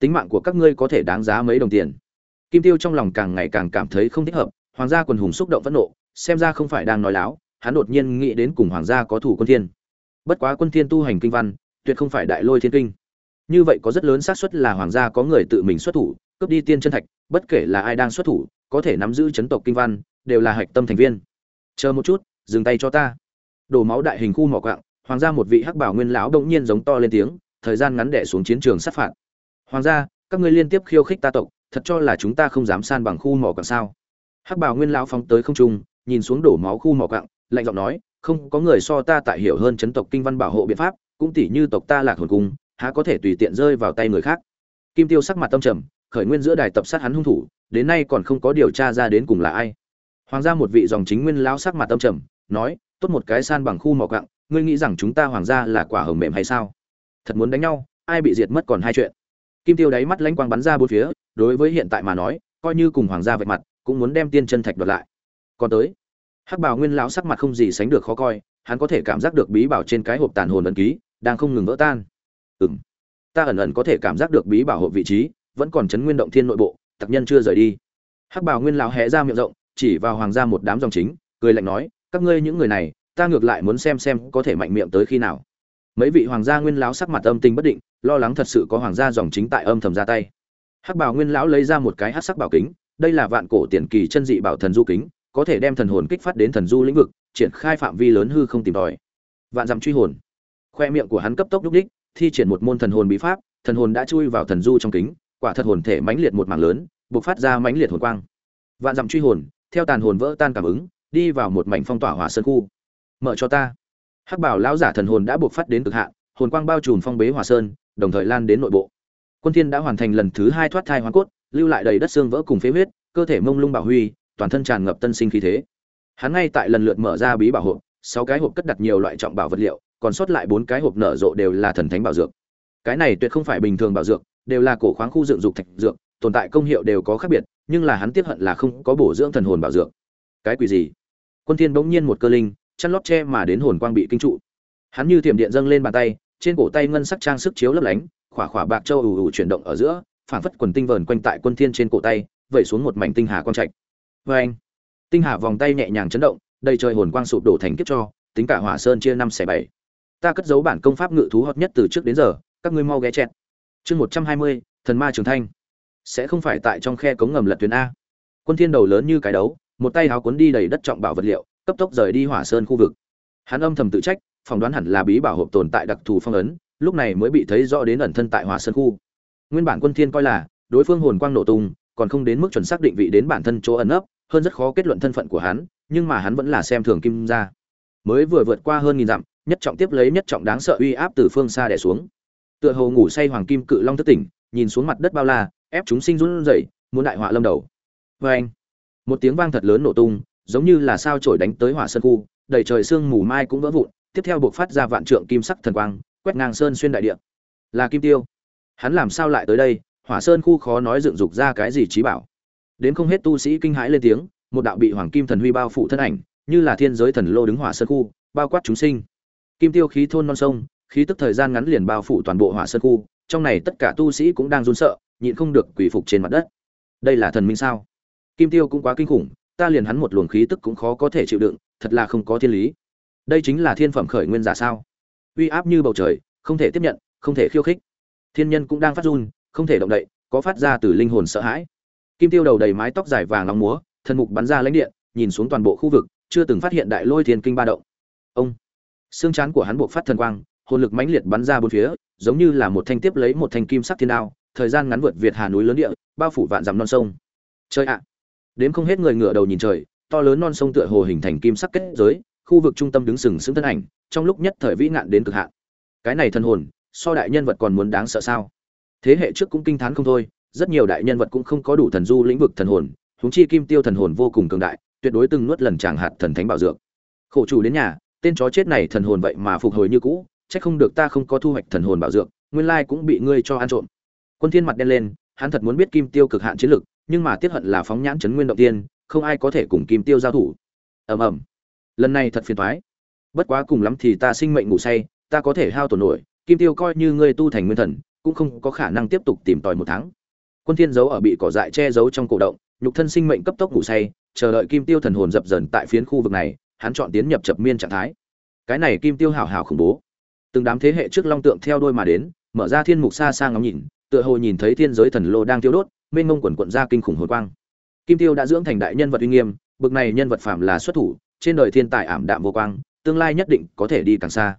tính mạng của các ngươi có thể đáng giá mấy đồng tiền. Kim tiêu trong lòng càng ngày càng cảm thấy không thích hợp, hoàng gia quần hùng xúc động phẫn nộ, xem ra không phải đang nói láo, hắn đột nhiên nghĩ đến cùng hoàng gia có thủ quân thiên. Bất quá quân thiên tu hành kinh văn, tuyệt không phải đại lôi thiên kinh. Như vậy có rất lớn xác suất là hoàng gia có người tự mình xuất thủ, cướp đi tiên chân thạch, bất kể là ai đang xuất thủ, có thể nắm giữ chấn tộc kinh văn, đều là hạch tâm thành viên. Chờ một chút, dừng tay cho ta. Đổ máu đại hình khu mỏ quạng, hoàng gia một vị hắc bảo nguyên lão đột nhiên giống to lên tiếng, thời gian ngắn đẻ xuống chiến trường sát phạt hoàng gia, các ngươi liên tiếp khiêu khích ta tộc, thật cho là chúng ta không dám san bằng khu mỏ quạng sao? Hắc bảo nguyên lão phóng tới không trung, nhìn xuống đổ máu khu mỏ quạng lạnh giọng nói, không, có người so ta tại hiểu hơn chấn tộc kinh văn bảo hộ biện pháp, cũng tỷ như tộc ta lạc hồn cung, há có thể tùy tiện rơi vào tay người khác? Kim tiêu sắc mặt tâm trầm, khởi nguyên giữa đài tập sát hắn hung thủ, đến nay còn không có điều tra ra đến cùng là ai. Hoàng gia một vị dòng chính nguyên lão sắc mặt tâm trầm, nói, tốt một cái san bằng khu mỏ quặng ngươi nghĩ rằng chúng ta hoàng gia là quả hồng mềm hay sao? Thật muốn đánh nhau, ai bị diệt mất còn hai chuyện kim tiêu đáy mắt lãnh quang bắn ra bốn phía, đối với hiện tại mà nói, coi như cùng hoàng gia vạch mặt, cũng muốn đem tiên chân thạch đoạt lại. Còn tới, hắc bảo nguyên lão sắc mặt không gì sánh được khó coi, hắn có thể cảm giác được bí bảo trên cái hộp tàn hồn ấn ký, đang không ngừng vỡ tan. Ừm, ta ẩn ẩn có thể cảm giác được bí bảo hộp vị trí, vẫn còn chấn nguyên động thiên nội bộ, tặc nhân chưa rời đi. Hắc bảo nguyên lão hé ra miệng rộng, chỉ vào hoàng gia một đám dòng chính, cười lạnh nói, các ngươi những người này, ta ngược lại muốn xem xem có thể mạnh miệng tới khi nào mấy vị hoàng gia nguyên lão sắc mặt âm tình bất định, lo lắng thật sự có hoàng gia dòng chính tại âm thầm ra tay. Hắc bảo nguyên lão lấy ra một cái hắc sắc bảo kính, đây là vạn cổ tiền kỳ chân dị bảo thần du kính, có thể đem thần hồn kích phát đến thần du lĩnh vực, triển khai phạm vi lớn hư không tìm tòi. Vạn dặm truy hồn. Khoe miệng của hắn cấp tốc đúc đích thi triển một môn thần hồn bí pháp, thần hồn đã chui vào thần du trong kính, quả thật hồn thể mãnh liệt một mảng lớn buộc phát ra mãnh liệt hồn quang. Vạn dặm truy hồn, theo tàn hồn vỡ tan cảm ứng, đi vào một mảnh phong tỏa hỏa sơn khu. Mở cho ta hắc bảo lão giả thần hồn đã buộc phát đến cực hạn, hồn quang bao trùm phong bế hòa sơn, đồng thời lan đến nội bộ. Quân thiên đã hoàn thành lần thứ hai thoát thai hoàn cốt, lưu lại đầy đất xương vỡ cùng phế huyết, cơ thể mông lung bảo huy, toàn thân tràn ngập tân sinh khí thế. Hắn ngay tại lần lượt mở ra bí bảo hộp, sáu cái hộp cất đặt nhiều loại trọng bảo vật liệu, còn sót lại bốn cái hộp nở rộ đều là thần thánh bảo dược. Cái này tuyệt không phải bình thường bảo dược, đều là cổ khoáng khu dựng dục thạch dược, tồn tại công hiệu đều có khác biệt, nhưng là hắn tiếc hận là không có bổ dưỡng thần hồn bảo dược. Cái quỷ gì? Quân thiên bỗng nhiên một cơ linh chăn lót che mà đến hồn quang bị kinh trụ. Hắn như thiểm điện dâng lên bàn tay, trên cổ tay ngân sắc trang sức chiếu lấp lánh, khỏa khỏa bạc châu ù ù chuyển động ở giữa, phảng phất quần tinh vờn quanh tại quân thiên trên cổ tay, vẩy xuống một mảnh tinh hà quang trạch. Với anh, tinh hà vòng tay nhẹ nhàng chấn động, đầy trời hồn quang sụp đổ thành kiếp cho, tính cả hỏa sơn chia năm xẻ bảy. Ta cất giấu bản công pháp ngự thú hợp nhất từ trước đến giờ, các ngươi mau ghé chẹt. Chương một trăm hai mươi, thần ma trường thanh. Sẽ không phải tại trong khe cống ngầm lật tuyến a. Quân thiên đầu lớn như cái đấu, một tay háo cuốn đi đầy đất trọng bảo vật liệu cấp tốc rời đi hỏa sơn khu vực. Hắn âm thầm tự trách, phỏng đoán hẳn là bí bảo hộp tồn tại đặc thù phong ấn, lúc này mới bị thấy rõ đến ẩn thân tại hỏa sơn khu. Nguyên bản quân thiên coi là, đối phương hồn quang nổ tung, còn không đến mức chuẩn xác định vị đến bản thân chỗ ẩn ấp hơn rất khó kết luận thân phận của hắn, nhưng mà hắn vẫn là xem thường kim gia. Mới vừa vượt qua hơn nghìn dặm, nhất trọng tiếp lấy nhất trọng đáng sợ uy áp từ phương xa đè xuống. Tựa hồ ngủ say hoàng kim cự long thất tỉnh, nhìn xuống mặt đất bao la, ép chúng sinh run rẩy, muốn đại họa lâm đầu. Vê anh một tiếng vang thật lớn nổ tung giống như là sao trổi đánh tới hỏa sơn khu, đầy trời sương mù mai cũng vỡ vụn, tiếp theo buộc phát ra vạn trượng kim sắc thần quang, quét ngang sơn xuyên đại địa. Là kim tiêu. Hắn làm sao lại tới đây? Hỏa sơn khu khó nói dựng dục ra cái gì trí bảo? Đến không hết tu sĩ kinh hãi lên tiếng, một đạo bị hoàng kim thần huy bao phủ thân ảnh, như là thiên giới thần lô đứng hỏa sơn khu, bao quát chúng sinh. Kim tiêu khí thôn non sông, khí tức thời gian ngắn liền bao phủ toàn bộ hỏa sơn khu, trong này tất cả tu sĩ cũng đang run sợ, nhịn không được quỷ phục trên mặt đất. Đây là thần minh sao? Kim tiêu cũng quá kinh khủng ta liền hắn một luồng khí tức cũng khó có thể chịu đựng, thật là không có thiên lý. Đây chính là thiên phẩm khởi nguyên giả sao? Uy áp như bầu trời, không thể tiếp nhận, không thể khiêu khích. Thiên nhân cũng đang phát run, không thể động đậy, có phát ra từ linh hồn sợ hãi. Kim tiêu đầu đầy mái tóc dài vàng nóng múa thần mục bắn ra lãnh điện, nhìn xuống toàn bộ khu vực, chưa từng phát hiện đại lôi thiên kinh ba động. Ông! Xương chán của hắn buộc phát thần quang, hồn lực mãnh liệt bắn ra bốn phía, giống như là một thanh tiếp lấy một thanh kim sắc thiên đao, thời gian ngắn vượt việt hà núi lớn địa, bao phủ vạn dặm non sông. Chơi ạ! Đến không hết người ngựa đầu nhìn trời, to lớn non sông tựa hồ hình thành kim sắc kết giới, khu vực trung tâm đứng sừng sững thân ảnh, trong lúc nhất thời vĩ ngạn đến cực hạn. Cái này thân hồn, so đại nhân vật còn muốn đáng sợ sao? Thế hệ trước cũng kinh thán không thôi, rất nhiều đại nhân vật cũng không có đủ thần du lĩnh vực thần hồn, huống chi kim tiêu thần hồn vô cùng cường đại, tuyệt đối từng nuốt lần chàng hạt thần thánh bảo dược. Khổ chủ đến nhà, tên chó chết này thần hồn vậy mà phục hồi như cũ, chắc không được ta không có thu hoạch thần hồn bảo dược, nguyên lai cũng bị ngươi cho ăn trộm. Quân thiên mặt đen lên, hắn thật muốn biết kim tiêu cực hạn chiến lực nhưng mà tiếc hận là phóng nhãn chấn nguyên động tiên, không ai có thể cùng kim tiêu giao thủ. Ầm ầm. Lần này thật phiền toái. Bất quá cùng lắm thì ta sinh mệnh ngủ say, ta có thể hao tổn nổi, kim tiêu coi như ngươi tu thành nguyên thần, cũng không có khả năng tiếp tục tìm tòi một tháng. Quân thiên giấu ở bị cỏ dại che giấu trong cổ động, nhục thân sinh mệnh cấp tốc ngủ say, chờ đợi kim tiêu thần hồn dập dần tại phiến khu vực này, hắn chọn tiến nhập chập miên trạng thái. Cái này kim tiêu hảo hảo khủng bố. Từng đám thế hệ trước long tượng theo đôi mà đến, mở ra thiên mục xa xa ngắm nhìn, tựa hồ nhìn thấy thiên giới thần lô đang tiêu đốt mênh mông quần quận ra kinh khủng hồn quang. Kim tiêu đã dưỡng thành đại nhân vật uy nghiêm, bực này nhân vật phàm là xuất thủ, trên đời thiên tài ảm đạm vô quang, tương lai nhất định có thể đi càng xa.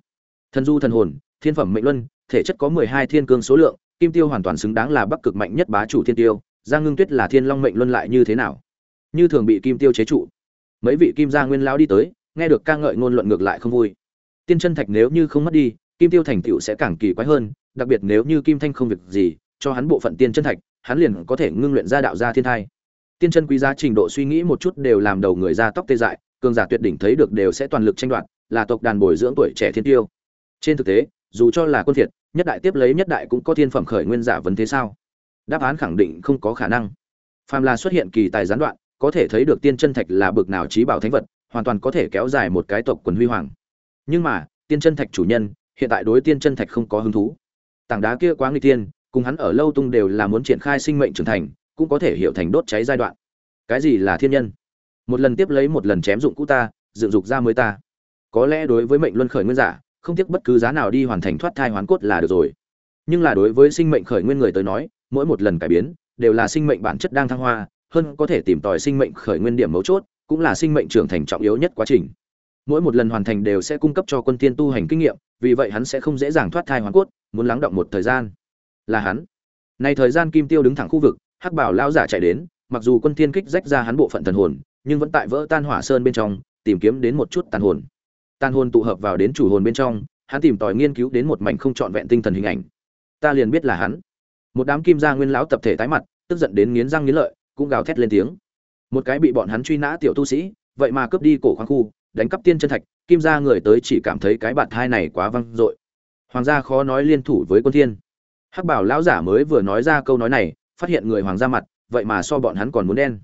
Thần du thần hồn, thiên phẩm mệnh luân, thể chất có mười hai thiên cương số lượng, kim tiêu hoàn toàn xứng đáng là bắc cực mạnh nhất bá chủ thiên tiêu, giang ngưng tuyết là thiên long mệnh luân lại như thế nào? Như thường bị kim tiêu chế trụ. Mấy vị kim gia nguyên lão đi tới, nghe được ca ngợi ngôn luận ngược lại không vui. Tiên chân thạch nếu như không mất đi, kim tiêu thành tựu sẽ càng kỳ quái hơn, đặc biệt nếu như kim thanh không việc gì, cho hắn bộ phận tiên chân thạch hắn liền có thể ngưng luyện ra đạo gia thiên thai. Tiên chân quý giá trình độ suy nghĩ một chút đều làm đầu người ra tóc tê dại, cường giả tuyệt đỉnh thấy được đều sẽ toàn lực tranh đoạt, là tộc đàn bồi dưỡng tuổi trẻ thiên tiêu. Trên thực tế, dù cho là quân thiệt, nhất đại tiếp lấy nhất đại cũng có thiên phẩm khởi nguyên giả vấn thế sao? Đáp án khẳng định không có khả năng. Phàm là xuất hiện kỳ tài gián đoạn, có thể thấy được tiên chân thạch là bực nào trí bảo thánh vật, hoàn toàn có thể kéo dài một cái tộc quần huy hoàng. Nhưng mà, tiên chân thạch chủ nhân, hiện tại đối tiên chân thạch không có hứng thú. Tảng đá kia quá nguy tiên cùng hắn ở lâu tung đều là muốn triển khai sinh mệnh trưởng thành, cũng có thể hiểu thành đốt cháy giai đoạn. Cái gì là thiên nhân? Một lần tiếp lấy một lần chém dụng cũ ta, dựng dục ra mới ta. Có lẽ đối với mệnh luân khởi nguyên giả, không tiếc bất cứ giá nào đi hoàn thành thoát thai hoán cốt là được rồi. Nhưng là đối với sinh mệnh khởi nguyên người tới nói, mỗi một lần cải biến, đều là sinh mệnh bản chất đang thăng hoa, hơn có thể tìm tòi sinh mệnh khởi nguyên điểm mấu chốt, cũng là sinh mệnh trưởng thành trọng yếu nhất quá trình. Mỗi một lần hoàn thành đều sẽ cung cấp cho quân tiên tu hành kinh nghiệm, vì vậy hắn sẽ không dễ dàng thoát thai hoàn cốt, muốn lắng động một thời gian là hắn. Này thời gian kim tiêu đứng thẳng khu vực, hắc bảo lao giả chạy đến, mặc dù quân Thiên kích rách ra hắn bộ phận thần hồn, nhưng vẫn tại vỡ tan hỏa sơn bên trong, tìm kiếm đến một chút tàn hồn. Tàn hồn tụ hợp vào đến chủ hồn bên trong, hắn tìm tòi nghiên cứu đến một mảnh không trọn vẹn tinh thần hình ảnh. Ta liền biết là hắn. Một đám kim gia nguyên lão tập thể tái mặt, tức giận đến nghiến răng nghiến lợi, cũng gào thét lên tiếng. Một cái bị bọn hắn truy nã tiểu tu sĩ, vậy mà cướp đi cổ khoáng khu, đánh cắp tiên chân thạch, kim gia người tới chỉ cảm thấy cái bạt thai này quá văng dội. Hoàng gia khó nói liên thủ với quân thiên hắc bảo lão giả mới vừa nói ra câu nói này, phát hiện người hoàng gia mặt, vậy mà so bọn hắn còn muốn đen.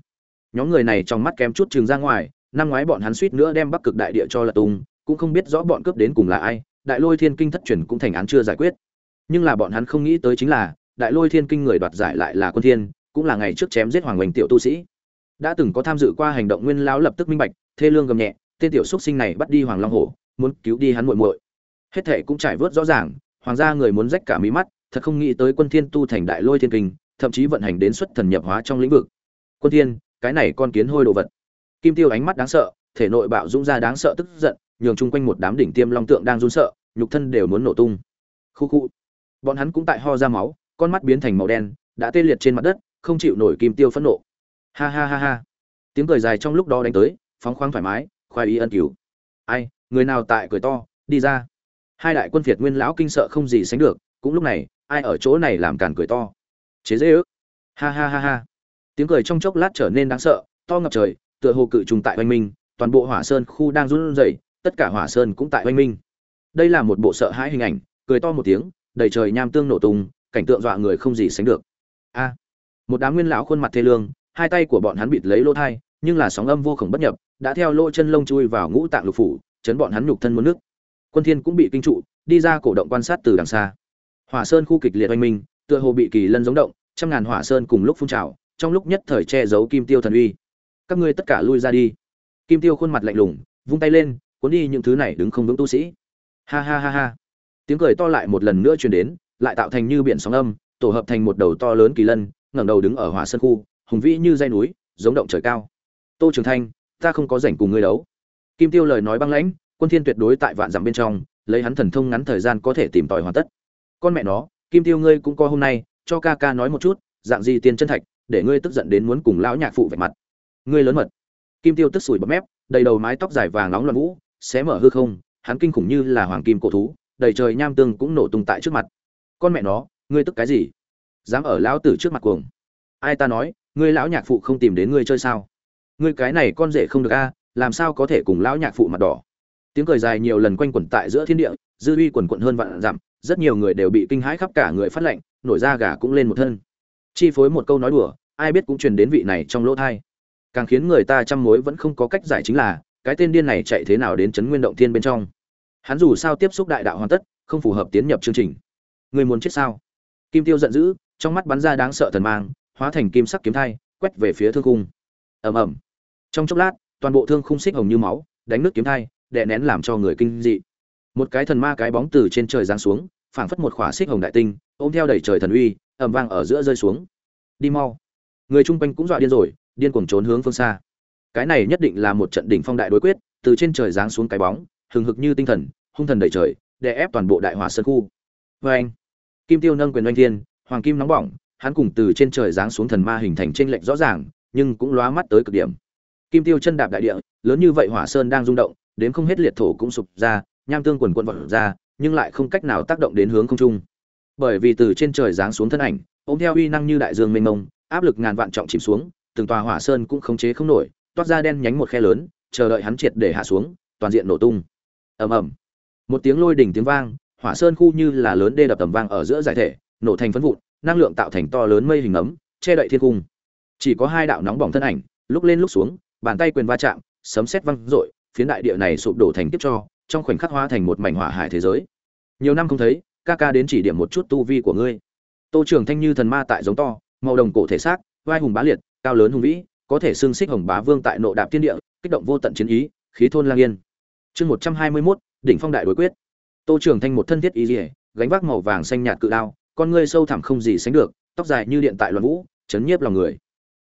Nhóm người này trong mắt kém chút trừng ra ngoài, năm ngoái bọn hắn suýt nữa đem bắc cực đại địa cho lật tung, cũng không biết rõ bọn cướp đến cùng là ai, đại lôi thiên kinh thất truyền cũng thành án chưa giải quyết. Nhưng là bọn hắn không nghĩ tới chính là, đại lôi thiên kinh người đoạt giải lại là quân thiên, cũng là ngày trước chém giết hoàng hoành tiểu tu sĩ. Đã từng có tham dự qua hành động nguyên lão lập tức minh bạch, thê lương gầm nhẹ, tên tiểu xuất sinh này bắt đi hoàng long hổ, muốn cứu đi hắn muội muội. Hết thệ cũng trải vớt rõ ràng, hoàng gia người muốn rách cả mí mắt thật không nghĩ tới quân thiên tu thành đại lôi thiên kinh, thậm chí vận hành đến xuất thần nhập hóa trong lĩnh vực. Quân thiên, cái này con kiến hôi đồ vật. Kim tiêu ánh mắt đáng sợ, thể nội bạo dũng ra đáng sợ tức giận, nhường chung quanh một đám đỉnh tiêm long tượng đang run sợ, nhục thân đều muốn nổ tung. Khu khu. Bọn hắn cũng tại ho ra máu, con mắt biến thành màu đen, đã tê liệt trên mặt đất, không chịu nổi kim tiêu phẫn nộ. Ha ha ha ha. Tiếng cười dài trong lúc đó đánh tới, phóng khoáng thoải mái, khoai ý ân cứu. Ai, người nào tại cười to, đi ra. Hai đại quân phiệt nguyên lão kinh sợ không gì sánh được, cũng lúc này ai ở chỗ này làm càn cười to. Chế dễ ước. Ha ha ha ha. Tiếng cười trong chốc lát trở nên đáng sợ, to ngập trời, tựa hồ cự trùng tại oanh minh, toàn bộ hỏa sơn khu đang run rẩy, tất cả hỏa sơn cũng tại oanh minh. Đây là một bộ sợ hãi hình ảnh, cười to một tiếng, đầy trời nham tương nổ tung, cảnh tượng dọa người không gì sánh được. A. Một đám nguyên lão khuôn mặt thê lương, hai tay của bọn hắn bịt lấy lỗ thai, nhưng là sóng âm vô khổng bất nhập, đã theo lỗ chân lông chui vào ngũ tạng lục phủ, chấn bọn hắn nhục thân muốn nước quân thiên cũng bị kinh trụ, đi ra cổ động quan sát từ đằng xa hỏa sơn khu kịch liệt oanh minh, tựa hồ bị kỳ lân giống động, trăm ngàn hỏa sơn cùng lúc phun trào, trong lúc nhất thời che giấu kim tiêu thần uy. Các ngươi tất cả lui ra đi. Kim tiêu khuôn mặt lạnh lùng, vung tay lên, cuốn đi những thứ này đứng không vững tu sĩ. Ha ha ha ha. Tiếng cười to lại một lần nữa truyền đến, lại tạo thành như biển sóng âm, tổ hợp thành một đầu to lớn kỳ lân, ngẩng đầu đứng ở hỏa sơn khu, hùng vĩ như dây núi, giống động trời cao. Tô trường thanh, ta không có rảnh cùng ngươi đấu. Kim tiêu lời nói băng lãnh, quân thiên tuyệt đối tại vạn dặm bên trong, lấy hắn thần thông ngắn thời gian có thể tìm tòi hoàn tất con mẹ nó, kim tiêu ngươi cũng có hôm nay, cho ca ca nói một chút, dạng gì tiền chân thạch, để ngươi tức giận đến muốn cùng lão nhạc phụ vạch mặt. Ngươi lớn mật. Kim tiêu tức sủi bọt mép, đầy đầu mái tóc dài vàng nóng loạn vũ, xé mở hư không, hắn kinh khủng như là hoàng kim cổ thú, đầy trời nham tương cũng nổ tung tại trước mặt. Con mẹ nó, ngươi tức cái gì? Dám ở lão tử trước mặt cuồng. Ai ta nói, ngươi lão nhạc phụ không tìm đến ngươi chơi sao? Ngươi cái này con rể không được a, làm sao có thể cùng lão nhạc phụ mặt đỏ? Tiếng cười dài nhiều lần quanh quẩn tại giữa thiên địa, dư uy quần quận hơn vạn dặm rất nhiều người đều bị kinh hãi khắp cả người phát lệnh, nổi da gà cũng lên một thân. Chi phối một câu nói đùa, ai biết cũng truyền đến vị này trong lỗ thai. Càng khiến người ta chăm mối vẫn không có cách giải chính là, cái tên điên này chạy thế nào đến chấn nguyên động thiên bên trong. Hắn dù sao tiếp xúc đại đạo hoàn tất, không phù hợp tiến nhập chương trình. Người muốn chết sao? Kim tiêu giận dữ, trong mắt bắn ra đáng sợ thần mang, hóa thành kim sắc kiếm thai, quét về phía thương khung. Ầm ầm. Trong chốc lát, toàn bộ thương khung xích hồng như máu, đánh nước kiếm thai, đè nén làm cho người kinh dị một cái thần ma cái bóng từ trên trời giáng xuống, phảng phất một khỏa xích hồng đại tinh, ôm theo đẩy trời thần uy, ầm vang ở giữa rơi xuống. Đi mau. Người chung quanh cũng dọa điên rồi, điên cuồng trốn hướng phương xa. Cái này nhất định là một trận đỉnh phong đại đối quyết, từ trên trời giáng xuống cái bóng, hừng hực như tinh thần, hung thần đầy trời, đè ép toàn bộ đại hỏa sơn khu. Vê anh, kim tiêu nâng quyền oanh thiên, hoàng kim nóng bỏng, hắn cùng từ trên trời giáng xuống thần ma hình thành trên lệnh rõ ràng, nhưng cũng lóa mắt tới cực điểm. Kim tiêu chân đạp đại địa, lớn như vậy hỏa sơn đang rung động đến không hết liệt thổ cũng sụp ra nham tương quần quận vọt ra, nhưng lại không cách nào tác động đến hướng không trung. Bởi vì từ trên trời giáng xuống thân ảnh, ôm theo uy năng như đại dương mênh mông, áp lực ngàn vạn trọng chìm xuống, từng tòa hỏa sơn cũng khống chế không nổi, toát ra đen nhánh một khe lớn, chờ đợi hắn triệt để hạ xuống, toàn diện nổ tung. Ầm ầm. Một tiếng lôi đỉnh tiếng vang, hỏa sơn khu như là lớn đê đập tầm vang ở giữa giải thể, nổ thành phấn vụn, năng lượng tạo thành to lớn mây hình ấm, che đậy thiên cung. Chỉ có hai đạo nóng bỏng thân ảnh, lúc lên lúc xuống, bàn tay quyền va chạm, sấm sét văng rội phiến đại địa này sụp đổ thành tiếp cho trong khoảnh khắc hóa thành một mảnh hỏa hải thế giới. Nhiều năm không thấy, ca ca đến chỉ điểm một chút tu vi của ngươi. Tô trưởng thanh như thần ma tại giống to, màu đồng cổ thể xác, vai hùng bá liệt, cao lớn hùng vĩ, có thể xưng xích hồng bá vương tại nộ đạp thiên địa, kích động vô tận chiến ý, khí thôn lang yên. Chương một trăm hai mươi mốt, đỉnh phong đại đối quyết. Tô trưởng thanh một thân thiết ý dỉa gánh vác màu vàng xanh nhạt cự đao, con ngươi sâu thẳm không gì sánh được, tóc dài như điện tại loạn vũ, chấn nhiếp lòng người.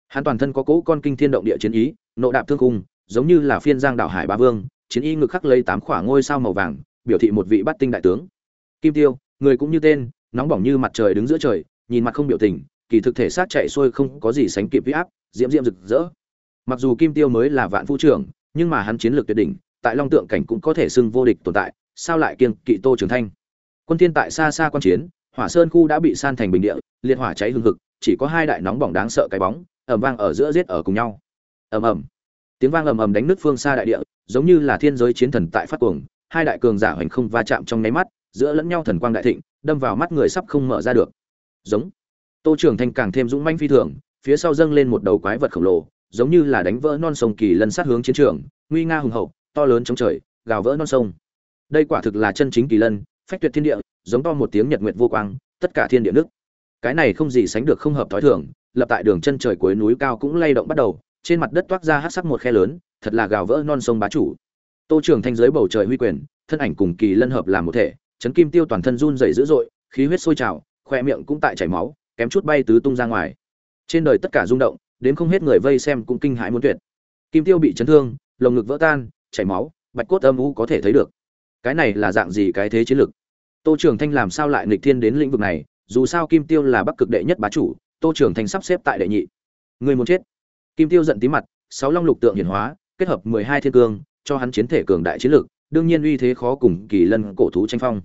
Hắn toàn thân có cỗ con kinh thiên động địa chiến ý, nộ đạp thương cung giống như là phiên giang đạo hải ba vương chiến y ngực khắc lấy tám khỏa ngôi sao màu vàng, biểu thị một vị bát tinh đại tướng. Kim tiêu, người cũng như tên, nóng bỏng như mặt trời đứng giữa trời, nhìn mặt không biểu tình, kỳ thực thể sát chạy xuôi không có gì sánh kịp huy áp, diễm diễm rực rỡ. Mặc dù kim tiêu mới là vạn phu trưởng, nhưng mà hắn chiến lược tuyệt đỉnh, tại long tượng cảnh cũng có thể xưng vô địch tồn tại, sao lại kiêng kỵ tô trường thanh? Quân thiên tại xa xa quan chiến, hỏa sơn khu đã bị san thành bình địa, liệt hỏa cháy hừng hực, chỉ có hai đại nóng bỏng đáng sợ cái bóng, ầm vang ở giữa giết ở cùng nhau. Ầm ầm. Tiếng vang ầm ầm đánh nứt phương xa đại địa giống như là thiên giới chiến thần tại phát cuồng, hai đại cường giả hoành không va chạm trong nháy mắt, giữa lẫn nhau thần quang đại thịnh, đâm vào mắt người sắp không mở ra được. Giống. Tô trường thanh càng thêm dũng manh phi thường, phía sau dâng lên một đầu quái vật khổng lồ, giống như là đánh vỡ non sông kỳ lân sát hướng chiến trường, nguy nga hùng hậu, to lớn chống trời, gào vỡ non sông. Đây quả thực là chân chính kỳ lân, phách tuyệt thiên địa, giống to một tiếng nhật nguyệt vô quang, tất cả thiên địa nước. Cái này không gì sánh được không hợp tói thường, lập tại đường chân trời cuối núi cao cũng lay động bắt đầu, trên mặt đất toát ra hắc sắc một khe lớn thật là gào vỡ non sông bá chủ. Tô trường thanh dưới bầu trời huy quyền, thân ảnh cùng kỳ lân hợp làm một thể, chấn kim tiêu toàn thân run rẩy dữ dội, khí huyết sôi trào, khoe miệng cũng tại chảy máu, kém chút bay tứ tung ra ngoài. Trên đời tất cả rung động, đến không hết người vây xem cũng kinh hãi muốn tuyệt. Kim tiêu bị chấn thương, lồng ngực vỡ tan, chảy máu, bạch cốt âm u có thể thấy được. Cái này là dạng gì cái thế chiến lực tô trường thanh làm sao lại nghịch thiên đến lĩnh vực này, dù sao kim tiêu là bắc cực đệ nhất bá chủ, tô trường thanh sắp xếp tại đệ nhị. Người muốn chết. Kim tiêu giận tí mặt, sáu long lục tượng hiển hóa kết hợp mười hai thiên cương, cho hắn chiến thể cường đại chiến lực, đương nhiên uy thế khó cùng kỳ lân cổ thú tranh phong.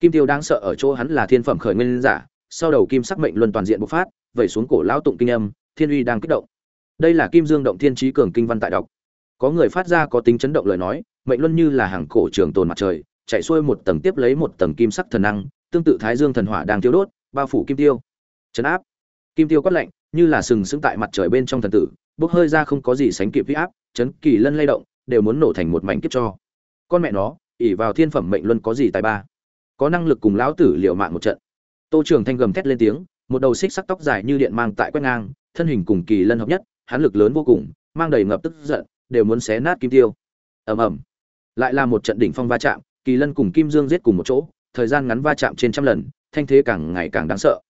Kim tiêu đang sợ ở chỗ hắn là thiên phẩm khởi nguyên giả, sau đầu kim sắc mệnh luân toàn diện bộc phát, vẩy xuống cổ lão tụng kinh âm, thiên uy đang kích động. Đây là kim dương động thiên trí cường kinh văn tại đọc. Có người phát ra có tính chấn động lời nói, mệnh luân như là hàng cổ trường tồn mặt trời, chạy xuôi một tầng tiếp lấy một tầng kim sắc thần năng, tương tự thái dương thần hỏa đang tiêu đốt, bao phủ kim tiêu. Chấn áp. Kim tiêu quát lạnh, như là sừng sững tại mặt trời bên trong thần tử bốc hơi ra không có gì sánh kịp huy áp, chấn kỳ lân lay động, đều muốn nổ thành một mảnh kiếp cho. Con mẹ nó ỉ vào thiên phẩm mệnh luân có gì tài ba? Có năng lực cùng lão tử liệu mạng một trận. Tô trường thanh gầm thét lên tiếng, một đầu xích sắc tóc dài như điện mang tại quét ngang, thân hình cùng kỳ lân hợp nhất hán lực lớn vô cùng, mang đầy ngập tức giận, đều muốn xé nát kim tiêu. Ầm ầm. Lại là một trận đỉnh phong va chạm, kỳ lân cùng kim dương giết cùng một chỗ, thời gian ngắn va chạm trên trăm lần, thanh thế càng ngày càng đáng sợ.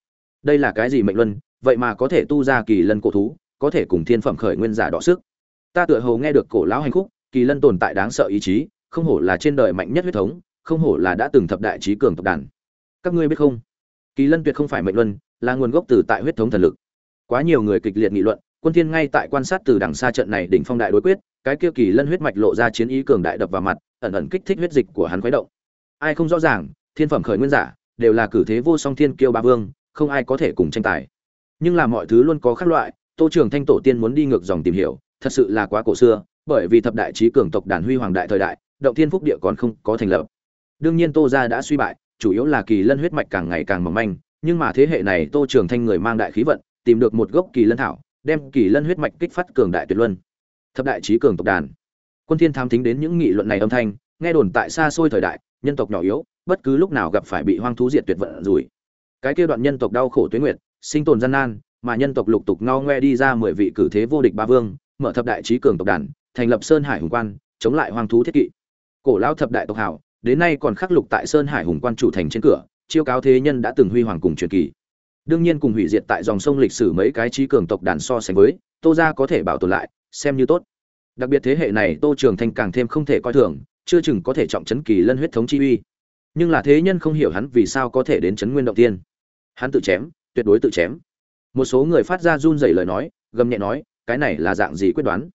Đây là cái gì mệnh luân, vậy mà có thể tu ra kỳ lân cổ thú? Có thể cùng thiên phẩm khởi nguyên giả đọ sức. Ta tựa hồ nghe được cổ lão hành khúc, kỳ lân tồn tại đáng sợ ý chí, không hổ là trên đời mạnh nhất huyết thống, không hổ là đã từng thập đại trí cường tộc đàn. Các ngươi biết không? Kỳ lân tuyệt không phải mệnh luân, là nguồn gốc từ tại huyết thống thần lực. Quá nhiều người kịch liệt nghị luận, quân thiên ngay tại quan sát từ đằng xa trận này đỉnh phong đại đối quyết, cái kia kỳ lân huyết mạch lộ ra chiến ý cường đại đập vào mặt, ẩn ẩn kích thích huyết dịch của hắn khuấy động. Ai không rõ ràng, thiên phẩm khởi nguyên giả, đều là cử thế vô song thiên kiêu ba vương, không ai có thể cùng tranh tài. Nhưng là mọi thứ luôn có khác loại tô trường thanh tổ tiên muốn đi ngược dòng tìm hiểu, thật sự là quá cổ xưa, bởi vì thập đại trí cường tộc đàn huy hoàng đại thời đại, động thiên phúc địa còn không có thành lập. Đương nhiên tô gia đã suy bại, chủ yếu là kỳ lân huyết mạch càng ngày càng mỏng manh, nhưng mà thế hệ này tô trường thanh người mang đại khí vận, tìm được một gốc kỳ lân thảo, đem kỳ lân huyết mạch kích phát cường đại tuyệt luân. Thập đại trí cường tộc đàn. Quân thiên tham thính đến những nghị luận này âm thanh, nghe đồn tại xa xôi thời đại, nhân tộc nhỏ yếu, bất cứ lúc nào gặp phải bị hoang thú diệt tuyệt vận rủi. Cái kia đoạn nhân tộc đau khổ tuyết nguyệt, sinh tồn gian nan mà nhân tộc lục tục ngao ngoe đi ra mười vị cử thế vô địch ba vương, mở thập đại trí cường tộc đàn, thành lập sơn hải hùng quan, chống lại hoang thú thiết kỵ. Cổ lao thập đại tộc hảo, đến nay còn khắc lục tại sơn hải hùng quan chủ thành trên cửa, chiêu cáo thế nhân đã từng huy hoàng cùng truyền kỳ. Đương nhiên cùng hủy diệt tại dòng sông lịch sử mấy cái trí cường tộc đàn so sánh với, tô gia có thể bảo tồn lại, xem như tốt. Đặc biệt thế hệ này tô trường thanh càng thêm không thể coi thường, chưa chừng có thể trọng chấn kỳ lân huyết thống chi uy. Nhưng là thế nhân không hiểu hắn vì sao có thể đến chấn nguyên động tiên. Hắn tự chém, tuyệt đối tự chém một số người phát ra run rẩy lời nói gầm nhẹ nói cái này là dạng gì quyết đoán?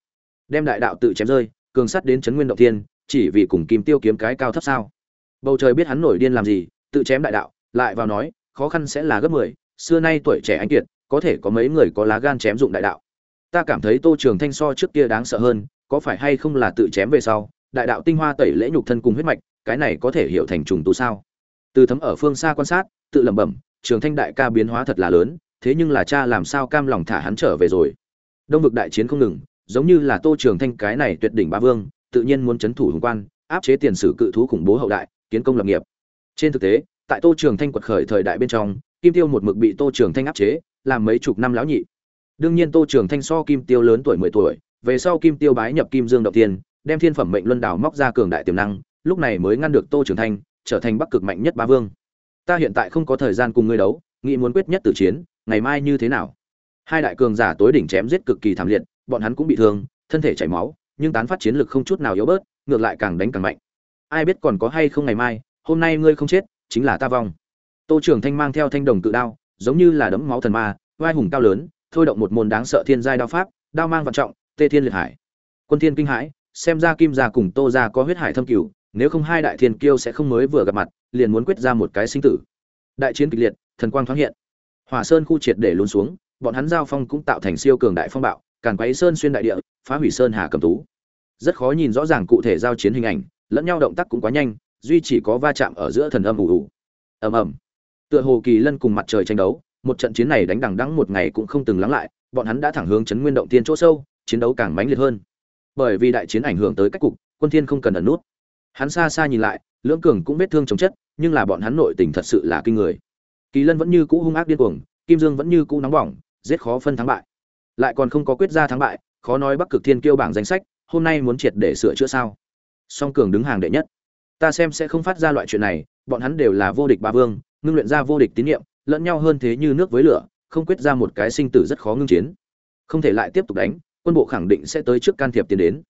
Đem đại đạo tự chém rơi cường sắt đến chấn nguyên động thiên, chỉ vì cùng kim tiêu kiếm cái cao thấp sao? Bầu trời biết hắn nổi điên làm gì tự chém đại đạo lại vào nói khó khăn sẽ là gấp mười xưa nay tuổi trẻ anh kiệt có thể có mấy người có lá gan chém dụng đại đạo. Ta cảm thấy tô trường thanh so trước kia đáng sợ hơn có phải hay không là tự chém về sau đại đạo tinh hoa tẩy lễ nhục thân cùng huyết mạch cái này có thể hiểu thành trùng tu sao? Từ thấm ở phương xa quan sát tự lẩm bẩm trường thanh đại ca biến hóa thật là lớn thế nhưng là cha làm sao cam lòng thả hắn trở về rồi? Đông vực đại chiến không ngừng, giống như là tô trường thanh cái này tuyệt đỉnh ba vương, tự nhiên muốn chấn thủ hùng quan, áp chế tiền sử cự thú khủng bố hậu đại, kiến công lập nghiệp. Trên thực tế, tại tô trường thanh quật khởi thời đại bên trong, kim tiêu một mực bị tô trường thanh áp chế, làm mấy chục năm lão nhị. Đương nhiên tô trường thanh so kim tiêu lớn tuổi mười tuổi, về sau kim tiêu bái nhập kim dương đầu tiên, đem thiên phẩm mệnh luân đảo móc ra cường đại tiềm năng, lúc này mới ngăn được tô trường thanh, trở thành bắc cực mạnh nhất ba vương. Ta hiện tại không có thời gian cùng ngươi đấu, nghĩ muốn quyết nhất tử chiến ngày mai như thế nào? Hai đại cường giả tối đỉnh chém giết cực kỳ thảm liệt, bọn hắn cũng bị thương, thân thể chảy máu, nhưng tán phát chiến lực không chút nào yếu bớt, ngược lại càng đánh càng mạnh. Ai biết còn có hay không ngày mai, hôm nay ngươi không chết, chính là ta vong. Tô trường thanh mang theo thanh đồng cự đao, giống như là đấm máu thần ma, vai hùng cao lớn, thôi động một môn đáng sợ thiên giai đao pháp, đao mang vạn trọng, tê thiên liệt hải. Quân thiên kinh hãi, xem ra kim gia cùng tô gia có huyết hải thâm cửu, nếu không hai đại thiên kiêu sẽ không mới vừa gặp mặt, liền muốn quyết ra một cái sinh tử. Đại chiến kịch liệt, thần quang thoáng hiện hỏa sơn khu triệt để lún xuống, bọn hắn giao phong cũng tạo thành siêu cường đại phong bạo, càn quấy sơn xuyên đại địa, phá hủy sơn hà cầm tú. Rất khó nhìn rõ ràng cụ thể giao chiến hình ảnh, lẫn nhau động tác cũng quá nhanh, duy chỉ có va chạm ở giữa thần âm ủ ủ ầm ầm. Tựa hồ kỳ lân cùng mặt trời tranh đấu, một trận chiến này đánh đằng đẵng một ngày cũng không từng lắng lại, bọn hắn đã thẳng hướng chấn nguyên động tiên chỗ sâu, chiến đấu càng mãnh liệt hơn. Bởi vì đại chiến ảnh hưởng tới cách cục, quân thiên không cần ẩn nút. Hắn xa xa nhìn lại, lưỡng cường cũng vết thương chống chất, nhưng là bọn hắn nội tình thật sự là kinh người kỳ lân vẫn như cũ hung ác điên cuồng, kim dương vẫn như cũ nóng bỏng, giết khó phân thắng bại. Lại còn không có quyết ra thắng bại, khó nói bắc cực thiên kiêu bảng danh sách, hôm nay muốn triệt để sửa chữa sao? Song cường đứng hàng đệ nhất. Ta xem sẽ không phát ra loại chuyện này, bọn hắn đều là vô địch ba vương, ngưng luyện ra vô địch tín nhiệm lẫn nhau hơn thế như nước với lửa, không quyết ra một cái sinh tử rất khó ngưng chiến. Không thể lại tiếp tục đánh, quân bộ khẳng định sẽ tới trước can thiệp tiến đến.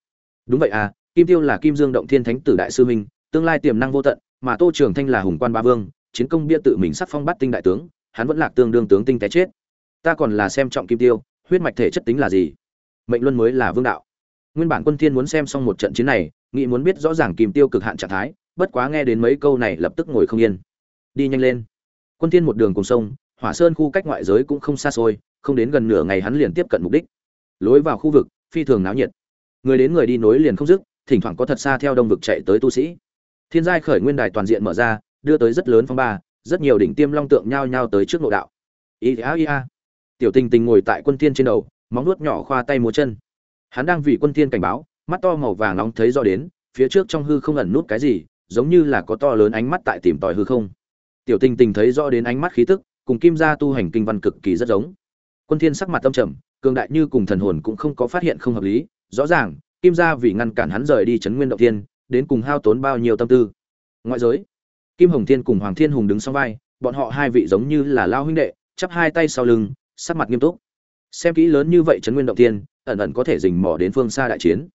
Đúng vậy à kim tiêu là kim dương động thiên thánh tử đại sư minh, tương lai tiềm năng vô tận, mà tô trường thanh là hùng quan ba vương chiến công bia tự mình sắc phong bắt tinh đại tướng, hắn vẫn lạc tương đương tướng tinh té chết. Ta còn là xem trọng kim tiêu, huyết mạch thể chất tính là gì? Mệnh luân mới là vương đạo. Nguyên bản quân thiên muốn xem xong một trận chiến này, nghĩ muốn biết rõ ràng kim tiêu cực hạn trạng thái, bất quá nghe đến mấy câu này lập tức ngồi không yên. Đi nhanh lên. Quân thiên một đường cùng sông, hỏa sơn khu cách ngoại giới cũng không xa xôi, không đến gần nửa ngày hắn liền tiếp cận mục đích. Lối vào khu vực, phi thường náo nhiệt. Người đến người đi nối liền không dứt, thỉnh thoảng có thật xa theo đông vực chạy tới tu sĩ. Thiên giai khởi nguyên đài toàn diện mở ra đưa tới rất lớn phong ba, rất nhiều đỉnh tiêm long tượng nhao nhao tới trước nội đạo. Ý a ý a tiểu tình tình ngồi tại quân thiên trên đầu, móng nuốt nhỏ khoa tay múa chân. Hắn đang vì quân thiên cảnh báo, mắt to màu vàng nóng thấy rõ đến, phía trước trong hư không ẩn nút cái gì, giống như là có to lớn ánh mắt tại tìm tòi hư không. Tiểu tình tình thấy rõ đến ánh mắt khí tức, cùng kim gia tu hành kinh văn cực kỳ rất giống. Quân thiên sắc mặt tâm trầm, cường đại như cùng thần hồn cũng không có phát hiện không hợp lý, rõ ràng, kim gia vì ngăn cản hắn rời đi chấn nguyên động thiên, đến cùng hao tốn bao nhiêu tâm tư. Ngoại giới kim hồng thiên cùng hoàng thiên hùng đứng song vai, bọn họ hai vị giống như là lao huynh đệ, chắp hai tay sau lưng, sắc mặt nghiêm túc. Xem kỹ lớn như vậy Trấn nguyên động thiên, ẩn ẩn có thể dình mò đến phương xa đại chiến.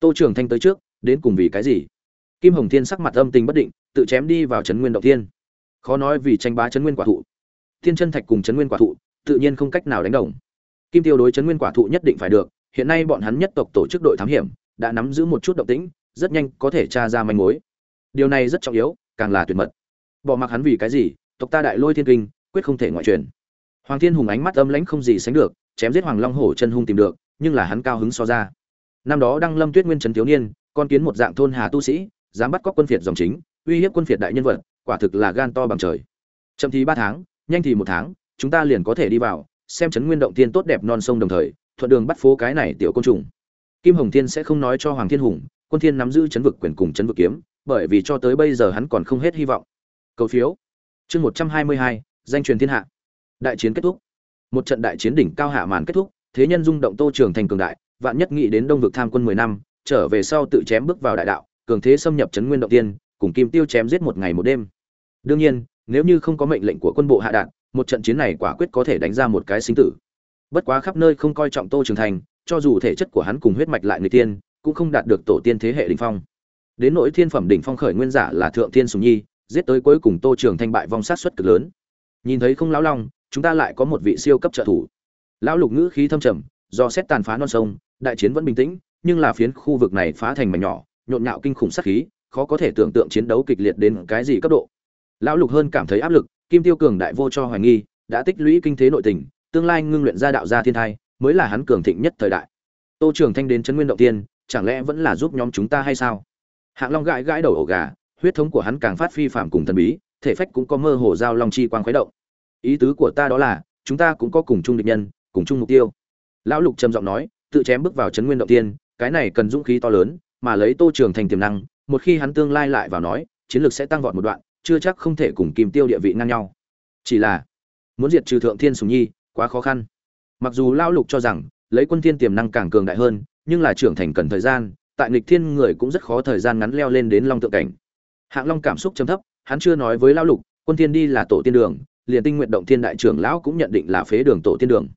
Tô trường thanh tới trước, đến cùng vì cái gì? Kim hồng thiên sắc mặt âm tình bất định, tự chém đi vào Trấn nguyên động thiên. Khó nói vì tranh bá Trấn nguyên quả thụ. Thiên chân thạch cùng Trấn nguyên quả thụ, tự nhiên không cách nào đánh đồng. Kim tiêu đối Trấn nguyên quả thụ nhất định phải được, hiện nay bọn hắn nhất tộc tổ chức đội thám hiểm, đã nắm giữ một chút động tĩnh, rất nhanh có thể tra ra manh mối. Điều này rất trọng yếu càng là tuyệt mật. Bỏ mặc hắn vì cái gì? Tộc ta đại lôi thiên kinh, quyết không thể ngoại truyền. Hoàng thiên hùng ánh mắt âm lãnh không gì sánh được, chém giết hoàng long hổ chân hung tìm được, nhưng là hắn cao hứng so ra. Năm đó đăng lâm tuyết nguyên trấn thiếu niên, con kiến một dạng thôn hà tu sĩ, dám bắt cóc quân phiệt dòng chính, uy hiếp quân phiệt đại nhân vật, quả thực là gan to bằng trời. Chậm thì ba tháng, nhanh thì một tháng, chúng ta liền có thể đi vào, xem chấn nguyên động tiên tốt đẹp non sông đồng thời, thuận đường bắt phố cái này tiểu côn trùng. Kim hồng thiên sẽ không nói cho hoàng thiên hùng, quân thiên nắm giữ chấn vực quyền cùng chấn vực kiếm bởi vì cho tới bây giờ hắn còn không hết hy vọng. Cầu phiếu. Chương một trăm hai mươi hai, danh truyền thiên hạ. Đại chiến kết thúc. Một trận đại chiến đỉnh cao hạ màn kết thúc, thế nhân rung động tô trường thành cường đại, vạn nhất nghĩ đến đông vực tham quân mười năm, trở về sau tự chém bước vào đại đạo, cường thế xâm nhập trấn nguyên động tiên, cùng kim tiêu chém giết một ngày một đêm. Đương nhiên, nếu như không có mệnh lệnh của quân bộ hạ đạn, một trận chiến này quả quyết có thể đánh ra một cái sinh tử. Bất quá khắp nơi không coi trọng tô trường thành, cho dù thể chất của hắn cùng huyết mạch lại người tiên, cũng không đạt được tổ tiên thế hệ đỉnh phong đến nỗi thiên phẩm đỉnh phong khởi nguyên giả là thượng thiên sùng nhi, giết tới cuối cùng tô trường thanh bại vong sát suất cực lớn. Nhìn thấy không lão long, chúng ta lại có một vị siêu cấp trợ thủ. Lão lục ngữ khí thâm trầm, do xét tàn phá non sông, đại chiến vẫn bình tĩnh, nhưng là phiến khu vực này phá thành mảnh nhỏ, nhộn nhạo kinh khủng sát khí, khó có thể tưởng tượng chiến đấu kịch liệt đến cái gì cấp độ. Lão lục hơn cảm thấy áp lực, kim tiêu cường đại vô cho hoài nghi, đã tích lũy kinh thế nội tình, tương lai ngưng luyện ra đạo gia thiên thai, mới là hắn cường thịnh nhất thời đại. Tô trường thanh đến chân nguyên động tiên, chẳng lẽ vẫn là giúp nhóm chúng ta hay sao? Hạng long gãi gãi đầu ổ gà, huyết thống của hắn càng phát phi phạm cùng thần bí, thể phách cũng có mơ hồ giao long chi quang khuấy động. Ý tứ của ta đó là, chúng ta cũng có cùng chung địch nhân, cùng chung mục tiêu. Lão lục trầm giọng nói, tự chém bước vào chấn nguyên động tiên, cái này cần dũng khí to lớn, mà lấy tô trường thành tiềm năng, một khi hắn tương lai lại vào nói, chiến lược sẽ tăng vọt một đoạn, chưa chắc không thể cùng kim tiêu địa vị ngang nhau. Chỉ là, muốn diệt trừ thượng thiên sùng nhi, quá khó khăn. Mặc dù lão lục cho rằng, lấy quân thiên tiềm năng càng cường đại hơn, nhưng là trưởng thành cần thời gian tại nghịch thiên người cũng rất khó thời gian ngắn leo lên đến long tượng cảnh. Hạng long cảm xúc trầm thấp, hắn chưa nói với lão lục, quân thiên đi là tổ tiên đường, liền tinh nguyện động thiên đại trưởng lão cũng nhận định là phế đường tổ tiên đường.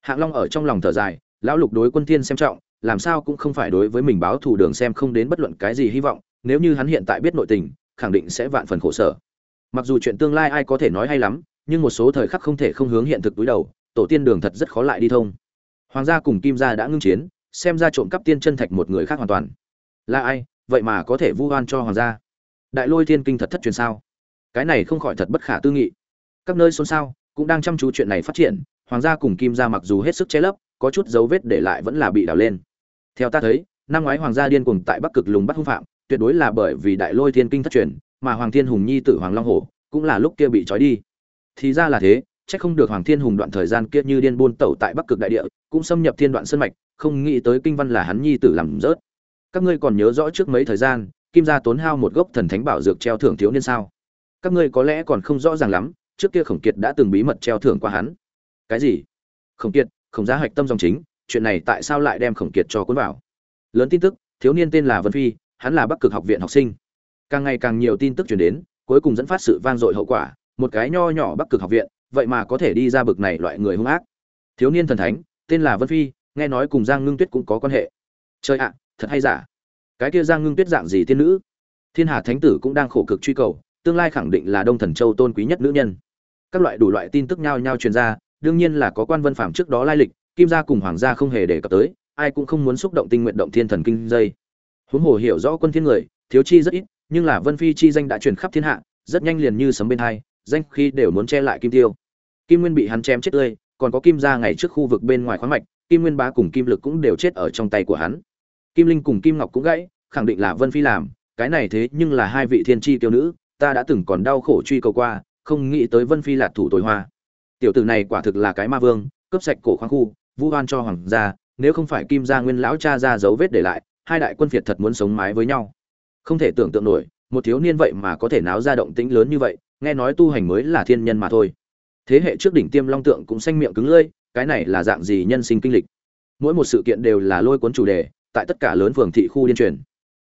Hạng long ở trong lòng thở dài, lão lục đối quân thiên xem trọng, làm sao cũng không phải đối với mình báo thù đường xem không đến bất luận cái gì hy vọng, nếu như hắn hiện tại biết nội tình, khẳng định sẽ vạn phần khổ sở. Mặc dù chuyện tương lai ai có thể nói hay lắm, nhưng một số thời khắc không thể không hướng hiện thực túi đầu, tổ tiên đường thật rất khó lại đi thông. Hoàng gia cùng kim gia đã ngưng chiến xem ra trộm cắp tiên chân thạch một người khác hoàn toàn. Là ai? Vậy mà có thể vu oan cho hoàng gia. Đại lôi thiên kinh thật thất truyền sao? Cái này không khỏi thật bất khả tư nghị. Các nơi xôn xao cũng đang chăm chú chuyện này phát triển, hoàng gia cùng kim gia mặc dù hết sức che lấp, có chút dấu vết để lại vẫn là bị đào lên. Theo ta thấy, năm ngoái hoàng gia điên cuồng tại bắc cực lùng bắt hung phạm, tuyệt đối là bởi vì đại lôi thiên kinh thất truyền, mà hoàng thiên hùng nhi tử hoàng long hổ cũng là lúc kia bị trói đi. Thì ra là thế, chắc không được hoàng thiên hùng đoạn thời gian kia như điên buôn tẩu tại bắc cực đại địa, cũng xâm nhập thiên đoạn sân mạch không nghĩ tới kinh văn là hắn nhi tử làm rớt. Các ngươi còn nhớ rõ trước mấy thời gian, kim gia tốn hao một gốc thần thánh bảo dược treo thưởng thiếu niên sao? Các ngươi có lẽ còn không rõ ràng lắm, trước kia khổng kiệt đã từng bí mật treo thưởng qua hắn. Cái gì? Khổng kiệt, khổng gia hạch tâm dòng chính, chuyện này tại sao lại đem khổng kiệt cho cuốn vào? Lớn tin tức, thiếu niên tên là vân phi, hắn là bắc cực học viện học sinh. Càng ngày càng nhiều tin tức chuyển đến, cuối cùng dẫn phát sự vang dội hậu quả, một cái nho nhỏ bắc cực học viện, vậy mà có thể đi ra bực này loại người hung ác. Thiếu niên thần thánh, tên là vân phi nghe nói cùng giang ngưng tuyết cũng có quan hệ. Chơi ạ, thật hay giả. Cái kia giang ngưng tuyết dạng gì tiên nữ? Thiên hà thánh tử cũng đang khổ cực truy cầu, tương lai khẳng định là đông thần châu tôn quý nhất nữ nhân. Các loại đủ loại tin tức nhao nhao truyền ra, đương nhiên là có quan vân phạm trước đó lai lịch, kim gia cùng hoàng gia không hề đề cập tới, ai cũng không muốn xúc động tinh nguyện động thiên thần kinh dây. Huống hồ hiểu rõ quân thiên người, thiếu chi rất ít, nhưng là vân phi chi danh đã truyền khắp thiên hạ, rất nhanh liền như sấm bên hai, danh khi đều muốn che lại kim tiêu. Kim nguyên bị hắn chém chết tươi, còn có kim gia ngày trước khu vực bên ngoài khoáng mạch kim nguyên bá cùng kim lực cũng đều chết ở trong tay của hắn. Kim linh cùng kim ngọc cũng gãy, khẳng định là vân phi làm, cái này thế nhưng là hai vị thiên chi tiêu nữ, ta đã từng còn đau khổ truy cầu qua, không nghĩ tới vân phi là thủ tối hoa. Tiểu tử này quả thực là cái ma vương, cướp sạch cổ khoáng khu, vu oan cho hoàng gia, nếu không phải kim gia nguyên lão cha ra dấu vết để lại, hai đại quân việt thật muốn sống mái với nhau. Không thể tưởng tượng nổi, một thiếu niên vậy mà có thể náo ra động tĩnh lớn như vậy, nghe nói tu hành mới là thiên nhân mà thôi thế hệ trước đỉnh tiêm long tượng cũng xanh miệng cứng lưỡi, cái này là dạng gì nhân sinh kinh lịch? Mỗi một sự kiện đều là lôi cuốn chủ đề, tại tất cả lớn phường thị khu điên truyền.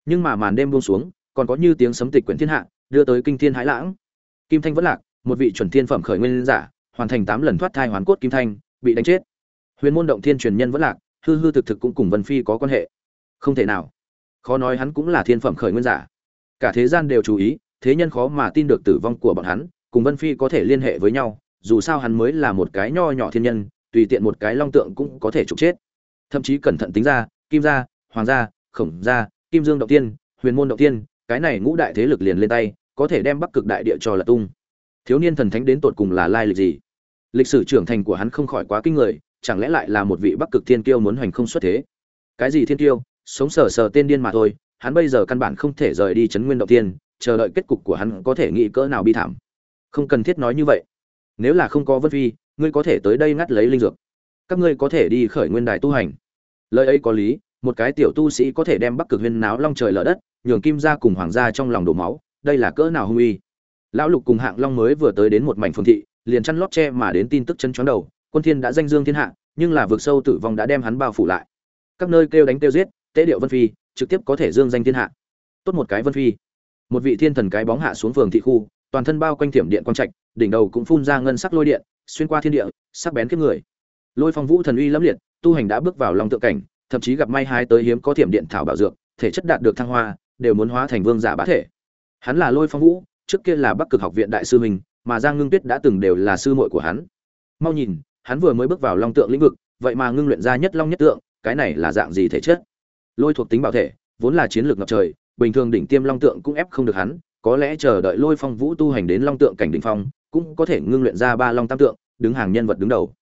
Nhưng mà màn đêm buông xuống, còn có như tiếng sấm tịch quyển thiên hạ, đưa tới kinh thiên hãi lãng. Kim thanh vẫn lạc, một vị chuẩn thiên phẩm khởi nguyên giả, hoàn thành tám lần thoát thai hoàn cốt kim thanh, bị đánh chết. Huyền môn động thiên truyền nhân vẫn lạc, hư hư thực thực cũng cùng vân phi có quan hệ. Không thể nào. Khó nói hắn cũng là thiên phẩm khởi nguyên giả. Cả thế gian đều chú ý, thế nhân khó mà tin được tử vong của bọn hắn, cùng vân phi có thể liên hệ với nhau dù sao hắn mới là một cái nho nhỏ thiên nhân, tùy tiện một cái long tượng cũng có thể trục chết. Thậm chí cẩn thận tính ra, kim gia, hoàng gia, khổng gia, kim dương động tiên, huyền môn động tiên, cái này ngũ đại thế lực liền lên tay, có thể đem bắc cực đại địa cho là tung. Thiếu niên thần thánh đến tột cùng là lai lịch gì? Lịch sử trưởng thành của hắn không khỏi quá kinh người, chẳng lẽ lại là một vị bắc cực thiên kiêu muốn hoành không xuất thế? Cái gì thiên kiêu? Sống sờ sờ tên điên mà thôi, hắn bây giờ căn bản không thể rời đi chấn nguyên động tiên, chờ đợi kết cục của hắn có thể nghĩ cỡ nào bi thảm. Không cần thiết nói như vậy nếu là không có vân phi, ngươi có thể tới đây ngắt lấy linh dược. Các ngươi có thể đi khởi nguyên đài tu hành. Lời ấy có lý, một cái tiểu tu sĩ có thể đem bắc cực huyên náo long trời lở đất, nhường kim gia cùng hoàng gia trong lòng đổ máu, đây là cỡ nào hung uy. Lão lục cùng hạng long mới vừa tới đến một mảnh phương thị, liền chăn lót tre mà đến tin tức chân chóng đầu, quân thiên đã danh dương thiên hạ, nhưng là vực sâu tử vong đã đem hắn bao phủ lại. Các nơi kêu đánh kêu giết, tế điệu vân phi, trực tiếp có thể dương danh thiên hạ. Tốt một cái vân phi. Một vị thiên thần cái bóng hạ xuống phường thị khu, toàn thân bao quanh thiểm điện quang trạch đỉnh đầu cũng phun ra ngân sắc lôi điện, xuyên qua thiên địa, sắc bén kiếp người. Lôi phong vũ thần uy lẫm liệt, tu hành đã bước vào long tượng cảnh, thậm chí gặp may hai tới hiếm có thiểm điện thảo bảo dược, thể chất đạt được thăng hoa, đều muốn hóa thành vương giả bá thể. Hắn là lôi phong vũ, trước kia là bắc cực học viện đại sư mình mà giang ngưng tuyết đã từng đều là sư muội của hắn. Mau nhìn, hắn vừa mới bước vào long tượng lĩnh vực, vậy mà ngưng luyện ra nhất long nhất tượng, cái này là dạng gì thể chất? Lôi thuộc tính bảo thể, vốn là chiến lược ngập trời, bình thường đỉnh tiêm long tượng cũng ép không được hắn, có lẽ chờ đợi lôi phong vũ tu hành đến long tượng cảnh đỉnh phong cũng có thể ngưng luyện ra ba long tam tượng, đứng hàng nhân vật đứng đầu.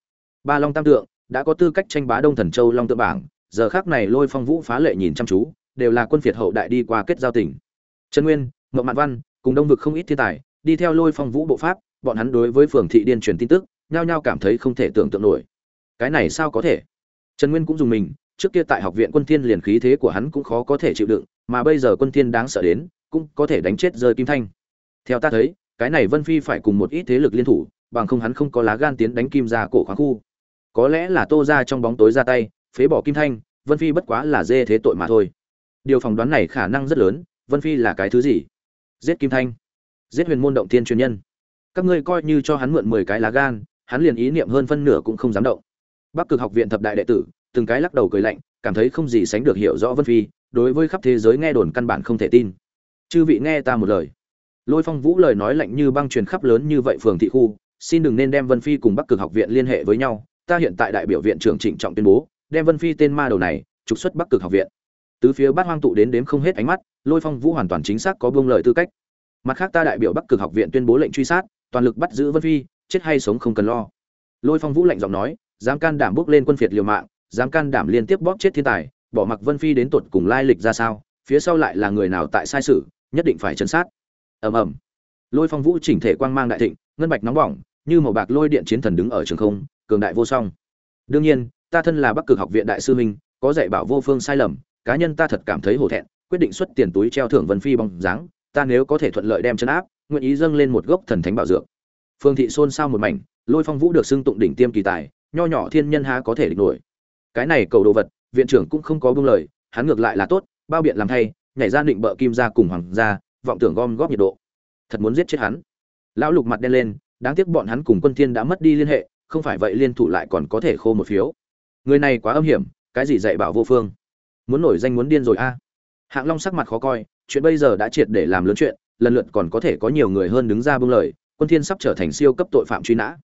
Ba long tam tượng đã có tư cách tranh bá đông thần châu long tượng bảng, giờ khác này lôi phong vũ phá lệ nhìn chăm chú, đều là quân phiệt hậu đại đi qua kết giao tỉnh trần nguyên, mộng mạn văn cùng đông vực không ít thiên tài, đi theo lôi phong vũ bộ pháp, bọn hắn đối với phường thị điên truyền tin tức, nhao nhao cảm thấy không thể tưởng tượng nổi. Cái này sao có thể? Trần nguyên cũng dùng mình, trước kia tại học viện quân thiên liền khí thế của hắn cũng khó có thể chịu đựng, mà bây giờ quân thiên đáng sợ đến, cũng có thể đánh chết rơi kim thanh. Theo ta thấy cái này vân phi phải cùng một ít thế lực liên thủ, bằng không hắn không có lá gan tiến đánh kim gia cổ khoáng khu. Có lẽ là tô gia trong bóng tối ra tay, phế bỏ kim thanh, vân phi bất quá là dê thế tội mà thôi. Điều phỏng đoán này khả năng rất lớn, vân phi là cái thứ gì? Giết kim thanh. Giết huyền môn động thiên truyền nhân. Các ngươi coi như cho hắn mượn mười cái lá gan, hắn liền ý niệm hơn phân nửa cũng không dám động. Bắc cực học viện thập đại đệ tử, từng cái lắc đầu cười lạnh, cảm thấy không gì sánh được hiểu rõ vân phi, đối với khắp thế giới nghe đồn căn bản không thể tin. Chư vị nghe ta một lời lôi phong vũ lời nói lạnh như băng truyền khắp lớn như vậy phường thị khu, xin đừng nên đem vân phi cùng bắc cực học viện liên hệ với nhau. Ta hiện tại đại biểu viện trưởng trịnh trọng tuyên bố, đem vân phi tên ma đầu này trục xuất bắc cực học viện. Tứ phía bát hoang tụ đến đếm không hết ánh mắt, lôi phong vũ hoàn toàn chính xác có buông lời tư cách. Mặt khác ta đại biểu bắc cực học viện tuyên bố lệnh truy sát, toàn lực bắt giữ vân phi, chết hay sống không cần lo. Lôi phong vũ lạnh giọng nói, dám can đảm bước lên quân phiệt liều mạng, dám can đảm liên tiếp bóp chết thiên tài, bỏ mặc vân phi đến tột cùng lai lịch ra sao, phía sau lại là người nào tại sai sự, nhất định phải chấn sát ầm ầm. Lôi phong vũ chỉnh thể quang mang đại thịnh, ngân bạch nóng bỏng, như màu bạc lôi điện chiến thần đứng ở trường không, cường đại vô song. Đương nhiên, ta thân là bắc cực học viện đại sư minh có dạy bảo vô phương sai lầm, cá nhân ta thật cảm thấy hổ thẹn, quyết định xuất tiền túi treo thưởng vân phi bóng dáng, ta nếu có thể thuận lợi đem chân áp, nguyện ý dâng lên một gốc thần thánh bảo dược. Phương thị xôn xao một mảnh, lôi phong vũ được xưng tụng đỉnh tiêm kỳ tài, nho nhỏ thiên nhân há có thể địch nổi. Cái này cầu đồ vật, viện trưởng cũng không có buông lời, hắn ngược lại là tốt, bao biện làm thay, nhảy ra định bợ kim ra cùng hoàng gia vọng tưởng gom góp nhiệt độ. Thật muốn giết chết hắn. Lão lục mặt đen lên, đáng tiếc bọn hắn cùng quân thiên đã mất đi liên hệ, không phải vậy liên thủ lại còn có thể khô một phiếu. Người này quá âm hiểm, cái gì dạy bảo vô phương. Muốn nổi danh muốn điên rồi a. Hạng long sắc mặt khó coi, chuyện bây giờ đã triệt để làm lớn chuyện, lần lượt còn có thể có nhiều người hơn đứng ra buông lời, quân thiên sắp trở thành siêu cấp tội phạm truy nã.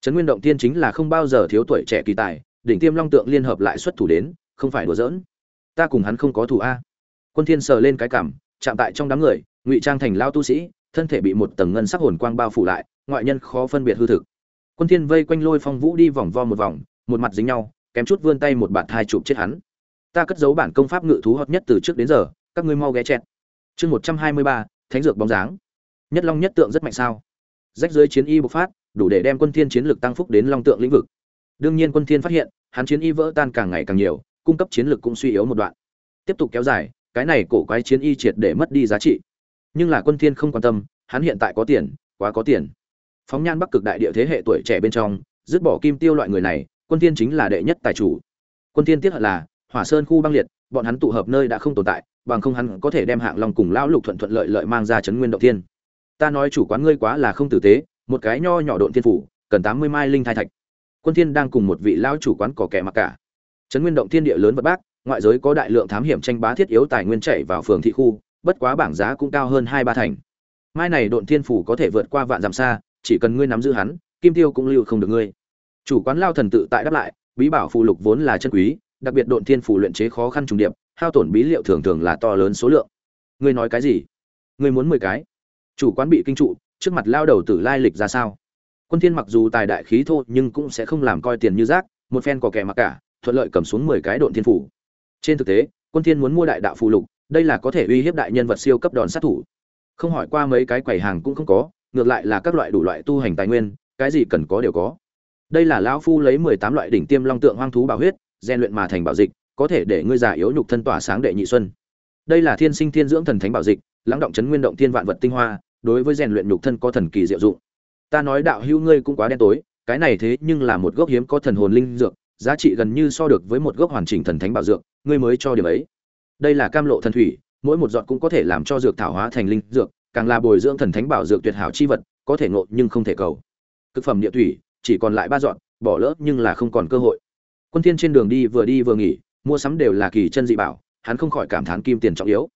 Trấn nguyên động tiên chính là không bao giờ thiếu tuổi trẻ kỳ tài, đỉnh tiêm long tượng liên hợp lại xuất thủ đến, không phải đùa giỡn. Ta cùng hắn không có thủ a. Quân thiên sờ lên cái cằm chạm tại trong đám người ngụy trang thành lao tu sĩ, thân thể bị một tầng ngân sắc hồn quang bao phủ lại, ngoại nhân khó phân biệt hư thực. Quân thiên vây quanh lôi phong vũ đi vòng vo một vòng, một mặt dính nhau, kém chút vươn tay một bạt hai chụp chết hắn. Ta cất giấu bản công pháp ngự thú hợp nhất từ trước đến giờ, các ngươi mau ghé chẹt. Chương một trăm hai mươi ba, thánh dược bóng dáng. Nhất long nhất tượng rất mạnh sao? Rách dưới chiến y bộc phát, đủ để đem quân thiên chiến lực tăng phúc đến long tượng lĩnh vực. Đương nhiên quân thiên phát hiện, hắn chiến y vỡ tan càng ngày càng nhiều, cung cấp chiến lực cũng suy yếu một đoạn. Tiếp tục kéo dài, cái này cổ quái chiến y triệt để mất đi giá trị nhưng là quân thiên không quan tâm, hắn hiện tại có tiền, quá có tiền. Phóng nhan bắc cực đại địa thế hệ tuổi trẻ bên trong, dứt bỏ kim tiêu loại người này, quân thiên chính là đệ nhất tài chủ. Quân thiên tiếc hận là, hỏa sơn khu băng liệt, bọn hắn tụ hợp nơi đã không tồn tại, bằng không hắn có thể đem hạng long cùng lão lục thuận thuận lợi lợi mang ra chấn nguyên động thiên. Ta nói chủ quán ngươi quá là không tử tế, một cái nho nhỏ độn thiên phủ, cần tám mươi mai linh thai thạch. Quân thiên đang cùng một vị lão chủ quán cỏ kẻ mặc cả. Chấn nguyên động thiên địa lớn vật bác, ngoại giới có đại lượng thám hiểm tranh bá thiết yếu tài nguyên chảy vào phường thị khu bất quá bảng giá cũng cao hơn hai ba thành. Mai này độn thiên phủ có thể vượt qua vạn dặm xa, chỉ cần ngươi nắm giữ hắn, kim tiêu cũng lưu không được ngươi. Chủ quán lao thần tự tại đáp lại, bí bảo phụ lục vốn là chân quý, đặc biệt độn thiên phủ luyện chế khó khăn trùng điệp, hao tổn bí liệu thường thường là to lớn số lượng. Ngươi nói cái gì? Ngươi muốn mười cái? Chủ quán bị kinh trụ, trước mặt lao đầu tử lai lịch ra sao? Quân thiên mặc dù tài đại khí thô, nhưng cũng sẽ không làm coi tiền như rác, một phen có kẻ mặc cả, thuận lợi cầm xuống mười cái độn thiên phủ. Trên thực tế, quân thiên muốn mua đại đạo phù lục đây là có thể uy hiếp đại nhân vật siêu cấp đòn sát thủ. Không hỏi qua mấy cái quầy hàng cũng không có, ngược lại là các loại đủ loại tu hành tài nguyên, cái gì cần có đều có. Đây là lão phu lấy mười tám loại đỉnh tiêm long tượng hoang thú bảo huyết, rèn luyện mà thành bảo dịch, có thể để ngươi già yếu nhục thân tỏa sáng đệ nhị xuân. Đây là thiên sinh thiên dưỡng thần thánh bảo dịch, lắng động chấn nguyên động thiên vạn vật tinh hoa, đối với rèn luyện nhục thân có thần kỳ diệu dụng. Ta nói đạo hữu ngươi cũng quá đen tối, cái này thế nhưng là một gốc hiếm có thần hồn linh dược, giá trị gần như so được với một gốc hoàn chỉnh thần thánh bảo dược, ngươi mới cho điểm ấy đây là cam lộ thần thủy, mỗi một giọt cũng có thể làm cho dược thảo hóa thành linh dược, càng là bồi dưỡng thần thánh bảo dược tuyệt hảo chi vật, có thể ngộ nhưng không thể cầu. Cực phẩm địa thủy, chỉ còn lại ba giọt, bỏ lỡ nhưng là không còn cơ hội. Quân thiên trên đường đi vừa đi vừa nghỉ, mua sắm đều là kỳ chân dị bảo, hắn không khỏi cảm thán kim tiền trọng yếu.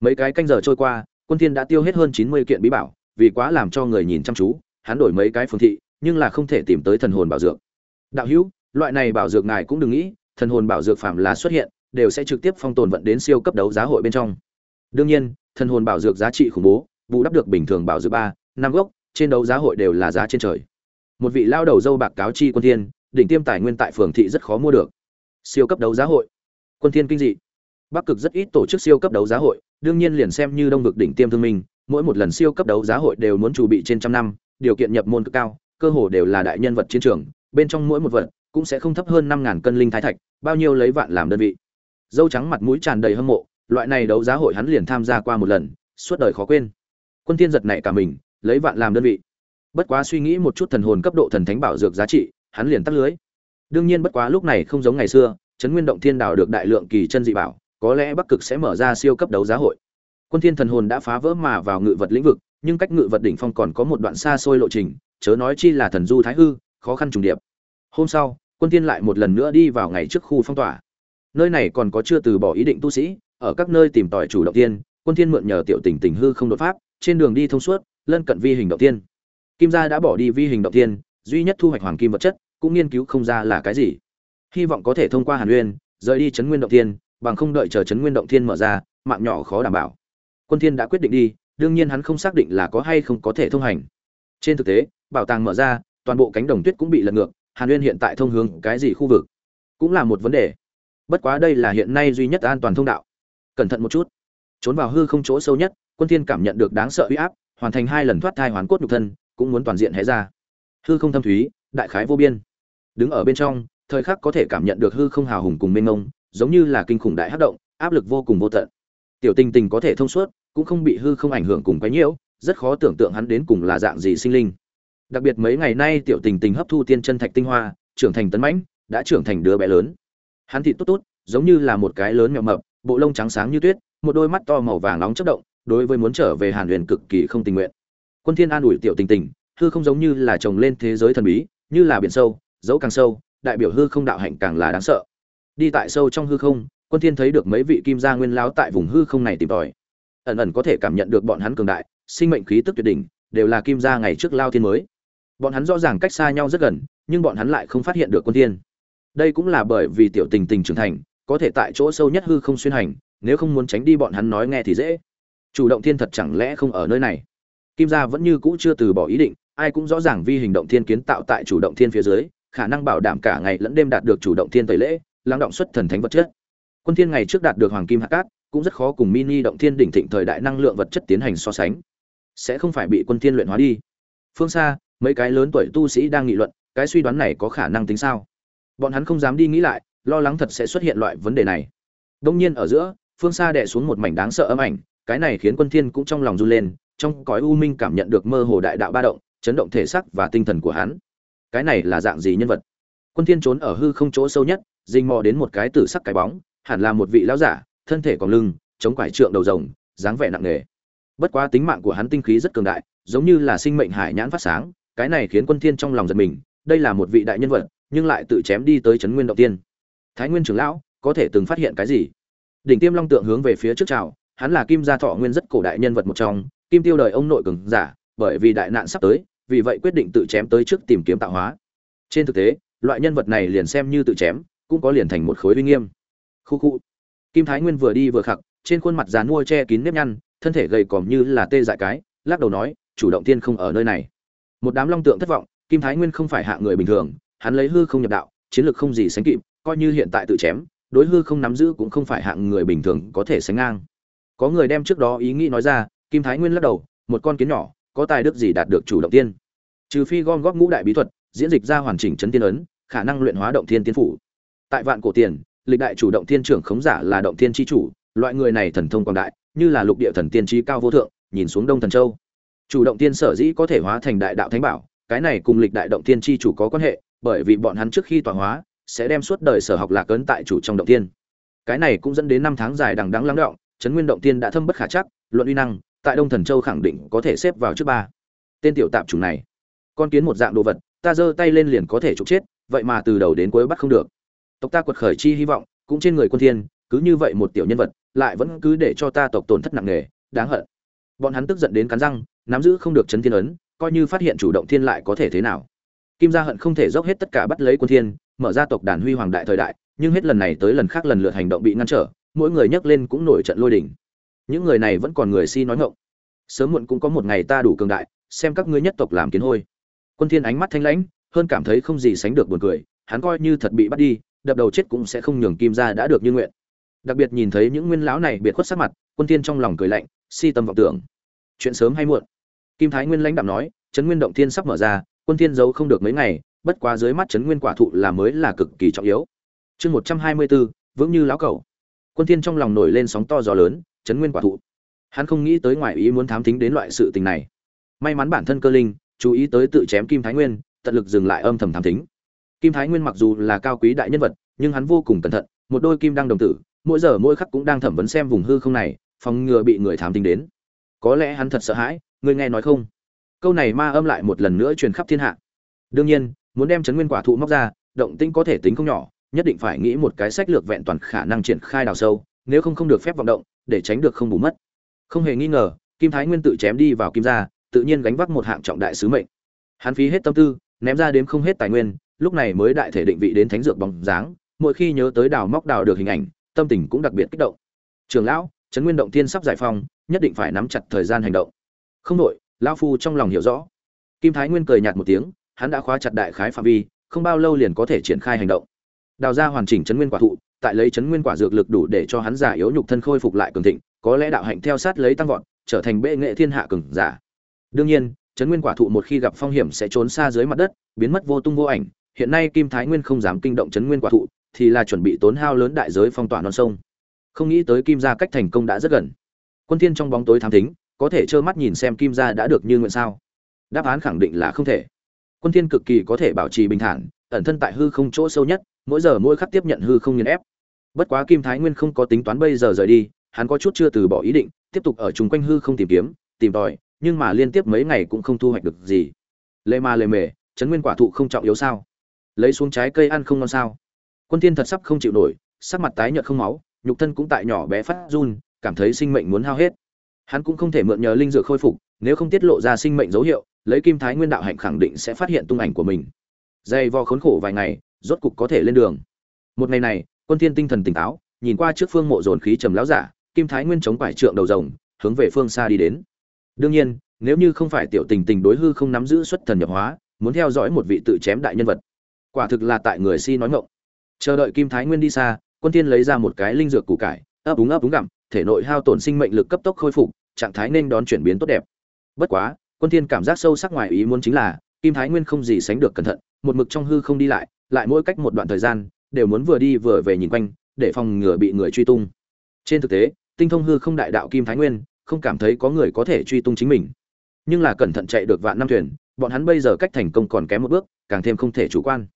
Mấy cái canh giờ trôi qua, quân thiên đã tiêu hết hơn 90 kiện bí bảo, vì quá làm cho người nhìn chăm chú, hắn đổi mấy cái phương thị, nhưng là không thể tìm tới thần hồn bảo dược. Đạo hữu, loại này bảo dược ngài cũng đừng nghĩ, thần hồn bảo dược phạm là xuất hiện đều sẽ trực tiếp phong tồn vận đến siêu cấp đấu giá hội bên trong. Đương nhiên, thần hồn bảo dược giá trị khủng bố, bù đắp được bình thường bảo dược ba, năm gốc, trên đấu giá hội đều là giá trên trời. Một vị lao đầu dâu bạc cáo chi quân thiên, đỉnh tiêm tài nguyên tại phường thị rất khó mua được. Siêu cấp đấu giá hội. Quân thiên kinh dị. Bắc cực rất ít tổ chức siêu cấp đấu giá hội, đương nhiên liền xem như đông vực đỉnh tiêm thương minh, mỗi một lần siêu cấp đấu giá hội đều muốn chuẩn bị trên trăm năm, điều kiện nhập môn cực cao, cơ hồ đều là đại nhân vật chiến trường, bên trong mỗi một vật cũng sẽ không thấp hơn năm ngàn cân linh thái thạch, bao nhiêu lấy vạn làm đơn vị dâu trắng mặt mũi tràn đầy hâm mộ, loại này đấu giá hội hắn liền tham gia qua một lần, suốt đời khó quên. Quân thiên giật này cả mình, lấy vạn làm đơn vị. Bất quá suy nghĩ một chút thần hồn cấp độ thần thánh bảo dược giá trị, hắn liền tắt lưới. Đương nhiên bất quá lúc này không giống ngày xưa, chấn nguyên động thiên đảo được đại lượng kỳ chân dị bảo, có lẽ bắc cực sẽ mở ra siêu cấp đấu giá hội. Quân thiên thần hồn đã phá vỡ mà vào ngự vật lĩnh vực, nhưng cách ngự vật đỉnh phong còn có một đoạn xa xôi lộ trình, chớ nói chi là thần du thái hư, khó khăn trùng điệp. Hôm sau, quân thiên lại một lần nữa đi vào ngày trước khu phong tỏa nơi này còn có chưa từ bỏ ý định tu sĩ, ở các nơi tìm tòi chủ động tiên, quân thiên mượn nhờ tiểu tình tình hư không đột pháp, trên đường đi thông suốt, lân cận vi hình động tiên. Kim gia đã bỏ đi vi hình động tiên, duy nhất thu hoạch hoàng kim vật chất, cũng nghiên cứu không ra là cái gì. Hy vọng có thể thông qua hàn uyên rời đi chấn nguyên động tiên, bằng không đợi chờ chấn nguyên động thiên mở ra, mạng nhỏ khó đảm bảo. Quân thiên đã quyết định đi, đương nhiên hắn không xác định là có hay không có thể thông hành. Trên thực tế, bảo tàng mở ra, toàn bộ cánh đồng tuyết cũng bị lật ngược, hàn uyên hiện tại thông hướng cái gì khu vực? Cũng là một vấn đề bất quá đây là hiện nay duy nhất an toàn thông đạo. Cẩn thận một chút. Trốn vào hư không chỗ sâu nhất, quân thiên cảm nhận được đáng sợ uy áp, hoàn thành hai lần thoát thai hoàn cốt nhục thân, cũng muốn toàn diện hé ra. Hư không thâm thúy, đại khái vô biên. Đứng ở bên trong, thời khắc có thể cảm nhận được hư không hào hùng cùng mênh mông, giống như là kinh khủng đại hấp động, áp lực vô cùng vô tận. Tiểu tình tình có thể thông suốt, cũng không bị hư không ảnh hưởng cùng quấy nhiễu rất khó tưởng tượng hắn đến cùng là dạng gì sinh linh. Đặc biệt mấy ngày nay tiểu tình tình hấp thu tiên chân thạch tinh hoa, trưởng thành tấn mãnh, đã trưởng thành đứa bé lớn hắn thịt tốt tốt, giống như là một cái lớn mèo mập, bộ lông trắng sáng như tuyết, một đôi mắt to màu vàng nóng chớp động, đối với muốn trở về hàn huyền cực kỳ không tình nguyện. Quân thiên an ủi tiểu tình tình, hư không giống như là trồng lên thế giới thần bí, như là biển sâu dẫu càng sâu, đại biểu hư không đạo hạnh càng là đáng sợ. Đi tại sâu trong hư không, quân thiên thấy được mấy vị kim gia nguyên lão tại vùng hư không này tìm tòi. Ẩn ẩn có thể cảm nhận được bọn hắn cường đại, sinh mệnh khí tức tuyệt đỉnh, đều là kim gia ngày trước lao thiên mới. Bọn hắn rõ ràng cách xa nhau rất gần, nhưng bọn hắn lại không phát hiện được quân thiên đây cũng là bởi vì tiểu tình tình trưởng thành, có thể tại chỗ sâu nhất hư không xuyên hành, nếu không muốn tránh đi bọn hắn nói nghe thì dễ. Chủ động thiên thật chẳng lẽ không ở nơi này? Kim gia vẫn như cũ chưa từ bỏ ý định, ai cũng rõ ràng vi hình động thiên kiến tạo tại chủ động thiên phía dưới, khả năng bảo đảm cả ngày lẫn đêm đạt được chủ động thiên tẩy lễ, lắng động xuất thần thánh vật chất. Quân thiên ngày trước đạt được hoàng kim hạt cát, cũng rất khó cùng mini động thiên đỉnh thịnh thời đại năng lượng vật chất tiến hành so sánh. Sẽ không phải bị quân thiên luyện hóa đi. Phương xa, mấy cái lớn tuổi tu sĩ đang nghị luận, cái suy đoán này có khả năng tính sao? Bọn hắn không dám đi nghĩ lại, lo lắng thật sẽ xuất hiện loại vấn đề này. Đông nhiên ở giữa, phương xa đè xuống một mảnh đáng sợ âm ảnh, cái này khiến quân thiên cũng trong lòng run lên, trong cõi u minh cảm nhận được mơ hồ đại đạo ba động, chấn động thể xác và tinh thần của hắn. Cái này là dạng gì nhân vật? Quân thiên trốn ở hư không chỗ sâu nhất dình mò đến một cái tử sắc cái bóng, hẳn là một vị lão giả, thân thể còn lưng, chống quải trượng đầu rồng, dáng vẻ nặng nề. Bất quá tính mạng của hắn tinh khí rất cường đại, giống như là sinh mệnh hải nhãn phát sáng, cái này khiến quân thiên trong lòng giật mình, đây là một vị đại nhân vật nhưng lại tự chém đi tới chấn nguyên động tiên. Thái nguyên trưởng lão, có thể từng phát hiện cái gì? Đỉnh tiêm long tượng hướng về phía trước chào, hắn là kim gia thọ nguyên rất cổ đại nhân vật một trong, kim tiêu đời ông nội cường giả, bởi vì đại nạn sắp tới, vì vậy quyết định tự chém tới trước tìm kiếm tạo hóa. Trên thực tế, loại nhân vật này liền xem như tự chém, cũng có liền thành một khối uy nghiêm. Khu khu. Kim thái nguyên vừa đi vừa khặc, trên khuôn mặt dán mua che kín nếp nhăn, thân thể gầy còm như là tê dại cái, lắc đầu nói, chủ động tiên không ở nơi này. Một đám long tượng thất vọng, kim thái nguyên không phải hạ người bình thường hắn lấy hư không nhập đạo, chiến lược không gì sánh kịp, coi như hiện tại tự chém, đối hư không nắm giữ cũng không phải hạng người bình thường có thể sánh ngang. Có người đem trước đó ý nghĩ nói ra, kim thái nguyên lắc đầu, một con kiến nhỏ, có tài đức gì đạt được chủ động tiên? Trừ phi gom góp ngũ đại bí thuật, diễn dịch ra hoàn chỉnh chấn tiên ấn, khả năng luyện hóa động thiên tiên phủ. Tại vạn cổ tiền, lịch đại chủ động thiên trưởng khống giả là động thiên chi chủ, loại người này thần thông quảng đại, như là lục địa thần tiên trí cao vô thượng, nhìn xuống đông thần châu. Chủ động tiên sở dĩ có thể hóa thành đại đạo thánh bảo, cái này cùng lịch đại động tiên chi chủ có quan hệ bởi vì bọn hắn trước khi tọa hóa, sẽ đem suốt đời sở học lạc ấn tại chủ trong động tiên. Cái này cũng dẫn đến năm tháng dài đằng đẵng lắng động trấn nguyên động tiên đã thâm bất khả chắc, luận uy năng, tại đông thần châu khẳng định có thể xếp vào trước ba. Tên tiểu tạp chủng này, con kiến một dạng đồ vật, ta giơ tay lên liền có thể trục chết, vậy mà từ đầu đến cuối bắt không được. Tộc ta quật khởi chi hy vọng, cũng trên người quân thiên, cứ như vậy một tiểu nhân vật, lại vẫn cứ để cho ta tộc tổn thất nặng nề, đáng hận. Bọn hắn tức giận đến cắn răng, nắm giữ không được chấn thiên ấn, coi như phát hiện chủ động thiên lại có thể thế nào kim gia hận không thể dốc hết tất cả bắt lấy quân thiên, mở ra tộc đàn huy hoàng đại thời đại, nhưng hết lần này tới lần khác lần lượt hành động bị ngăn trở, mỗi người nhấc lên cũng nổi trận lôi đình. Những người này vẫn còn người si nói ngọng. Sớm muộn cũng có một ngày ta đủ cường đại, xem các ngươi nhất tộc làm kiến hôi. Quân thiên ánh mắt thanh lãnh, hơn cảm thấy không gì sánh được buồn cười, hắn coi như thật bị bắt đi, đập đầu chết cũng sẽ không nhường kim gia đã được như nguyện. Đặc biệt nhìn thấy những nguyên lão này biệt khuất sắc mặt, quân thiên trong lòng cười lạnh, si tâm vọng tưởng. Chuyện sớm hay muộn. Kim thái nguyên lãnh đạm nói, chấn nguyên động thiên sắp mở ra quân thiên giấu không được mấy ngày bất quá dưới mắt chấn nguyên quả thụ là mới là cực kỳ trọng yếu. Chương 124, vững như lão cẩu. Quân thiên trong lòng nổi lên sóng to gió lớn chấn nguyên quả thụ. Hắn không nghĩ tới ngoại ý muốn thám thính đến loại sự tình này. May mắn bản thân cơ linh chú ý tới tự chém kim thái nguyên tận lực dừng lại âm thầm thám thính. Kim thái nguyên mặc dù là cao quý đại nhân vật nhưng hắn vô cùng cẩn thận một đôi kim đang đồng tử mỗi giờ mỗi khắc cũng đang thẩm vấn xem vùng hư không này phòng ngừa bị người thám tính đến. Có lẽ hắn thật sợ hãi người nghe nói không? Câu này ma âm lại một lần nữa truyền khắp thiên hạ. Đương nhiên, muốn đem chấn nguyên quả thụ móc ra, động tĩnh có thể tính không nhỏ, nhất định phải nghĩ một cái sách lược vẹn toàn khả năng triển khai đào sâu, nếu không không được phép vọng động, để tránh được không bù mất. Không hề nghi ngờ, kim thái nguyên tự chém đi vào kim gia, tự nhiên gánh vác một hạng trọng đại sứ mệnh. Hắn phí hết tâm tư, ném ra đếm không hết tài nguyên, lúc này mới đại thể định vị đến thánh dược bóng dáng, mỗi khi nhớ tới đào móc đào được hình ảnh, tâm tình cũng đặc biệt kích động. Trường lão trấn nguyên động tiên sắp giải phóng, nhất định phải nắm chặt thời gian hành động. Không đội lão phu trong lòng hiểu rõ. Kim thái nguyên cười nhạt một tiếng, hắn đã khóa chặt đại khái phạm vi, không bao lâu liền có thể triển khai hành động. Đào ra hoàn chỉnh Chấn nguyên quả thụ, tại lấy Chấn nguyên quả dược lực đủ để cho hắn giả yếu nhục thân khôi phục lại cường thịnh, có lẽ đạo hạnh theo sát lấy tăng vọt, trở thành bệ nghệ thiên hạ cường giả. Đương nhiên, Chấn nguyên quả thụ một khi gặp phong hiểm sẽ trốn xa dưới mặt đất, biến mất vô tung vô ảnh. Hiện nay kim thái nguyên không dám kinh động Chấn nguyên quả thụ, thì là chuẩn bị tốn hao lớn đại giới phong tỏa non sông. Không nghĩ tới kim gia cách thành công đã rất gần. Quân thiên trong bóng tối thám thính có thể trơ mắt nhìn xem kim gia đã được như nguyện sao? Đáp án khẳng định là không thể. Quân thiên cực kỳ có thể bảo trì bình thản, ẩn thân tại hư không chỗ sâu nhất, mỗi giờ mỗi khắc tiếp nhận hư không nghiền ép. Bất quá kim thái nguyên không có tính toán bây giờ rời đi, hắn có chút chưa từ bỏ ý định, tiếp tục ở chung quanh hư không tìm kiếm, tìm tòi, nhưng mà liên tiếp mấy ngày cũng không thu hoạch được gì. Lê ma lê mề, chấn nguyên quả thụ không trọng yếu sao? Lấy xuống trái cây ăn không ngon sao? Quân thiên thật sắp không chịu nổi, sắc mặt tái nhợt không máu, nhục thân cũng tại nhỏ bé phát run, cảm thấy sinh mệnh muốn hao hết hắn cũng không thể mượn nhờ linh dược khôi phục, nếu không tiết lộ ra sinh mệnh dấu hiệu, lấy kim thái nguyên đạo hạnh khẳng định sẽ phát hiện tung ảnh của mình. Dày vò khốn khổ vài ngày, rốt cục có thể lên đường. Một ngày này, quân thiên tinh thần tỉnh táo, nhìn qua trước phương mộ dồn khí trầm lão giả, kim thái nguyên chống quải trượng đầu rồng, hướng về phương xa đi đến. Đương nhiên, nếu như không phải tiểu tình tình đối hư không nắm giữ xuất thần nhập hóa, muốn theo dõi một vị tự chém đại nhân vật. Quả thực là tại người si nói ngọng. Chờ đợi kim thái nguyên đi xa, quân thiên lấy ra một cái linh dược củ cải, ấp úng ấp úng gặm thể nội hao tổn sinh mệnh lực cấp tốc khôi phục, trạng thái nên đón chuyển biến tốt đẹp. Bất quá, quân thiên cảm giác sâu sắc ngoài ý muốn chính là, kim thái nguyên không gì sánh được cẩn thận, một mực trong hư không đi lại lại mỗi cách một đoạn thời gian, đều muốn vừa đi vừa về nhìn quanh, để phòng ngừa bị người truy tung. Trên thực tế, tinh thông hư không đại đạo kim thái nguyên, không cảm thấy có người có thể truy tung chính mình. Nhưng là cẩn thận chạy được vạn năm thuyền, bọn hắn bây giờ cách thành công còn kém một bước, càng thêm không thể chủ quan.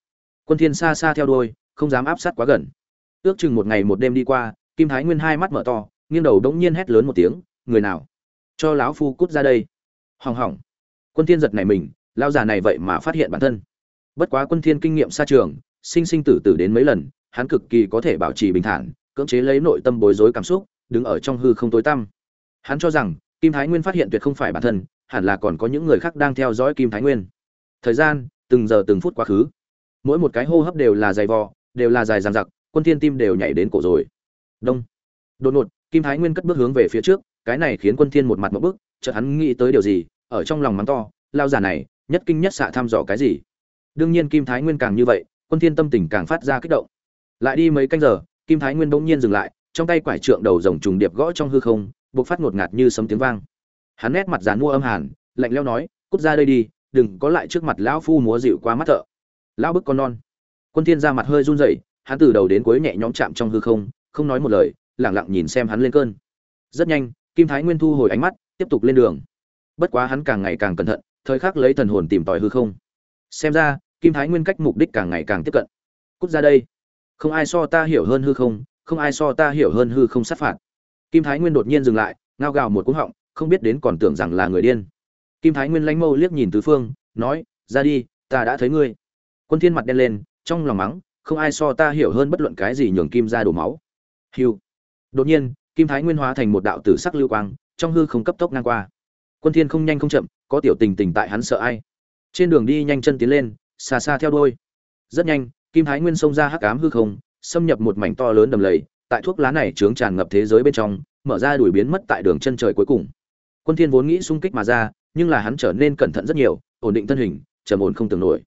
Quân thiên xa xa theo đuôi, không dám áp sát quá gần. Ước chừng một ngày một đêm đi qua, kim thái nguyên hai mắt mở to nghiêng đầu đống nhiên hét lớn một tiếng, người nào? Cho lão phu cút ra đây. Hỏng hỏng. Quân thiên giật này mình, lão già này vậy mà phát hiện bản thân. Bất quá quân thiên kinh nghiệm xa trường, sinh sinh tử tử đến mấy lần, hắn cực kỳ có thể bảo trì bình thản, cưỡng chế lấy nội tâm bối rối cảm xúc, đứng ở trong hư không tối tăm. Hắn cho rằng, kim thái nguyên phát hiện tuyệt không phải bản thân, hẳn là còn có những người khác đang theo dõi kim thái nguyên. Thời gian, từng giờ từng phút quá khứ. Mỗi một cái hô hấp đều là dày vò, đều là dài dằng dặc, quân thiên tim đều nhảy đến cổ rồi. Đông. Đột ngột kim thái nguyên cất bước hướng về phía trước, cái này khiến quân thiên một mặt một bước chợt hắn nghĩ tới điều gì, ở trong lòng mắng to lao giả này, nhất kinh nhất xạ thăm dò cái gì? Đương nhiên kim thái nguyên càng như vậy, quân thiên tâm tình càng phát ra kích động. Lại đi mấy canh giờ, kim thái nguyên bỗng nhiên dừng lại, trong tay quải trượng đầu rồng trùng điệp gõ trong hư không, bộc phát ngột ngạt như sấm tiếng vang. Hắn nét mặt dán mua âm hàn, lạnh lẽo nói, cút ra đây đi, đừng có lại trước mặt lão phu múa dịu qua mắt thợ. Lão bức con non. Quân thiên ra mặt hơi run rẩy, hắn từ đầu đến cuối nhẹ nhõm chạm trong hư không không nói một lời lặng lặng nhìn xem hắn lên cơn. Rất nhanh, kim thái nguyên thu hồi ánh mắt, tiếp tục lên đường. Bất quá hắn càng ngày càng cẩn thận, thời khắc lấy thần hồn tìm tòi hư không. Xem ra, kim thái nguyên cách mục đích càng ngày càng tiếp cận. Cút ra đây. Không ai so ta hiểu hơn hư không không ai so ta hiểu hơn hư không sát phạt. Kim thái nguyên đột nhiên dừng lại, ngao gào một cú họng, không biết đến còn tưởng rằng là người điên. Kim thái nguyên lánh mâu liếc nhìn tứ phương, nói, ra đi, ta đã thấy ngươi. Quân thiên mặt đen lên, trong lòng mắng, không ai so ta hiểu hơn bất luận cái gì nhường kim ra đổ máu. Hiu đột nhiên, kim thái nguyên hóa thành một đạo tử sắc lưu quang, trong hư không cấp tốc ngang qua. Quân thiên không nhanh không chậm, có tiểu tình tình tại hắn sợ ai. Trên đường đi nhanh chân tiến lên, xa xa theo đuôi. Rất nhanh, kim thái nguyên xông ra hắc ám hư không, xâm nhập một mảnh to lớn đầm lầy, tại thuốc lá này trướng tràn ngập thế giới bên trong, mở ra đuổi biến mất tại đường chân trời cuối cùng. Quân thiên vốn nghĩ xung kích mà ra, nhưng là hắn trở nên cẩn thận rất nhiều, ổn định thân hình, trầm ổn không tưởng nổi.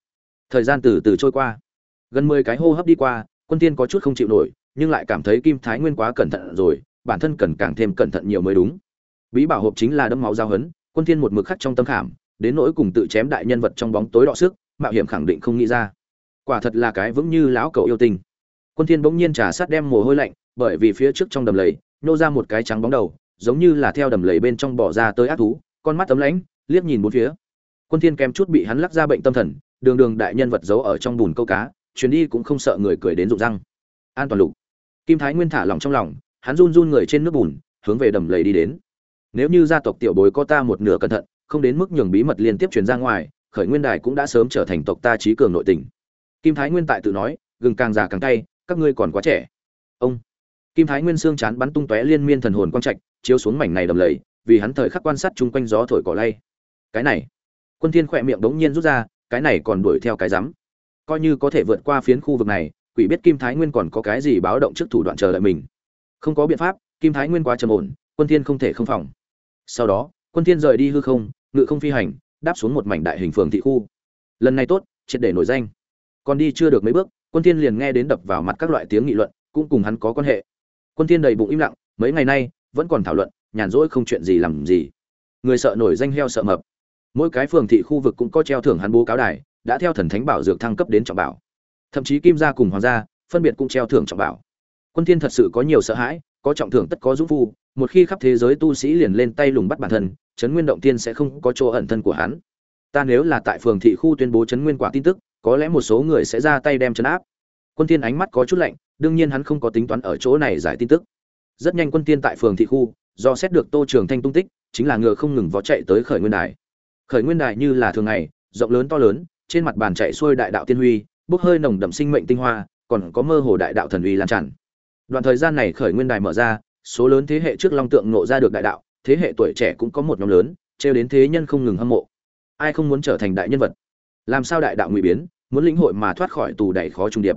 Thời gian từ từ trôi qua. Gần mười cái hô hấp đi qua, quân thiên có chút không chịu nổi nhưng lại cảm thấy kim thái nguyên quá cẩn thận rồi, bản thân cần càng thêm cẩn thận nhiều mới đúng. Bí bảo hộp chính là đấm máu giao hấn, quân thiên một mực khắc trong tâm khảm, đến nỗi cùng tự chém đại nhân vật trong bóng tối đọ sức, mạo hiểm khẳng định không nghĩ ra. Quả thật là cái vững như lão cậu yêu tình quân thiên bỗng nhiên trà sát đem mồ hôi lạnh, bởi vì phía trước trong đầm lầy, nô ra một cái trắng bóng đầu, giống như là theo đầm lầy bên trong bỏ ra tới ác thú, con mắt tấm lãnh, liếc nhìn bốn phía. Quân thiên kém chút bị hắn lắc ra bệnh tâm thần, đường đường đại nhân vật giấu ở trong bùn câu cá, chuyến đi cũng không sợ người cười đến rụng răng. An toàn lục kim thái nguyên thả lòng trong lòng, hắn run run người trên nước bùn, hướng về đầm lầy đi đến. Nếu như gia tộc tiểu bối có ta một nửa cẩn thận, không đến mức nhường bí mật liên tiếp truyền ra ngoài, khởi nguyên đài cũng đã sớm trở thành tộc ta trí cường nội tình. Kim thái nguyên tại tự nói, gừng càng già càng cay, các ngươi còn quá trẻ. Ông. Kim thái nguyên xương chán bắn tung tóe liên miên thần hồn quang trạch, chiếu xuống mảnh này đầm lầy, vì hắn thời khắc quan sát chung quanh gió thổi cỏ lay. Cái này. Quân thiên khỏe miệng đống nhiên rút ra, cái này còn đuổi theo cái rắm. Coi như có thể vượt qua phiến khu vực này quỷ biết kim thái nguyên còn có cái gì báo động trước thủ đoạn chờ đợi mình. Không có biện pháp, kim thái nguyên quá trầm ổn, quân thiên không thể không phòng. Sau đó, quân thiên rời đi hư không, ngự không phi hành, đáp xuống một mảnh đại hình phường thị khu. Lần này tốt, triệt để nổi danh. Còn đi chưa được mấy bước, quân thiên liền nghe đến đập vào mặt các loại tiếng nghị luận, cũng cùng hắn có quan hệ. Quân thiên đầy bụng im lặng, mấy ngày nay, vẫn còn thảo luận, nhàn rỗi không chuyện gì làm gì. Người sợ nổi danh heo sợ mập. Mỗi cái phường thị khu vực cũng có treo thưởng hắn bố cáo đài, đã theo thần thánh bảo dược thăng cấp đến trọng bảo thậm chí kim gia cùng hoàng gia phân biệt cũng treo thưởng trọng bảo. Quân thiên thật sự có nhiều sợ hãi, có trọng thưởng tất có dũng phu, một khi khắp thế giới tu sĩ liền lên tay lùng bắt bản thân chấn nguyên động tiên sẽ không có chỗ ẩn thân của hắn. Ta nếu là tại phường thị khu tuyên bố chấn nguyên quả tin tức, có lẽ một số người sẽ ra tay đem chấn áp. Quân thiên ánh mắt có chút lạnh, đương nhiên hắn không có tính toán ở chỗ này giải tin tức. Rất nhanh quân tiên tại phường thị khu, do xét được tô trường thanh tung tích, chính là ngựa không ngừng vó chạy tới khởi nguyên đài. Khởi nguyên đài như là thường ngày, rộng lớn to lớn, trên mặt bàn chạy xuôi đại đạo tiên huy bốc hơi nồng đậm sinh mệnh tinh hoa còn có mơ hồ đại đạo thần uy lan tràn. Đoạn thời gian này khởi nguyên đài mở ra số lớn thế hệ trước long tượng ngộ ra được đại đạo thế hệ tuổi trẻ cũng có một nhóm lớn treo đến thế nhân không ngừng hâm mộ. Ai không muốn trở thành đại nhân vật? Làm sao đại đạo nguy biến muốn lĩnh hội mà thoát khỏi tù đầy khó trung điệp?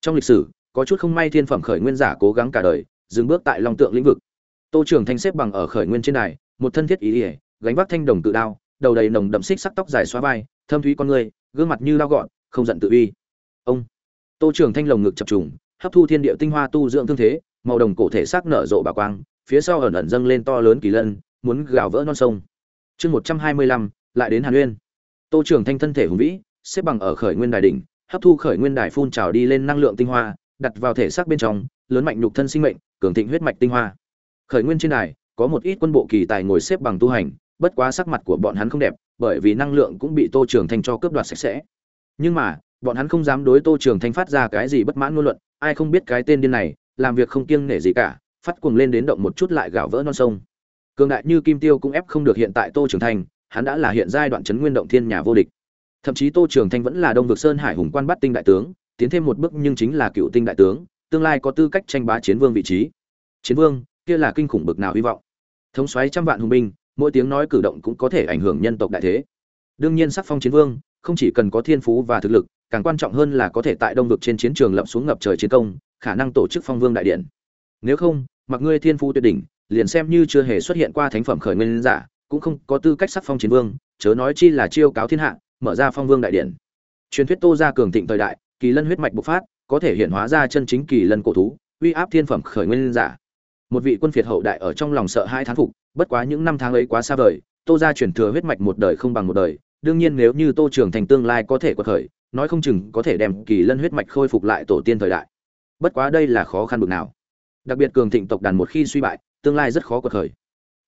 Trong lịch sử có chút không may thiên phẩm khởi nguyên giả cố gắng cả đời dừng bước tại long tượng lĩnh vực. Tô trường thanh xếp bằng ở khởi nguyên trên đài một thân thiết ý liễu, gánh vác thanh đồng tự đao đầu đầy nồng đậm xích sắc tóc dài xóa vai thâm thúy con người gương mặt như lao gọn không giận tự uy ông. Tô trường thanh lồng ngực chập trùng, hấp thu thiên địa tinh hoa tu dưỡng thương thế, màu đồng cổ thể xác nở rộ bà quang, phía sau ẩn ẩn dâng lên to lớn kỳ lân, muốn gào vỡ non sông. Chương một trăm hai mươi lăm, lại đến hàn uyên. Tô trường thanh thân thể hùng vĩ, xếp bằng ở khởi nguyên đài đỉnh, hấp thu khởi nguyên đài phun trào đi lên năng lượng tinh hoa, đặt vào thể xác bên trong, lớn mạnh nhục thân sinh mệnh, cường thịnh huyết mạch tinh hoa. Khởi nguyên trên đài, có một ít quân bộ kỳ tài ngồi xếp bằng tu hành, bất quá sắc mặt của bọn hắn không đẹp, bởi vì năng lượng cũng bị tô trường thanh cho cướp đoạt sạch sẽ. Nhưng mà bọn hắn không dám đối tô trường thanh phát ra cái gì bất mãn ngôn luận, ai không biết cái tên điên này, làm việc không kiêng nể gì cả, phát cuồng lên đến động một chút lại gạo vỡ non sông. Cường đại như kim tiêu cũng ép không được hiện tại tô trường thanh, hắn đã là hiện giai đoạn chấn nguyên động thiên nhà vô địch. Thậm chí tô trường thanh vẫn là đông vực sơn hải hùng quan bắt tinh đại tướng, tiến thêm một bước nhưng chính là cựu tinh đại tướng, tương lai có tư cách tranh bá chiến vương vị trí. Chiến vương, kia là kinh khủng bực nào hy vọng. Thống xoáy trăm vạn hùng binh, mỗi tiếng nói cử động cũng có thể ảnh hưởng nhân tộc đại thế. Đương nhiên sắc phong chiến vương, không chỉ cần có thiên phú và thực lực càng quan trọng hơn là có thể tại đông vực trên chiến trường lập xuống ngập trời chiến công, khả năng tổ chức phong vương đại điện. Nếu không, mặc ngươi thiên phu tuyệt đỉnh, liền xem như chưa hề xuất hiện qua thánh phẩm khởi nguyên giả, cũng không có tư cách sắc phong chiến vương, chớ nói chi là chiêu cáo thiên hạ, mở ra phong vương đại điện. Truyền thuyết tô ra cường thịnh thời đại, kỳ lân huyết mạch bộc phát, có thể hiện hóa ra chân chính kỳ lân cổ thú, uy áp thiên phẩm khởi nguyên giả. Một vị quân phiệt hậu đại ở trong lòng sợ hai thán phục, bất quá những năm tháng ấy quá xa vời, tô ra truyền thừa huyết mạch một đời không bằng một đời, đương nhiên nếu như tô trưởng thành tương lai có thể quật khởi nói không chừng có thể đem kỳ lân huyết mạch khôi phục lại tổ tiên thời đại. Bất quá đây là khó khăn bực nào. Đặc biệt cường thịnh tộc đàn một khi suy bại, tương lai rất khó cuộc khởi.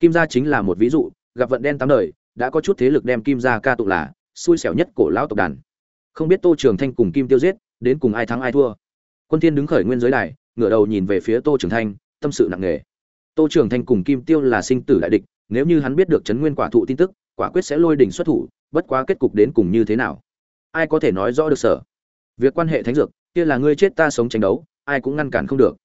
Kim gia chính là một ví dụ, gặp vận đen tám đời, đã có chút thế lực đem kim gia ca tụng là xui xẻo nhất cổ lão tộc đàn. Không biết tô trường thanh cùng kim tiêu giết, đến cùng ai thắng ai thua. Quân thiên đứng khởi nguyên giới đài, ngửa đầu nhìn về phía tô trường thanh, tâm sự nặng nề. Tô trường thanh cùng kim tiêu là sinh tử đại địch, nếu như hắn biết được chấn nguyên quả thụ tin tức, quả quyết sẽ lôi đỉnh xuất thủ, bất quá kết cục đến cùng như thế nào? Ai có thể nói rõ được sở? Việc quan hệ thánh dược, kia là ngươi chết ta sống tranh đấu, ai cũng ngăn cản không được.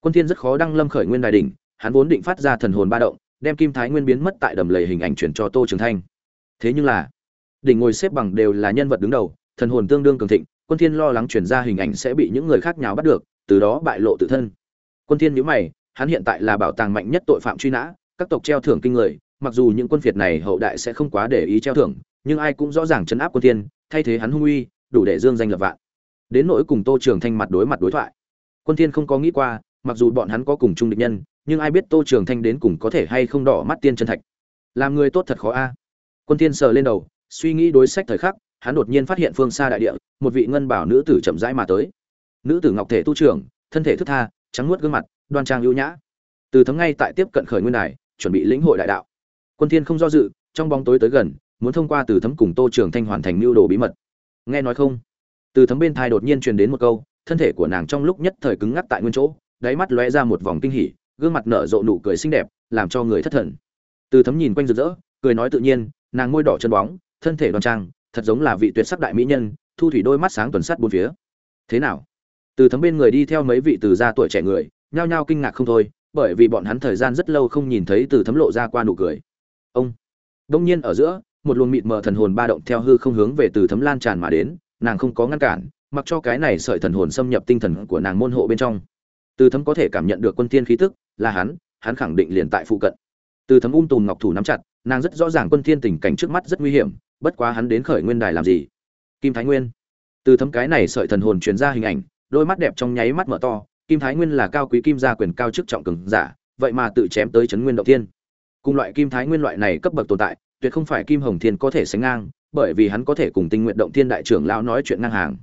Quân thiên rất khó đăng lâm khởi nguyên đài đỉnh, hắn vốn định phát ra thần hồn ba động, đem kim thái nguyên biến mất tại đầm lầy hình ảnh chuyển cho tô trường thanh. Thế nhưng là, đỉnh ngồi xếp bằng đều là nhân vật đứng đầu, thần hồn tương đương cường thịnh, quân thiên lo lắng chuyển ra hình ảnh sẽ bị những người khác nháo bắt được, từ đó bại lộ tự thân. Quân thiên nhíu mày, hắn hiện tại là bảo tàng mạnh nhất tội phạm truy nã, các tộc treo thưởng kinh người, mặc dù những quân phiệt này hậu đại sẽ không quá để ý treo thưởng, nhưng ai cũng rõ ràng chấn áp quân thiên thay thế hắn hung uy, đủ để dương danh lập vạn. Đến nỗi cùng tô trường thanh mặt đối mặt đối thoại, quân thiên không có nghĩ qua, mặc dù bọn hắn có cùng chung địch nhân, nhưng ai biết tô trường thanh đến cùng có thể hay không đỏ mắt tiên chân thạch. Làm người tốt thật khó a. Quân thiên sờ lên đầu, suy nghĩ đối sách thời khắc, hắn đột nhiên phát hiện phương xa đại địa, một vị ngân bảo nữ tử chậm rãi mà tới. Nữ tử ngọc thể tu trưởng, thân thể thức tha, trắng nuốt gương mặt, đoan trang ưu nhã. Từ thấm ngay tại tiếp cận khởi nguyên đài, chuẩn bị lĩnh hội đại đạo. Quân thiên không do dự, trong bóng tối tới gần muốn thông qua từ thấm cùng tô trường thanh hoàn thành mưu đồ bí mật. Nghe nói không? Từ thấm bên thai đột nhiên truyền đến một câu, thân thể của nàng trong lúc nhất thời cứng ngắc tại nguyên chỗ, đáy mắt lóe ra một vòng kinh hỉ, gương mặt nở rộ nụ cười xinh đẹp, làm cho người thất thần. Từ thấm nhìn quanh rực rỡ, cười nói tự nhiên, nàng môi đỏ chân bóng, thân thể đoan trang, thật giống là vị tuyệt sắc đại mỹ nhân, thu thủy đôi mắt sáng tuần sắt bốn phía. Thế nào? Từ thấm bên người đi theo mấy vị từ gia tuổi trẻ người, nhao nhao kinh ngạc không thôi, bởi vì bọn hắn thời gian rất lâu không nhìn thấy từ thấm lộ ra qua nụ cười. Ông! Đông nhiên ở giữa một luồng mịt mờ thần hồn ba động theo hư không hướng về từ thấm lan tràn mà đến, nàng không có ngăn cản, mặc cho cái này sợi thần hồn xâm nhập tinh thần của nàng môn hộ bên trong. Từ thấm có thể cảm nhận được quân tiên khí tức, là hắn hắn khẳng định liền tại phụ cận. Từ thấm ung tùm ngọc thủ nắm chặt, nàng rất rõ ràng quân thiên tình cảnh trước mắt rất nguy hiểm, bất quá hắn đến khởi nguyên đài làm gì? Kim thái nguyên. Từ thấm cái này sợi thần hồn truyền ra hình ảnh, đôi mắt đẹp trong nháy mắt mở to, kim thái nguyên là cao quý kim gia quyền cao chức trọng cường giả, vậy mà tự chém tới chấn nguyên động thiên. Cùng loại kim thái nguyên loại này cấp bậc tồn tại tuyệt không phải kim hồng thiên có thể sánh ngang, bởi vì hắn có thể cùng tinh nguyện động thiên đại trưởng lão nói chuyện ngang hàng.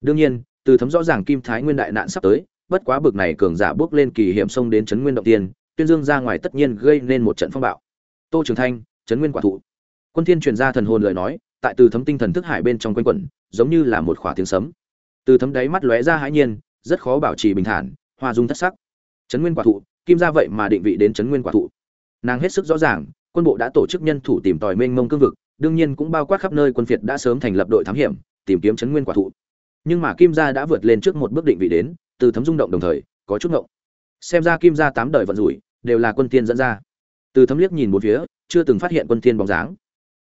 Đương nhiên, từ thấm rõ ràng kim thái nguyên đại nạn sắp tới, bất quá bực này cường giả bước lên kỳ hiểm sông đến Trấn nguyên động tiên tuyên dương ra ngoài tất nhiên gây nên một trận phong bạo. Tô trường thanh Trấn nguyên quả thụ. Quân thiên truyền ra thần hồn lời nói, tại từ thấm tinh thần thức hải bên trong quanh quẩn, giống như là một khỏa tiếng sấm. Từ thấm đáy mắt lóe ra hãi nhiên, rất khó bảo trì bình thản, hoa dung thất sắc. Trấn nguyên quả thụ, kim ra vậy mà định vị đến Trấn nguyên quả thụ. Nàng hết sức rõ ràng quân bộ đã tổ chức nhân thủ tìm tòi mênh mông cương vực, đương nhiên cũng bao quát khắp nơi quân phiệt đã sớm thành lập đội thám hiểm, tìm kiếm chấn nguyên quả thụ. Nhưng mà kim gia đã vượt lên trước một bước định vị đến, từ thấm rung động đồng thời, có chút ngộng. Xem ra kim gia tám đời vận rủi, đều là quân tiên dẫn ra. Từ thấm liếc nhìn một phía, chưa từng phát hiện quân tiên bóng dáng.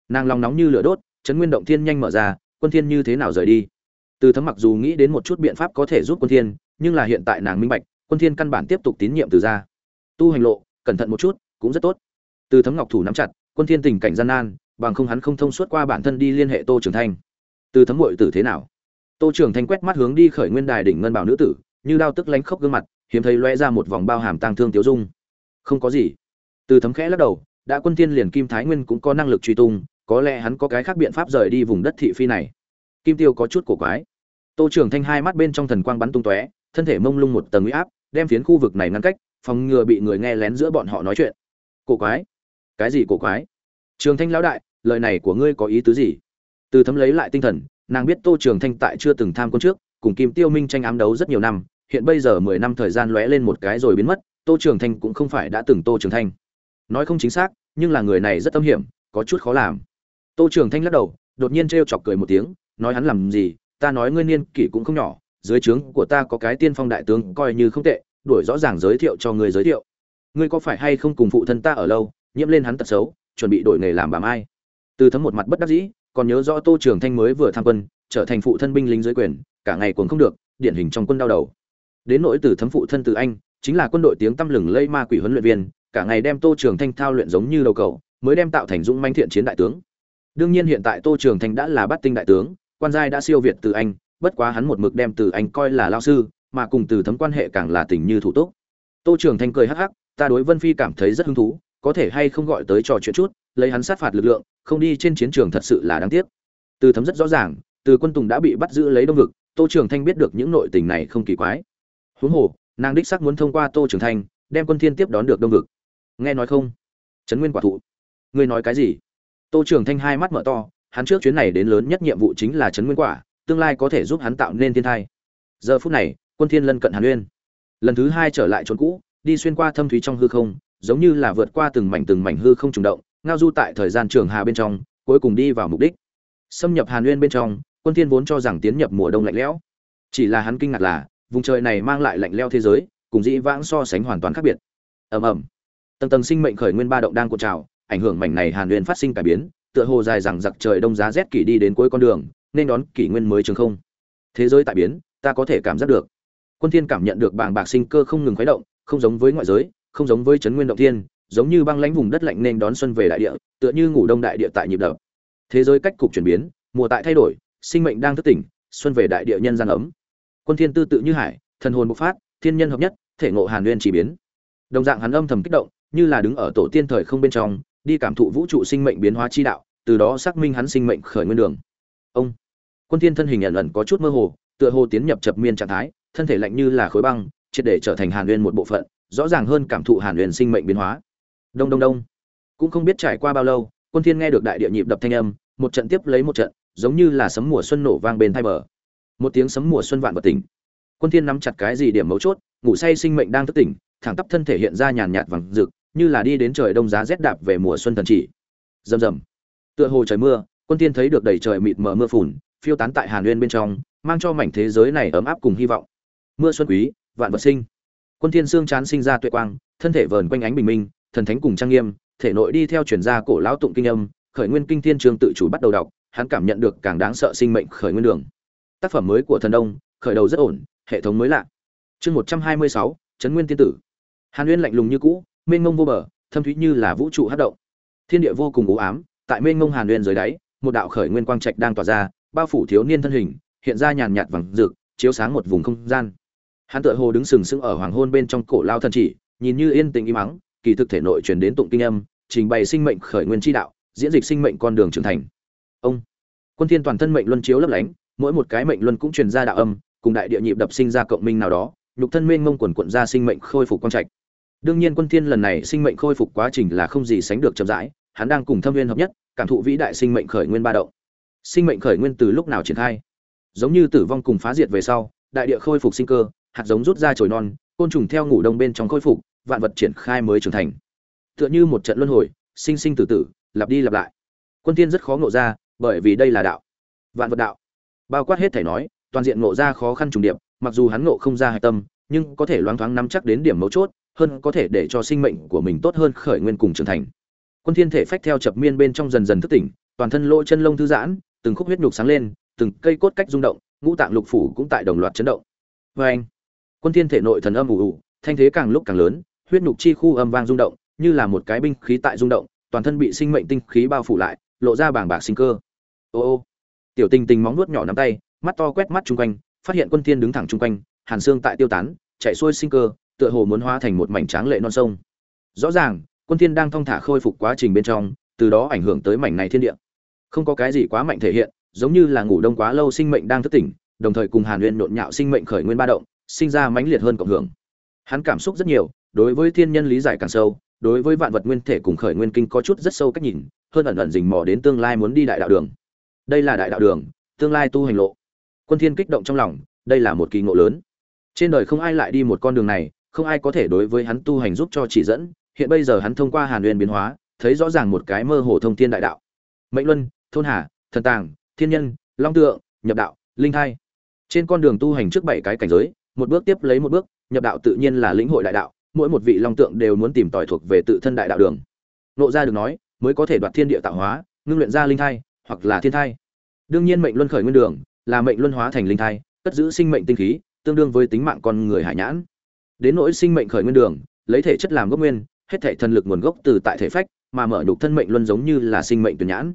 Nàng lòng nóng như lửa đốt, chấn nguyên động thiên nhanh mở ra, quân thiên như thế nào rời đi? Từ thấm mặc dù nghĩ đến một chút biện pháp có thể giúp quân thiên nhưng là hiện tại nàng minh bạch, quân thiên căn bản tiếp tục tín nhiệm từ gia. Tu hành lộ, cẩn thận một chút, cũng rất tốt từ thấm ngọc thủ nắm chặt, quân thiên tình cảnh gian nan, bằng không hắn không thông suốt qua bản thân đi liên hệ tô trường thanh. Từ thấm muội tử thế nào? Tô trường thanh quét mắt hướng đi khởi nguyên đài đỉnh ngân bảo nữ tử, như đao tức lánh khóc gương mặt, hiếm thấy loe ra một vòng bao hàm tang thương tiêu dung. Không có gì. Từ thấm khẽ lắc đầu, đã quân thiên liền kim thái nguyên cũng có năng lực truy tung, có lẽ hắn có cái khác biện pháp rời đi vùng đất thị phi này. Kim tiêu có chút cổ quái. Tô trường thanh hai mắt bên trong thần quang bắn tung tóe, thân thể mông lung một tầng uy áp, đem phiến khu vực này ngăn cách, phòng ngừa bị người nghe lén giữa bọn họ nói chuyện. Cổ quái cái gì cổ quái? Trường thanh lão đại, lời này của ngươi có ý tứ gì? Từ thấm lấy lại tinh thần, nàng biết tô trường thanh tại chưa từng tham quân trước, cùng kim tiêu minh tranh ám đấu rất nhiều năm, hiện bây giờ mười năm thời gian lóe lên một cái rồi biến mất, tô trường thanh cũng không phải đã từng tô trường thanh. Nói không chính xác, nhưng là người này rất âm hiểm, có chút khó làm. Tô trường thanh lắc đầu, đột nhiên t chọc cười một tiếng, nói hắn làm gì, ta nói ngươi niên kỷ cũng không nhỏ, dưới trướng của ta có cái tiên phong đại tướng coi như không tệ, đuổi rõ ràng giới thiệu cho người giới thiệu. Ngươi có phải hay không cùng phụ thân ta ở lâu? Nhiễm lên hắn tật xấu, chuẩn bị đổi nghề làm bà mai. Từ thấm một mặt bất đắc dĩ, còn nhớ rõ tô trường thanh mới vừa tham quân, trở thành phụ thân binh lính dưới quyền, cả ngày cuồng không được, điển hình trong quân đau đầu. Đến nỗi từ thấm phụ thân từ anh, chính là quân đội tiếng tăm lừng lây ma quỷ huấn luyện viên, cả ngày đem tô trường thanh thao luyện giống như đầu cầu, mới đem tạo thành dũng manh thiện chiến đại tướng. Đương nhiên hiện tại tô trường thanh đã là bát tinh đại tướng, quan giai đã siêu việt từ anh, bất quá hắn một mực đem từ anh coi là lao sư, mà cùng từ thấm quan hệ càng là tình như thủ túc. Tô trường thanh cười hắc hắc, ta đối vân phi cảm thấy rất hứng thú có thể hay không gọi tới trò chuyện chút, lấy hắn sát phạt lực lượng, không đi trên chiến trường thật sự là đáng tiếc. Từ thấm rất rõ ràng, từ quân tùng đã bị bắt giữ lấy đông vực, tô trường thanh biết được những nội tình này không kỳ quái. Huống hồ, nàng đích sắc muốn thông qua tô trường thanh, đem quân thiên tiếp đón được đông vực. Nghe nói không? Trấn nguyên quả thụ. Ngươi nói cái gì? Tô trường thanh hai mắt mở to, hắn trước chuyến này đến lớn nhất nhiệm vụ chính là Trấn nguyên quả, tương lai có thể giúp hắn tạo nên thiên thai. Giờ phút này, quân thiên lân cận hàn uyên. Lần thứ hai trở lại chốn cũ, đi xuyên qua thâm thúy trong hư không giống như là vượt qua từng mảnh từng mảnh hư không trùng động, ngao du tại thời gian trường hà bên trong, cuối cùng đi vào mục đích. Xâm nhập hàn uyên bên trong, quân thiên vốn cho rằng tiến nhập mùa đông lạnh lẽo. Chỉ là hắn kinh ngạc là, vùng trời này mang lại lạnh lẽo thế giới, cùng dĩ vãng so sánh hoàn toàn khác biệt. Ầm ầm. Tầng tầng sinh mệnh khởi nguyên ba động đang cuộn trào, ảnh hưởng mảnh này hàn uyên phát sinh cải biến, tựa hồ dài rằng giặc trời đông giá rét kỷ đi đến cuối con đường, nên đón kỷ nguyên mới trường không. Thế giới tại biến, ta có thể cảm giác được. Quân thiên cảm nhận được bảng bạc sinh cơ không ngừng khuấy động, không giống với ngoại giới không giống với chấn nguyên động thiên, giống như băng lãnh vùng đất lạnh nên đón xuân về đại địa, tựa như ngủ đông đại địa tại nhịp đập. Thế giới cách cục chuyển biến, mùa tại thay đổi, sinh mệnh đang thức tỉnh, xuân về đại địa nhân gian ấm. Quân thiên tư tự như hải, thần hồn bộc phát, thiên nhân hợp nhất, thể ngộ hàn nguyên chỉ biến. Đồng dạng hắn âm thầm kích động, như là đứng ở tổ tiên thời không bên trong, đi cảm thụ vũ trụ sinh mệnh biến hóa chi đạo, từ đó xác minh hắn sinh mệnh khởi nguyên đường. Ông. Quân thiên thân hình ẩn ẩn có chút mơ hồ, tựa hồ tiến nhập chập miên trạng thái, thân thể lạnh như là khối băng, triệt để trở thành hàn nguyên một bộ phận rõ ràng hơn cảm thụ hàn Huyền sinh mệnh biến hóa. Đông đông đông. Cũng không biết trải qua bao lâu, quân thiên nghe được đại địa nhịp đập thanh âm, một trận tiếp lấy một trận, giống như là sấm mùa xuân nổ vang bên thay bờ. Một tiếng sấm mùa xuân vạn vật tỉnh. Quân thiên nắm chặt cái gì điểm mấu chốt, ngủ say sinh mệnh đang thức tỉnh, thẳng tắp thân thể hiện ra nhàn nhạt vàng rực, như là đi đến trời đông giá rét đạp về mùa xuân thần chỉ. Rầm rầm. Tựa hồ trời mưa, quân thiên thấy được đầy trời mịt mờ mưa phùn, phiêu tán tại hàn nguyên bên trong, mang cho mảnh thế giới này ấm áp cùng hy vọng. Mưa xuân quý, vạn vật sinh quân thiên xương chán sinh ra tuệ quang, thân thể vờn quanh ánh bình minh, thần thánh cùng trang nghiêm, thể nội đi theo truyền gia cổ lão tụng kinh âm, khởi nguyên kinh thiên trường tự chủ bắt đầu đọc, hắn cảm nhận được càng đáng sợ sinh mệnh khởi nguyên đường. Tác phẩm mới của thần đông khởi đầu rất ổn, hệ thống mới lạ. Chương một trăm hai mươi sáu trấn nguyên tiên tử. Hàn nguyên lạnh lùng như cũ, mênh mông vô bờ, thâm thúy như là vũ trụ hát động. Thiên địa vô cùng u ám, tại mênh mông hàn nguyên dưới đáy, một đạo khởi nguyên quang trạch đang tỏa ra, bao phủ thiếu niên thân hình, hiện ra nhàn nhạt vàng rực, chiếu sáng một vùng không gian hắn tựa hồ đứng sừng sững ở hoàng hôn bên trong cổ lao thần chỉ, nhìn như yên tĩnh im mắng kỳ thực thể nội truyền đến tụng kinh âm, trình bày sinh mệnh khởi nguyên chi đạo, diễn dịch sinh mệnh con đường trưởng thành. Ông, quân thiên toàn thân mệnh luân chiếu lấp lánh, mỗi một cái mệnh luân cũng truyền ra đạo âm, cùng đại địa nhịp đập sinh ra cộng minh nào đó, nhục thân mênh mông quần quận ra sinh mệnh khôi phục quang trạch. Đương nhiên quân thiên lần này sinh mệnh khôi phục quá trình là không gì sánh được chậm rãi, hắn đang cùng thâm viên hợp nhất, cảm thụ vĩ đại sinh mệnh khởi nguyên ba động. Sinh mệnh khởi nguyên từ lúc nào triển khai? Giống như tử vong cùng phá diệt về sau, đại địa khôi phục sinh cơ hạt giống rút ra chồi non, côn trùng theo ngủ đông bên trong khôi phục, vạn vật triển khai mới trưởng thành. Tựa như một trận luân hồi, sinh sinh tử tử, lặp đi lặp lại. Quân thiên rất khó ngộ ra, bởi vì đây là đạo. Vạn vật đạo. Bao quát hết thể nói, toàn diện ngộ ra khó khăn trùng điệp, mặc dù hắn ngộ không ra hạch tâm, nhưng có thể loáng thoáng nắm chắc đến điểm mấu chốt, hơn có thể để cho sinh mệnh của mình tốt hơn khởi nguyên cùng trưởng thành. Quân thiên thể phách theo chập miên bên trong dần dần thức tỉnh, toàn thân lỗ chân lông thư giãn, từng khúc huyết nhục sáng lên, từng cây cốt cách rung động, ngũ tạng lục phủ cũng tại đồng loạt chấn động. Với anh quân thiên thể nội thần âm ủ ủ thanh thế càng lúc càng lớn, huyết nhục chi khu âm vang rung động, như là một cái binh khí tại rung động, toàn thân bị sinh mệnh tinh khí bao phủ lại, lộ ra bảng bạc sinh cơ. Ô ô. Tiểu tình tình móng nuốt nhỏ nắm tay, mắt to quét mắt chung quanh, phát hiện quân thiên đứng thẳng chung quanh, hàn xương tại tiêu tán chạy xuôi sinh cơ, tựa hồ muốn hóa thành một mảnh tráng lệ non sông. Rõ ràng, quân thiên đang thong thả khôi phục quá trình bên trong, từ đó ảnh hưởng tới mảnh này thiên địa. Không có cái gì quá mạnh thể hiện, giống như là ngủ đông quá lâu sinh mệnh đang thức tỉnh, đồng thời cùng hàn nguyên nhộn nhạo sinh mệnh khởi nguyên ba động sinh ra mãnh liệt hơn cộng hưởng. Hắn cảm xúc rất nhiều, đối với thiên nhân lý giải càng sâu, đối với vạn vật nguyên thể cùng khởi nguyên kinh có chút rất sâu cách nhìn, hơn ẩn ẩn rình mò đến tương lai muốn đi đại đạo đường. Đây là đại đạo đường, tương lai tu hành lộ. Quân thiên kích động trong lòng, đây là một kỳ ngộ lớn. Trên đời không ai lại đi một con đường này, không ai có thể đối với hắn tu hành giúp cho chỉ dẫn. Hiện bây giờ hắn thông qua hàn nguyên biến hóa, thấy rõ ràng một cái mơ hồ thông thiên đại đạo. Mệnh luân, thôn hà, thần tàng, thiên nhân, long tượng, nhập đạo, linh hai trên con đường tu hành trước bảy cái cảnh giới một bước tiếp lấy một bước, nhập đạo tự nhiên là lĩnh hội đại đạo, mỗi một vị long tượng đều muốn tìm tòi thuộc về tự thân đại đạo đường. Nộ ra được nói, mới có thể đoạt thiên địa tạo hóa, ngưng luyện ra linh thai, hoặc là thiên thai. Đương nhiên mệnh luân khởi nguyên đường, là mệnh luân hóa thành linh thai, cất giữ sinh mệnh tinh khí, tương đương với tính mạng con người hải nhãn. Đến nỗi sinh mệnh khởi nguyên đường, lấy thể chất làm gốc nguyên, hết thể thần lực nguồn gốc từ tại thể phách, mà mở nhục thân mệnh luân giống như là sinh mệnh tuyển nhãn.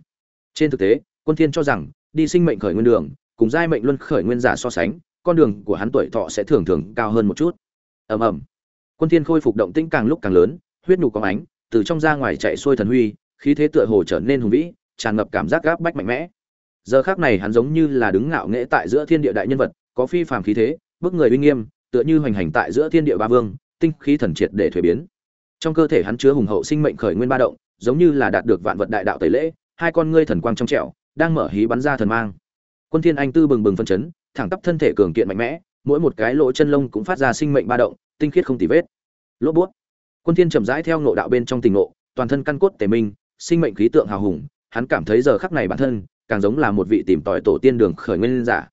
Trên thực tế, quân thiên cho rằng, đi sinh mệnh khởi nguyên đường, cùng giai mệnh luân khởi nguyên giả so sánh con đường của hắn tuổi thọ sẽ thường thường cao hơn một chút. Ầm ầm. Quân thiên khôi phục động tĩnh càng lúc càng lớn, huyết nụ có ánh, từ trong ra ngoài chạy xuôi thần huy, khí thế tựa hồ trở nên hùng vĩ, tràn ngập cảm giác gáp bách mạnh mẽ. Giờ khắc này hắn giống như là đứng ngạo nghễ tại giữa thiên địa đại nhân vật, có phi phàm khí thế, bức người uy nghiêm, tựa như hoành hành tại giữa thiên địa ba vương, tinh khí thần triệt để thuế biến. Trong cơ thể hắn chứa hùng hậu sinh mệnh khởi nguyên ba động, giống như là đạt được vạn vật đại đạo tẩy lễ, hai con ngươi thần quang trong trẻo, đang mở hí bắn ra thần mang. Quân thiên anh tư bừng bừng phân chấn thẳng tắp thân thể cường kiện mạnh mẽ, mỗi một cái lỗ chân lông cũng phát ra sinh mệnh ba động, tinh khiết không tì vết. Lỗ bút. Quân thiên chậm rãi theo ngộ đạo bên trong tình ngộ, toàn thân căn cốt tề minh, sinh mệnh khí tượng hào hùng, hắn cảm thấy giờ khắc này bản thân càng giống là một vị tìm tòi tổ tiên đường khởi nguyên giả.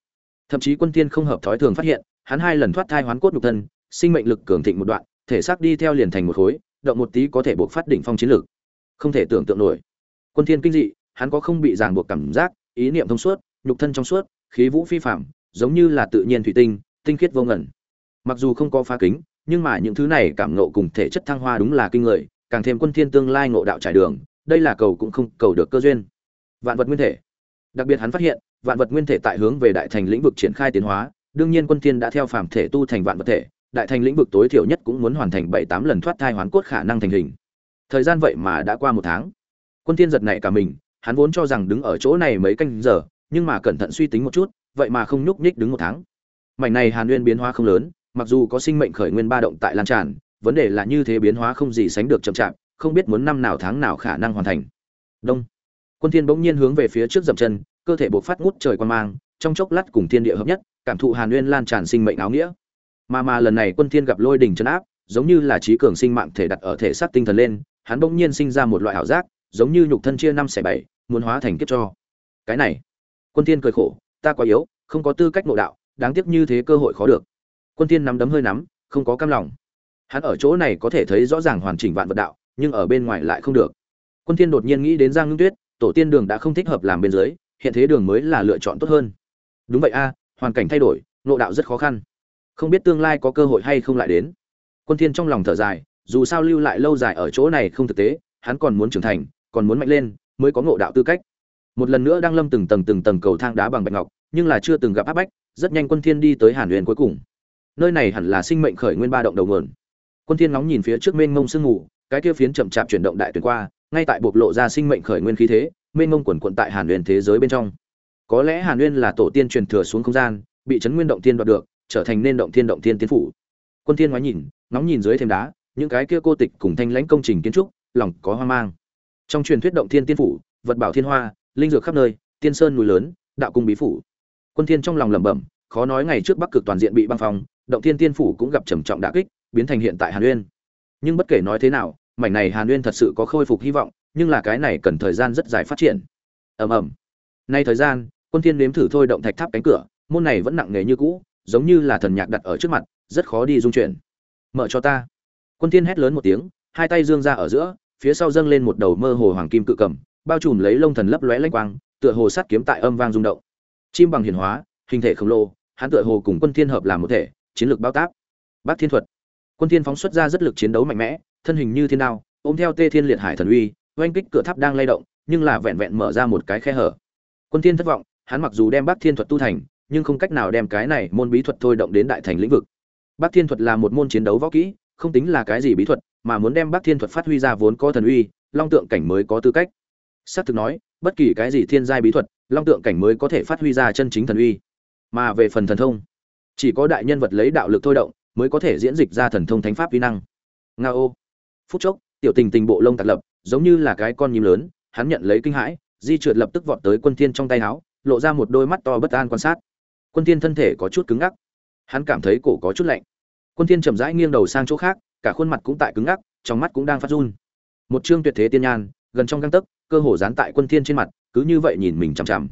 Thậm chí quân thiên không hợp thói thường phát hiện, hắn hai lần thoát thai hoán cốt nhục thân, sinh mệnh lực cường thịnh một đoạn, thể xác đi theo liền thành một khối, động một tí có thể buộc phát đỉnh phong chiến lực không thể tưởng tượng nổi. Quân thiên kinh dị, hắn có không bị ràng buộc cảm giác, ý niệm thông suốt, nhục thân trong suốt, khí vũ phi phàm giống như là tự nhiên thủy tinh tinh khiết vô ngần. mặc dù không có phá kính, nhưng mà những thứ này cảm ngộ cùng thể chất thăng hoa đúng là kinh người, càng thêm quân thiên tương lai ngộ đạo trải đường, đây là cầu cũng không cầu được cơ duyên. Vạn vật nguyên thể. Đặc biệt hắn phát hiện, vạn vật nguyên thể tại hướng về đại thành lĩnh vực triển khai tiến hóa, đương nhiên quân thiên đã theo phàm thể tu thành vạn vật thể, đại thành lĩnh vực tối thiểu nhất cũng muốn hoàn thành bảy tám lần thoát thai hoán cốt khả năng thành hình. Thời gian vậy mà đã qua một tháng. Quân thiên giật nảy cả mình, hắn vốn cho rằng đứng ở chỗ này mấy canh giờ, nhưng mà cẩn thận suy tính một chút vậy mà không nhúc nhích đứng một tháng. Mảnh này hàn nguyên biến hóa không lớn, mặc dù có sinh mệnh khởi nguyên ba động tại lan tràn, vấn đề là như thế biến hóa không gì sánh được chậm chạp, không biết muốn năm nào tháng nào khả năng hoàn thành. Đông. Quân thiên bỗng nhiên hướng về phía trước dậm chân, cơ thể bộc phát ngút trời quan mang, trong chốc lát cùng thiên địa hợp nhất, cảm thụ hàn nguyên lan tràn sinh mệnh áo nghĩa. Mà mà lần này quân thiên gặp lôi đỉnh chân áp, giống như là trí cường sinh mạng thể đặt ở thể xác tinh thần lên, hắn bỗng nhiên sinh ra một loại ảo giác, giống như nhục thân chia năm xẻ bảy, muốn hóa thành kiếp cho. Cái này. Quân thiên cười khổ ta quá yếu, không có tư cách nội đạo, đáng tiếc như thế cơ hội khó được. Quân thiên nắm đấm hơi nắm, không có cam lòng. Hắn ở chỗ này có thể thấy rõ ràng hoàn chỉnh vạn vật đạo, nhưng ở bên ngoài lại không được. Quân thiên đột nhiên nghĩ đến giang ngưng tuyết, tổ tiên đường đã không thích hợp làm bên dưới, hiện thế đường mới là lựa chọn tốt hơn. Đúng vậy a, hoàn cảnh thay đổi, nội đạo rất khó khăn. Không biết tương lai có cơ hội hay không lại đến. Quân thiên trong lòng thở dài, dù sao lưu lại lâu dài ở chỗ này không thực tế, hắn còn muốn trưởng thành, còn muốn mạnh lên, mới có ngộ đạo tư cách một lần nữa đang lâm từng tầng từng tầng cầu thang đá bằng bạch ngọc, nhưng là chưa từng gặp áp bách, rất nhanh quân thiên đi tới hàn huyền cuối cùng. Nơi này hẳn là sinh mệnh khởi nguyên ba động đầu nguồn. Quân thiên ngóng nhìn phía trước mênh mông sương ngủ cái kia phiến chậm chạp chuyển động đại tuyển qua, ngay tại bộc lộ ra sinh mệnh khởi nguyên khí thế, mênh mông quần quận tại hàn huyền thế giới bên trong. Có lẽ hàn huyền là tổ tiên truyền thừa xuống không gian, bị chấn nguyên động thiên đoạt được, trở thành nên động thiên động thiên tiến phủ. Quân thiên ngoái nhìn, ngóng nhìn dưới thêm đá, những cái kia cô tịch cùng thanh lãnh công trình kiến trúc, lòng có hoang mang. Trong truyền thuyết động thiên tiên phủ, vật bảo thiên hoa linh dược khắp nơi, tiên sơn núi lớn, đạo cung bí phủ. Quân thiên trong lòng lẩm bẩm, khó nói ngày trước bắc cực toàn diện bị băng phong, động thiên tiên phủ cũng gặp trầm trọng đả kích, biến thành hiện tại hàn uyên. Nhưng bất kể nói thế nào, mảnh này hàn uyên thật sự có khôi phục hy vọng, nhưng là cái này cần thời gian rất dài phát triển. Ầm ầm. Nay thời gian, quân thiên nếm thử thôi động thạch tháp cánh cửa, môn này vẫn nặng nề như cũ, giống như là thần nhạc đặt ở trước mặt, rất khó đi dung chuyển. Mở cho ta. Quân thiên hét lớn một tiếng, hai tay dương ra ở giữa, phía sau dâng lên một đầu mơ hồ hoàng kim cự cầm bao trùm lấy lông thần lấp lóe lanh quang, tựa hồ sắt kiếm tại âm vang rung động. Chim bằng hiền hóa, hình thể khổng lồ, hắn tựa hồ cùng quân thiên hợp làm một thể, chiến lược bao tác. Bác thiên thuật. Quân thiên phóng xuất ra rất lực chiến đấu mạnh mẽ, thân hình như thiên đao, ôm theo tê thiên liệt hải thần uy, oanh kích cửa tháp đang lay động, nhưng là vẹn vẹn mở ra một cái khe hở. Quân thiên thất vọng, hắn mặc dù đem bác thiên thuật tu thành, nhưng không cách nào đem cái này môn bí thuật thôi động đến đại thành lĩnh vực. Bác thiên thuật là một môn chiến đấu võ kỹ, không tính là cái gì bí thuật, mà muốn đem bác thiên thuật phát huy ra vốn có thần uy, long tượng cảnh mới có tư cách. Sát thực nói, bất kỳ cái gì thiên giai bí thuật, long tượng cảnh mới có thể phát huy ra chân chính thần uy. Mà về phần thần thông, chỉ có đại nhân vật lấy đạo lực thôi động, mới có thể diễn dịch ra thần thông thánh pháp vi năng. Nga ô phút chốc, tiểu tình tình bộ lông tạc lập, giống như là cái con nhím lớn, hắn nhận lấy kinh hãi, di trượt lập tức vọt tới quân thiên trong tay áo, lộ ra một đôi mắt to bất an quan sát. Quân thiên thân thể có chút cứng ngắc. Hắn cảm thấy cổ có chút lạnh. Quân thiên chậm rãi nghiêng đầu sang chỗ khác, cả khuôn mặt cũng tại cứng ngắc, trong mắt cũng đang phát run. Một trương tuyệt thế tiên nhan, gần trong găng tấc cơ hồ dán tại quân thiên trên mặt, cứ như vậy nhìn mình chằm chằm.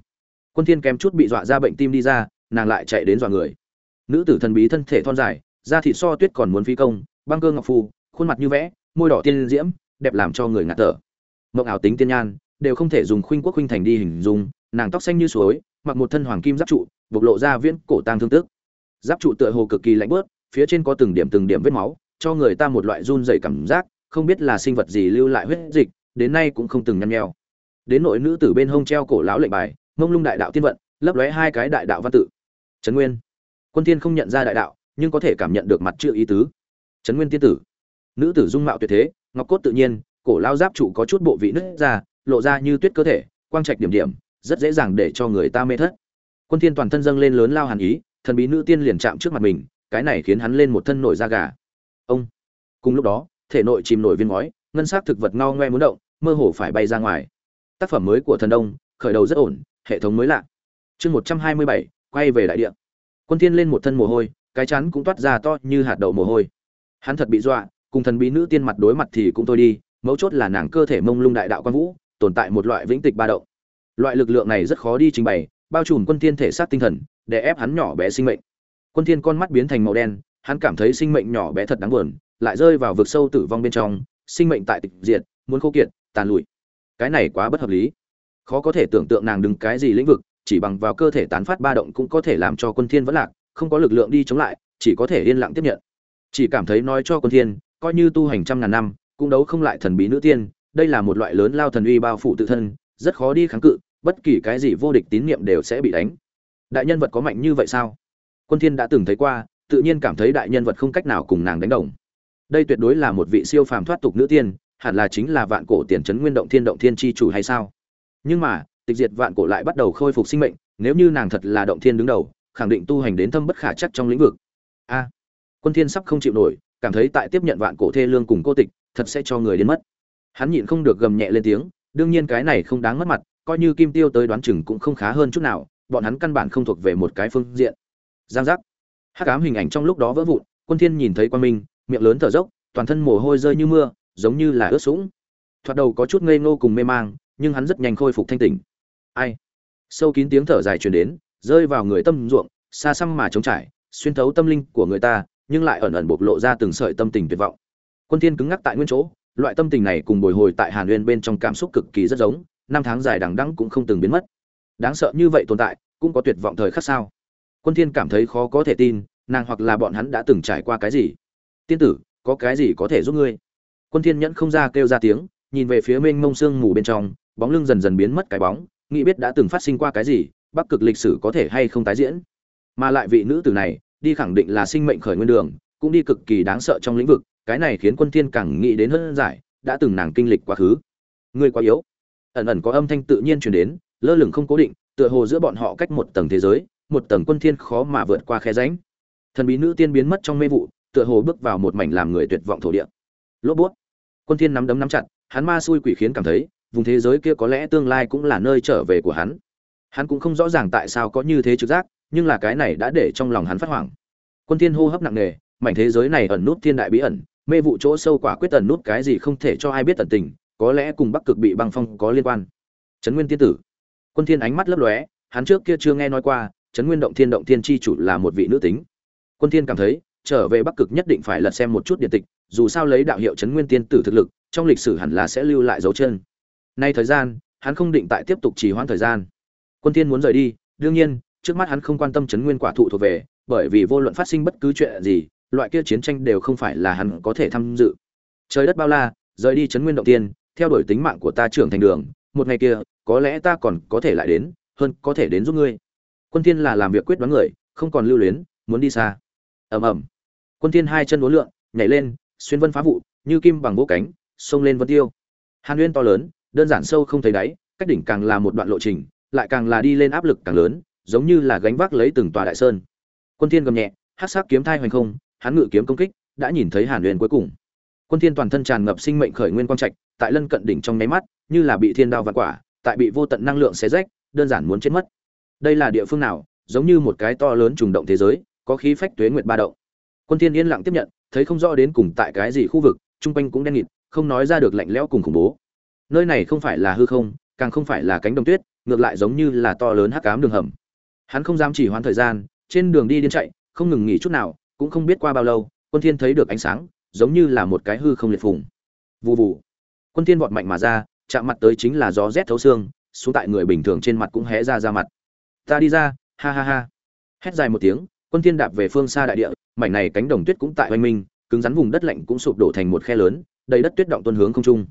Quân thiên kém chút bị dọa ra bệnh tim đi ra, nàng lại chạy đến dọa người. Nữ tử thần bí thân thể thon dài, da thịt so tuyết còn muốn phi công, băng cơ ngọc phù, khuôn mặt như vẽ, môi đỏ tiên diễm, đẹp làm cho người ngạt thở. Mộng ảo tính tiên nhan, đều không thể dùng khuynh quốc khuynh thành đi hình dung, nàng tóc xanh như suối, mặc một thân hoàng kim giáp trụ, bộc lộ ra viễn cổ tang thương tức. Giáp trụ tựa hồ cực kỳ lạnh bớt, phía trên có từng điểm từng điểm vết máu, cho người ta một loại run rẩy cảm giác, không biết là sinh vật gì lưu lại huyết dịch đến nay cũng không từng nhăn nheo. Đến nội nữ tử bên hông treo cổ lão lệnh bài mông lung đại đạo tiên vận, lấp lóe hai cái đại đạo văn tự. Trấn nguyên. Quân tiên không nhận ra đại đạo, nhưng có thể cảm nhận được mặt chữ ý tứ. Trấn nguyên tiên tử. Nữ tử dung mạo tuyệt thế, ngọc cốt tự nhiên, cổ lao giáp trụ có chút bộ vị nứt ra, lộ ra như tuyết cơ thể, quang trạch điểm điểm, rất dễ dàng để cho người ta mê thất. Quân thiên toàn thân dâng lên lớn lao hàn ý, thần bí nữ tiên liền chạm trước mặt mình, cái này khiến hắn lên một thân nổi da gà. Ông. Cùng lúc đó, thể nội chìm nổi viên ngói ngân sắc thực vật ngao ngoe muốn động, mơ hồ phải bay ra ngoài. Tác phẩm mới của thần đông, khởi đầu rất ổn, hệ thống mới lạ. Chương một trăm hai mươi bảy, quay về đại địa. Quân thiên lên một thân mồ hôi, cái chắn cũng toát ra to như hạt đậu mồ hôi. Hắn thật bị dọa, cùng thần bí nữ tiên mặt đối mặt thì cũng thôi đi, mấu chốt là nàng cơ thể mông lung đại đạo quan vũ, tồn tại một loại vĩnh tịch ba động. Loại lực lượng này rất khó đi trình bày, bao trùm quân thiên thể xác tinh thần, để ép hắn nhỏ bé sinh mệnh. Quân thiên con mắt biến thành màu đen, hắn cảm thấy sinh mệnh nhỏ bé thật đáng buồn, lại rơi vào vực sâu tử vong bên trong sinh mệnh tại tịch diệt, muốn khô kiệt, tàn lụi. Cái này quá bất hợp lý. Khó có thể tưởng tượng nàng đứng cái gì lĩnh vực, chỉ bằng vào cơ thể tán phát ba động cũng có thể làm cho quân thiên vẫn lạc, không có lực lượng đi chống lại, chỉ có thể yên lặng tiếp nhận. Chỉ cảm thấy nói cho quân thiên, coi như tu hành trăm ngàn năm, cũng đấu không lại thần bí nữ tiên, đây là một loại lớn lao thần uy bao phủ tự thân, rất khó đi kháng cự, bất kỳ cái gì vô địch tín niệm đều sẽ bị đánh. Đại nhân vật có mạnh như vậy sao? Quân thiên đã từng thấy qua, tự nhiên cảm thấy đại nhân vật không cách nào cùng nàng đánh đồng đây tuyệt đối là một vị siêu phàm thoát tục nữ tiên, hẳn là chính là vạn cổ tiền trấn nguyên động thiên động thiên chi chủ hay sao? Nhưng mà, tịch diệt vạn cổ lại bắt đầu khôi phục sinh mệnh, nếu như nàng thật là động thiên đứng đầu, khẳng định tu hành đến thâm bất khả chắc trong lĩnh vực. A, quân thiên sắp không chịu nổi, cảm thấy tại tiếp nhận vạn cổ thê lương cùng cô tịch, thật sẽ cho người đến mất. Hắn nhịn không được gầm nhẹ lên tiếng, đương nhiên cái này không đáng mất mặt, coi như kim tiêu tới đoán chừng cũng không khá hơn chút nào, bọn hắn căn bản không thuộc về một cái phương diện. Giang giác. Hắc ám hình ảnh trong lúc đó vỡ vụn, quân thiên nhìn thấy quan minh miệng lớn thở dốc, toàn thân mồ hôi rơi như mưa, giống như là ướt sũng. Thoạt đầu có chút ngây ngô cùng mê mang, nhưng hắn rất nhanh khôi phục thanh tỉnh. Ai? Sâu kín tiếng thở dài truyền đến, rơi vào người tâm ruộng, xa xăm mà trống trải, xuyên thấu tâm linh của người ta, nhưng lại ẩn ẩn bộc lộ ra từng sợi tâm tình tuyệt vọng. Quân thiên cứng ngắc tại nguyên chỗ, loại tâm tình này cùng bồi hồi tại hàn nguyên bên trong cảm xúc cực kỳ rất giống, năm tháng dài đằng đẵng cũng không từng biến mất. Đáng sợ như vậy tồn tại, cũng có tuyệt vọng thời khắc sao? Quân thiên cảm thấy khó có thể tin, nàng hoặc là bọn hắn đã từng trải qua cái gì? Tiên tử, có cái gì có thể giúp ngươi? Quân thiên nhẫn không ra kêu ra tiếng, nhìn về phía mênh mông sương mù bên trong, bóng lưng dần dần biến mất cái bóng, nghĩ biết đã từng phát sinh qua cái gì, bắc cực lịch sử có thể hay không tái diễn. Mà lại vị nữ tử này, đi khẳng định là sinh mệnh khởi nguyên đường, cũng đi cực kỳ đáng sợ trong lĩnh vực, cái này khiến quân thiên càng nghĩ đến hơn giải, đã từng nàng kinh lịch quá khứ. Ngươi quá yếu. Ẩn ẩn có âm thanh tự nhiên truyền đến, lơ lửng không cố định, tựa hồ giữa bọn họ cách một tầng thế giới, một tầng quân thiên khó mà vượt qua khe rãnh. Thần bí nữ tiên biến mất trong mê vụ tựa hồ bước vào một mảnh làm người tuyệt vọng thổ địa. Lốp bút. Quân thiên nắm đấm nắm chặt, hắn ma xui quỷ khiến cảm thấy, vùng thế giới kia có lẽ tương lai cũng là nơi trở về của hắn. Hắn cũng không rõ ràng tại sao có như thế trực giác, nhưng là cái này đã để trong lòng hắn phát hoảng. Quân thiên hô hấp nặng nề, mảnh thế giới này ẩn nút thiên đại bí ẩn, mê vụ chỗ sâu quả quyết ẩn nút cái gì không thể cho ai biết tận tình, có lẽ cùng bắc cực bị băng phong có liên quan. Trấn nguyên tiên tử. Quân thiên ánh mắt lấp lóe, hắn trước kia chưa nghe nói qua, trấn nguyên động thiên động thiên chi chủ là một vị nữ tính. Quân thiên cảm thấy trở về bắc cực nhất định phải lật xem một chút điện tịch, dù sao lấy đạo hiệu trấn nguyên tiên tử thực lực, trong lịch sử hẳn là sẽ lưu lại dấu chân. Nay thời gian, hắn không định tại tiếp tục trì hoãn thời gian. Quân thiên muốn rời đi, đương nhiên, trước mắt hắn không quan tâm trấn nguyên quả thụ thuộc về, bởi vì vô luận phát sinh bất cứ chuyện gì, loại kia chiến tranh đều không phải là hắn có thể tham dự. Trời đất bao la, rời đi trấn nguyên động tiên, theo đuổi tính mạng của ta trưởng thành đường, một ngày kia, có lẽ ta còn có thể lại đến, hơn có thể đến giúp ngươi. Quân thiên là làm việc quyết đoán người, không còn lưu luyến, muốn đi xa ầm ầm. Quân thiên hai chân uốn lượn, nhảy lên, xuyên vân phá vụ, như kim bằng vỗ cánh, xông lên vân tiêu. Hàn nguyên to lớn, đơn giản sâu không thấy đáy, cách đỉnh càng là một đoạn lộ trình, lại càng là đi lên áp lực càng lớn, giống như là gánh vác lấy từng tòa đại sơn. Quân thiên gầm nhẹ, hắc sắc kiếm thai hoành không, hắn ngự kiếm công kích, đã nhìn thấy hàn nguyên cuối cùng. Quân thiên toàn thân tràn ngập sinh mệnh khởi nguyên quang trạch, tại lân cận đỉnh trong nháy mắt, như là bị thiên đao vạn quả, tại bị vô tận năng lượng xé rách, đơn giản muốn chết mất. Đây là địa phương nào, giống như một cái to lớn trùng động thế giới có khí phách tuế nguyệt ba động. Quân thiên yên lặng tiếp nhận, thấy không rõ đến cùng tại cái gì khu vực trung quanh cũng đen nghịt, không nói ra được lạnh lẽo cùng khủng bố. Nơi này không phải là hư không, càng không phải là cánh đồng tuyết, ngược lại giống như là to lớn hắc ám đường hầm. Hắn không dám chỉ hoãn thời gian, trên đường đi điên chạy, không ngừng nghỉ chút nào, cũng không biết qua bao lâu, quân thiên thấy được ánh sáng, giống như là một cái hư không liệt phùng. Vù vù. Quân thiên vọt mạnh mà ra, chạm mặt tới chính là gió rét thấu xương, xuống tại người bình thường trên mặt cũng hé ra ra mặt. Ta đi ra, ha ha ha. Hét dài một tiếng quân thiên đạp về phương xa đại địa, mảnh này cánh đồng tuyết cũng tại oanh minh, cứng rắn vùng đất lạnh cũng sụp đổ thành một khe lớn, đầy đất tuyết động tuôn hướng không trung.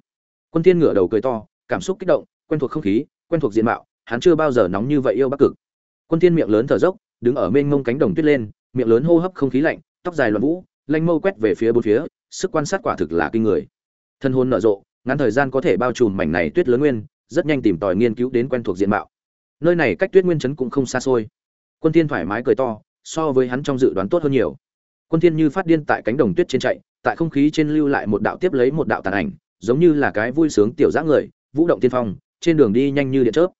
Quân thiên ngửa đầu cười to, cảm xúc kích động, quen thuộc không khí, quen thuộc diện mạo, hắn chưa bao giờ nóng như vậy yêu bắc cực. Quân thiên miệng lớn thở dốc, đứng ở bên ngông cánh đồng tuyết lên, miệng lớn hô hấp không khí lạnh, tóc dài loạn vũ, lanh mâu quét về phía bốn phía, sức quan sát quả thực là kinh người. Thân hồn nở rộ, ngắn thời gian có thể bao trùm mảnh này tuyết lớn nguyên, rất nhanh tìm tòi nghiên cứu đến quen thuộc diện mạo. Nơi này cách tuyết nguyên chấn cũng không xa xôi. Quân thiên thoải mái cười to so với hắn trong dự đoán tốt hơn nhiều. Quân thiên như phát điên tại cánh đồng tuyết trên chạy, tại không khí trên lưu lại một đạo tiếp lấy một đạo tàn ảnh, giống như là cái vui sướng tiểu dã người, vũ động tiên phong, trên đường đi nhanh như điện chớp.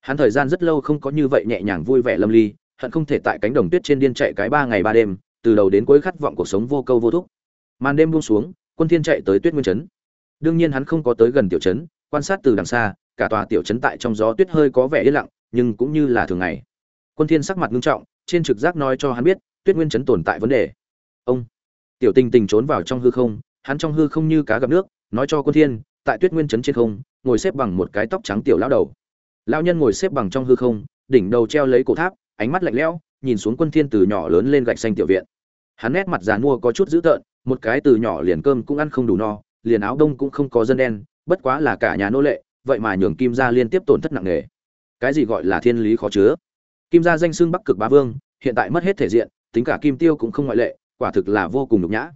Hắn thời gian rất lâu không có như vậy nhẹ nhàng vui vẻ lâm ly, hận không thể tại cánh đồng tuyết trên điên chạy cái ba ngày ba đêm, từ đầu đến cuối khát vọng cuộc sống vô câu vô thúc. Màn đêm buông xuống, quân thiên chạy tới tuyết nguyên trấn. Đương nhiên hắn không có tới gần tiểu trấn, quan sát từ đằng xa, cả tòa tiểu trấn tại trong gió tuyết hơi có vẻ yên lặng, nhưng cũng như là thường ngày. Quân thiên sắc mặt nghiêm trọng trên trực giác nói cho hắn biết, tuyết nguyên trấn tồn tại vấn đề. Ông, tiểu tình tình trốn vào trong hư không, hắn trong hư không như cá gặp nước, nói cho quân thiên, tại tuyết nguyên trấn trên không, ngồi xếp bằng một cái tóc trắng tiểu lão đầu. Lão nhân ngồi xếp bằng trong hư không, đỉnh đầu treo lấy cổ tháp, ánh mắt lạnh lẽo, nhìn xuống quân thiên từ nhỏ lớn lên gạch xanh tiểu viện. Hắn nét mặt già nua có chút dữ tợn, một cái từ nhỏ liền cơm cũng ăn không đủ no, liền áo đông cũng không có dân đen, bất quá là cả nhà nô lệ, vậy mà nhường kim gia liên tiếp tổn thất nặng nề. Cái gì gọi là thiên lý khó chứa? Kim gia danh xưng bắc cực bá vương, hiện tại mất hết thể diện, tính cả kim tiêu cũng không ngoại lệ, quả thực là vô cùng nhục nhã.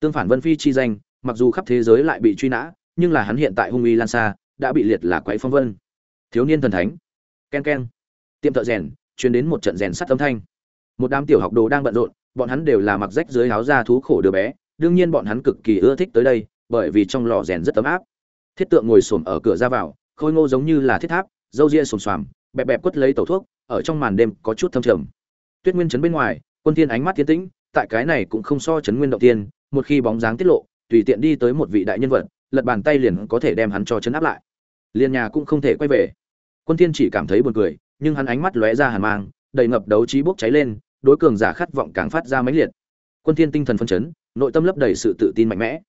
Tương phản vân phi chi danh, mặc dù khắp thế giới lại bị truy nã, nhưng là hắn hiện tại hung uy lan xa, đã bị liệt là quái phong vân. Thiếu niên thần thánh. Ken ken. Tiệm thợ rèn chuyến đến một trận rèn sắt âm thanh. Một đám tiểu học đồ đang bận rộn, bọn hắn đều là mặc rách dưới áo da thú khổ đứa bé, đương nhiên bọn hắn cực kỳ ưa thích tới đây, bởi vì trong lò rèn rất ấm áp. Thiết tượng ngồi xổm ở cửa ra vào, khôi ngô giống như là thiết tháp, râu ria xồm xoàm bẹp bẹp quất lấy tẩu thuốc, ở trong màn đêm có chút thâm trầm. Tuyết nguyên chấn bên ngoài, quân thiên ánh mắt tiến tĩnh, tại cái này cũng không so chấn nguyên động tiên, một khi bóng dáng tiết lộ, tùy tiện đi tới một vị đại nhân vật, lật bàn tay liền có thể đem hắn cho chấn áp lại. Liền nhà cũng không thể quay về. Quân thiên chỉ cảm thấy buồn cười, nhưng hắn ánh mắt lóe ra hàn mang, đầy ngập đấu trí bốc cháy lên, đối cường giả khát vọng càng phát ra mãnh liệt. Quân thiên tinh thần phân chấn, nội tâm lấp đầy sự tự tin mạnh mẽ.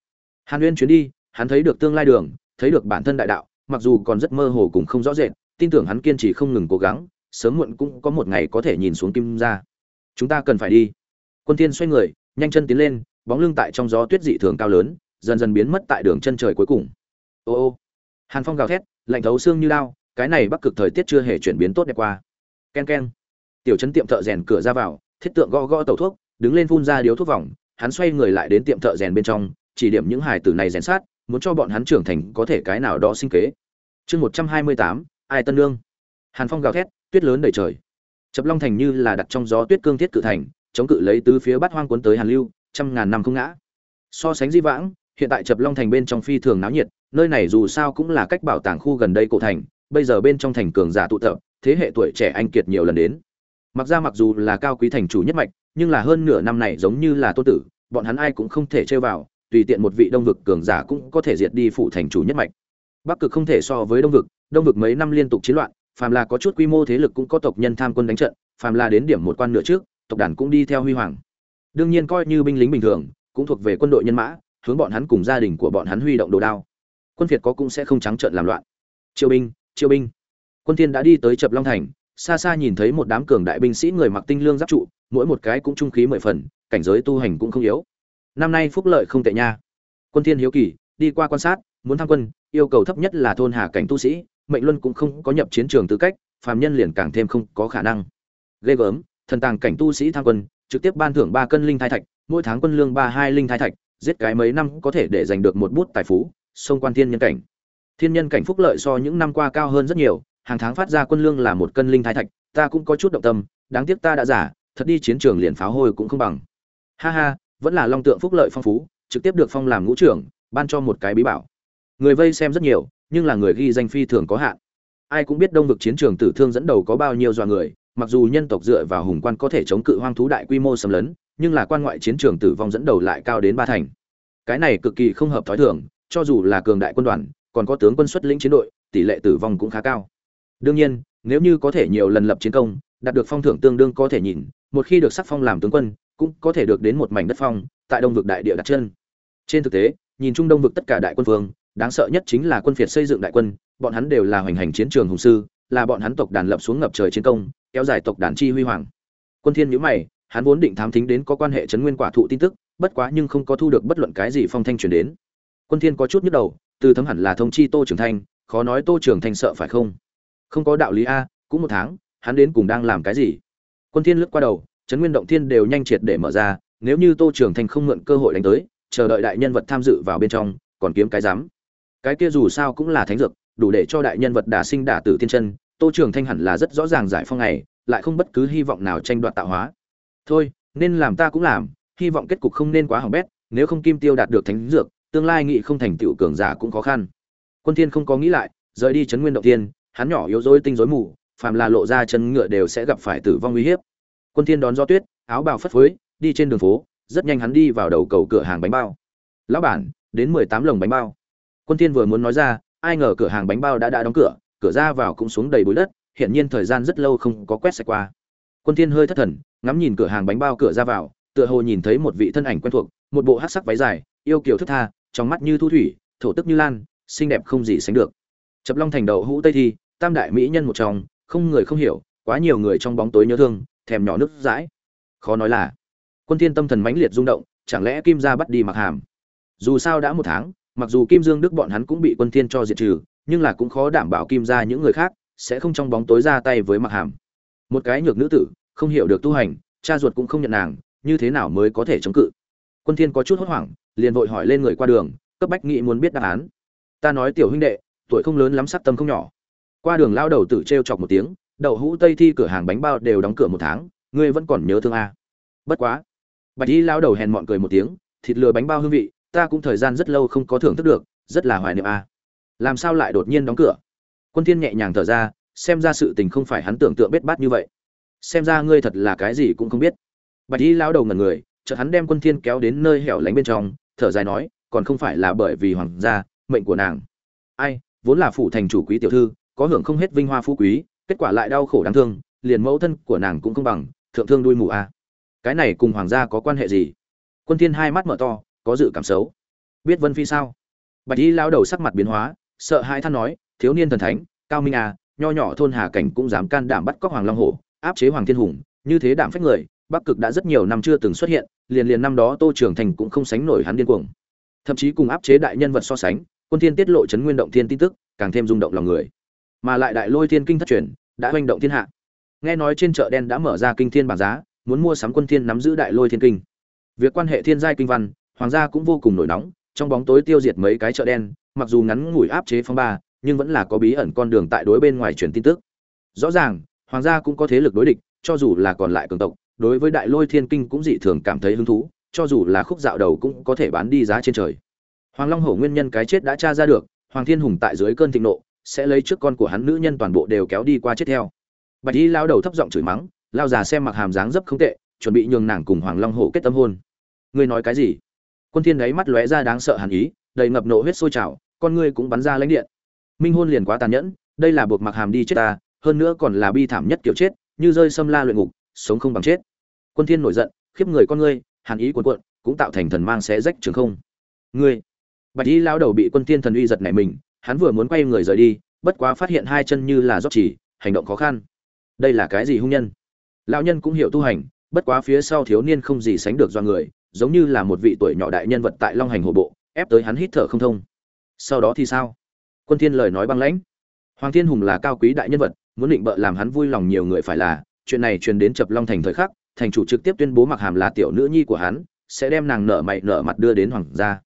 Hàn uyên chuyến đi, hắn thấy được tương lai đường, thấy được bản thân đại đạo, mặc dù còn rất mơ hồ cùng không rõ rệt tin tưởng hắn kiên trì không ngừng cố gắng, sớm muộn cũng có một ngày có thể nhìn xuống kim ra chúng ta cần phải đi. Quân thiên xoay người, nhanh chân tiến lên, bóng lưng tại trong gió tuyết dị thường cao lớn, dần dần biến mất tại đường chân trời cuối cùng. Ô ô. Hàn phong gào thét, lạnh thấu xương như lao, cái này bắc cực thời tiết chưa hề chuyển biến tốt đẹp qua. Ken ken. Tiểu trấn tiệm thợ rèn cửa ra vào, thiết tượng gõ gõ tẩu thuốc, đứng lên phun ra điếu thuốc vòng, hắn xoay người lại đến tiệm thợ rèn bên trong, chỉ điểm những hài tử này rèn sát, muốn cho bọn hắn trưởng thành có thể cái nào đó sinh kế. Chương một trăm hai mươi tám ai tân lương? Hàn phong gào thét, tuyết lớn đầy trời. Chập long thành như là đặt trong gió tuyết cương thiết cự thành, chống cự lấy tứ phía bát hoang cuốn tới hàn lưu, trăm ngàn năm không ngã. So sánh di vãng, hiện tại chập long thành bên trong phi thường náo nhiệt, nơi này dù sao cũng là cách bảo tàng khu gần đây cổ thành, bây giờ bên trong thành cường giả tụ tập, thế hệ tuổi trẻ anh kiệt nhiều lần đến. Mặc ra mặc dù là cao quý thành chủ nhất mạch, nhưng là hơn nửa năm này giống như là tô tử, bọn hắn ai cũng không thể chơi vào, tùy tiện một vị đông vực cường giả cũng có thể diệt đi phủ thành chủ nhất mạch bắc cực không thể so với đông vực đông vực mấy năm liên tục chiến loạn, phàm là có chút quy mô thế lực cũng có tộc nhân tham quân đánh trận, phàm là đến điểm một quan nửa trước, tộc đàn cũng đi theo huy hoàng. Đương nhiên coi như binh lính bình thường, cũng thuộc về quân đội nhân mã, hướng bọn hắn cùng gia đình của bọn hắn huy động đồ đao. Quân việt có cũng sẽ không trắng trợn làm loạn. Triều binh triều binh. Quân thiên đã đi tới chập long thành, xa xa nhìn thấy một đám cường đại binh sĩ người mặc tinh lương giáp trụ, mỗi một cái cũng trung khí mười phần, cảnh giới tu hành cũng không yếu. Năm nay phúc lợi không tệ nha. Quân thiên hiếu kỳ, đi qua quan sát, muốn tham quân yêu cầu thấp nhất là thôn hà cảnh tu sĩ, mệnh luân cũng không có nhập chiến trường tư cách, phàm nhân liền càng thêm không có khả năng. Ghê gớm, thần tàng cảnh tu sĩ tham quân, trực tiếp ban thưởng ba cân linh thai thạch, mỗi tháng quân lương ba hai linh thai thạch, giết cái mấy năm có thể để giành được một bút tài phú xông quan thiên nhân cảnh. Thiên nhân cảnh phúc lợi so những năm qua cao hơn rất nhiều, hàng tháng phát ra quân lương là một cân linh thai thạch, ta cũng có chút động tâm, đáng tiếc ta đã giả thật đi chiến trường liền pháo hôi cũng không bằng. Ha ha, vẫn là long tượng phúc lợi phong phú, trực tiếp được phong làm ngũ trưởng, ban cho một cái bí bảo người vây xem rất nhiều, nhưng là người ghi danh phi thường có hạn. Ai cũng biết đông vực chiến trường tử thương dẫn đầu có bao nhiêu dọa người, mặc dù nhân tộc dựa vào hùng quan có thể chống cự hoang thú đại quy mô xâm lấn, nhưng là quan ngoại chiến trường tử vong dẫn đầu lại cao đến ba thành. Cái này cực kỳ không hợp thói thường, cho dù là cường đại quân đoàn, còn có tướng quân xuất lĩnh chiến đội, tỷ lệ tử vong cũng khá cao. Đương nhiên, nếu như có thể nhiều lần lập chiến công, đạt được phong thưởng tương đương có thể nhìn, một khi được sắc phong làm tướng quân, cũng có thể được đến một mảnh đất phong, tại đông vực đại địa đặt chân. Trên thực tế, nhìn chung đông vực tất cả đại quân vương đáng sợ nhất chính là quân phiệt xây dựng đại quân, bọn hắn đều là hoành hành chiến trường hùng sư, là bọn hắn tộc đàn lập xuống ngập trời chiến công, kéo dài tộc đàn chi huy hoàng. Quân thiên nhíu mày, hắn vốn định thám thính đến có quan hệ chấn nguyên quả thụ tin tức, bất quá nhưng không có thu được bất luận cái gì phong thanh truyền đến. Quân thiên có chút nhức đầu, từ thấm hẳn là thông chi tô trưởng thanh, khó nói tô trưởng thanh sợ phải không? Không có đạo lý a, cũng một tháng, hắn đến cùng đang làm cái gì? Quân thiên lướt qua đầu, chấn nguyên động thiên đều nhanh triệt để mở ra, nếu như tô trưởng thanh không mượn cơ hội đánh tới, chờ đợi đại nhân vật tham dự vào bên trong, còn kiếm cái dám cái kia dù sao cũng là thánh dược, đủ để cho đại nhân vật đả sinh đả tử thiên chân, tô Trường thanh hẳn là rất rõ ràng giải phong này, lại không bất cứ hy vọng nào tranh đoạt tạo hóa. Thôi, nên làm ta cũng làm, hy vọng kết cục không nên quá hỏng bét, nếu không kim tiêu đạt được thánh dược, tương lai nghị không thành tựu cường giả cũng khó khăn. Quân thiên không có nghĩ lại, rời đi chấn nguyên động tiên hắn nhỏ yếu dối tinh rối mù, phàm là lộ ra chân ngựa đều sẽ gặp phải tử vong uy hiếp. Quân thiên đón gió tuyết, áo bào phất phới, đi trên đường phố, rất nhanh hắn đi vào đầu cầu cửa hàng bánh bao. Lão bản, đến mười tám lồng bánh bao quân thiên vừa muốn nói ra, ai ngờ cửa hàng bánh bao đã đã đóng cửa cửa ra vào cũng xuống đầy bụi đất hiện nhiên thời gian rất lâu không có quét sạch qua. Quân thiên hơi thất thần, ngắm nhìn cửa hàng bánh bao cửa ra vào, tựa hồ nhìn thấy một vị thân ảnh quen thuộc, một bộ hắc sắc váy dài, yêu kiều thức tha, trong mắt như thu thủy, thổ tức như lan, xinh đẹp không gì sánh được. Chập long thành đầu hũ tây thi, tam đại mỹ nhân một trong, không người không hiểu, quá nhiều người trong bóng tối nhớ thương, thèm nhỏ nước dãi. Khó nói là, quân thiên tâm thần mãnh liệt rung động, chẳng lẽ kim gia bắt đi mặc hàm? Dù sao đã một tháng mặc dù kim dương đức bọn hắn cũng bị quân thiên cho diệt trừ, nhưng là cũng khó đảm bảo kim gia những người khác sẽ không trong bóng tối ra tay với mặc hàm. Một cái nhược nữ tử, không hiểu được tu hành, cha ruột cũng không nhận nàng, như thế nào mới có thể chống cự? Quân thiên có chút hốt hoảng, liền vội hỏi lên người qua đường, cấp bách nghị muốn biết đáp án. Ta nói tiểu huynh đệ, tuổi không lớn lắm, sắc tâm không nhỏ. Qua đường lao đầu tử treo chọc một tiếng, đậu hũ tây thi cửa hàng bánh bao đều đóng cửa một tháng, ngươi vẫn còn nhớ thương a. Bất quá. Bạch y lao đầu hèn mọn cười một tiếng, thịt lừa bánh bao hương vị ta cũng thời gian rất lâu không có thưởng thức được, rất là hoài niệm a làm sao lại đột nhiên đóng cửa? Quân thiên nhẹ nhàng thở ra, xem ra sự tình không phải hắn tưởng tượng bết bát như vậy. Xem ra ngươi thật là cái gì cũng không biết. Bạch y lão đầu ngẩn người, chợt hắn đem quân thiên kéo đến nơi hẻo lánh bên trong, thở dài nói, còn không phải là bởi vì hoàng gia, mệnh của nàng. Ai, vốn là phụ thành chủ quý tiểu thư, có hưởng không hết vinh hoa phú quý, kết quả lại đau khổ đáng thương, liền mẫu thân của nàng cũng không bằng, thượng thương đuôi mù a à. cái này cùng hoàng gia có quan hệ gì? Quân thiên hai mắt mở to có dự cảm xấu. Biết vân phi sao? Bạch y lao đầu sắc mặt biến hóa, sợ hai than nói, thiếu niên thần thánh, cao minh à nho nhỏ thôn hà cảnh cũng dám can đảm bắt cóc hoàng long hổ, áp chế hoàng thiên hùng, như thế đảm phách người, bắc cực đã rất nhiều năm chưa từng xuất hiện, liền liền năm đó tô trường thành cũng không sánh nổi hắn điên cuồng. Thậm chí cùng áp chế đại nhân vật so sánh, quân thiên tiết lộ chấn nguyên động thiên tin tức, càng thêm rung động lòng người. Mà lại đại lôi thiên kinh thất truyền, đã hoành động thiên hạ. Nghe nói trên chợ đen đã mở ra kinh thiên bảng giá, muốn mua sắm quân thiên nắm giữ đại lôi thiên kinh. Việc quan hệ thiên giai kinh văn hoàng gia cũng vô cùng nổi nóng, trong bóng tối tiêu diệt mấy cái chợ đen, mặc dù ngắn ngủi áp chế phong ba, nhưng vẫn là có bí ẩn con đường tại đối bên ngoài truyền tin tức. Rõ ràng, hoàng gia cũng có thế lực đối địch, cho dù là còn lại cường tộc, đối với đại lôi thiên kinh cũng dị thường cảm thấy hứng thú, cho dù là khúc dạo đầu cũng có thể bán đi giá trên trời. Hoàng long hổ nguyên nhân cái chết đã tra ra được, hoàng thiên hùng tại dưới cơn thịnh nộ, sẽ lấy trước con của hắn nữ nhân toàn bộ đều kéo đi qua chết theo. Bạch y lao đầu thấp giọng chửi mắng, lao già xem mặc hàm dáng dấp không tệ, chuẩn bị nhường nàng cùng hoàng long hổ kết tâm hôn. Ngươi nói cái gì? Quân thiên đấy mắt lóe ra đáng sợ hàn ý, đầy ngập nộ huyết sôi trào, con ngươi cũng bắn ra lãnh điện. Minh hôn liền quá tàn nhẫn, đây là buộc mặc hàm đi chết ta, hơn nữa còn là bi thảm nhất kiểu chết, như rơi xâm la luyện ngục, sống không bằng chết. Quân thiên nổi giận, khiếp người con ngươi, hàn ý cuộn cuộn, cũng tạo thành thần mang xé rách trường không. Ngươi! Bạch y lão đầu bị quân thiên thần uy giật nảy mình, hắn vừa muốn quay người rời đi, bất quá phát hiện hai chân như là rót chỉ, hành động khó khăn. Đây là cái gì hung nhân? Lão nhân cũng hiểu tu hành, bất quá phía sau thiếu niên không gì sánh được do người giống như là một vị tuổi nhỏ đại nhân vật tại long hành hồ bộ, ép tới hắn hít thở không thông. Sau đó thì sao? Quân thiên lời nói băng lãnh. Hoàng thiên hùng là cao quý đại nhân vật, muốn định bợ làm hắn vui lòng nhiều người phải là, chuyện này truyền đến chập long thành thời khắc, thành chủ trực tiếp tuyên bố mặc hàm là tiểu nữ nhi của hắn, sẽ đem nàng nở mày nở mặt đưa đến hoàng gia.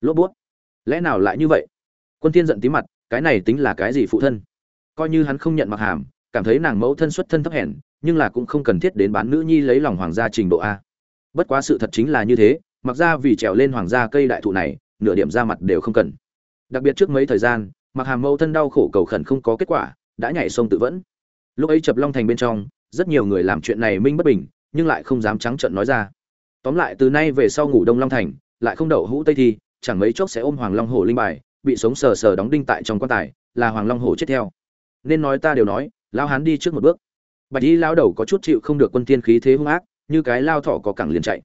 Lốp bút. Lẽ nào lại như vậy? Quân thiên giận tí mặt, cái này tính là cái gì phụ thân? Coi như hắn không nhận mặc hàm, cảm thấy nàng mẫu thân xuất thân thấp hèn, nhưng là cũng không cần thiết đến bán nữ nhi lấy lòng hoàng gia trình độ a bất quá sự thật chính là như thế, mặc ra vì trèo lên hoàng gia cây đại thụ này, nửa điểm ra mặt đều không cần. Đặc biệt trước mấy thời gian, mặc hàm mâu thân đau khổ cầu khẩn không có kết quả, đã nhảy sông tự vẫn. Lúc ấy chập long thành bên trong, rất nhiều người làm chuyện này minh bất bình, nhưng lại không dám trắng trợn nói ra. Tóm lại, từ nay về sau ngủ đông long thành, lại không đậu hũ tây thi, chẳng mấy chốc sẽ ôm hoàng long hổ linh bài, bị sống sờ sờ đóng đinh tại trong quan tài, là hoàng long hổ chết theo. Nên nói ta đều nói lao hán đi trước một bước. Bạch y lao đầu có chút chịu không được quân tiên khí thế hung ác như cái lao thỏ có cẳng liền chạy.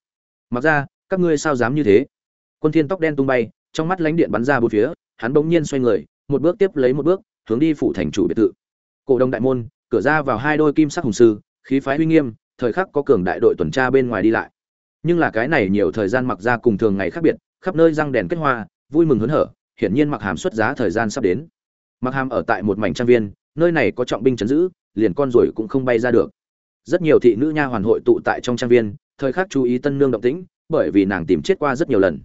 Mặc ra, các ngươi sao dám như thế? Quân thiên tóc đen tung bay, trong mắt lánh điện bắn ra bốn phía, hắn bỗng nhiên xoay người, một bước tiếp lấy một bước, hướng đi phủ thành chủ biệt thự. Cổ đông đại môn, cửa ra vào hai đôi kim sắc hùng sư, khí phái uy nghiêm, thời khắc có cường đại đội tuần tra bên ngoài đi lại. Nhưng là cái này nhiều thời gian mặc ra cùng thường ngày khác biệt, khắp nơi răng đèn kết hoa, vui mừng hớn hở, hiển nhiên mặc hàm xuất giá thời gian sắp đến. Mặc hàm ở tại một mảnh trang viên, nơi này có trọng binh chấn giữ, liền con rồi cũng không bay ra được rất nhiều thị nữ nha hoàn hội tụ tại trong trang viên, thời khắc chú ý tân nương động tĩnh, bởi vì nàng tìm chết qua rất nhiều lần.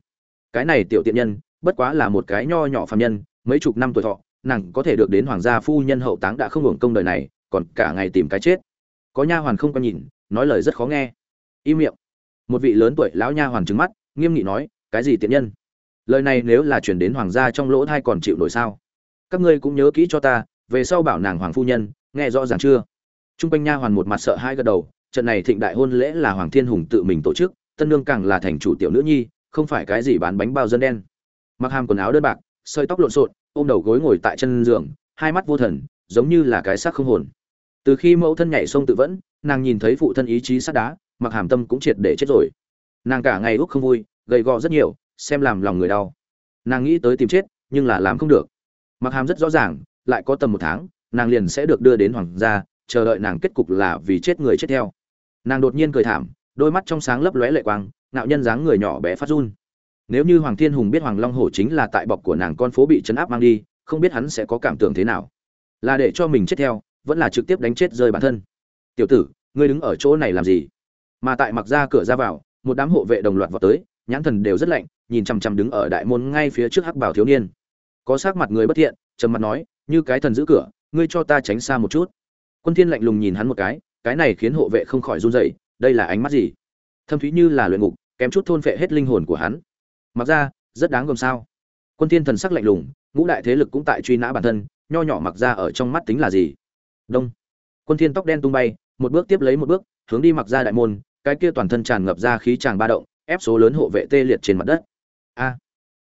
Cái này tiểu tiện nhân, bất quá là một cái nho nhỏ phàm nhân, mấy chục năm tuổi thọ, nàng có thể được đến hoàng gia phu nhân hậu táng đã không hưởng công đời này, còn cả ngày tìm cái chết. Có nha hoàn không có nhìn, nói lời rất khó nghe. Im miệng. Một vị lớn tuổi lão nha hoàn trừng mắt, nghiêm nghị nói, cái gì tiện nhân? Lời này nếu là chuyển đến hoàng gia trong lỗ thai còn chịu nổi sao? Các ngươi cũng nhớ kỹ cho ta, về sau bảo nàng hoàng phu nhân, nghe rõ ràng chưa? Trung quanh nha hoàn một mặt sợ hai gật đầu, trận này thịnh đại hôn lễ là Hoàng Thiên Hùng tự mình tổ chức, tân nương càng là thành chủ tiểu nữ nhi, không phải cái gì bán bánh bao dân đen. Mặc hàm quần áo đơn bạc, sợi tóc lộn xộn, ôm đầu gối ngồi tại chân giường, hai mắt vô thần, giống như là cái xác không hồn. Từ khi mẫu thân nhảy sông tự vẫn, nàng nhìn thấy phụ thân ý chí sắt đá, Mặc Hàm tâm cũng triệt để chết rồi. Nàng cả ngày ước không vui, gầy gò rất nhiều, xem làm lòng người đau. Nàng nghĩ tới tìm chết, nhưng là làm không được. Mặc Hàm rất rõ ràng, lại có tầm một tháng, nàng liền sẽ được đưa đến hoàng gia, chờ đợi nàng kết cục là vì chết người chết theo. Nàng đột nhiên cười thảm, đôi mắt trong sáng lấp lóe lệ quang nạo nhân dáng người nhỏ bé phát run. Nếu như hoàng thiên hùng biết hoàng long hổ chính là tại bọc của nàng con phố bị chấn áp mang đi, không biết hắn sẽ có cảm tưởng thế nào. Là để cho mình chết theo, vẫn là trực tiếp đánh chết rơi bản thân. Tiểu tử, ngươi đứng ở chỗ này làm gì? Mà tại mặc ra cửa ra vào, một đám hộ vệ đồng loạt vào tới, nhãn thần đều rất lạnh, nhìn chằm chằm đứng ở đại môn ngay phía trước hắc bảo thiếu niên. Có sắc mặt người bất thiện, trầm mặt nói, như cái thần giữ cửa, ngươi cho ta tránh xa một chút quân thiên lạnh lùng nhìn hắn một cái cái này khiến hộ vệ không khỏi run rẩy, đây là ánh mắt gì? Thâm thúy như là luyện ngục, kém chút thôn phệ hết linh hồn của hắn. Mặc ra, rất đáng gồm sao? Quân thiên thần sắc lạnh lùng, ngũ đại thế lực cũng tại truy nã bản thân, nho nhỏ mặc ra ở trong mắt tính là gì? Đông. Quân thiên tóc đen tung bay, một bước tiếp lấy một bước, hướng đi mặc ra đại môn, cái kia toàn thân tràn ngập ra khí tràng ba động, ép số lớn hộ vệ tê liệt trên mặt đất. A.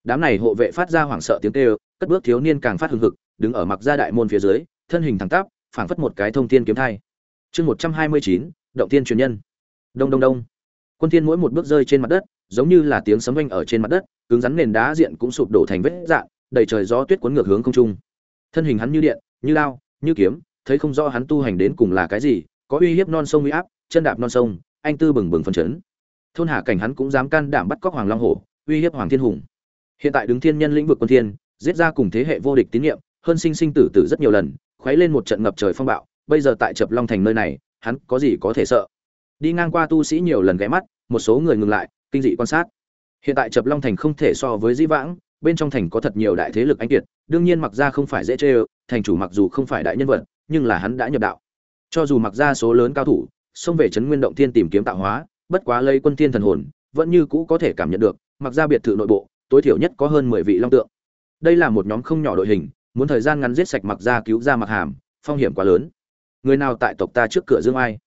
Đám này hộ vệ phát ra hoảng sợ tiếng kêu, cất bước thiếu niên càng phát hừng hực, đứng ở mặc ra đại môn phía dưới, thân hình thẳng tắp phảng phất một cái thông thiên kiếm thai. Chương 129, động thiên truyền nhân. Đông đông đông. Quân thiên mỗi một bước rơi trên mặt đất, giống như là tiếng sấm vang ở trên mặt đất, cứng rắn nền đá diện cũng sụp đổ thành vết rạn, đầy trời gió tuyết cuốn ngược hướng không trung. Thân hình hắn như điện, như lao, như kiếm, thấy không rõ hắn tu hành đến cùng là cái gì, có uy hiếp non sông uy áp, chân đạp non sông, anh tư bừng bừng phấn chấn. Thôn hạ cảnh hắn cũng dám can đảm bắt cóc Hoàng Long Hổ, uy hiếp Hoàng Thiên Hùng. Hiện tại đứng thiên nhân lĩnh vực quân thiên, giết ra cùng thế hệ vô địch tín nhiệm hơn sinh sinh tử tử rất nhiều lần, khuấy lên một trận ngập trời phong bạo, bây giờ tại Chập Long thành nơi này, hắn có gì có thể sợ. Đi ngang qua tu sĩ nhiều lần ghé mắt, một số người ngừng lại, kinh dị quan sát. Hiện tại Chập Long thành không thể so với Di Vãng, bên trong thành có thật nhiều đại thế lực anh kiệt, đương nhiên mặc Gia không phải dễ chơi, thành chủ mặc dù không phải đại nhân vật, nhưng là hắn đã nhập đạo. Cho dù mặc Gia số lớn cao thủ, xông về trấn Nguyên động thiên tìm kiếm tạo hóa, bất quá lấy quân thiên thần hồn, vẫn như cũ có thể cảm nhận được, mặc Gia biệt thự nội bộ, tối thiểu nhất có hơn 10 vị long tượng. Đây là một nhóm không nhỏ đội hình, muốn thời gian ngắn giết sạch mặc ra cứu ra mặc hàm, phong hiểm quá lớn. Người nào tại tộc ta trước cửa dương ai?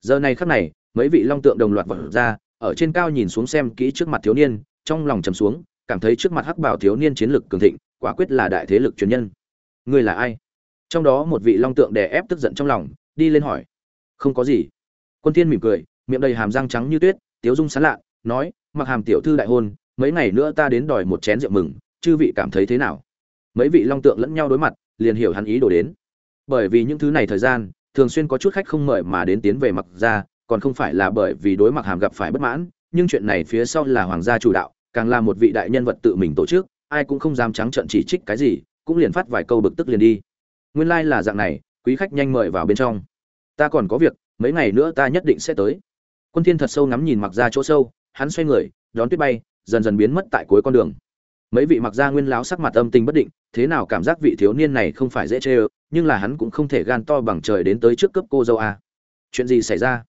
Giờ này khắc này, mấy vị long tượng đồng loạt vật ra, ở trên cao nhìn xuống xem kỹ trước mặt thiếu niên, trong lòng trầm xuống, cảm thấy trước mặt hắc bảo thiếu niên chiến lực cường thịnh, quả quyết là đại thế lực truyền nhân. Người là ai? Trong đó một vị long tượng đè ép tức giận trong lòng, đi lên hỏi. Không có gì. Quân thiên mỉm cười, miệng đầy hàm răng trắng như tuyết, tiếu dung sán lạ, nói, mặc hàm tiểu thư đại hôn, mấy ngày nữa ta đến đòi một chén rượu mừng, chư vị cảm thấy thế nào? Mấy vị long tượng lẫn nhau đối mặt, liền hiểu hắn ý đồ đến. Bởi vì những thứ này thời gian, thường xuyên có chút khách không mời mà đến tiến về mặc ra còn không phải là bởi vì đối mặt hàm gặp phải bất mãn, nhưng chuyện này phía sau là hoàng gia chủ đạo, càng là một vị đại nhân vật tự mình tổ chức, ai cũng không dám trắng trợn chỉ trích cái gì, cũng liền phát vài câu bực tức liền đi. Nguyên lai là dạng này, quý khách nhanh mời vào bên trong. Ta còn có việc, mấy ngày nữa ta nhất định sẽ tới. Quân thiên thật sâu ngắm nhìn mặc ra chỗ sâu, hắn xoay người, đón tuyết bay, dần dần biến mất tại cuối con đường mấy vị mặc gia nguyên láo sắc mặt âm tình bất định, thế nào cảm giác vị thiếu niên này không phải dễ chê ơ, nhưng là hắn cũng không thể gan to bằng trời đến tới trước cướp cô dâu à chuyện gì xảy ra?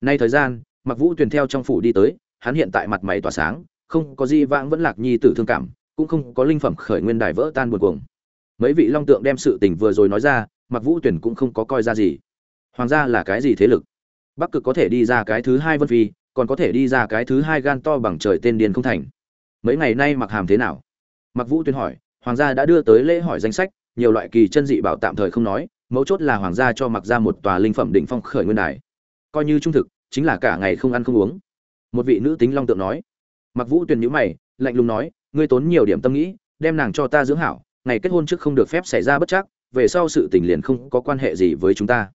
Nay thời gian mặc vũ tuyền theo trong phủ đi tới, hắn hiện tại mặt mày tỏa sáng, không có gì vãng vẫn lạc nhi tử thương cảm, cũng không có linh phẩm khởi nguyên đài vỡ tan buồn cuồng. Mấy vị long tượng đem sự tình vừa rồi nói ra mặc vũ tuyền cũng không có coi ra gì. Hoàng gia là cái gì thế lực? Bắc cực có thể đi ra cái thứ hai vân phi, còn có thể đi ra cái thứ hai gan to bằng trời tên điền không thành. Mấy ngày nay mặc hàm thế nào? Mặc vũ tuyên hỏi, hoàng gia đã đưa tới lễ hỏi danh sách, nhiều loại kỳ chân dị bảo tạm thời không nói, mấu chốt là hoàng gia cho mặc ra một tòa linh phẩm định phong khởi nguyên đài. Coi như trung thực, chính là cả ngày không ăn không uống. Một vị nữ tính long tượng nói. Mặc vũ tuyền nhữ mày, lạnh lùng nói, ngươi tốn nhiều điểm tâm nghĩ, đem nàng cho ta dưỡng hảo, ngày kết hôn trước không được phép xảy ra bất chắc, về sau sự tình liền không có quan hệ gì với chúng ta.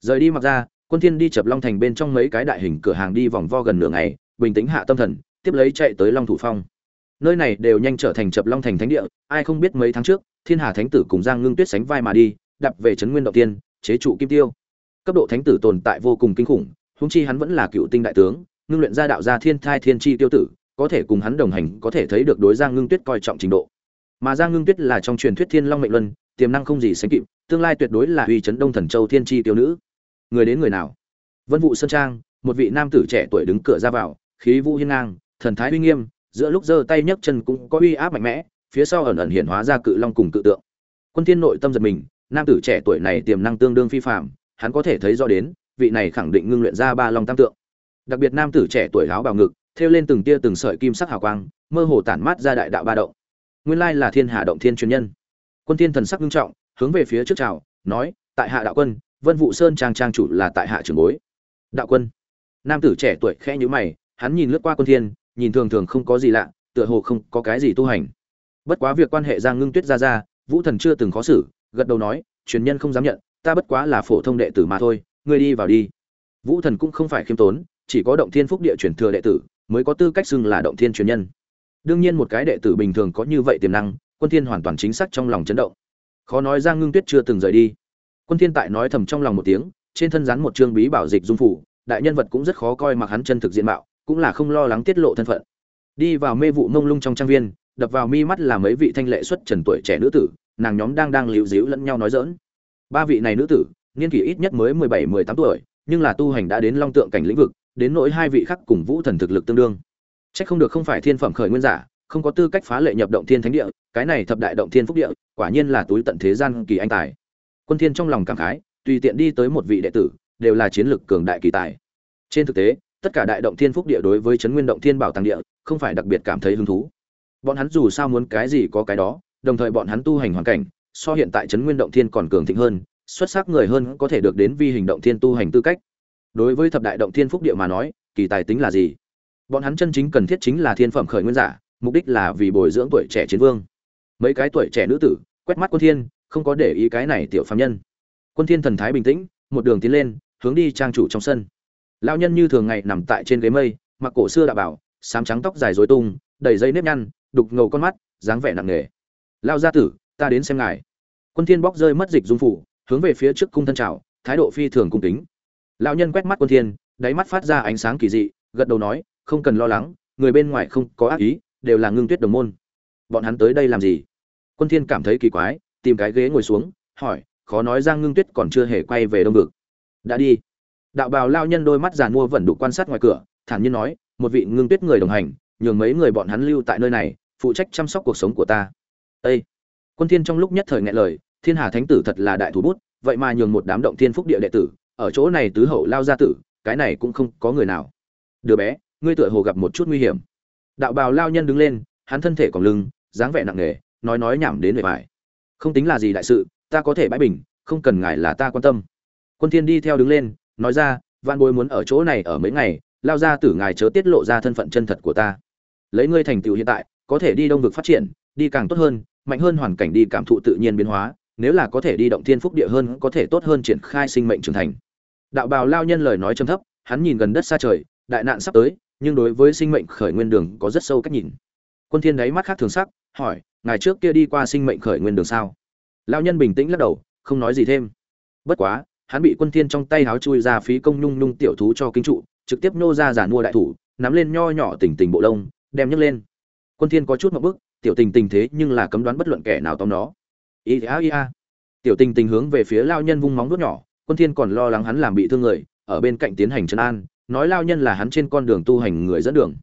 Rời đi mặc ra quân thiên đi chập long thành bên trong mấy cái đại hình cửa hàng đi vòng vo gần nửa ngày, bình tĩnh hạ tâm thần, tiếp lấy chạy tới long thủ phong nơi này đều nhanh trở thành chập long thành thánh địa, ai không biết mấy tháng trước, thiên hà thánh tử cùng giang ngưng tuyết sánh vai mà đi đập về trấn nguyên đầu tiên, chế trụ kim tiêu. Cấp độ thánh tử tồn tại vô cùng kinh khủng húng chi hắn vẫn là cựu tinh đại tướng, ngưng luyện ra đạo gia thiên thai thiên chi tiêu tử, có thể cùng hắn đồng hành, có thể thấy được đối giang ngưng tuyết coi trọng trình độ. Mà giang ngưng tuyết là trong truyền thuyết thiên long mệnh luân, tiềm năng không gì sánh kịp, tương lai tuyệt đối là uy chấn đông thần châu thiên chi tiêu nữ. Người đến người nào? Vân vụ sơn trang, một vị nam tử trẻ tuổi đứng cửa ra vào, khí vũ hiên ngang, thần thái uy nghiêm giữa lúc giơ tay nhấc chân cũng có uy áp mạnh mẽ, phía sau ẩn ẩn hiện hóa ra cự long cùng cự tượng. Quân thiên nội tâm giật mình, nam tử trẻ tuổi này tiềm năng tương đương phi phàm, hắn có thể thấy rõ đến, vị này khẳng định ngưng luyện ra ba long tam tượng. Đặc biệt nam tử trẻ tuổi áo bào ngực, thêu lên từng tia từng sợi kim sắc hào quang, mơ hồ tản mát ra đại đạo ba động. Nguyên lai là thiên hà động thiên truyền nhân. Quân thiên thần sắc nghiêm trọng, hướng về phía trước chào, nói, tại hạ đạo quân, vân vũ sơn trang trang chủ là tại hạ trưởng bối. Đạo quân. Nam tử trẻ tuổi khẽ nhíu mày, hắn nhìn lướt qua quân thiên nhìn thường thường không có gì lạ, tựa hồ không có cái gì tu hành. Bất quá việc quan hệ giang ngưng tuyết ra ra, vũ thần chưa từng khó xử, gật đầu nói, truyền nhân không dám nhận, ta bất quá là phổ thông đệ tử mà thôi, ngươi đi vào đi. Vũ thần cũng không phải khiêm tốn, chỉ có động thiên phúc địa truyền thừa đệ tử, mới có tư cách xưng là động thiên truyền nhân. Đương nhiên một cái đệ tử bình thường có như vậy tiềm năng, quân thiên hoàn toàn chính xác trong lòng chấn động. Khó nói giang ngưng tuyết chưa từng rời đi. Quân thiên tại nói thầm trong lòng một tiếng, trên thân rắn một trương bí bảo dịch dung phủ, đại nhân vật cũng rất khó coi mặc hắn chân thực diện mạo cũng là không lo lắng tiết lộ thân phận đi vào mê vụ mông lung trong trang viên đập vào mi mắt là mấy vị thanh lệ xuất trần tuổi trẻ nữ tử nàng nhóm đang đang liễu díu lẫn nhau nói dỡn ba vị này nữ tử niên kỷ ít nhất mới mười bảy mười tám tuổi nhưng là tu hành đã đến long tượng cảnh lĩnh vực đến nỗi hai vị khác cùng vũ thần thực lực tương đương Chắc không được không phải thiên phẩm khởi nguyên giả, không có tư cách phá lệ nhập động thiên thánh địa, cái này thập đại động thiên phúc địa, quả nhiên là túi tận thế gian kỳ anh tài. Quân Thiên trong lòng cảm khái, tùy tiện đi tới một vị đệ tử, đều là chiến lực cường đại kỳ tài. Trên thực tế, tất cả đại động thiên phúc địa đối với chấn nguyên động thiên bảo tàng địa, không phải đặc biệt cảm thấy hứng thú. Bọn hắn dù sao muốn cái gì có cái đó, đồng thời bọn hắn tu hành hoàn cảnh, so hiện tại chấn nguyên động thiên còn cường thịnh hơn, xuất sắc người hơn có thể được đến vi hình động thiên tu hành tư cách. Đối với thập đại động thiên phúc địa mà nói, kỳ tài tính là gì? bọn hắn chân chính cần thiết chính là thiên phẩm khởi nguyên giả mục đích là vì bồi dưỡng tuổi trẻ chiến vương mấy cái tuổi trẻ nữ tử quét mắt quân thiên không có để ý cái này tiểu phàm nhân quân thiên thần thái bình tĩnh một đường tiến lên hướng đi trang chủ trong sân lão nhân như thường ngày nằm tại trên ghế mây, mặc cổ xưa đã bảo, sám trắng tóc dài rối tung, đầy dây nếp nhăn, đục ngầu con mắt, dáng vẻ nặng nề. Lao gia tử, ta đến xem ngài. Quân thiên bóc rơi mất dịch dung phủ, hướng về phía trước cung thân chào, thái độ phi thường cung kính. Lão nhân quét mắt quân thiên, đáy mắt phát ra ánh sáng kỳ dị, gật đầu nói, không cần lo lắng, người bên ngoài không có ác ý, đều là ngưng tuyết đồng môn. Bọn hắn tới đây làm gì? Quân thiên cảm thấy kỳ quái, tìm cái ghế ngồi xuống, hỏi, khó nói ra ngưng tuyết còn chưa hề quay về đông vực. Đã đi đạo bào lao nhân đôi mắt giàn mua vẫn đủ quan sát ngoài cửa, thản nhiên nói, một vị ngưng tuyết người đồng hành, nhường mấy người bọn hắn lưu tại nơi này, phụ trách chăm sóc cuộc sống của ta. Ê! quân thiên trong lúc nhất thời nghẹn lời, thiên hà thánh tử thật là đại thủ bút, vậy mà nhường một đám động thiên phúc địa đệ tử, ở chỗ này tứ hậu lao gia tử, cái này cũng không có người nào. Đứa bé, ngươi tựa hồ gặp một chút nguy hiểm. Đạo bào lao nhân đứng lên, hắn thân thể còn lưng, dáng vẻ nặng nề, nói nói nhảm đến về bài không tính là gì đại sự, ta có thể bãi bình, không cần ngài là ta quan tâm. Quân thiên đi theo đứng lên nói ra văn bối muốn ở chỗ này ở mấy ngày, lao ra tử ngài chớ tiết lộ ra thân phận chân thật của ta. Lấy ngươi thành tựu hiện tại, có thể đi đông vực phát triển, đi càng tốt hơn, mạnh hơn hoàn cảnh đi cảm thụ tự nhiên biến hóa, nếu là có thể đi động thiên phúc địa hơn, có thể tốt hơn triển khai sinh mệnh trưởng thành. Đạo bào lao nhân lời nói trầm thấp, hắn nhìn gần đất xa trời, đại nạn sắp tới, nhưng đối với sinh mệnh khởi nguyên đường có rất sâu cách nhìn. Quân thiên đáy mắt khác thường sắc, hỏi, ngài trước kia đi qua sinh mệnh khởi nguyên đường sao? Lao nhân bình tĩnh lắc đầu, không nói gì thêm. Bất quá hắn bị quân thiên trong tay háo chui ra phí công nhung nhung tiểu thú cho kinh trụ, trực tiếp nô ra giả mua đại thủ, nắm lên nho nhỏ tỉnh tỉnh bộ lông, đem nhấc lên. Quân thiên có chút ngập bước tiểu tình tình thế nhưng là cấm đoán bất luận kẻ nào tóm nó. Ý a ý a tiểu tình tình hướng về phía lao nhân vung móng vuốt nhỏ, quân thiên còn lo lắng hắn làm bị thương người, ở bên cạnh tiến hành trấn an, nói lao nhân là hắn trên con đường tu hành người dẫn đường.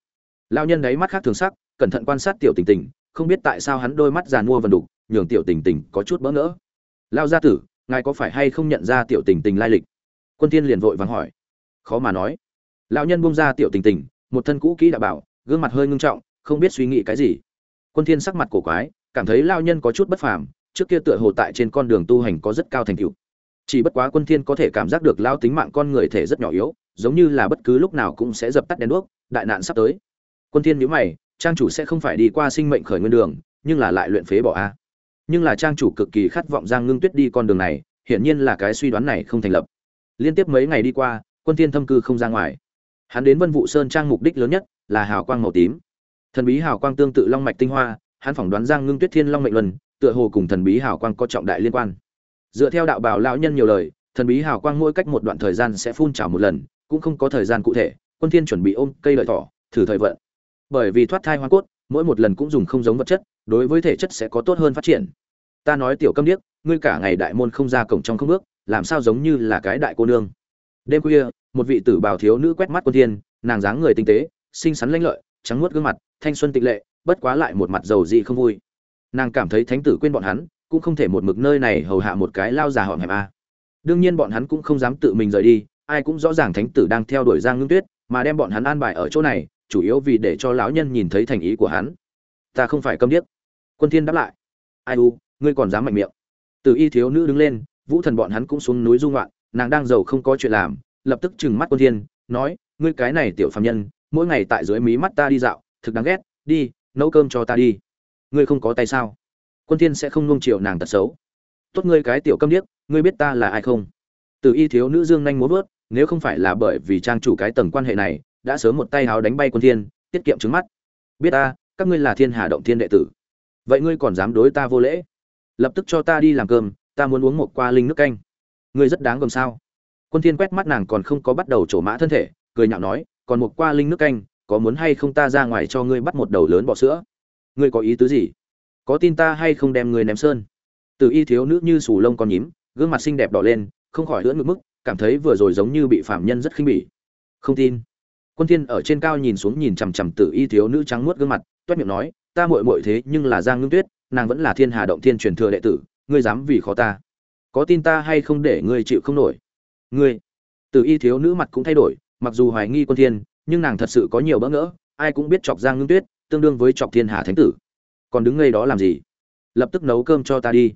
Lao nhân đấy mắt khác thường sắc, cẩn thận quan sát tiểu tình tình, không biết tại sao hắn đôi mắt giàn mua vần đục, nhường tiểu tình tình có chút bỡ ngỡ. Lao gia tử ngài có phải hay không nhận ra tiểu tình tình lai lịch? Quân tiên liền vội vàng hỏi. Khó mà nói. Lão nhân buông ra tiểu tình tình, một thân cũ kỹ đã bảo, gương mặt hơi ngưng trọng, không biết suy nghĩ cái gì. Quân thiên sắc mặt cổ quái, cảm thấy lao nhân có chút bất phàm, trước kia tựa hồ tại trên con đường tu hành có rất cao thành tựu. Chỉ bất quá quân thiên có thể cảm giác được lao tính mạng con người thể rất nhỏ yếu, giống như là bất cứ lúc nào cũng sẽ dập tắt đèn đuốc, đại nạn sắp tới. Quân thiên nhíu mày, trang chủ sẽ không phải đi qua sinh mệnh khởi nguyên đường, nhưng là lại luyện phế bỏ a nhưng là trang chủ cực kỳ khát vọng giang ngưng tuyết đi con đường này, hiển nhiên là cái suy đoán này không thành lập. Liên tiếp mấy ngày đi qua, quân thiên thâm cư không ra ngoài. Hắn đến vân vũ sơn trang mục đích lớn nhất là hào quang màu tím. Thần bí hào quang tương tự long mạch tinh hoa, hắn phỏng đoán giang ngưng tuyết thiên long mệnh luân, tựa hồ cùng thần bí hào quang có trọng đại liên quan. Dựa theo đạo bảo lão nhân nhiều lời, thần bí hào quang mỗi cách một đoạn thời gian sẽ phun trào một lần, cũng không có thời gian cụ thể, quân thiên chuẩn bị ôm cây lợi thỏ, thử thời vận. Bởi vì thoát thai hoa cốt, mỗi một lần cũng dùng không giống vật chất đối với thể chất sẽ có tốt hơn phát triển. Ta nói tiểu câm điếc, ngươi cả ngày đại môn không ra cổng trong không bước, làm sao giống như là cái đại cô nương. Đêm khuya, một vị tử bào thiếu nữ quét mắt quân thiên, nàng dáng người tinh tế, xinh xắn lanh lợi, trắng muốt gương mặt, thanh xuân tịnh lệ, bất quá lại một mặt dầu dị không vui. Nàng cảm thấy thánh tử quên bọn hắn, cũng không thể một mực nơi này hầu hạ một cái lao già họ hẹp a. Đương nhiên bọn hắn cũng không dám tự mình rời đi, ai cũng rõ ràng thánh tử đang theo đuổi giang ngưng tuyết, mà đem bọn hắn an bài ở chỗ này, chủ yếu vì để cho lão nhân nhìn thấy thành ý của hắn ta không phải câm điếc. Quân thiên đáp lại. Ai u, ngươi còn dám mạnh miệng. Từ y thiếu nữ đứng lên, vũ thần bọn hắn cũng xuống núi du ngoạn, nàng đang giàu không có chuyện làm, lập tức trừng mắt quân thiên, nói, ngươi cái này tiểu phàm nhân, mỗi ngày tại dưới mí mắt ta đi dạo, thực đáng ghét, đi, nấu cơm cho ta đi. Ngươi không có tay sao? Quân thiên sẽ không nuông chiều nàng tật xấu. Tốt ngươi cái tiểu câm điếc, ngươi biết ta là ai không? Từ y thiếu nữ dương nhanh muốn vớt nếu không phải là bởi vì trang chủ cái tầng quan hệ này, đã sớm một tay háo đánh bay quân thiên, tiết kiệm trứng mắt. Biết ta các ngươi là thiên hà động thiên đệ tử. Vậy ngươi còn dám đối ta vô lễ? Lập tức cho ta đi làm cơm, ta muốn uống một qua linh nước canh. Ngươi rất đáng gồm sao? Quân thiên quét mắt nàng còn không có bắt đầu trổ mã thân thể, cười nhạo nói, còn một qua linh nước canh, có muốn hay không ta ra ngoài cho ngươi bắt một đầu lớn bọ sữa? Ngươi có ý tứ gì? Có tin ta hay không đem ngươi ném sơn? Từ y thiếu nữ như sù lông con nhím, gương mặt xinh đẹp đỏ lên, không khỏi lưỡn ngực mức, cảm thấy vừa rồi giống như bị phạm nhân rất khinh bỉ. Không tin quân thiên ở trên cao nhìn xuống nhìn chằm chằm tử y thiếu nữ trắng muốt gương mặt toát miệng nói, ta muội muội thế nhưng là giang ngưng tuyết, nàng vẫn là thiên hà động thiên truyền thừa đệ tử, ngươi dám vì khó ta? Có tin ta hay không để ngươi chịu không nổi? Ngươi? Tử y thiếu nữ mặt cũng thay đổi, mặc dù hoài nghi quân thiên, nhưng nàng thật sự có nhiều bỡ ngỡ, ai cũng biết chọc giang ngưng tuyết, tương đương với chọc thiên hà thánh tử. Còn đứng ngây đó làm gì? Lập tức nấu cơm cho ta đi.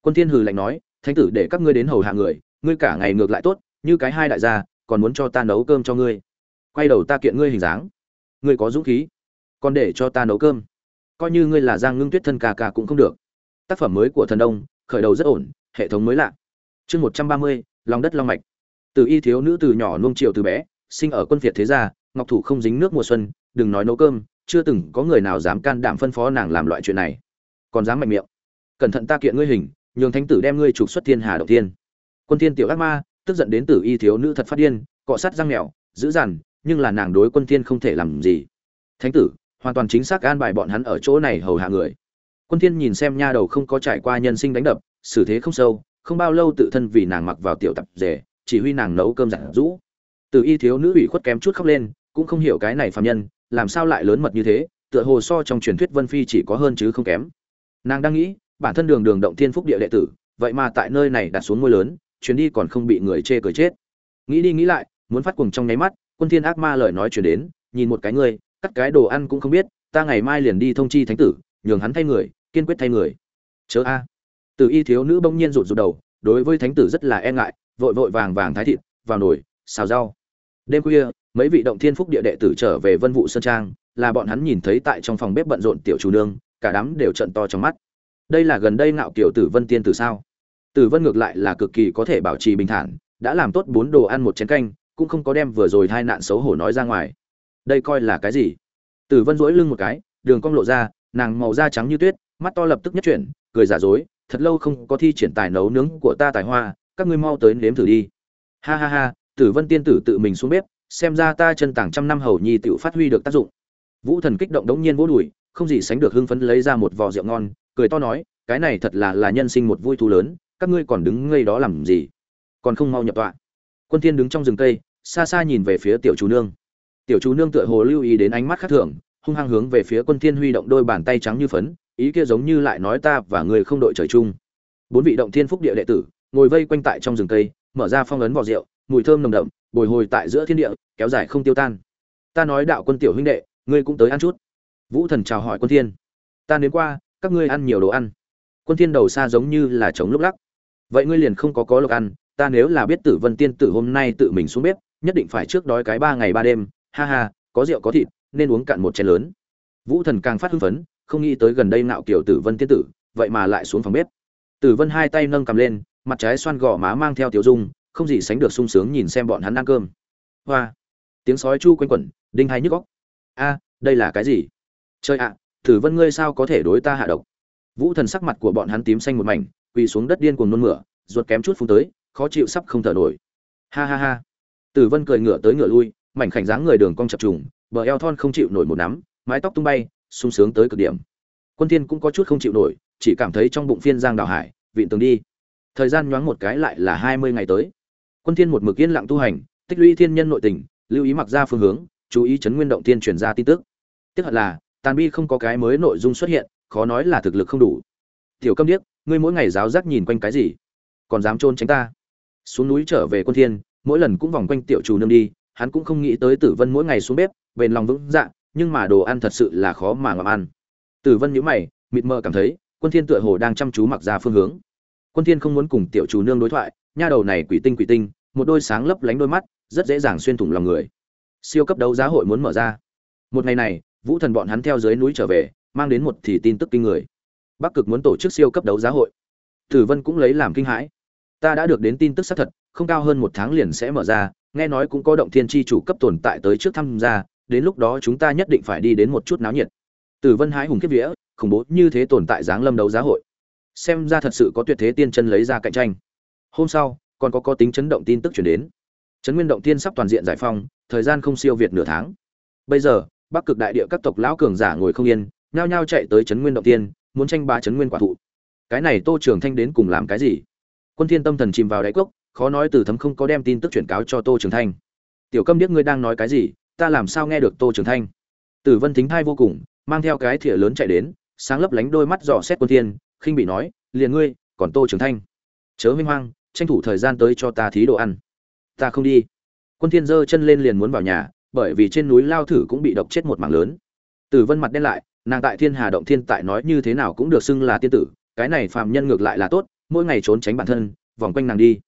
Quân thiên hừ lạnh nói, thánh tử để các ngươi đến hầu hạ người, ngươi cả ngày ngược lại tốt, như cái hai đại gia, còn muốn cho ta nấu cơm cho ngươi? Quay đầu ta kiện ngươi hình dáng. Ngươi có dũng khí, còn để cho ta nấu cơm. Coi như ngươi là giang ngưng tuyết thân ca ca cũng không được. Tác phẩm mới của thần đông, khởi đầu rất ổn, hệ thống mới lạ. Chương một trăm ba mươi, lòng đất long mạch. Từ y thiếu nữ từ nhỏ nuông chiều từ bé, sinh ở quân việt thế gia, ngọc thủ không dính nước mùa xuân, đừng nói nấu cơm, chưa từng có người nào dám can đảm phân phó nàng làm loại chuyện này. Còn dám mạnh miệng. Cẩn thận ta kiện ngươi hình, nhường thánh tử đem ngươi trục xuất thiên hà đầu tiên. Quân thiên tiểu ác ma, tức giận đến tử y thiếu nữ thật phát điên, cọ sát răng mèo, dữ dằn nhưng là nàng đối quân thiên không thể làm gì. Thánh tử, hoàn toàn chính xác an bài bọn hắn ở chỗ này hầu hạ người. Quân thiên nhìn xem nha đầu không có trải qua nhân sinh đánh đập, xử thế không sâu, không bao lâu tự thân vì nàng mặc vào tiểu tập rể chỉ huy nàng nấu cơm giản rũ. Từ y thiếu nữ ủy khuất kém chút khóc lên, cũng không hiểu cái này phàm nhân, làm sao lại lớn mật như thế, tựa hồ so trong truyền thuyết vân phi chỉ có hơn chứ không kém. Nàng đang nghĩ, bản thân đường đường động thiên phúc địa đệ tử, vậy mà tại nơi này đặt xuống ngôi lớn, chuyến đi còn không bị người chê cười chết. Nghĩ đi nghĩ lại, muốn phát cuồng trong nháy mắt quân thiên ác ma lời nói truyền đến, nhìn một cái ngươi, cắt cái đồ ăn cũng không biết, ta ngày mai liền đi thông chi thánh tử, nhường hắn thay người, kiên quyết thay người. Chớ a. Từ y thiếu nữ bỗng nhiên rụt rụt đầu, đối với thánh tử rất là e ngại, vội vội vàng vàng thái thịt, vào nồi, xào rau. Đêm khuya, mấy vị động thiên phúc địa đệ tử trở về vân vụ sơn trang, là bọn hắn nhìn thấy tại trong phòng bếp bận rộn tiểu chủ nương, cả đám đều trận to trong mắt. Đây là gần đây ngạo kiểu tử vân tiên tử sao? Tử vân ngược lại là cực kỳ có thể bảo trì bình thản, đã làm tốt bốn đồ ăn một chén canh cũng không có đem vừa rồi hai nạn xấu hổ nói ra ngoài. Đây coi là cái gì? Tử vân dỗi lưng một cái, đường cong lộ ra, nàng màu da trắng như tuyết, mắt to lập tức nhất chuyển, cười giả dối, thật lâu không có thi triển tài nấu nướng của ta tài hoa, các ngươi mau tới nếm thử đi. Ha ha ha, tử vân tiên tử tự mình xuống bếp, xem ra ta chân tảng trăm năm hầu nhi tự phát huy được tác dụng. Vũ thần kích động đống nhiên vỗ đùi, không gì sánh được hưng phấn lấy ra một vò rượu ngon, cười to nói, cái này thật là là nhân sinh một vui thú lớn, các ngươi còn đứng ngây đó làm gì? Còn không mau nhập tọa. Quân thiên đứng trong rừng cây xa xa nhìn về phía tiểu chú nương. Tiểu chú nương tựa hồ lưu ý đến ánh mắt khác thường, hung hăng hướng về phía quân thiên huy động đôi bàn tay trắng như phấn, ý kia giống như lại nói ta và người không đội trời chung. Bốn vị động thiên phúc địa đệ tử, ngồi vây quanh tại trong rừng cây, mở ra phong ấn vỏ rượu, mùi thơm nồng đậm, bồi hồi tại giữa thiên địa, kéo dài không tiêu tan. Ta nói đạo quân tiểu huynh đệ, ngươi cũng tới ăn chút. Vũ thần chào hỏi quân thiên. Ta đến qua, các ngươi ăn nhiều đồ ăn. Quân thiên đầu xa giống như là trống lúc lắc. Vậy ngươi liền không có có lộc ăn, ta nếu là biết tử vân tiên tử hôm nay tự mình xuống bếp nhất định phải trước đói cái ba ngày ba đêm, ha ha, có rượu có thịt, nên uống cạn một chén lớn. Vũ thần càng phát hưng phấn, không nghĩ tới gần đây nạo kiểu tử vân tiên tử, vậy mà lại xuống phòng bếp. Tử vân hai tay nâng cầm lên, mặt trái xoan gò má mang theo tiểu dung, không gì sánh được sung sướng nhìn xem bọn hắn ăn cơm. Hoa! Tiếng sói chu quanh quẩn, đinh hay nhức góc a, đây là cái gì? Chơi ạ, tử vân ngươi sao có thể đối ta hạ độc? Vũ thần sắc mặt của bọn hắn tím xanh một mảnh, quỳ xuống đất điên cuồng nôn mửa, ruột kém chút phun tới, khó chịu sắp không thở nổi. Ha ha ha! Tử vân cười ngửa tới ngửa lui, mảnh khảnh dáng người đường cong chập trùng, bờ eo thon không chịu nổi một nắm, mái tóc tung bay, sung sướng tới cực điểm. Quân thiên cũng có chút không chịu nổi, chỉ cảm thấy trong bụng phiên giang đào hải, vịn tường đi. Thời gian nhoáng một cái lại là 20 ngày tới. Quân thiên một mực yên lặng tu hành, tích lũy thiên nhân nội tình, lưu ý mặc ra phương hướng, chú ý chấn nguyên động thiên truyền ra tin tức. Tiếc thật là, tàn bi không có cái mới nội dung xuất hiện, khó nói là thực lực không đủ. Tiểu câm điếc, ngươi mỗi ngày giáo giác nhìn quanh cái gì? Còn dám trôn tránh ta? Xuống núi trở về quân thiên mỗi lần cũng vòng quanh tiểu chủ nương đi, hắn cũng không nghĩ tới tử vân mỗi ngày xuống bếp, bền lòng vững dạ nhưng mà đồ ăn thật sự là khó mà ngậm ăn. Tử vân nhíu mày, mịt mờ cảm thấy, quân thiên tựa hồ đang chăm chú mặc ra phương hướng. Quân thiên không muốn cùng tiểu chủ nương đối thoại, nha đầu này quỷ tinh quỷ tinh, một đôi sáng lấp lánh đôi mắt, rất dễ dàng xuyên thủng lòng người. Siêu cấp đấu giá hội muốn mở ra. Một ngày này, vũ thần bọn hắn theo dưới núi trở về, mang đến một thì tin tức kinh người. Bắc cực muốn tổ chức siêu cấp đấu giá hội. Tử vân cũng lấy làm kinh hãi ta đã được đến tin tức xác thật, không cao hơn một tháng liền sẽ mở ra, nghe nói cũng có động thiên tri chủ cấp tồn tại tới trước tham gia, đến lúc đó chúng ta nhất định phải đi đến một chút náo nhiệt. Tử vân hái hùng kiếp vía, khủng bố như thế tồn tại dáng lâm đấu giá hội. Xem ra thật sự có tuyệt thế tiên chân lấy ra cạnh tranh. Hôm sau, còn có có tính chấn động tin tức chuyển đến. Chấn nguyên động tiên sắp toàn diện giải phong thời gian không siêu việt nửa tháng. Bây giờ, bắc cực đại địa các tộc lão cường giả ngồi không yên, nhao nhao chạy tới Chấn nguyên động tiên muốn tranh ba Chấn nguyên quả thụ. Cái này tô trường thanh đến cùng làm cái gì? Quân thiên tâm thần chìm vào đáy cốc, khó nói từ thấm không có đem tin tức chuyển cáo cho tô trường thanh. Tiểu câm biết ngươi đang nói cái gì, ta làm sao nghe được tô trường thanh? Tử vân thính thai vô cùng, mang theo cái thìa lớn chạy đến, sáng lấp lánh đôi mắt dò xét quân thiên, khinh bị nói, liền ngươi, còn tô trường thanh? Chớ minh hoang tranh thủ thời gian tới cho ta thí đồ ăn. Ta không đi. Quân thiên giơ chân lên liền muốn vào nhà, bởi vì trên núi lao thử cũng bị độc chết một mảng lớn. Tử vân mặt đen lại, nàng tại thiên hà động thiên tại nói như thế nào cũng được xưng là tiên tử, cái này phàm nhân ngược lại là tốt mỗi ngày trốn tránh bản thân, vòng quanh nàng đi.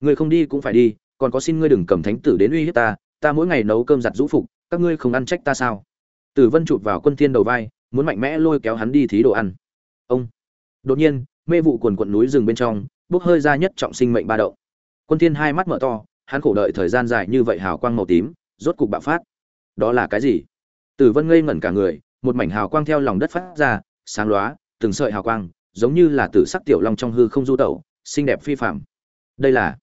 Ngươi không đi cũng phải đi, còn có xin ngươi đừng cầm thánh tử đến uy hiếp ta ta mỗi ngày nấu cơm giặt rũ phục, các ngươi không ăn trách ta sao? Tử vân chụp vào quân thiên đầu vai, muốn mạnh mẽ lôi kéo hắn đi thí đồ ăn. Ông. Đột nhiên, mê vụ quần quận núi rừng bên trong, bốc hơi ra nhất trọng sinh mệnh ba động. Quân thiên hai mắt mở to, hắn khổ đợi thời gian dài như vậy hào quang màu tím, rốt cục bạo phát. Đó là cái gì? Tử vân ngây ngẩn cả người, một mảnh hào quang theo lòng đất phát ra, sáng lóa, từng sợi hào quang giống như là tử sắc tiểu long trong hư không du tẩu, xinh đẹp phi phàm. Đây là,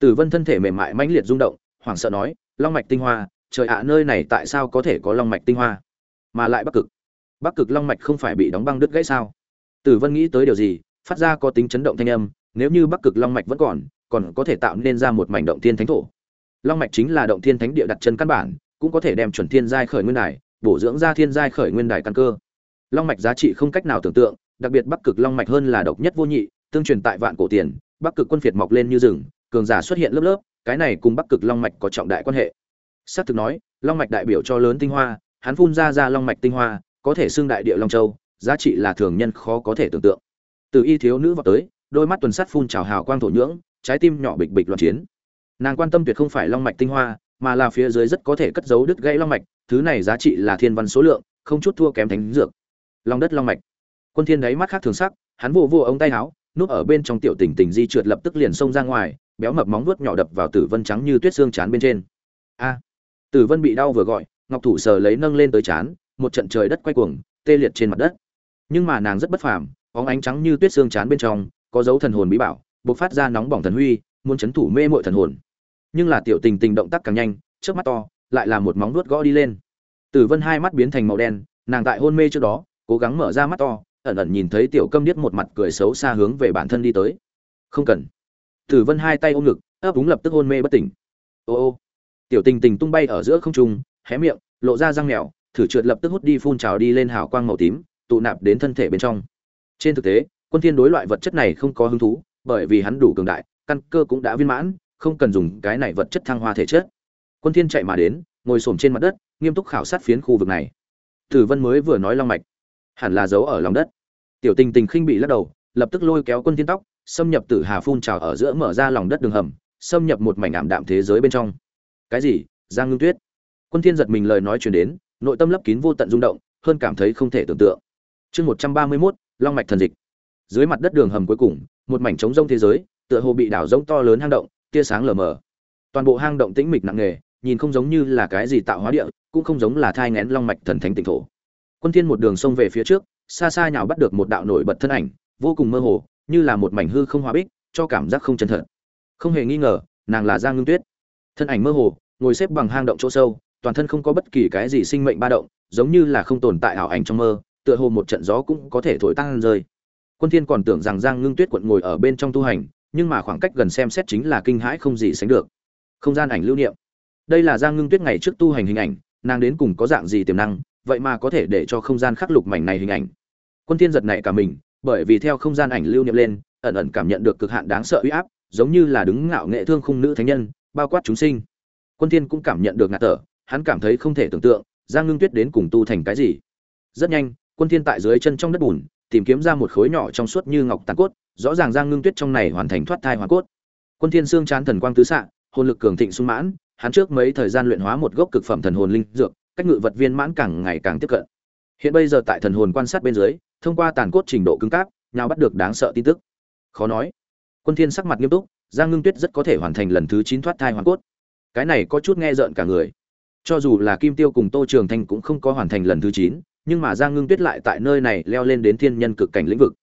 tử vân thân thể mềm mại mãnh liệt rung động, hoảng sợ nói, long mạch tinh hoa, trời ạ, nơi này tại sao có thể có long mạch tinh hoa, mà lại bắc cực? Bắc cực long mạch không phải bị đóng băng đứt gãy sao? Tử vân nghĩ tới điều gì, phát ra có tính chấn động thanh âm, nếu như bắc cực long mạch vẫn còn còn có thể tạo nên ra một mảnh động thiên thánh thổ. Long mạch chính là động thiên thánh địa đặt chân căn bản, cũng có thể đem chuẩn thiên giai khởi nguyên đài, bổ dưỡng ra thiên giai khởi nguyên đài căn cơ. Long mạch giá trị không cách nào tưởng tượng đặc biệt bắc cực long mạch hơn là độc nhất vô nhị, tương truyền tại vạn cổ tiền, bắc cực quân phiệt mọc lên như rừng, cường giả xuất hiện lớp lớp, cái này cùng bắc cực long mạch có trọng đại quan hệ. Xác thực nói, long mạch đại biểu cho lớn tinh hoa, hắn phun ra ra long mạch tinh hoa, có thể xưng đại địa long châu, giá trị là thường nhân khó có thể tưởng tượng. Từ y thiếu nữ vào tới, đôi mắt tuần sắt phun trào hào quang thổ nhưỡng, trái tim nhỏ bịch bịch loạn chiến. Nàng quan tâm tuyệt không phải long mạch tinh hoa, mà là phía dưới rất có thể cất giấu đứt gãy long mạch, thứ này giá trị là thiên văn số lượng, không chút thua kém thánh dược. Long đất long mạch quân thiên đáy mắt khác thường sắc, hắn vô vô ống tay áo, núp ở bên trong tiểu tình tình di trượt lập tức liền xông ra ngoài, béo mập móng vuốt nhỏ đập vào tử vân trắng như tuyết xương chán bên trên. A! Tử vân bị đau vừa gọi, ngọc thủ sờ lấy nâng lên tới chán, một trận trời đất quay cuồng, tê liệt trên mặt đất. Nhưng mà nàng rất bất phàm, bóng ánh trắng như tuyết xương chán bên trong, có dấu thần hồn bí bảo, bộc phát ra nóng bỏng thần huy, muốn chấn thủ mê muội thần hồn. Nhưng là tiểu tình tình động tác càng nhanh trước mắt to, lại là một móng vuốt gõ đi lên. Tử vân hai mắt biến thành màu đen, nàng tại hôn mê trước đó, cố gắng mở ra mắt to ẩn ẩn nhìn thấy tiểu câm điếc một mặt cười xấu xa hướng về bản thân đi tới. Không cần. Tử vân hai tay ôm ngực, ấp úng lập tức hôn mê bất tỉnh. Ô ô. Tiểu tình tình tung bay ở giữa không trung, hé miệng, lộ ra răng mèo thử trượt lập tức hút đi phun trào đi lên hào quang màu tím, tụ nạp đến thân thể bên trong. Trên thực tế, quân thiên đối loại vật chất này không có hứng thú, bởi vì hắn đủ cường đại, căn cơ cũng đã viên mãn, không cần dùng cái này vật chất thăng hoa thể chất. Quân thiên chạy mà đến, ngồi sồn trên mặt đất, nghiêm túc khảo sát phiến khu vực này. Tử vân mới vừa nói long mạch hẳn là giấu ở lòng đất. Tiểu tình tình khinh bị lắc đầu lập tức lôi kéo quân thiên tóc xâm nhập tử hà phun trào ở giữa mở ra lòng đất đường hầm xâm nhập một mảnh ảm đạm thế giới bên trong. Cái gì? Giang ngưng tuyết. Quân thiên giật mình lời nói truyền đến nội tâm lấp kín vô tận rung động hơn cảm thấy không thể tưởng tượng. Chương 131, long mạch thần dịch. Dưới mặt đất đường hầm cuối cùng một mảnh trống rông thế giới tựa hồ bị đảo rông to lớn hang động tia sáng lờ mờ. Toàn bộ hang động tĩnh mịch nặng nề nhìn không giống như là cái gì tạo hóa địa cũng không giống là thai ngén long mạch thần thánh tịnh thổ quân thiên một đường xông về phía trước, xa xa nhào bắt được một đạo nổi bật thân ảnh, vô cùng mơ hồ, như là một mảnh hư không hóa bích, cho cảm giác không chân thật. Không hề nghi ngờ, nàng là giang ngưng tuyết. Thân ảnh mơ hồ, ngồi xếp bằng hang động chỗ sâu, toàn thân không có bất kỳ cái gì sinh mệnh ba động, giống như là không tồn tại ảo ảnh trong mơ, tựa hồ một trận gió cũng có thể thổi tan rơi. Quân thiên còn tưởng rằng giang ngưng tuyết quận ngồi ở bên trong tu hành, nhưng mà khoảng cách gần xem xét chính là kinh hãi không gì sánh được. Không gian ảnh lưu niệm. Đây là giang ngưng tuyết ngày trước tu hành hình ảnh, nàng đến cùng có dạng gì tiềm năng vậy mà có thể để cho không gian khắc lục mảnh này hình ảnh. Quân thiên giật nảy cả mình, bởi vì theo không gian ảnh lưu niệm lên, ẩn ẩn cảm nhận được cực hạn đáng sợ uy áp, giống như là đứng ngạo nghệ thương khung nữ thánh nhân, bao quát chúng sinh. Quân thiên cũng cảm nhận được ngạt thở, hắn cảm thấy không thể tưởng tượng, giang ngưng tuyết đến cùng tu thành cái gì. Rất nhanh, quân thiên tại dưới chân trong đất bùn, tìm kiếm ra một khối nhỏ trong suốt như ngọc tàn cốt, rõ ràng giang ngưng tuyết trong này hoàn thành thoát thai hoàn cốt. Quân thiên xương chán thần quang tứ xạ, hồn lực cường thịnh sung mãn, hắn trước mấy thời gian luyện hóa một gốc cực phẩm thần hồn linh dược cách ngự vật viên mãn càng ngày càng tiếp cận. Hiện bây giờ tại thần hồn quan sát bên dưới, thông qua tàn cốt trình độ cứng cáp nhau bắt được đáng sợ tin tức. Khó nói. Quân thiên sắc mặt nghiêm túc, giang ngưng tuyết rất có thể hoàn thành lần thứ chín thoát thai hoàn cốt. Cái này có chút nghe rợn cả người. Cho dù là kim tiêu cùng tô trường thanh cũng không có hoàn thành lần thứ chín, nhưng mà giang ngưng tuyết lại tại nơi này leo lên đến thiên nhân cực cảnh lĩnh vực.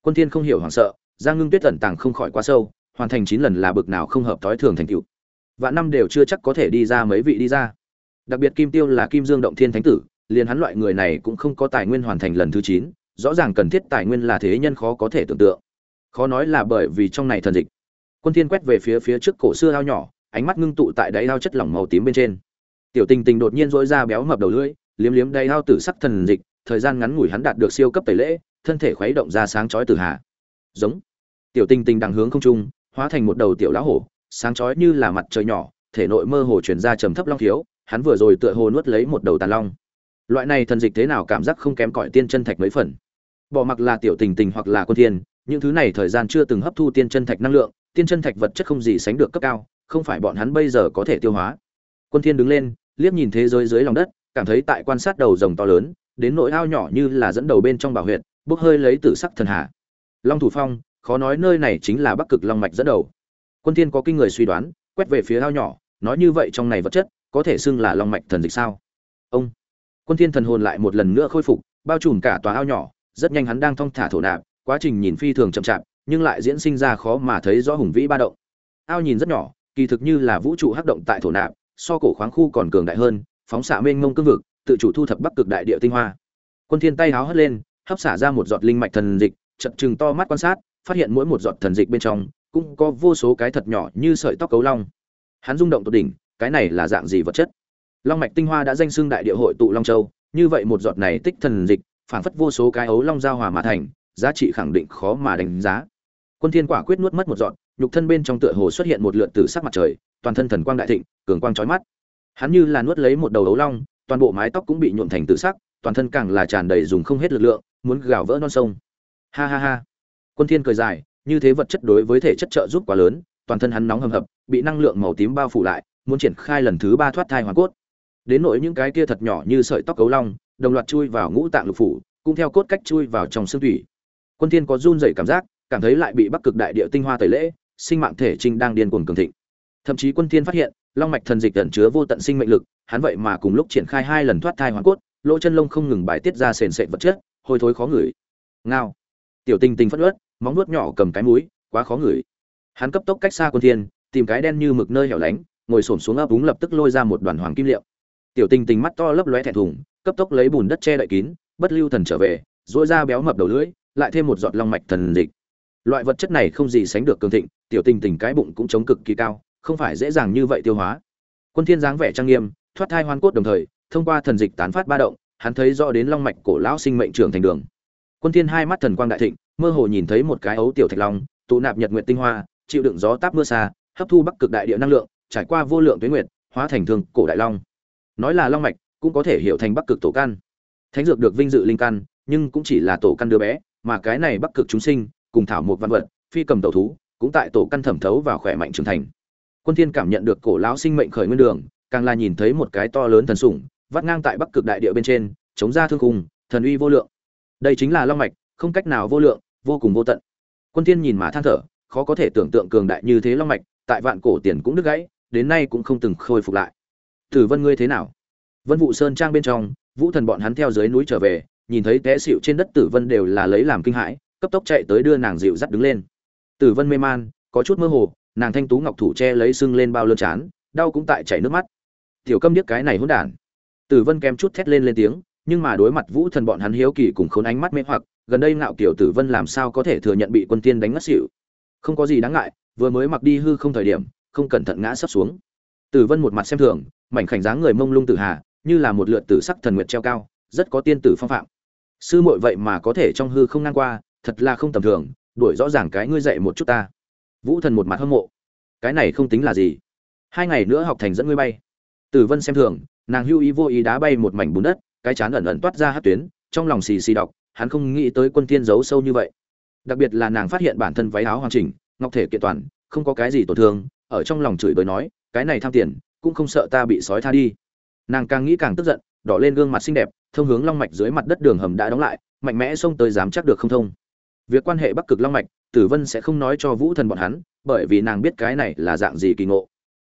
Quân thiên không hiểu hoảng sợ, giang ngưng tuyết tẩn tàng không khỏi quá sâu, hoàn thành chín lần là bực nào không hợp thói thường thành tựu. Vạn năm đều chưa chắc có thể đi ra mấy vị đi ra đặc biệt kim tiêu là kim dương động thiên thánh tử, liền hắn loại người này cũng không có tài nguyên hoàn thành lần thứ chín, rõ ràng cần thiết tài nguyên là thế nhân khó có thể tưởng tượng. Khó nói là bởi vì trong này thần dịch. Quân thiên quét về phía phía trước cổ xưa ao nhỏ, ánh mắt ngưng tụ tại đáy ao chất lỏng màu tím bên trên. Tiểu tình tình đột nhiên dỗi ra béo mập đầu lưỡi, liếm liếm đáy ao tử sắc thần dịch, thời gian ngắn ngủi hắn đạt được siêu cấp tẩy lễ, thân thể khuấy động ra sáng chói từ hạ giống. Tiểu tình tình đằng hướng không trung, hóa thành một đầu tiểu lão hổ, sáng chói như là mặt trời nhỏ, thể nội mơ hồ truyền ra trầm thấp long thiếu hắn vừa rồi tựa hồ nuốt lấy một đầu tàn long. Loại này thần dịch thế nào cảm giác không kém cỏi tiên chân thạch mấy phần. Bỏ mặc là tiểu tình tình hoặc là quân thiên, những thứ này thời gian chưa từng hấp thu tiên chân thạch năng lượng, tiên chân thạch vật chất không gì sánh được cấp cao, không phải bọn hắn bây giờ có thể tiêu hóa. Quân thiên đứng lên, liếc nhìn thế giới dưới lòng đất, cảm thấy tại quan sát đầu rồng to lớn, đến nỗi ao nhỏ như là dẫn đầu bên trong bảo huyệt, bốc hơi lấy tử sắc thần hạ long thủ phong, khó nói nơi này chính là bắc cực long mạch dẫn đầu. Quân thiên có kinh người suy đoán, quét về phía ao nhỏ, nói như vậy trong này vật chất có thể xưng là long mạch thần dịch sao? Ông quân thiên thần hồn lại một lần nữa khôi phục, bao trùm cả tòa ao nhỏ, rất nhanh hắn đang thong thả thổ nạp, quá trình nhìn phi thường chậm chạp, nhưng lại diễn sinh ra khó mà thấy rõ hùng vĩ ba động. Ao nhìn rất nhỏ, kỳ thực như là vũ trụ hắc động tại thổ nạp, so cổ khoáng khu còn cường đại hơn, phóng xạ mênh mông cương vực, tự chủ thu thập bắc cực đại địa tinh hoa. Quân thiên tay háo hất lên, hấp xả ra một giọt linh mạch thần dịch chậm chừng to mắt quan sát, phát hiện mỗi một giọt thần dịch bên trong cũng có vô số cái thật nhỏ như sợi tóc cấu long. Hắn rung động tột đỉnh cái này là dạng gì vật chất? Long mạch tinh hoa đã danh xưng đại địa hội tụ long châu, như vậy một giọt này tích thần dịch phản phất vô số cái ấu long giao hòa mà thành, giá trị khẳng định khó mà đánh giá. Quân thiên quả quyết nuốt mất một giọt, nhục thân bên trong tựa hồ xuất hiện một lượn tử sắc mặt trời, toàn thân thần quang đại thịnh, cường quang chói mắt. Hắn như là nuốt lấy một đầu ấu long, toàn bộ mái tóc cũng bị nhuộm thành tử sắc, toàn thân càng là tràn đầy dùng không hết lực lượng, muốn gào vỡ non sông. Ha ha ha. Quân thiên cười dài, như thế vật chất đối với thể chất trợ giúp quá lớn, toàn thân hắn nóng hầm hập, bị năng lượng màu tím bao phủ lại muốn triển khai lần thứ ba thoát thai hoàn cốt. Đến nỗi những cái kia thật nhỏ như sợi tóc cấu long, đồng loạt chui vào ngũ tạng lục phủ, cũng theo cốt cách chui vào trong xương thủy. Quân thiên có run rẩy cảm giác, cảm thấy lại bị bắc cực đại địa tinh hoa tẩy lễ, sinh mạng thể trinh đang điên cuồng cường thịnh. Thậm chí quân thiên phát hiện, long mạch thần dịch ẩn chứa vô tận sinh mệnh lực, hắn vậy mà cùng lúc triển khai hai lần thoát thai hoàn cốt, lỗ chân lông không ngừng bài tiết ra sền sệt vật chất, hôi thối khó ngửi. Ngao. Tiểu tinh tinh phất ướt, móng nuốt nhỏ cầm cái mũi, quá khó ngửi. Hắn cấp tốc cách xa quân thiên, tìm cái đen như mực nơi hẻo lánh ngồi xổm xuống ấp úng lập tức lôi ra một đoàn hoàng kim liệu. Tiểu tinh tinh mắt to lấp lóe thẹn thùng, cấp tốc lấy bùn đất che đậy kín, bất lưu thần trở về dỗi ra béo mập đầu lưỡi, lại thêm một giọt long mạch thần dịch. Loại vật chất này không gì sánh được cường thịnh, tiểu tinh tình cái bụng cũng chống cực kỳ cao, không phải dễ dàng như vậy tiêu hóa. Quân thiên dáng vẻ trang nghiêm, thoát thai hoan cốt đồng thời, thông qua thần dịch tán phát ba động, hắn thấy rõ đến long mạch cổ lão sinh mệnh trưởng thành đường. Quân thiên hai mắt thần quang đại thịnh, mơ hồ nhìn thấy một cái ấu tiểu thạch long, tụ nạp nhật nguyệt tinh hoa, chịu đựng gió táp mưa xa, hấp thu bắc cực đại địa năng lượng trải qua vô lượng tuyết nguyệt, hóa thành thương cổ đại long. Nói là long mạch, cũng có thể hiểu thành bắc cực tổ căn. Thánh dược được vinh dự linh căn, nhưng cũng chỉ là tổ căn đứa bé, mà cái này bắc cực chúng sinh, cùng thảo một văn vật, phi cầm tẩu thú, cũng tại tổ căn thẩm thấu và khỏe mạnh trưởng thành. Quân thiên cảm nhận được cổ lão sinh mệnh khởi nguyên đường, càng là nhìn thấy một cái to lớn thần sủng, vắt ngang tại bắc cực đại địa bên trên, chống ra thương khung, thần uy vô lượng. Đây chính là long mạch, không cách nào vô lượng, vô cùng vô tận. Quân thiên nhìn mà than thở, khó có thể tưởng tượng cường đại như thế long mạch, tại vạn cổ tiền cũng đứt gãy đến nay cũng không từng khôi phục lại. Tử vân ngươi thế nào? Vân vụ sơn trang bên trong, vũ thần bọn hắn theo dưới núi trở về, nhìn thấy té xịu trên đất tử vân đều là lấy làm kinh hãi, cấp tốc chạy tới đưa nàng dịu dắt đứng lên. Tử vân mê man, có chút mơ hồ, nàng thanh tú ngọc thủ che lấy sưng lên bao lơn chán, đau cũng tại chảy nước mắt. Tiểu câm điếc cái này hỗn đản. Tử vân kém chút thét lên lên tiếng, nhưng mà đối mặt vũ thần bọn hắn hiếu kỳ cùng khốn ánh mắt mê hoặc, gần đây ngạo kiểu tử vân làm sao có thể thừa nhận bị quân tiên đánh ngất xỉu. Không có gì đáng ngại, vừa mới mặc đi hư không thời điểm không cẩn thận ngã sấp xuống. Tử vân một mặt xem thường, mảnh khảnh dáng người mông lung tử hà, như là một lượt tử sắc thần nguyệt treo cao, rất có tiên tử phong phạm. Sư muội vậy mà có thể trong hư không ngang qua, thật là không tầm thường, đuổi rõ ràng cái ngươi dạy một chút ta. Vũ thần một mặt hâm mộ. Cái này không tính là gì. Hai ngày nữa học thành dẫn ngươi bay. Tử vân xem thường, nàng hưu ý vô ý đá bay một mảnh bùn đất, cái chán ẩn ẩn toát ra hát tuyến, trong lòng xì xì đọc, hắn không nghĩ tới quân tiên giấu sâu như vậy. Đặc biệt là nàng phát hiện bản thân váy áo hoàn chỉnh, ngọc thể kiện toàn, không có cái gì tổn thương ở trong lòng chửi bới nói, cái này tham tiền, cũng không sợ ta bị sói tha đi. Nàng càng nghĩ càng tức giận, đỏ lên gương mặt xinh đẹp, thông hướng long mạch dưới mặt đất đường hầm đã đóng lại, mạnh mẽ xông tới dám chắc được không thông. Việc quan hệ bắc cực long mạch, tử vân sẽ không nói cho vũ thần bọn hắn, bởi vì nàng biết cái này là dạng gì kỳ ngộ.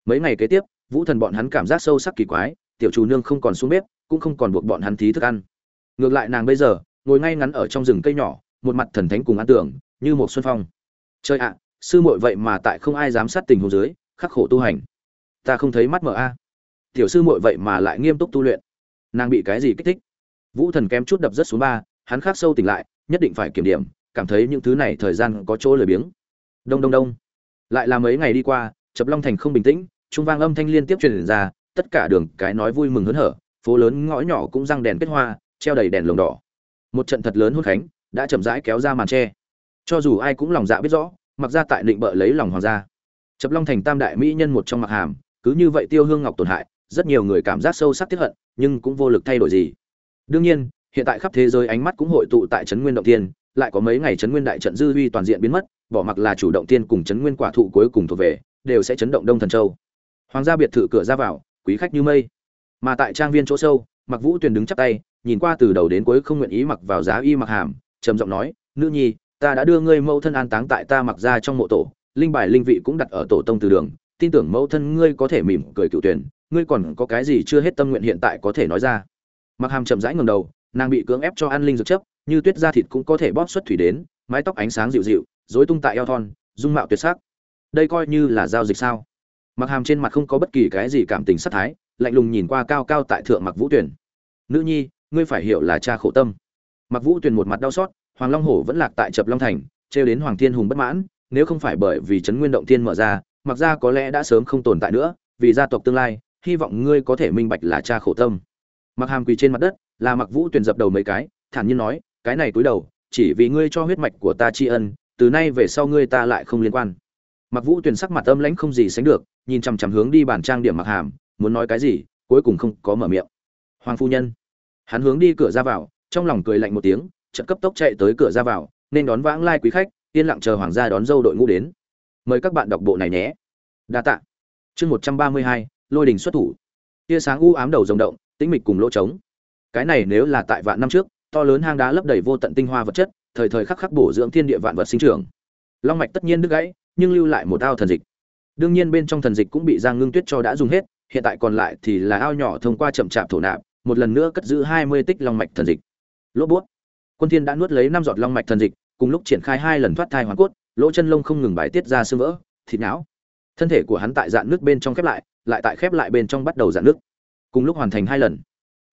Mấy ngày kế tiếp, vũ thần bọn hắn cảm giác sâu sắc kỳ quái, tiểu chủ nương không còn xuống bếp, cũng không còn buộc bọn hắn thí thức ăn. Ngược lại nàng bây giờ, ngồi ngay ngắn ở trong rừng cây nhỏ, một mặt thần thánh cùng ăn tưởng, như một xuân phong. Chơi ạ sư muội vậy mà tại không ai dám sát tình huống dưới khắc khổ tu hành. Ta không thấy mắt mở a. Tiểu sư muội vậy mà lại nghiêm túc tu luyện. Nàng bị cái gì kích thích? Vũ thần kém chút đập rất xuống ba hắn khắc sâu tỉnh lại nhất định phải kiểm điểm cảm thấy những thứ này thời gian có chỗ lười biếng. Đông đông đông. Lại là mấy ngày đi qua chập long thành không bình tĩnh trung vang âm thanh liên tiếp truyền ra tất cả đường cái nói vui mừng hớn hở phố lớn ngõ nhỏ cũng răng đèn kết hoa treo đầy đèn lồng đỏ. Một trận thật lớn hôn khánh đã chậm rãi kéo ra màn che, cho dù ai cũng lòng dạ biết rõ mặc ra tại định bợ lấy lòng hoàng gia. Chập long thành tam đại mỹ nhân một trong mặc hàm, cứ như vậy tiêu hương ngọc tổn hại, rất nhiều người cảm giác sâu sắc tiếp hận, nhưng cũng vô lực thay đổi gì. Đương nhiên, hiện tại khắp thế giới ánh mắt cũng hội tụ tại trấn nguyên động tiên, lại có mấy ngày trấn nguyên đại trận dư huy toàn diện biến mất, bỏ mặc là chủ động tiên cùng trấn nguyên quả thụ cuối cùng thuộc về, đều sẽ chấn động đông thần châu. Hoàng gia biệt thự cửa ra vào, quý khách như mây. Mà tại trang viên chỗ sâu mặc vũ tuyền đứng chắp tay, nhìn qua từ đầu đến cuối không nguyện ý mặc vào giá y mặc hàm, trầm giọng nói, nữ nhi ta đã đưa ngươi mẫu thân an táng tại ta mặc ra trong mộ tổ, linh bài linh vị cũng đặt ở tổ tông từ đường, tin tưởng mẫu thân ngươi có thể mỉm cười cựu tuyển, ngươi còn có cái gì chưa hết tâm nguyện hiện tại có thể nói ra. Mặc hàm chậm rãi ngầm đầu, nàng bị cưỡng ép cho ăn linh dược chấp, như tuyết da thịt cũng có thể bóp xuất thủy đến, mái tóc ánh sáng dịu dịu, rối tung tại eo thon, dung mạo tuyệt sắc. Đây coi như là giao dịch sao? Mặc hàm trên mặt không có bất kỳ cái gì cảm tình sát thái, lạnh lùng nhìn qua cao cao tại thượng mặc vũ tuyển nữ nhi, ngươi phải hiểu là cha khổ tâm. Mặc vũ tuyển một mặt đau xót hoàng long hổ vẫn lạc tại chập long thành, trêu đến hoàng thiên hùng bất mãn, nếu không phải bởi vì trấn nguyên động thiên mở ra, mặc ra có lẽ đã sớm không tồn tại nữa, vì gia tộc tương lai, hy vọng ngươi có thể minh bạch là cha khổ tâm. Mặc hàm quỳ trên mặt đất, là mặc vũ tuyển dập đầu mấy cái, thản nhiên nói, cái này túi đầu, chỉ vì ngươi cho huyết mạch của ta tri ân, từ nay về sau ngươi ta lại không liên quan. Mặc vũ tuyển sắc mặt âm lãnh không gì sánh được, nhìn chằm chằm hướng đi bàn trang điểm mặc hàm, muốn nói cái gì, cuối cùng không có mở miệng. Hoàng phu nhân, hắn hướng đi cửa ra vào, trong lòng cười lạnh một tiếng chợt cấp tốc chạy tới cửa ra vào, nên đón vãng lai quý khách, yên lặng chờ hoàng gia đón dâu đội ngũ đến. Mời các bạn đọc bộ này nhé. Đa tạ. Chương một trăm ba mươi hai, lôi đình xuất thủ. Tia sáng u ám đầu rồng động, tĩnh mịch cùng lỗ trống. Cái này nếu là tại vạn năm trước, to lớn hang đá lấp đầy vô tận tinh hoa vật chất, thời thời khắc khắc bổ dưỡng thiên địa vạn vật sinh trưởng. Long mạch tất nhiên đứt gãy, nhưng lưu lại một ao thần dịch. Đương nhiên bên trong thần dịch cũng bị giang ngưng tuyết cho đã dùng hết, hiện tại còn lại thì là ao nhỏ thông qua chậm chạp thổ nạp, một lần nữa cất giữ hai mươi tích long mạch thần dịch. Lỗ bút quân thiên đã nuốt lấy năm giọt long mạch thần dịch, cùng lúc triển khai hai lần thoát thai hoàn cốt, lỗ chân lông không ngừng bài tiết ra xương vỡ, thịt não. Thân thể của hắn tại dạn nước bên trong khép lại lại tại khép lại bên trong bắt đầu dạn nước. Cùng lúc hoàn thành hai lần.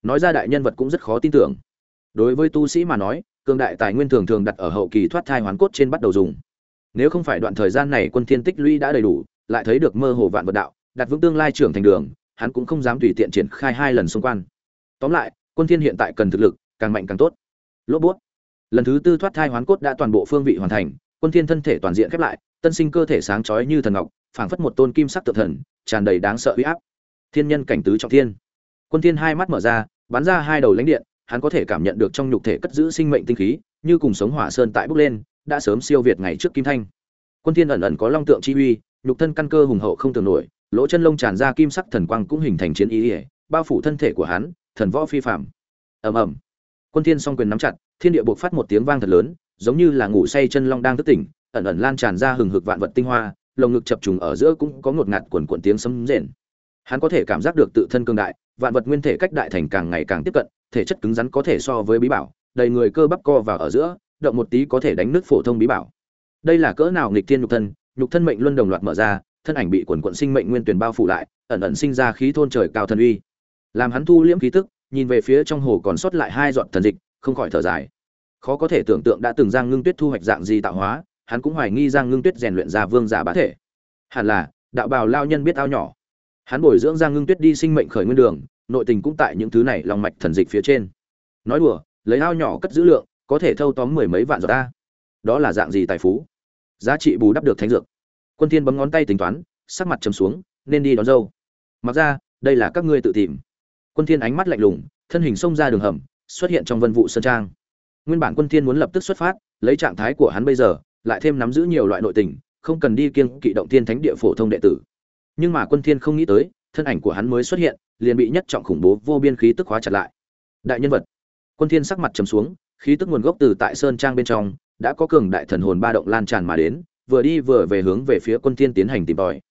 Nói ra đại nhân vật cũng rất khó tin tưởng. Đối với tu sĩ mà nói, cường đại tài nguyên thường thường đặt ở hậu kỳ thoát thai hoàn cốt trên bắt đầu dùng. Nếu không phải đoạn thời gian này quân thiên tích lũy đã đầy đủ, lại thấy được mơ hồ vạn vật đạo, đặt vững tương lai trưởng thành đường, hắn cũng không dám tùy tiện triển khai hai lần xung quan tóm lại, quân thiên hiện tại cần thực lực, càng mạnh càng tốt lỗ bút. Lần thứ tư thoát thai hoán cốt đã toàn bộ phương vị hoàn thành, quân thiên thân thể toàn diện khép lại, tân sinh cơ thể sáng chói như thần ngọc, phảng phất một tôn kim sắc tự thần, tràn đầy đáng sợ uy áp. Thiên nhân cảnh tứ trọng thiên. Quân thiên hai mắt mở ra, bắn ra hai đầu lãnh điện, hắn có thể cảm nhận được trong nhục thể cất giữ sinh mệnh tinh khí, như cùng sống hỏa sơn tại bốc lên, đã sớm siêu việt ngày trước kim thanh. Quân thiên ẩn ẩn có long tượng chi uy, nhục thân căn cơ hùng hậu không tưởng nổi, lỗ chân lông tràn ra kim sắc thần quang cũng hình thành chiến ý ỉa bao phủ thân thể của hắn, thần võ phi phạm ầm ầm quân thiên song quyền nắm chặt, thiên địa buộc phát một tiếng vang thật lớn, giống như là ngủ say chân long đang thức tỉnh, ẩn ẩn lan tràn ra hừng hực vạn vật tinh hoa, lồng ngực chập trùng ở giữa cũng có ngột ngạt cuồn cuộn tiếng sấm rền. Hắn có thể cảm giác được tự thân cường đại, vạn vật nguyên thể cách đại thành càng ngày càng tiếp cận, thể chất cứng rắn có thể so với bí bảo, đầy người cơ bắp co vào ở giữa, động một tí có thể đánh nứt phổ thông bí bảo. Đây là cỡ nào nghịch thiên nhục thân nhục thân mệnh luân đồng loạt mở ra, thân ảnh bị quần quận sinh mệnh nguyên tuyển bao phủ lại, ẩn ẩn sinh ra khí thôn trời cao thần uy. Làm hắn thu liễm khí tức nhìn về phía trong hồ còn sót lại hai giọt thần dịch, không khỏi thở dài. Khó có thể tưởng tượng đã từng giang ngưng tuyết thu hoạch dạng gì tạo hóa, hắn cũng hoài nghi giang ngưng tuyết rèn luyện ra vương giả bá thể. Hẳn là, đạo bào lao nhân biết ao nhỏ. Hắn bồi dưỡng giang ngưng tuyết đi sinh mệnh khởi nguyên đường, nội tình cũng tại những thứ này lòng mạch thần dịch phía trên. Nói đùa, lấy ao nhỏ cất giữ lượng, có thể thâu tóm mười mấy vạn giọt ta. Đó là dạng gì tài phú? Giá trị bù đắp được thánh dược. Quân thiên bấm ngón tay tính toán, sắc mặt trầm xuống, nên đi đón dâu. Mặc ra, đây là các ngươi tự tìm quân thiên ánh mắt lạnh lùng, thân hình xông ra đường hầm, xuất hiện trong vân vụ sơn trang. Nguyên bản quân thiên muốn lập tức xuất phát, lấy trạng thái của hắn bây giờ, lại thêm nắm giữ nhiều loại nội tình, không cần đi kiêng kỵ động thiên thánh địa phổ thông đệ tử. Nhưng mà quân thiên không nghĩ tới, thân ảnh của hắn mới xuất hiện, liền bị nhất trọng khủng bố vô biên khí tức hóa chặt lại. Đại nhân vật. Quân thiên sắc mặt trầm xuống, khí tức nguồn gốc từ tại sơn trang bên trong, đã có cường đại thần hồn ba động lan tràn mà đến, vừa đi vừa về hướng về phía quân thiên tiến hành tìm tòi.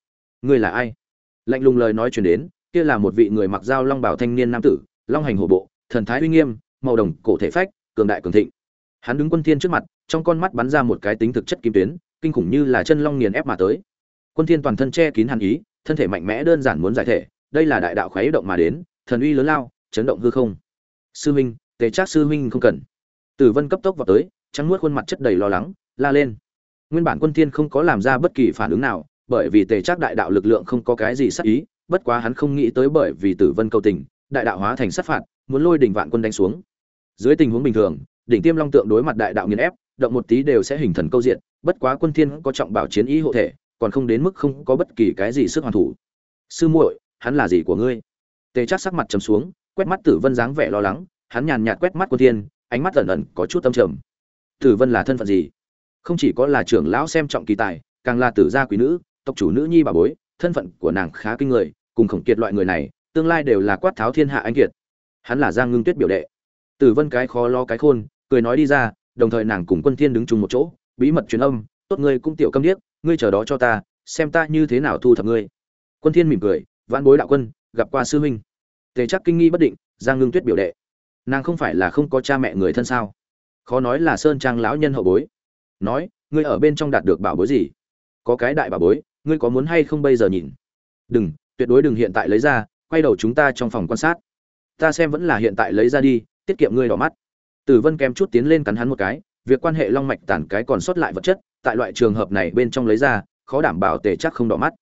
Ngươi là ai? Lạnh lùng lời nói truyền đến kia là một vị người mặc dao long bảo thanh niên nam tử, long hành hổ bộ, thần thái uy nghiêm, màu đồng, cổ thể phách, cường đại cường thịnh. Hắn đứng quân thiên trước mặt, trong con mắt bắn ra một cái tính thực chất kim tuyến, kinh khủng như là chân long nghiền ép mà tới. Quân thiên toàn thân che kín hàn ý, thân thể mạnh mẽ đơn giản muốn giải thể, đây là đại đạo khuấy động mà đến, thần uy lớn lao, chấn động hư không. Sư minh tề trác sư minh không cần. Tử vân cấp tốc vào tới, trắng nuốt khuôn mặt chất đầy lo lắng, la lên. Nguyên bản quân thiên không có làm ra bất kỳ phản ứng nào, bởi vì tề trác đại đạo lực lượng không có cái gì sắc ý bất quá hắn không nghĩ tới bởi vì tử vân câu tình, đại đạo hóa thành sát phạt, muốn lôi đỉnh vạn quân đánh xuống. Dưới tình huống bình thường, đỉnh tiêm long tượng đối mặt đại đạo nghiền ép, động một tí đều sẽ hình thần câu diện, bất quá quân thiên có trọng bảo chiến ý hộ thể, còn không đến mức không có bất kỳ cái gì sức hoàn thủ. Sư muội, hắn là gì của ngươi? Tề chắc sắc mặt trầm xuống, quét mắt tử vân dáng vẻ lo lắng, hắn nhàn nhạt quét mắt quân thiên, ánh mắt ẩn ẩn có chút tâm trầm. Tử vân là thân phận gì? Không chỉ có là trưởng lão xem trọng kỳ tài, càng là tử gia quý nữ, tộc chủ nữ nhi bà bối, thân phận của nàng khá kinh người cùng khổng kiệt loại người này, tương lai đều là quát tháo thiên hạ anh kiệt. Hắn là giang ngưng tuyết biểu đệ. Tử vân cái khó lo cái khôn, cười nói đi ra, đồng thời nàng cùng quân thiên đứng chung một chỗ, bí mật truyền âm, tốt ngươi cũng tiểu câm điếc, ngươi chờ đó cho ta, xem ta như thế nào thu thập ngươi. Quân thiên mỉm cười, vãn bối đạo quân, gặp qua sư huynh. Tề chắc kinh nghi bất định, giang ngưng tuyết biểu đệ. Nàng không phải là không có cha mẹ người thân sao? Khó nói là sơn trang lão nhân hậu bối. Nói, ngươi ở bên trong đạt được bảo bối gì? Có cái đại bảo bối, ngươi có muốn hay không bây giờ nhìn? Đừng tuyệt đối đừng hiện tại lấy ra, quay đầu chúng ta trong phòng quan sát. Ta xem vẫn là hiện tại lấy ra đi, tiết kiệm ngươi đỏ mắt. Tử vân kém chút tiến lên cắn hắn một cái, việc quan hệ long mạch tản cái còn sót lại vật chất, tại loại trường hợp này bên trong lấy ra, khó đảm bảo tề chắc không đỏ mắt.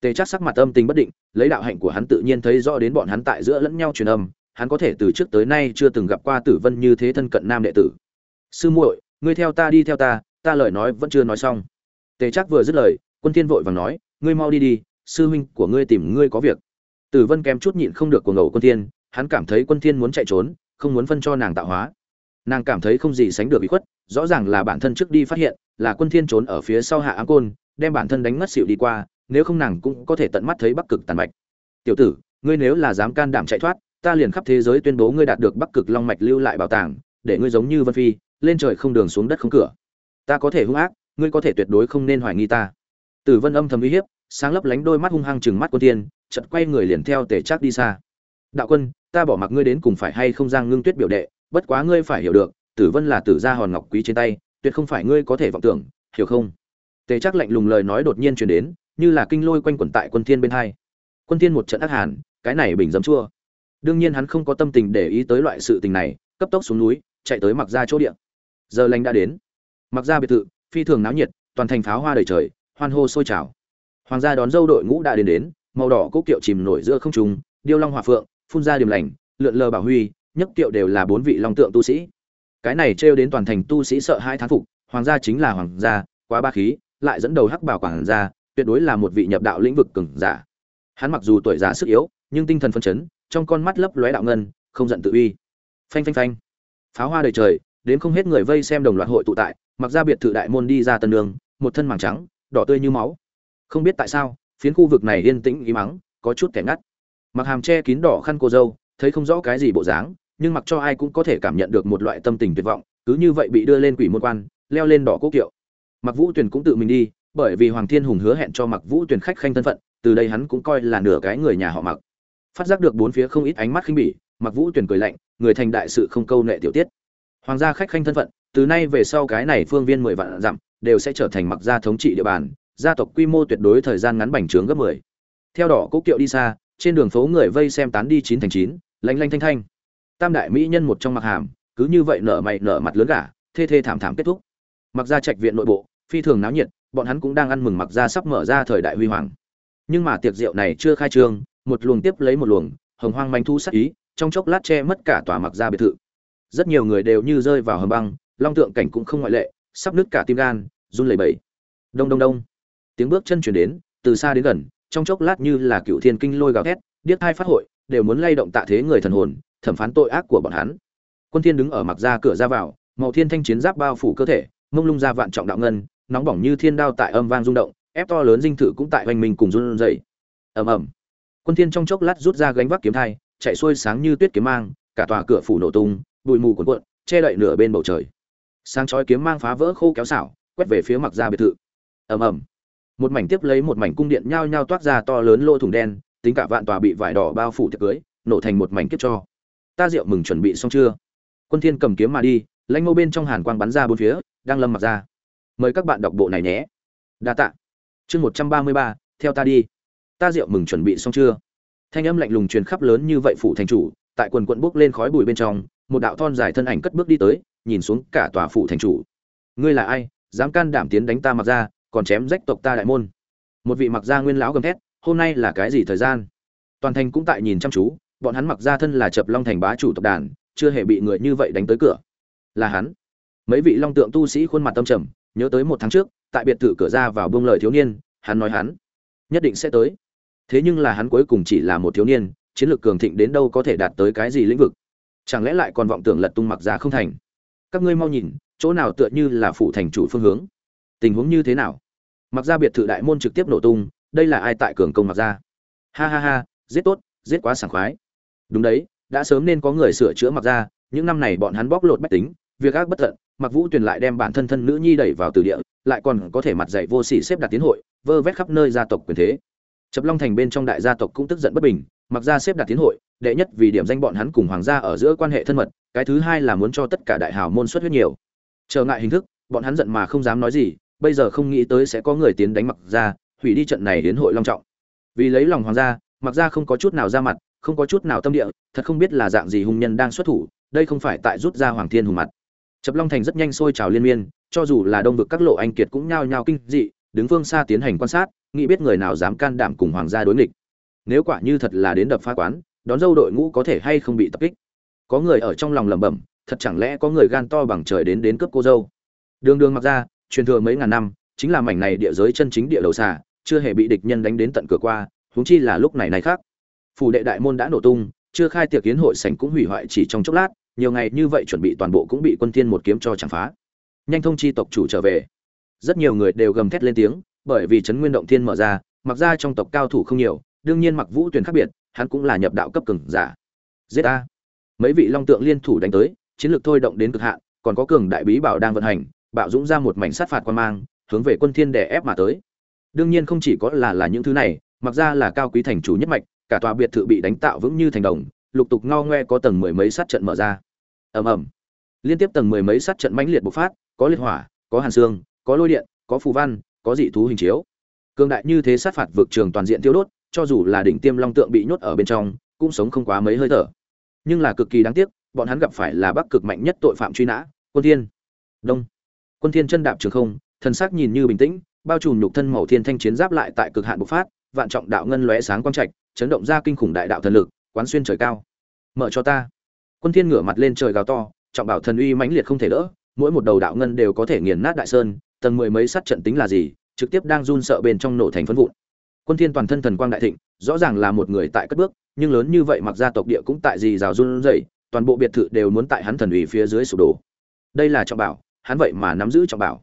Tề chắc sắc mặt âm tình bất định, lấy đạo hạnh của hắn tự nhiên thấy rõ đến bọn hắn tại giữa lẫn nhau truyền âm, hắn có thể từ trước tới nay chưa từng gặp qua tử vân như thế thân cận nam đệ tử. Sư muội, ngươi theo ta đi theo ta ta lời nói vẫn chưa nói xong. Tề chắc vừa dứt lời, quân thiên vội vàng nói, ngươi mau đi đi sư huynh của ngươi tìm ngươi có việc. Tử vân kém chút nhịn không được của ngầu quân thiên, hắn cảm thấy quân thiên muốn chạy trốn, không muốn phân cho nàng tạo hóa. Nàng cảm thấy không gì sánh được bị khuất, rõ ràng là bản thân trước đi phát hiện, là quân thiên trốn ở phía sau hạ áng côn, đem bản thân đánh ngất xỉu đi qua, nếu không nàng cũng có thể tận mắt thấy bắc cực tàn mạch. Tiểu tử, ngươi nếu là dám can đảm chạy thoát, ta liền khắp thế giới tuyên bố ngươi đạt được bắc cực long mạch lưu lại bảo tàng, để ngươi giống như vân phi, lên trời không đường xuống đất không cửa. Ta có thể hung ác, ngươi có thể tuyệt đối không nên hoài nghi ta. Tử vân âm thầm uy hiếp sáng lấp lánh đôi mắt hung hăng chừng mắt quân tiên, chợt quay người liền theo Tề Trác đi xa. Đạo quân, ta bỏ mặc ngươi đến cùng phải hay không giang ngưng tuyết biểu đệ, bất quá ngươi phải hiểu được, tử vân là tử gia hòn ngọc quý trên tay, tuyệt không phải ngươi có thể vọng tưởng, hiểu không? Tề Trác lạnh lùng lời nói đột nhiên truyền đến, như là kinh lôi quanh quẩn tại quân thiên bên hai. Quân thiên một trận ác hàn, cái này bình dấm chua. Đương nhiên hắn không có tâm tình để ý tới loại sự tình này, cấp tốc xuống núi, chạy tới mặc Gia chỗ địa. Giờ lành đã đến. Mặc Gia biệt thự, phi thường náo nhiệt, toàn thành pháo hoa đầy trời, hoan hô sôi trào hoàng gia đón dâu đội ngũ đã đến đến, màu đỏ cốc kiệu chìm nổi giữa không trung, điêu long hòa phượng, phun ra điểm lành, lượn lờ bảo huy nhất kiệu đều là bốn vị long tượng tu sĩ. Cái này trêu đến toàn thành tu sĩ sợ hai thán phục, hoàng gia chính là hoàng gia, quá ba khí, lại dẫn đầu hắc bảo quản gia, tuyệt đối là một vị nhập đạo lĩnh vực cường giả. Hắn mặc dù tuổi già sức yếu, nhưng tinh thần phấn chấn, trong con mắt lấp lóe đạo ngân, không giận tự uy. Phanh phanh phanh. Pháo hoa đầy trời, đến không hết người vây xem đồng loạt hội tụ tại, mặc ra biệt thự đại môn đi ra tân đường, một thân màng trắng, đỏ tươi như máu không biết tại sao, phiến khu vực này yên tĩnh ý mắng, có chút kẻ ngắt. Mặc hàm che kín đỏ khăn cô dâu, thấy không rõ cái gì bộ dáng, nhưng mặc cho ai cũng có thể cảm nhận được một loại tâm tình tuyệt vọng, cứ như vậy bị đưa lên quỷ môn quan, leo lên đỏ quốc kiệu. Mặc vũ tuyền cũng tự mình đi, bởi vì hoàng thiên hùng hứa hẹn cho mặc vũ tuyền khách khanh thân phận, từ đây hắn cũng coi là nửa cái người nhà họ mặc. Phát giác được bốn phía không ít ánh mắt khinh bỉ, mặc vũ tuyền cười lạnh, người thành đại sự không câu nệ tiểu tiết. Hoàng gia khách khanh thân phận, từ nay về sau cái này phương viên mười vạn dặm, đều sẽ trở thành mặc gia thống trị địa bàn gia tộc quy mô tuyệt đối thời gian ngắn bành trướng gấp mười. Theo đỏ cố kiệu đi xa, trên đường phố người vây xem tán đi chín thành chín, lanh lanh thanh thanh. Tam đại mỹ nhân một trong mặc hàm, cứ như vậy nở mày nở mặt lớn cả thê thê thảm thảm kết thúc. Mặc ra trạch viện nội bộ, phi thường náo nhiệt, bọn hắn cũng đang ăn mừng mặc ra sắp mở ra thời đại huy hoàng. Nhưng mà tiệc rượu này chưa khai trương, một luồng tiếp lấy một luồng, hồng hoang manh thu sắc ý, trong chốc lát che mất cả tòa mặc ra biệt thự. Rất nhiều người đều như rơi vào hầm băng, long tượng cảnh cũng không ngoại lệ, sắp nứt cả tim gan, run lẩy bẩy. Đông đông đông tiếng bước chân chuyển đến, từ xa đến gần, trong chốc lát như là cựu thiên kinh lôi gào thét, điếc thai phát hội, đều muốn lay động tạ thế người thần hồn, thẩm phán tội ác của bọn hắn. Quân thiên đứng ở mặt ra cửa ra vào, màu thiên thanh chiến giáp bao phủ cơ thể, mông lung ra vạn trọng đạo ngân, nóng bỏng như thiên đao tại âm vang rung động, ép to lớn dinh thự cũng tại hoành mình cùng run rẩy. Ầm ầm. Quân thiên trong chốc lát rút ra gánh vác kiếm thai, chạy xuôi sáng như tuyết kiếm mang, cả tòa cửa phủ nổ tung, bụi mù cuộn cuộn, che đậy nửa bên bầu trời. Sáng chói kiếm mang phá vỡ khô kéo xảo, quét về phía mặt ra biệt thự. Ầm ầm một mảnh tiếp lấy một mảnh cung điện nhao nhao toát ra to lớn lỗ thủng đen, tính cả vạn tòa bị vải đỏ bao phủ tiệc cưới, nổ thành một mảnh kiếp cho. Ta rượu mừng chuẩn bị xong chưa? Quân thiên cầm kiếm mà đi, lãnh ngô bên trong hàn quang bắn ra bốn phía, đang lâm mặt ra. Mời các bạn đọc bộ này nhé. Đa tạ. Chương một trăm ba mươi ba, theo ta đi. Ta rượu mừng chuẩn bị xong chưa? Thanh âm lạnh lùng truyền khắp lớn như vậy phủ thành chủ, tại quần quận bốc lên khói bụi bên trong, một đạo thon dài thân ảnh cất bước đi tới, nhìn xuống cả tòa phủ thành chủ. Ngươi là ai? Dám can đảm tiến đánh ta mặc ra còn chém rách tộc ta đại môn. Một vị mặc gia nguyên lão gầm thét, hôm nay là cái gì thời gian? Toàn thành cũng tại nhìn chăm chú, bọn hắn mặc gia thân là chập long thành bá chủ tộc đàn, chưa hề bị người như vậy đánh tới cửa. Là hắn. Mấy vị long tượng tu sĩ khuôn mặt tâm trầm, nhớ tới một tháng trước, tại biệt thự cửa ra vào buông lời thiếu niên, hắn nói hắn, nhất định sẽ tới. Thế nhưng là hắn cuối cùng chỉ là một thiếu niên, chiến lược cường thịnh đến đâu có thể đạt tới cái gì lĩnh vực. Chẳng lẽ lại còn vọng tưởng lật tung mặc ra không thành? Các ngươi mau nhìn, chỗ nào tựa như là phủ thành chủ phương hướng? Tình huống như thế nào? Mặc ra biệt thự đại môn trực tiếp nổ tung, đây là ai tại cường công mặc ra ha ha ha, giết tốt, giết quá sảng khoái. Đúng đấy, đã sớm nên có người sửa chữa mặc ra những năm này bọn hắn bóc lột bách tính, việc ác bất tận, mặc vũ tuyền lại đem bản thân thân nữ nhi đẩy vào từ địa, lại còn có thể mặt dạy vô sỉ xếp đặt tiến hội, vơ vét khắp nơi gia tộc quyền thế. Chập long thành bên trong đại gia tộc cũng tức giận bất bình, mặc ra xếp đặt tiến hội, đệ nhất vì điểm danh bọn hắn cùng hoàng gia ở giữa quan hệ thân mật, cái thứ hai là muốn cho tất cả đại hào môn xuất huyết nhiều. Trở ngại hình thức, bọn hắn giận mà không dám nói gì bây giờ không nghĩ tới sẽ có người tiến đánh mặc ra hủy đi trận này đến hội long trọng. Vì lấy lòng hoàng gia, mặc ra không có chút nào ra mặt, không có chút nào tâm địa, thật không biết là dạng gì hung nhân đang xuất thủ, đây không phải tại rút ra hoàng thiên hùng mặt. Chập long thành rất nhanh sôi trào liên miên, cho dù là đông vực các lộ anh kiệt cũng nhao nhao kinh dị, đứng phương xa tiến hành quan sát, nghĩ biết người nào dám can đảm cùng hoàng gia đối nghịch. Nếu quả như thật là đến đập phá quán, đón dâu đội ngũ có thể hay không bị tập kích? Có người ở trong lòng lẩm bẩm, thật chẳng lẽ có người gan to bằng trời đến đến cướp cô dâu? Đường đường mặc ra truyền thừa mấy ngàn năm, chính là mảnh này địa giới chân chính địa đầu xà, chưa hề bị địch nhân đánh đến tận cửa qua, huống chi là lúc này này khác. Phủ đệ đại môn đã nổ tung, chưa khai tiệc kiến hội sảnh cũng hủy hoại chỉ trong chốc lát, nhiều ngày như vậy chuẩn bị toàn bộ cũng bị quân thiên một kiếm cho chẳng phá. Nhanh thông chi tộc chủ trở về. Rất nhiều người đều gầm thét lên tiếng, bởi vì chấn nguyên động thiên mở ra, mặc ra trong tộc cao thủ không nhiều, đương nhiên mặc vũ tuyển khác biệt, hắn cũng là nhập đạo cấp cường giả. Giết a. Mấy vị long tượng liên thủ đánh tới, chiến lược thôi động đến cực hạn, còn có cường đại bí bảo đang vận hành bạo dũng ra một mảnh sát phạt quan mang, hướng về quân thiên đè ép mà tới. Đương nhiên không chỉ có là là những thứ này, mặc ra là cao quý thành chủ nhất mạch, cả tòa biệt thự bị đánh tạo vững như thành đồng, lục tục ngao ngoe có tầng mười mấy sát trận mở ra. Ầm ầm. Liên tiếp tầng mười mấy sát trận mãnh liệt bộc phát, có liệt hỏa, có hàn xương, có lôi điện, có phù văn, có dị thú hình chiếu. Cường đại như thế sát phạt vượt trường toàn diện tiêu đốt, cho dù là đỉnh tiêm long tượng bị nhốt ở bên trong, cũng sống không quá mấy hơi thở. Nhưng là cực kỳ đáng tiếc, bọn hắn gặp phải là bắc cực mạnh nhất tội phạm truy nã, quân thiên. Đông quân thiên chân đạp trường không, thần sắc nhìn như bình tĩnh, bao trùm nhục thân màu thiên thanh chiến giáp lại tại cực hạn bộc phát, vạn trọng đạo ngân lóe sáng quang trạch, chấn động ra kinh khủng đại đạo thần lực, quán xuyên trời cao. Mở cho ta. Quân thiên ngửa mặt lên trời gào to, trọng bảo thần uy mãnh liệt không thể đỡ, mỗi một đầu đạo ngân đều có thể nghiền nát đại sơn, tầng mười mấy sát trận tính là gì, trực tiếp đang run sợ bên trong nổ thành phân vụn. Quân thiên toàn thân thần quang đại thịnh, rõ ràng là một người tại cất bước, nhưng lớn như vậy mặc gia tộc địa cũng tại gì rào run rẩy, toàn bộ biệt thự đều muốn tại hắn thần uy phía dưới sụp đổ. Đây là trọng bảo hắn vậy mà nắm giữ trọng bảo.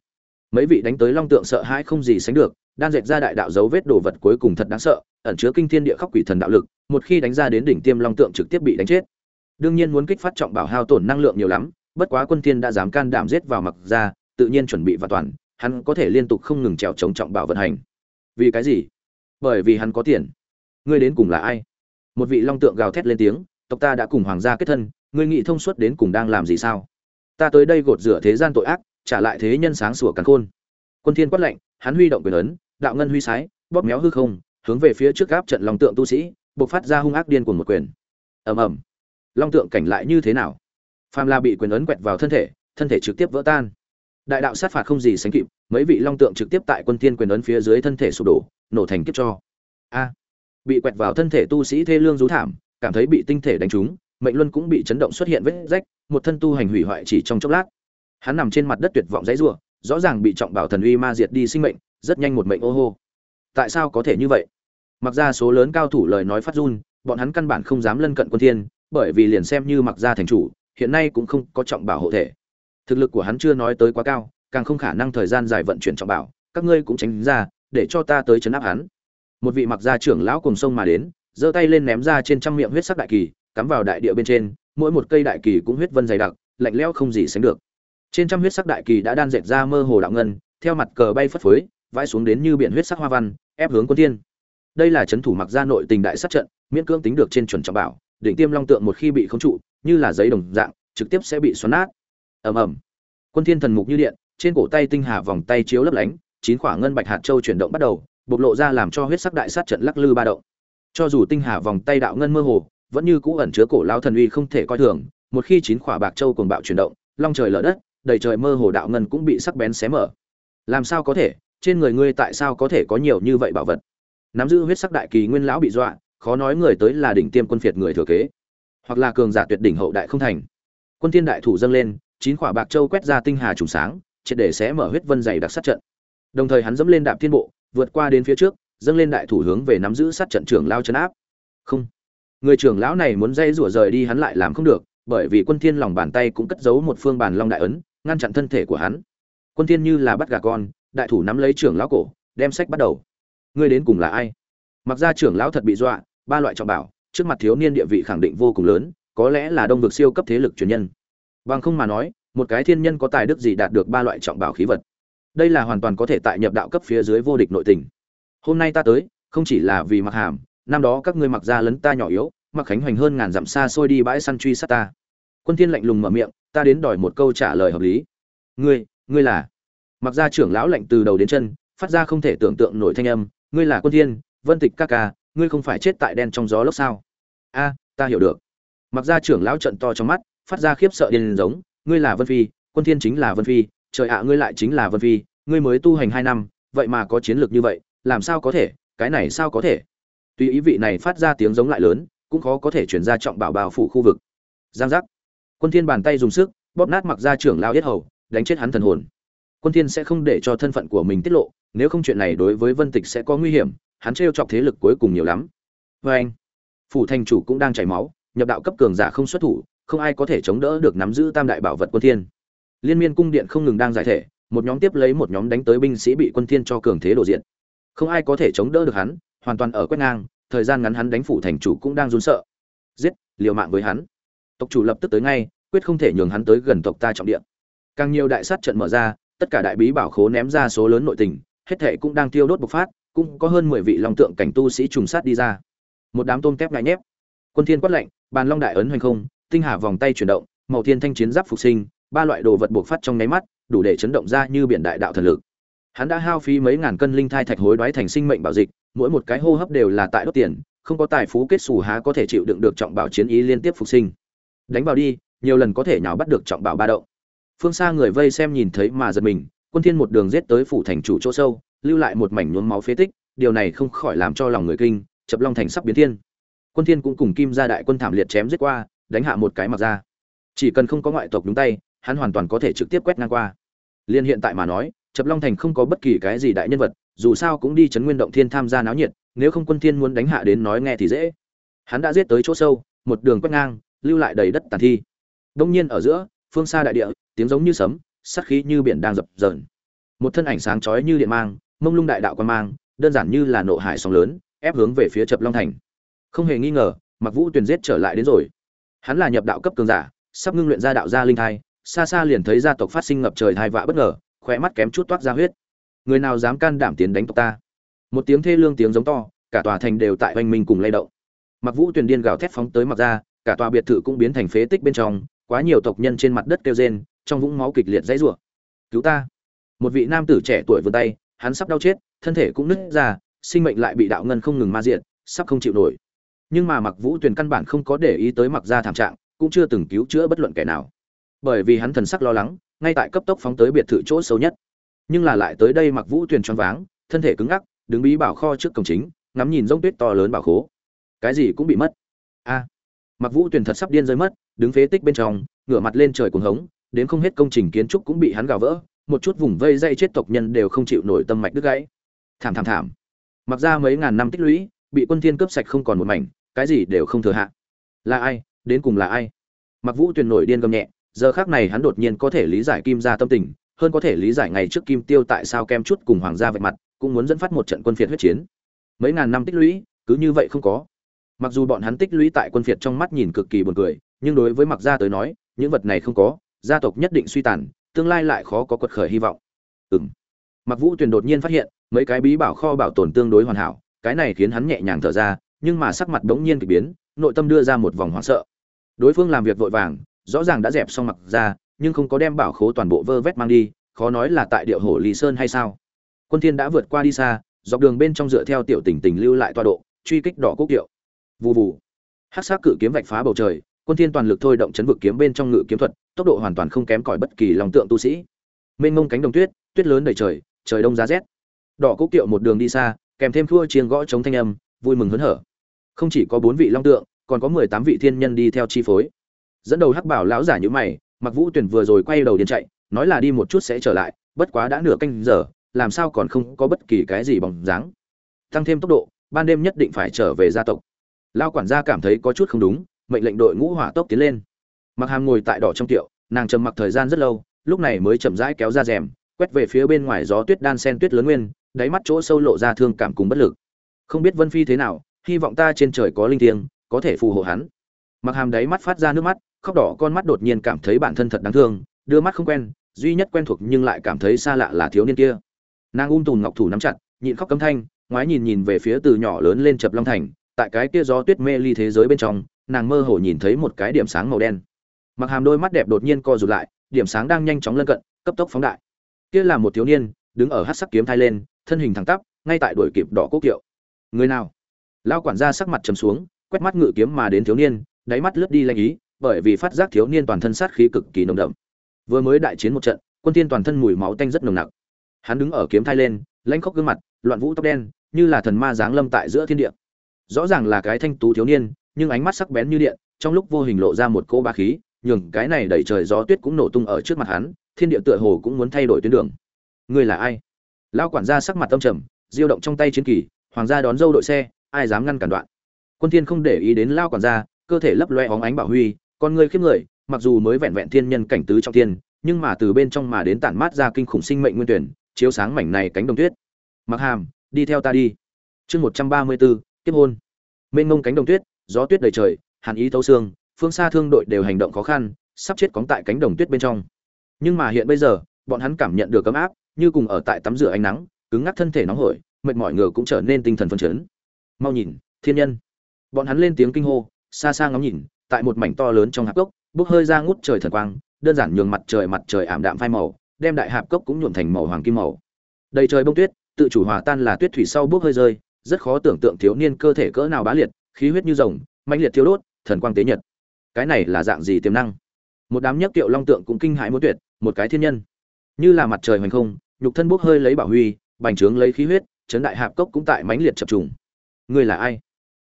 Mấy vị đánh tới long tượng sợ hãi không gì sánh được, đan dệt ra đại đạo dấu vết đồ vật cuối cùng thật đáng sợ, ẩn chứa kinh thiên địa khóc quỷ thần đạo lực, một khi đánh ra đến đỉnh tiêm long tượng trực tiếp bị đánh chết. Đương nhiên muốn kích phát trọng bảo hao tổn năng lượng nhiều lắm, bất quá quân thiên đã dám can đảm giết vào mặc ra, tự nhiên chuẩn bị và toàn, hắn có thể liên tục không ngừng trèo chống trọng bảo vận hành. Vì cái gì? Bởi vì hắn có tiền. Ngươi đến cùng là ai? Một vị long tượng gào thét lên tiếng, tộc ta đã cùng hoàng gia kết thân, ngươi nghĩ thông suốt đến cùng đang làm gì sao? Ta tới đây gột rửa thế gian tội ác, trả lại thế nhân sáng sủa càn khôn. Quân thiên quát lệnh hắn huy động quyền ấn, đạo ngân huy sái, bóp méo hư không, hướng về phía trước gáp trận long tượng tu sĩ, bộc phát ra hung ác điên cuồng một quyền. Ầm ầm. Long tượng cảnh lại như thế nào? Phàm la bị quyền ấn quẹt vào thân thể thân thể trực tiếp vỡ tan. Đại đạo sát phạt không gì sánh kịp, mấy vị long tượng trực tiếp tại quân thiên quyền ấn phía dưới thân thể sụp đổ, nổ thành kiếp cho. A. Bị quẹt vào thân thể tu sĩ thê lương rú thảm, cảm thấy bị tinh thể đánh trúng, mệnh luân cũng bị chấn động xuất hiện vết rách một thân tu hành hủy hoại chỉ trong chốc lát. Hắn nằm trên mặt đất tuyệt vọng dãy rủa, rõ ràng bị trọng bảo thần uy ma diệt đi sinh mệnh, rất nhanh một mệnh ô hô. Tại sao có thể như vậy? Mặc ra số lớn cao thủ lời nói phát run, bọn hắn căn bản không dám lân cận quân thiên, bởi vì liền xem như mặc ra thành chủ, hiện nay cũng không có trọng bảo hộ thể. Thực lực của hắn chưa nói tới quá cao, càng không khả năng thời gian dài vận chuyển trọng bảo, các ngươi cũng tránh ra, để cho ta tới chấn áp hắn. Một vị mặc gia trưởng lão cùng sông mà đến, giơ tay lên ném ra trên trăm miệng huyết sắc đại kỳ, cắm vào đại địa bên trên mỗi một cây đại kỳ cũng huyết vân dày đặc, lạnh lẽo không gì sánh được. Trên trăm huyết sắc đại kỳ đã đan dệt ra mơ hồ đạo ngân, theo mặt cờ bay phất phới, vãi xuống đến như biển huyết sắc hoa văn, ép hướng quân tiên đây là chấn thủ mặc gia nội tình đại sát trận, miễn cưỡng tính được trên chuẩn trọng bảo, đỉnh tiêm long tượng một khi bị khống trụ, như là giấy đồng dạng, trực tiếp sẽ bị xoắn nát. Ầm ầm. Quân thiên thần mục như điện, trên cổ tay tinh hà vòng tay chiếu lấp lánh, chín quả ngân bạch hạt châu chuyển động bắt đầu, bộc lộ ra làm cho huyết sắc đại sát trận lắc lư ba động. Cho dù tinh hà vòng tay đạo ngân mơ hồ vẫn như cũ ẩn chứa cổ lao thần uy không thể coi thường, một khi chín khỏa bạc châu cuồng bạo chuyển động, long trời lở đất, đầy trời mơ hồ đạo ngân cũng bị sắc bén xé mở. Làm sao có thể? Trên người ngươi tại sao có thể có nhiều như vậy bảo vật? Nắm giữ huyết sắc đại kỳ nguyên lão bị dọa, khó nói người tới là đỉnh tiêm quân phiệt người thừa kế. Hoặc là cường giả tuyệt đỉnh hậu đại không thành. Quân thiên đại thủ dâng lên, chín quả bạc châu quét ra tinh hà trùng sáng, triệt để xé mở huyết vân dày đặc sát trận. Đồng thời hắn dẫm lên đạp thiên bộ, vượt qua đến phía trước, dâng lên đại thủ hướng về nắm giữ sát trận trưởng lao chấn áp. Không người trưởng lão này muốn dây rủa rời đi hắn lại làm không được, bởi vì quân thiên lòng bàn tay cũng cất giấu một phương bàn long đại ấn, ngăn chặn thân thể của hắn. Quân thiên như là bắt gà con, đại thủ nắm lấy trưởng lão cổ, đem sách bắt đầu. Ngươi đến cùng là ai? Mặc ra trưởng lão thật bị dọa, ba loại trọng bảo, trước mặt thiếu niên địa vị khẳng định vô cùng lớn, có lẽ là đông vực siêu cấp thế lực truyền nhân. Bằng không mà nói, một cái thiên nhân có tài đức gì đạt được ba loại trọng bảo khí vật? Đây là hoàn toàn có thể tại nhập đạo cấp phía dưới vô địch nội tình. Hôm nay ta tới, không chỉ là vì mặc hàm năm đó các ngươi mặc ra lấn ta nhỏ yếu, mặc khánh hoành hơn ngàn dặm xa xôi đi bãi săn truy sát ta. Quân thiên lạnh lùng mở miệng, ta đến đòi một câu trả lời hợp lý. Ngươi ngươi là? Mặc ra trưởng lão lạnh từ đầu đến chân, phát ra không thể tưởng tượng nổi thanh âm, ngươi là quân thiên, vân tịch ca ca, ngươi không phải chết tại đen trong gió lốc sao? A, ta hiểu được. Mặc ra trưởng lão trận to trong mắt, phát ra khiếp sợ điên giống, ngươi là vân phi, quân thiên chính là vân phi, trời ạ, ngươi lại chính là vân phi, ngươi mới tu hành hai năm, vậy mà có chiến lược như vậy, làm sao có thể, cái này sao có thể? Tuy ý vị này phát ra tiếng giống lại lớn, cũng khó có thể chuyển ra trọng bảo bao phủ khu vực. Giang giác. Quân thiên bàn tay dùng sức, bóp nát mặc ra trưởng lao yết hầu, đánh chết hắn thần hồn. Quân thiên sẽ không để cho thân phận của mình tiết lộ, nếu không chuyện này đối với vân tịch sẽ có nguy hiểm, hắn treo chọc thế lực cuối cùng nhiều lắm. Với anh, phủ thành chủ cũng đang chảy máu, nhập đạo cấp cường giả không xuất thủ, không ai có thể chống đỡ được nắm giữ tam đại bảo vật quân thiên. Liên miên cung điện không ngừng đang giải thể, một nhóm tiếp lấy một nhóm đánh tới binh sĩ bị quân thiên cho cường thế đổ diện. Không ai có thể chống đỡ được hắn hoàn toàn ở quét ngang, thời gian ngắn hắn đánh phủ thành chủ cũng đang run sợ. Giết, liều mạng với hắn. Tộc chủ lập tức tới ngay, quyết không thể nhường hắn tới gần tộc ta trọng địa. Càng nhiều đại sát trận mở ra, tất cả đại bí bảo khố ném ra số lớn nội tình, hết thệ cũng đang tiêu đốt bộc phát, cũng có hơn mười vị long tượng cảnh tu sĩ trùng sát đi ra. Một đám tôm tép ngại nhép. Quân thiên quát lạnh bàn long đại ấn hoành không, tinh hà vòng tay chuyển động, màu thiên thanh chiến giáp phục sinh, ba loại đồ vật bộc phát trong nháy mắt, đủ để chấn động ra như biển đại đạo thần lực hắn đã hao phí mấy ngàn cân linh thai thạch hối đoái thành sinh mệnh bảo dịch, mỗi một cái hô hấp đều là tại đốt tiền, không có tài phú kết xù há có thể chịu đựng được trọng bảo chiến ý liên tiếp phục sinh. Đánh vào đi, nhiều lần có thể nhào bắt được trọng bảo ba động. Phương xa người vây xem nhìn thấy mà giật mình, quân thiên một đường giết tới phủ thành chủ chỗ sâu, lưu lại một mảnh nhuốm máu phế tích, điều này không khỏi làm cho lòng người kinh, chập long thành sắp biến thiên. Quân thiên cũng cùng kim gia đại quân thảm liệt chém giết qua, đánh hạ một cái mặc ra. Chỉ cần không có ngoại tộc đúng tay, hắn hoàn toàn có thể trực tiếp quét ngang qua. Liên hiện tại mà nói chập long thành không có bất kỳ cái gì đại nhân vật, dù sao cũng đi chấn nguyên động thiên tham gia náo nhiệt, nếu không quân thiên muốn đánh hạ đến nói nghe thì dễ. Hắn đã giết tới chỗ sâu, một đường quét ngang, lưu lại đầy đất tàn thi. Đông nhiên ở giữa, phương xa đại địa, tiếng giống như sấm sắc khí như biển đang dập dờn. Một thân ảnh sáng chói như điện mang, mông lung đại đạo quan mang, đơn giản như là nộ hải sóng lớn, ép hướng về phía chập long thành. Không hề nghi ngờ mặc vũ tuyền giết trở lại đến rồi. Hắn là nhập đạo cấp cường giả, sắp ngưng luyện ra đạo gia linh thai, xa xa liền thấy gia tộc phát sinh ngập trời thai vạ bất ngờ khóe mắt kém chút toát ra huyết. Người nào dám can đảm tiến đánh tộc ta? Một tiếng thê lương tiếng giống to, cả tòa thành đều tại oanh minh cùng lay động. Mặc vũ tuyền điên gào thét phóng tới mặc ra, cả tòa biệt thự cũng biến thành phế tích bên trong, quá nhiều tộc nhân trên mặt đất kêu rên, trong vũng máu kịch liệt dãy rủa. Cứu ta! Một vị nam tử trẻ tuổi vươn tay, hắn sắp đau chết, thân thể cũng nứt ra, sinh mệnh lại bị đạo ngân không ngừng ma diện sắp không chịu nổi. Nhưng mà mặc vũ tuyền căn bản không có để ý tới mặc ra thảm trạng, cũng chưa từng cứu chữa bất luận kẻ nào. Bởi vì hắn thần sắc lo lắng ngay tại cấp tốc phóng tới biệt thự chỗ xấu nhất. Nhưng là lại tới đây mặc vũ tuyền choáng váng, thân thể cứng ngắc, đứng bí bảo kho trước cổng chính, ngắm nhìn rông tuyết to lớn bảo khố. Cái gì cũng bị mất. A, mặc vũ tuyền thật sắp điên rơi mất, đứng phế tích bên trong, ngửa mặt lên trời cuồng hống, đến không hết công trình kiến trúc cũng bị hắn gào vỡ, một chút vùng vây dây chết tộc nhân đều không chịu nổi tâm mạch đứt gãy. Thảm thảm thảm. Mặc ra mấy ngàn năm tích lũy, bị quân thiên cướp sạch không còn một mảnh, cái gì đều không thừa hạ. Là ai, đến cùng là ai? Mặc vũ tuyền nổi điên gầm nhẹ giờ khác này hắn đột nhiên có thể lý giải kim gia tâm tình, hơn có thể lý giải ngày trước kim tiêu tại sao kem chút cùng hoàng gia vạch mặt, cũng muốn dẫn phát một trận quân phiệt huyết chiến. Mấy ngàn năm tích lũy, cứ như vậy không có. Mặc dù bọn hắn tích lũy tại quân phiệt trong mắt nhìn cực kỳ buồn cười, nhưng đối với mặc gia tới nói, những vật này không có, gia tộc nhất định suy tàn, tương lai lại khó có quật khởi hy vọng. Ừng mặc vũ tuyền đột nhiên phát hiện, mấy cái bí bảo kho bảo tồn tương đối hoàn hảo, cái này khiến hắn nhẹ nhàng thở ra, nhưng mà sắc mặt bỗng nhiên kỳ biến, nội tâm đưa ra một vòng hoảng sợ. Đối phương làm việc vội vàng rõ ràng đã dẹp xong mặc ra, nhưng không có đem bảo khố toàn bộ vơ vét mang đi, khó nói là tại địa hồ lý sơn hay sao. Quân thiên đã vượt qua đi xa, dọc đường bên trong dựa theo tiểu tình tình lưu lại tọa độ, truy kích đỏ quốc kiệu. Vù vù. Hắc sắc cự kiếm vạch phá bầu trời, quân thiên toàn lực thôi động chấn vực kiếm bên trong ngự kiếm thuật, tốc độ hoàn toàn không kém cỏi bất kỳ lòng tượng tu sĩ. Mênh mông cánh đồng tuyết tuyết lớn đầy trời trời đông giá rét. Đỏ quốc kiệu một đường đi xa, kèm thêm thua chiêng gõ chống thanh âm, vui mừng hớn hở. Không chỉ có bốn vị long tượng, còn có mười tám vị thiên nhân đi theo chi phối dẫn đầu hắc bảo lão giả như mày mặc vũ tuyển vừa rồi quay đầu điên chạy, nói là đi một chút sẽ trở lại, bất quá đã nửa canh giờ, làm sao còn không có bất kỳ cái gì bóng dáng. Tăng thêm tốc độ, ban đêm nhất định phải trở về gia tộc. Lao quản gia cảm thấy có chút không đúng, mệnh lệnh đội ngũ hỏa tốc tiến lên. Mặc hàm ngồi tại đỏ trong tiệu, nàng trầm mặc thời gian rất lâu, lúc này mới chậm rãi kéo ra rèm, quét về phía bên ngoài gió tuyết đan sen tuyết lớn nguyên, đáy mắt chỗ sâu lộ ra thương cảm cùng bất lực. Không biết vân phi thế nào, hy vọng ta trên trời có linh thiêng, có thể phù hộ hắn. Mặc hàm đáy mắt phát ra nước mắt khóc đỏ con mắt đột nhiên cảm thấy bản thân thật đáng thương, đưa mắt không quen, duy nhất quen thuộc nhưng lại cảm thấy xa lạ là thiếu niên kia. Nàng ung tùn ngọc thủ nắm chặt, nhịn khóc cấm thanh, ngoái nhìn nhìn về phía từ nhỏ lớn lên chập long thành, tại cái kia gió tuyết mê ly thế giới bên trong, nàng mơ hồ nhìn thấy một cái điểm sáng màu đen. Mặc hàm đôi mắt đẹp đột nhiên co rụt lại, điểm sáng đang nhanh chóng lân cận, cấp tốc phóng đại. Kia là một thiếu niên, đứng ở hát sắc kiếm thai lên, thân hình thẳng tắp, ngay tại đuổi kịp đỏ quốc kiệu. Người nào? Lao quản gia sắc mặt trầm xuống, quét mắt ngự kiếm mà đến thiếu niên, đáy mắt lướt đi lanh ý bởi vì phát giác thiếu niên toàn thân sát khí cực kỳ nồng đậm. Vừa mới đại chiến một trận, quân tiên toàn thân mùi máu tanh rất nồng nặc. Hắn đứng ở kiếm thai lên, lãnh khốc gương mặt, loạn vũ tóc đen, như là thần ma giáng lâm tại giữa thiên địa. Rõ ràng là cái thanh tú thiếu niên, nhưng ánh mắt sắc bén như điện, trong lúc vô hình lộ ra một cỗ ba khí, nhường cái này đẩy trời gió tuyết cũng nổ tung ở trước mặt hắn, thiên địa tựa hồ cũng muốn thay đổi tuyến đường. Ngươi là ai? Lão quản gia sắc mặt tâm trầm, diêu động trong tay chiến kỳ, hoàng gia đón dâu đội xe, ai dám ngăn cản đoạn? Quân thiên không để ý đến lão quản gia, cơ thể lấp loe óng ánh bảo huy con người khiếp người mặc dù mới vẹn vẹn thiên nhân cảnh tứ trong thiên nhưng mà từ bên trong mà đến tản mát ra kinh khủng sinh mệnh nguyên tuyển chiếu sáng mảnh này cánh đồng tuyết. Mặc hàm đi theo ta đi. Chương 134, tiếp hôn. Mênh mông cánh đồng tuyết gió tuyết đầy trời hàn ý thấu xương phương xa thương đội đều hành động khó khăn sắp chết cóng tại cánh đồng tuyết bên trong. Nhưng mà hiện bây giờ bọn hắn cảm nhận được ấm áp như cùng ở tại tắm rửa ánh nắng cứng ngắc thân thể nóng hổi mệt mỏi ngựa cũng trở nên tinh thần phấn chấn. Mau nhìn thiên nhân. Bọn hắn lên tiếng kinh hô xa xa ngắm nhìn tại một mảnh to lớn trong hạp cốc, bốc hơi ra ngút trời thần quang, đơn giản nhường mặt trời mặt trời ảm đạm phai màu, đem đại hạp cốc cũng nhuộm thành màu hoàng kim màu. Đầy trời bông tuyết, tự chủ hòa tan là tuyết thủy sau bốc hơi rơi, rất khó tưởng tượng thiếu niên cơ thể cỡ nào bá liệt, khí huyết như rồng, mãnh liệt thiếu đốt, thần quang tế nhật. Cái này là dạng gì tiềm năng? Một đám nhất tiệu long tượng cũng kinh hãi muốn tuyệt, một cái thiên nhân. Như là mặt trời hoành không, nhục thân bốc hơi lấy bảo huy, bành trướng lấy khí huyết, chấn đại hạp cốc cũng tại mãnh liệt chập trùng. Ngươi là ai?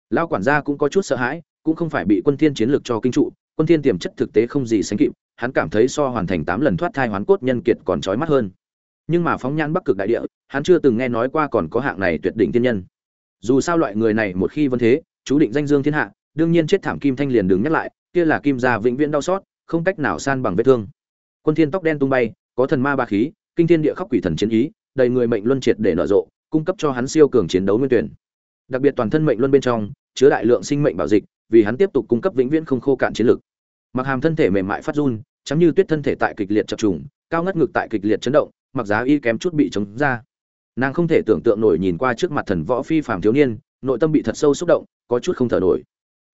Lao quản gia cũng có chút sợ hãi cũng không phải bị quân thiên chiến lược cho kinh trụ, quân thiên tiềm chất thực tế không gì sánh kịp, hắn cảm thấy so hoàn thành 8 lần thoát thai hoán cốt nhân kiệt còn chói mắt hơn. Nhưng mà phóng nhãn bắc cực đại địa, hắn chưa từng nghe nói qua còn có hạng này tuyệt đỉnh tiên nhân. Dù sao loại người này một khi vân thế, chú định danh dương thiên hạ, đương nhiên chết thảm kim thanh liền đừng nhắc lại, kia là kim gia vĩnh viễn đau xót, không cách nào san bằng vết thương. Quân thiên tóc đen tung bay, có thần ma ba khí, kinh thiên địa khóc quỷ thần chiến ý, đầy người mệnh luân triệt để nở rộ, cung cấp cho hắn siêu cường chiến đấu nguyên tuyển. Đặc biệt toàn thân mệnh luân bên trong, chứa đại lượng sinh mệnh bảo dịch vì hắn tiếp tục cung cấp vĩnh viễn không khô cạn chiến lực. Mặc hàm thân thể mềm mại phát run chấm như tuyết thân thể tại kịch liệt chập trùng, cao ngất ngực tại kịch liệt chấn động, mặc giá y kém chút bị chống ra. Nàng không thể tưởng tượng nổi nhìn qua trước mặt thần võ phi phàm thiếu niên, nội tâm bị thật sâu xúc động, có chút không thở nổi.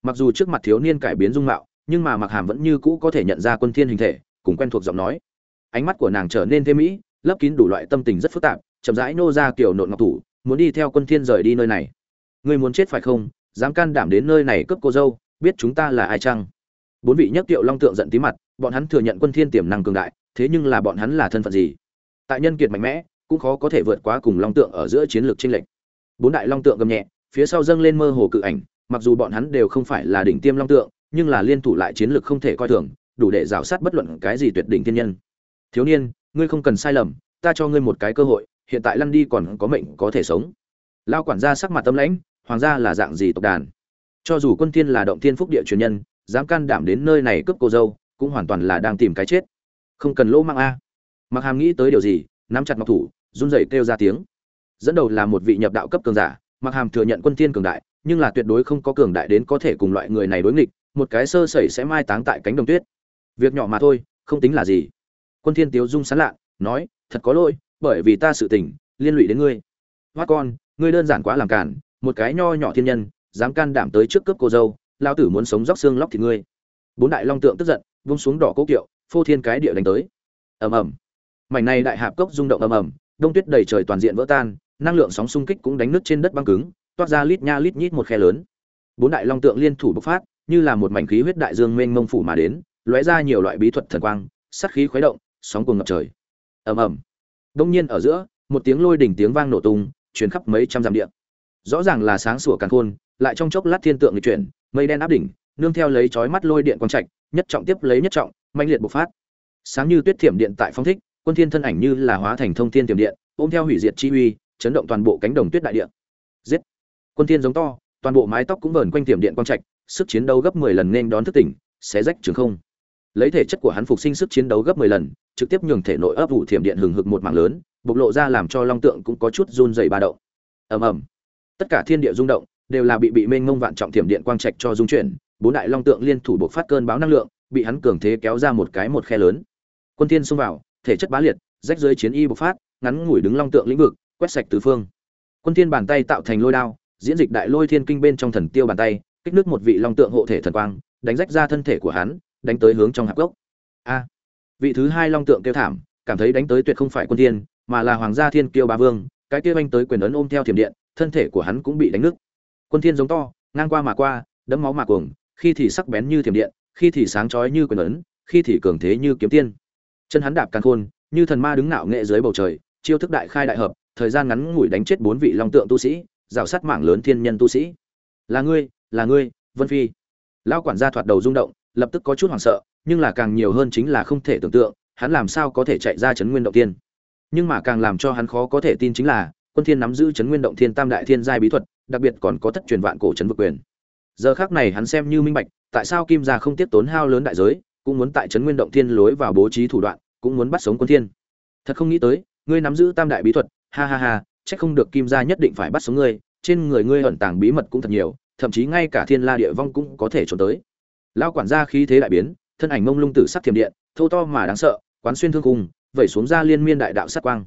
Mặc dù trước mặt thiếu niên cải biến dung mạo, nhưng mà mặc hàm vẫn như cũ có thể nhận ra quân thiên hình thể, cùng quen thuộc giọng nói. Ánh mắt của nàng trở nên thêm mỹ, lấp kín đủ loại tâm tình rất phức tạp, chậm rãi nô ra kiểu nộn ngọc thủ, muốn đi theo quân thiên rời đi nơi này. Ngươi muốn chết phải không? Dám can đảm đến nơi này cướp cô dâu, biết chúng ta là ai chăng? Bốn vị nhất tiệu long tượng giận tí mặt, bọn hắn thừa nhận quân thiên tiềm năng cường đại, thế nhưng là bọn hắn là thân phận gì? Tại nhân kiệt mạnh mẽ, cũng khó có thể vượt qua cùng long tượng ở giữa chiến lược chênh lệch. Bốn đại long tượng gầm nhẹ, phía sau dâng lên mơ hồ cự ảnh, mặc dù bọn hắn đều không phải là đỉnh tiêm long tượng, nhưng là liên thủ lại chiến lược không thể coi thường, đủ để rào sát bất luận cái gì tuyệt đỉnh thiên nhân. Thiếu niên, ngươi không cần sai lầm, ta cho ngươi một cái cơ hội, hiện tại lăn đi còn có mệnh có thể sống. Lao quản gia sắc mặt tâm lãnh hoàng gia là dạng gì tộc đàn? Cho dù quân thiên là động thiên phúc địa truyền nhân, dám can đảm đến nơi này cướp cô dâu, cũng hoàn toàn là đang tìm cái chết. Không cần lỗ mang a. Mặc hàm nghĩ tới điều gì, nắm chặt ngọc thủ, run rẩy kêu ra tiếng. Dẫn đầu là một vị nhập đạo cấp cường giả mặc hàm thừa nhận quân thiên cường đại, nhưng là tuyệt đối không có cường đại đến có thể cùng loại người này đối nghịch, một cái sơ sẩy sẽ mai táng tại cánh đồng tuyết. Việc nhỏ mà thôi, không tính là gì. Quân thiên tiếu dung sán lạ, nói, thật có lỗi, bởi vì ta sự tình, liên lụy đến ngươi. Hoa con, ngươi đơn giản quá làm cản một cái nho nhỏ thiên nhân, dám can đảm tới trước cướp cô dâu lao tử muốn sống róc xương lóc thịt ngươi. Bốn đại long tượng tức giận, vung xuống đỏ cố kiệu, phô thiên cái địa đánh tới. Ầm ầm. Mảnh này đại hạp cốc rung động ầm ầm, đông tuyết đầy trời toàn diện vỡ tan, năng lượng sóng xung kích cũng đánh nứt trên đất băng cứng, toát ra lít nha lít nhít một khe lớn. Bốn đại long tượng liên thủ bộc phát, như là một mảnh khí huyết đại dương mênh mông phủ mà đến, lóe ra nhiều loại bí thuật thần quang, sát khí khuấy động, sóng cuồng ngập trời. Ầm ầm. Đông nhiên ở giữa, một tiếng lôi đỉnh tiếng vang nổ tung, truyền khắp mấy trăm dặm địa rõ ràng là sáng sủa càn khôn, lại trong chốc lát thiên tượng nghịch chuyển, mây đen áp đỉnh, nương theo lấy chói mắt lôi điện quang trạch, nhất trọng tiếp lấy nhất trọng manh liệt bộc phát. Sáng như tuyết thiểm điện tại phong thích, quân thiên thân ảnh như là hóa thành thông thiên tiềm điện, ôm theo hủy diệt chi uy, chấn động toàn bộ cánh đồng tuyết đại địa. Giết! Quân thiên giống to, toàn bộ mái tóc cũng vờn quanh tiềm điện quang trạch, sức chiến đấu gấp 10 lần nên đón thức tỉnh, xé rách trường không. Lấy thể chất của hắn phục sinh sức chiến đấu gấp 10 lần, trực tiếp nhường thể nội ấp ủ thiểm điện hừng hực một mảng lớn, bộc lộ ra làm cho long tượng cũng có chút run rẩy ba động. Ầm ầm tất cả thiên địa rung động, đều là bị bị mênh mông vạn trọng thiểm điện quang trạch cho dung chuyển, bốn đại long tượng liên thủ buộc phát cơn báo năng lượng, bị hắn cường thế kéo ra một cái một khe lớn. Quân thiên xông vào, thể chất bá liệt, rách dưới chiến y bộc phát, ngắn ngủi đứng long tượng lĩnh vực, quét sạch tứ phương. Quân thiên bàn tay tạo thành lôi đao, diễn dịch đại lôi thiên kinh bên trong thần tiêu bàn tay, kích nước một vị long tượng hộ thể thần quang, đánh rách ra thân thể của hắn, đánh tới hướng trong hạp gốc. A! Vị thứ hai long tượng kêu thảm, cảm thấy đánh tới tuyệt không phải quân thiên, mà là hoàng gia thiên kiêu ba vương cái kia anh tới quyền ấn ôm theo thiểm điện, thân thể của hắn cũng bị đánh nứt. Quân thiên giống to, ngang qua mà qua, đấm máu mà cuồng, khi thì sắc bén như thiểm điện, khi thì sáng chói như quyền ấn, khi thì cường thế như kiếm tiên. Chân hắn đạp càn khôn, như thần ma đứng ngạo nghệ dưới bầu trời, chiêu thức đại khai đại hợp, thời gian ngắn ngủi đánh chết bốn vị long tượng tu sĩ, rào sát mạng lớn thiên nhân tu sĩ. Là ngươi là ngươi, vân phi. Lão quản gia thoạt đầu rung động, lập tức có chút hoảng sợ, nhưng là càng nhiều hơn chính là không thể tưởng tượng, hắn làm sao có thể chạy ra chấn nguyên động tiên nhưng mà càng làm cho hắn khó có thể tin chính là, quân thiên nắm giữ chấn nguyên động thiên tam đại thiên giai bí thuật, đặc biệt còn có thất truyền vạn cổ chấn vực quyền. Giờ khắc này hắn xem như minh bạch, tại sao kim gia không tiếp tốn hao lớn đại giới, cũng muốn tại chấn nguyên động thiên lối vào bố trí thủ đoạn, cũng muốn bắt sống quân thiên. Thật không nghĩ tới, ngươi nắm giữ tam đại bí thuật, ha ha ha, chắc không được kim gia nhất định phải bắt sống ngươi, trên người ngươi ẩn tàng bí mật cũng thật nhiều, thậm chí ngay cả thiên la địa vong cũng có thể trốn tới. Lao quản gia khí thế đại biến, thân ảnh mông lung tử sắc thiềm điện, thô to mà đáng sợ, quán xuyên thương cùng vẩy xuống ra liên miên đại đạo sát quang.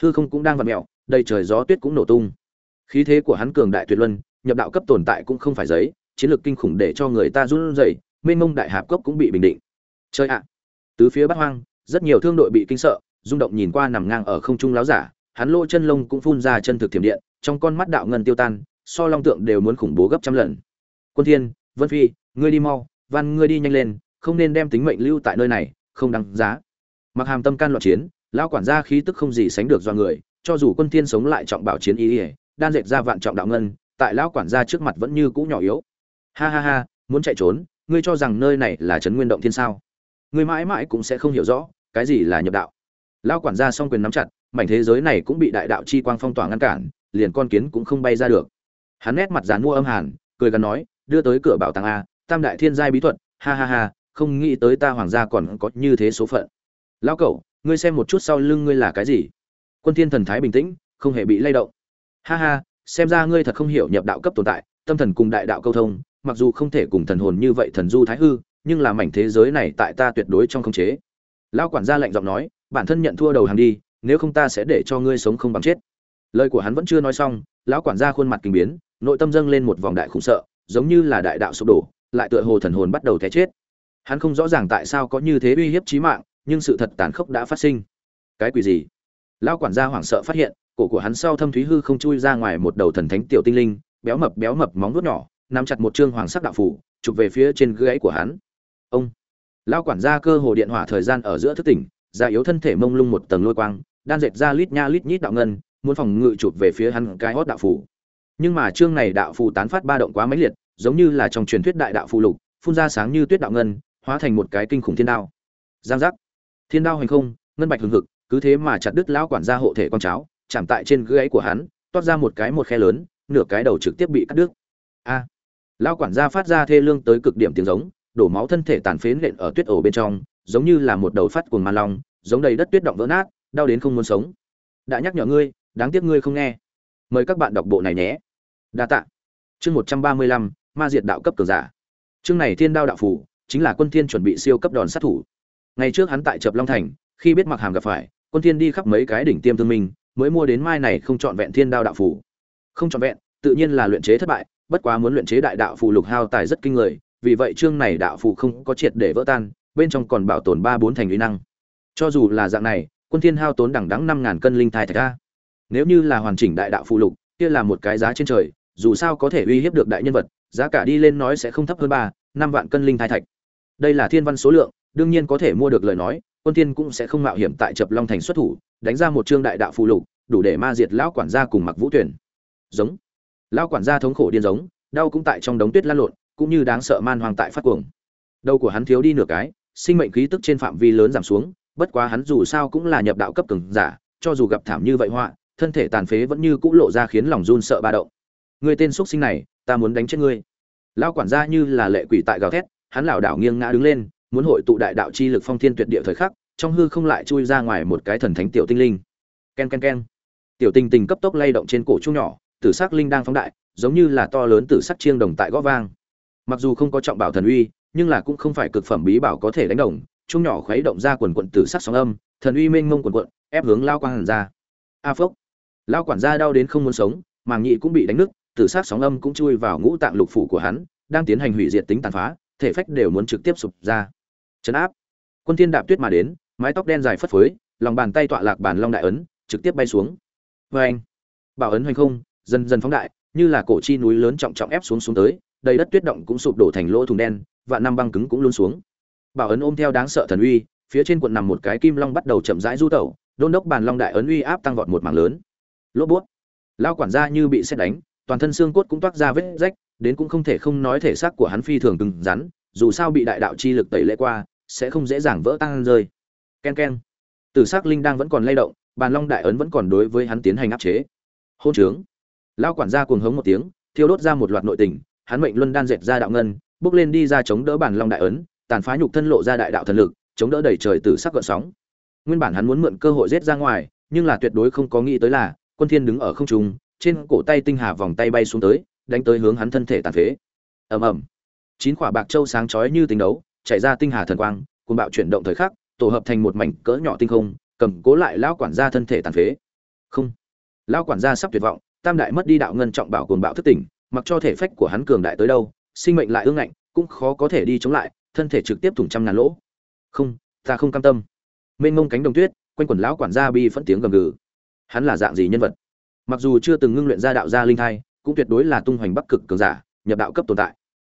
Hư không cũng đang vặn mèo, đầy trời gió tuyết cũng nổ tung. Khí thế của hắn cường đại tuyệt luân, nhập đạo cấp tồn tại cũng không phải giấy, chiến lược kinh khủng để cho người ta run rẩy, mênh mông đại hạp cốc cũng bị bình định. Chơi ạ! Tứ phía bát hoang, rất nhiều thương đội bị kinh sợ, rung động nhìn qua nằm ngang ở không trung láo giả, hắn lỗ chân lông cũng phun ra chân thực thiểm điện, trong con mắt đạo ngân tiêu tan, so long tượng đều muốn khủng bố gấp trăm lần. Quân thiên, vân phi, ngươi đi mau văn ngươi đi nhanh lên, không nên đem tính mệnh lưu tại nơi này, không đáng giá mặc hàm tâm can loạn chiến, lão quản gia khí tức không gì sánh được do người, cho dù quân thiên sống lại trọng bảo chiến ý ỉa đan dệt ra vạn trọng đạo ngân, tại lão quản gia trước mặt vẫn như cũ nhỏ yếu. Ha ha ha, muốn chạy trốn, ngươi cho rằng nơi này là trấn nguyên động thiên sao? Ngươi mãi mãi cũng sẽ không hiểu rõ, cái gì là nhập đạo. Lão quản gia song quyền nắm chặt, mảnh thế giới này cũng bị đại đạo chi quang phong tỏa ngăn cản, liền con kiến cũng không bay ra được. Hắn nét mặt dán mua âm hàn, cười gắn nói, đưa tới cửa bảo tàng a, tam đại thiên giai bí thuật, ha ha ha, không nghĩ tới ta hoàng gia còn có như thế số phận lão cẩu ngươi xem một chút sau lưng ngươi là cái gì? Quân thiên thần thái bình tĩnh, không hề bị lay động. Ha ha, xem ra ngươi thật không hiểu nhập đạo cấp tồn tại, tâm thần cùng đại đạo câu thông, mặc dù không thể cùng thần hồn như vậy thần du thái hư, nhưng là mảnh thế giới này tại ta tuyệt đối trong không chế. Lão quản gia lạnh giọng nói, bản thân nhận thua đầu hàng đi, nếu không ta sẽ để cho ngươi sống không bằng chết. Lời của hắn vẫn chưa nói xong, lão quản gia khuôn mặt kinh biến, nội tâm dâng lên một vòng đại khủng sợ, giống như là đại đạo sụp đổ, lại tựa hồ thần hồn bắt đầu té chết. Hắn không rõ ràng tại sao có như thế uy hiếp chí mạng nhưng sự thật tàn khốc đã phát sinh. Cái quỷ gì? Lão quản gia hoảng sợ phát hiện, cổ của hắn sau thâm thúy hư không chui ra ngoài một đầu thần thánh tiểu tinh linh, béo mập béo mập móng vuốt nhỏ, nắm chặt một trương hoàng sắc đạo phủ, chụp về phía trên gáy của hắn. Ông! Lão quản gia cơ hồ điện hỏa thời gian ở giữa thức tỉnh già yếu thân thể mông lung một tầng lôi quang, đan dệt ra lít nha lít nhít đạo ngân, muốn phòng ngự chụp về phía hắn cái hót đạo phủ. Nhưng mà chương này đạo phù tán phát ba động quá mãnh liệt, giống như là trong truyền thuyết đại đạo phù lục, phun ra sáng như tuyết đạo ngân, hóa thành một cái kinh khủng thiên đao. Giang giác! Thiên đao hành không, ngân bạch hừng hực, cứ thế mà chặt đứt lão quản gia hộ thể con cháo chạm tại trên gáy của hắn, toát ra một cái một khe lớn, nửa cái đầu trực tiếp bị cắt đứt. A! Lão quản gia phát ra thê lương tới cực điểm tiếng giống, đổ máu thân thể tàn phế nện ở tuyết ổ bên trong, giống như là một đầu phát cuồng man long, giống đầy đất tuyết động vỡ nát, đau đến không muốn sống. Đã nhắc nhở ngươi, đáng tiếc ngươi không nghe. Mời các bạn đọc bộ này nhé. Đa tạ. Chương một trăm ba mươi lăm, ma diệt đạo cấp cường giả. Chương này thiên đao đạo phủ, chính là quân thiên chuẩn bị siêu cấp đòn sát thủ ngày trước hắn tại chập long thành, khi biết mặc hàm gặp phải, quân thiên đi khắp mấy cái đỉnh tiêm thương minh, mới mua đến mai này không chọn vẹn thiên đao đạo phủ không chọn vẹn, tự nhiên là luyện chế thất bại, bất quá muốn luyện chế đại đạo Phủ lục hao tài rất kinh người, vì vậy chương này đạo Phủ không có triệt để vỡ tan, bên trong còn bảo tồn ba bốn thành uy năng. Cho dù là dạng này, quân thiên hao tốn đẳng đẳng năm ngàn cân linh thai thạch a. Nếu như là hoàn chỉnh đại đạo Phủ lục, kia là một cái giá trên trời, dù sao có thể uy hiếp được đại nhân vật, giá cả đi lên nói sẽ không thấp hơn ba, năm vạn cân linh thai thạch. Đây là thiên văn số lượng đương nhiên có thể mua được lời nói, quân thiên cũng sẽ không mạo hiểm tại chập long thành xuất thủ, đánh ra một trương đại đạo phù lục, đủ để ma diệt lão quản gia cùng mặc vũ tuyển giống. Lão quản gia thống khổ điên giống, đau cũng tại trong đống tuyết lăn lộn, cũng như đáng sợ man hoang tại phát cuồng. Đầu của hắn thiếu đi nửa cái, sinh mệnh khí tức trên phạm vi lớn giảm xuống, bất quá hắn dù sao cũng là nhập đạo cấp cường giả, cho dù gặp thảm như vậy họa, thân thể tàn phế vẫn như cũ lộ ra khiến lòng run sợ ba động. Người tên xuất sinh này, ta muốn đánh chết ngươi. Lão quản gia như là lệ quỷ tại gào thét, hắn lảo đảo nghiêng ngã đứng lên muốn hội tụ đại đạo chi lực phong thiên tuyệt địa thời khắc trong hư không lại chui ra ngoài một cái thần thánh tiểu tinh linh. Ken ken ken. Tiểu tinh tinh cấp tốc lay động trên cổ chu nhỏ tử sắc linh đang phóng đại giống như là to lớn tử sắc chiêng đồng tại gõ vang. Mặc dù không có trọng bảo thần uy nhưng là cũng không phải cực phẩm bí bảo có thể đánh đồng chu nhỏ khuấy động ra quần quần tử sắc sóng âm thần uy mênh mông quần quần, ép hướng lao quang hàn ra. A phốc. Lao quản gia đau đến không muốn sống màng nhị cũng bị đánh nứt tử sắc sóng âm cũng chui vào ngũ tạng lục phủ của hắn đang tiến hành hủy diệt tính tàn phá thể phách đều muốn trực tiếp sụp ra chấn áp. Quân thiên đạp tuyết mà đến, mái tóc đen dài phất phới, lòng bàn tay tọa lạc bản long đại ấn, trực tiếp bay xuống. Với bảo ấn hoành không, dần dần phóng đại, như là cổ chi núi lớn trọng trọng ép xuống xuống tới, đầy đất tuyết động cũng sụp đổ thành lỗ thùng đen, và năm băng cứng cũng luôn xuống. Bảo ấn ôm theo đáng sợ thần uy, phía trên quận nằm một cái kim long bắt đầu chậm rãi du tẩu, đôn đốc bàn long đại ấn uy áp tăng vọt một mảng lớn. Lỗ bút. Lao quản gia như bị xét đánh, toàn thân xương cốt cũng toát ra vết rách, đến cũng không thể không nói thể xác của hắn phi thường cứng rắn, dù sao bị đại đạo chi lực tẩy lệ qua sẽ không dễ dàng vỡ tan rơi. Ken ken. Tử sắc linh đang vẫn còn lay động, bàn long đại ấn vẫn còn đối với hắn tiến hành áp chế. Hôn trướng. Lao quản gia cuồng hống một tiếng, thiêu đốt ra một loạt nội tình, hắn mệnh luân đan dệt ra đạo ngân, bước lên đi ra chống đỡ bàn long đại ấn, tàn phá nhục thân lộ ra đại đạo thần lực, chống đỡ đẩy trời tử sắc gợn sóng. Nguyên bản hắn muốn mượn cơ hội giết ra ngoài, nhưng là tuyệt đối không có nghĩ tới là, quân thiên đứng ở không trung, trên cổ tay tinh hà vòng tay bay xuống tới, đánh tới hướng hắn thân thể tàn phế. Ầm ầm. Chín quả bạc châu sáng chói như tình đấu chạy ra tinh hà thần quang cùng bạo chuyển động thời khắc, tổ hợp thành một mảnh cỡ nhỏ tinh không, cầm cố lại lão quản gia thân thể tàn phế. Không. Lão quản gia sắp tuyệt vọng, tam đại mất đi đạo ngân trọng bảo cuồng bạo thức tỉnh, mặc cho thể phách của hắn cường đại tới đâu, sinh mệnh lại ương ngạnh, cũng khó có thể đi chống lại, thân thể trực tiếp thủng trăm ngàn lỗ. Không, ta không cam tâm. Mênh mông cánh đồng tuyết, quanh quần lão quản gia bi phẫn tiếng gầm gừ. Hắn là dạng gì nhân vật? Mặc dù chưa từng ngưng luyện ra đạo gia linh thai, cũng tuyệt đối là tung hoành bắc cực cường giả, nhập đạo cấp tồn tại.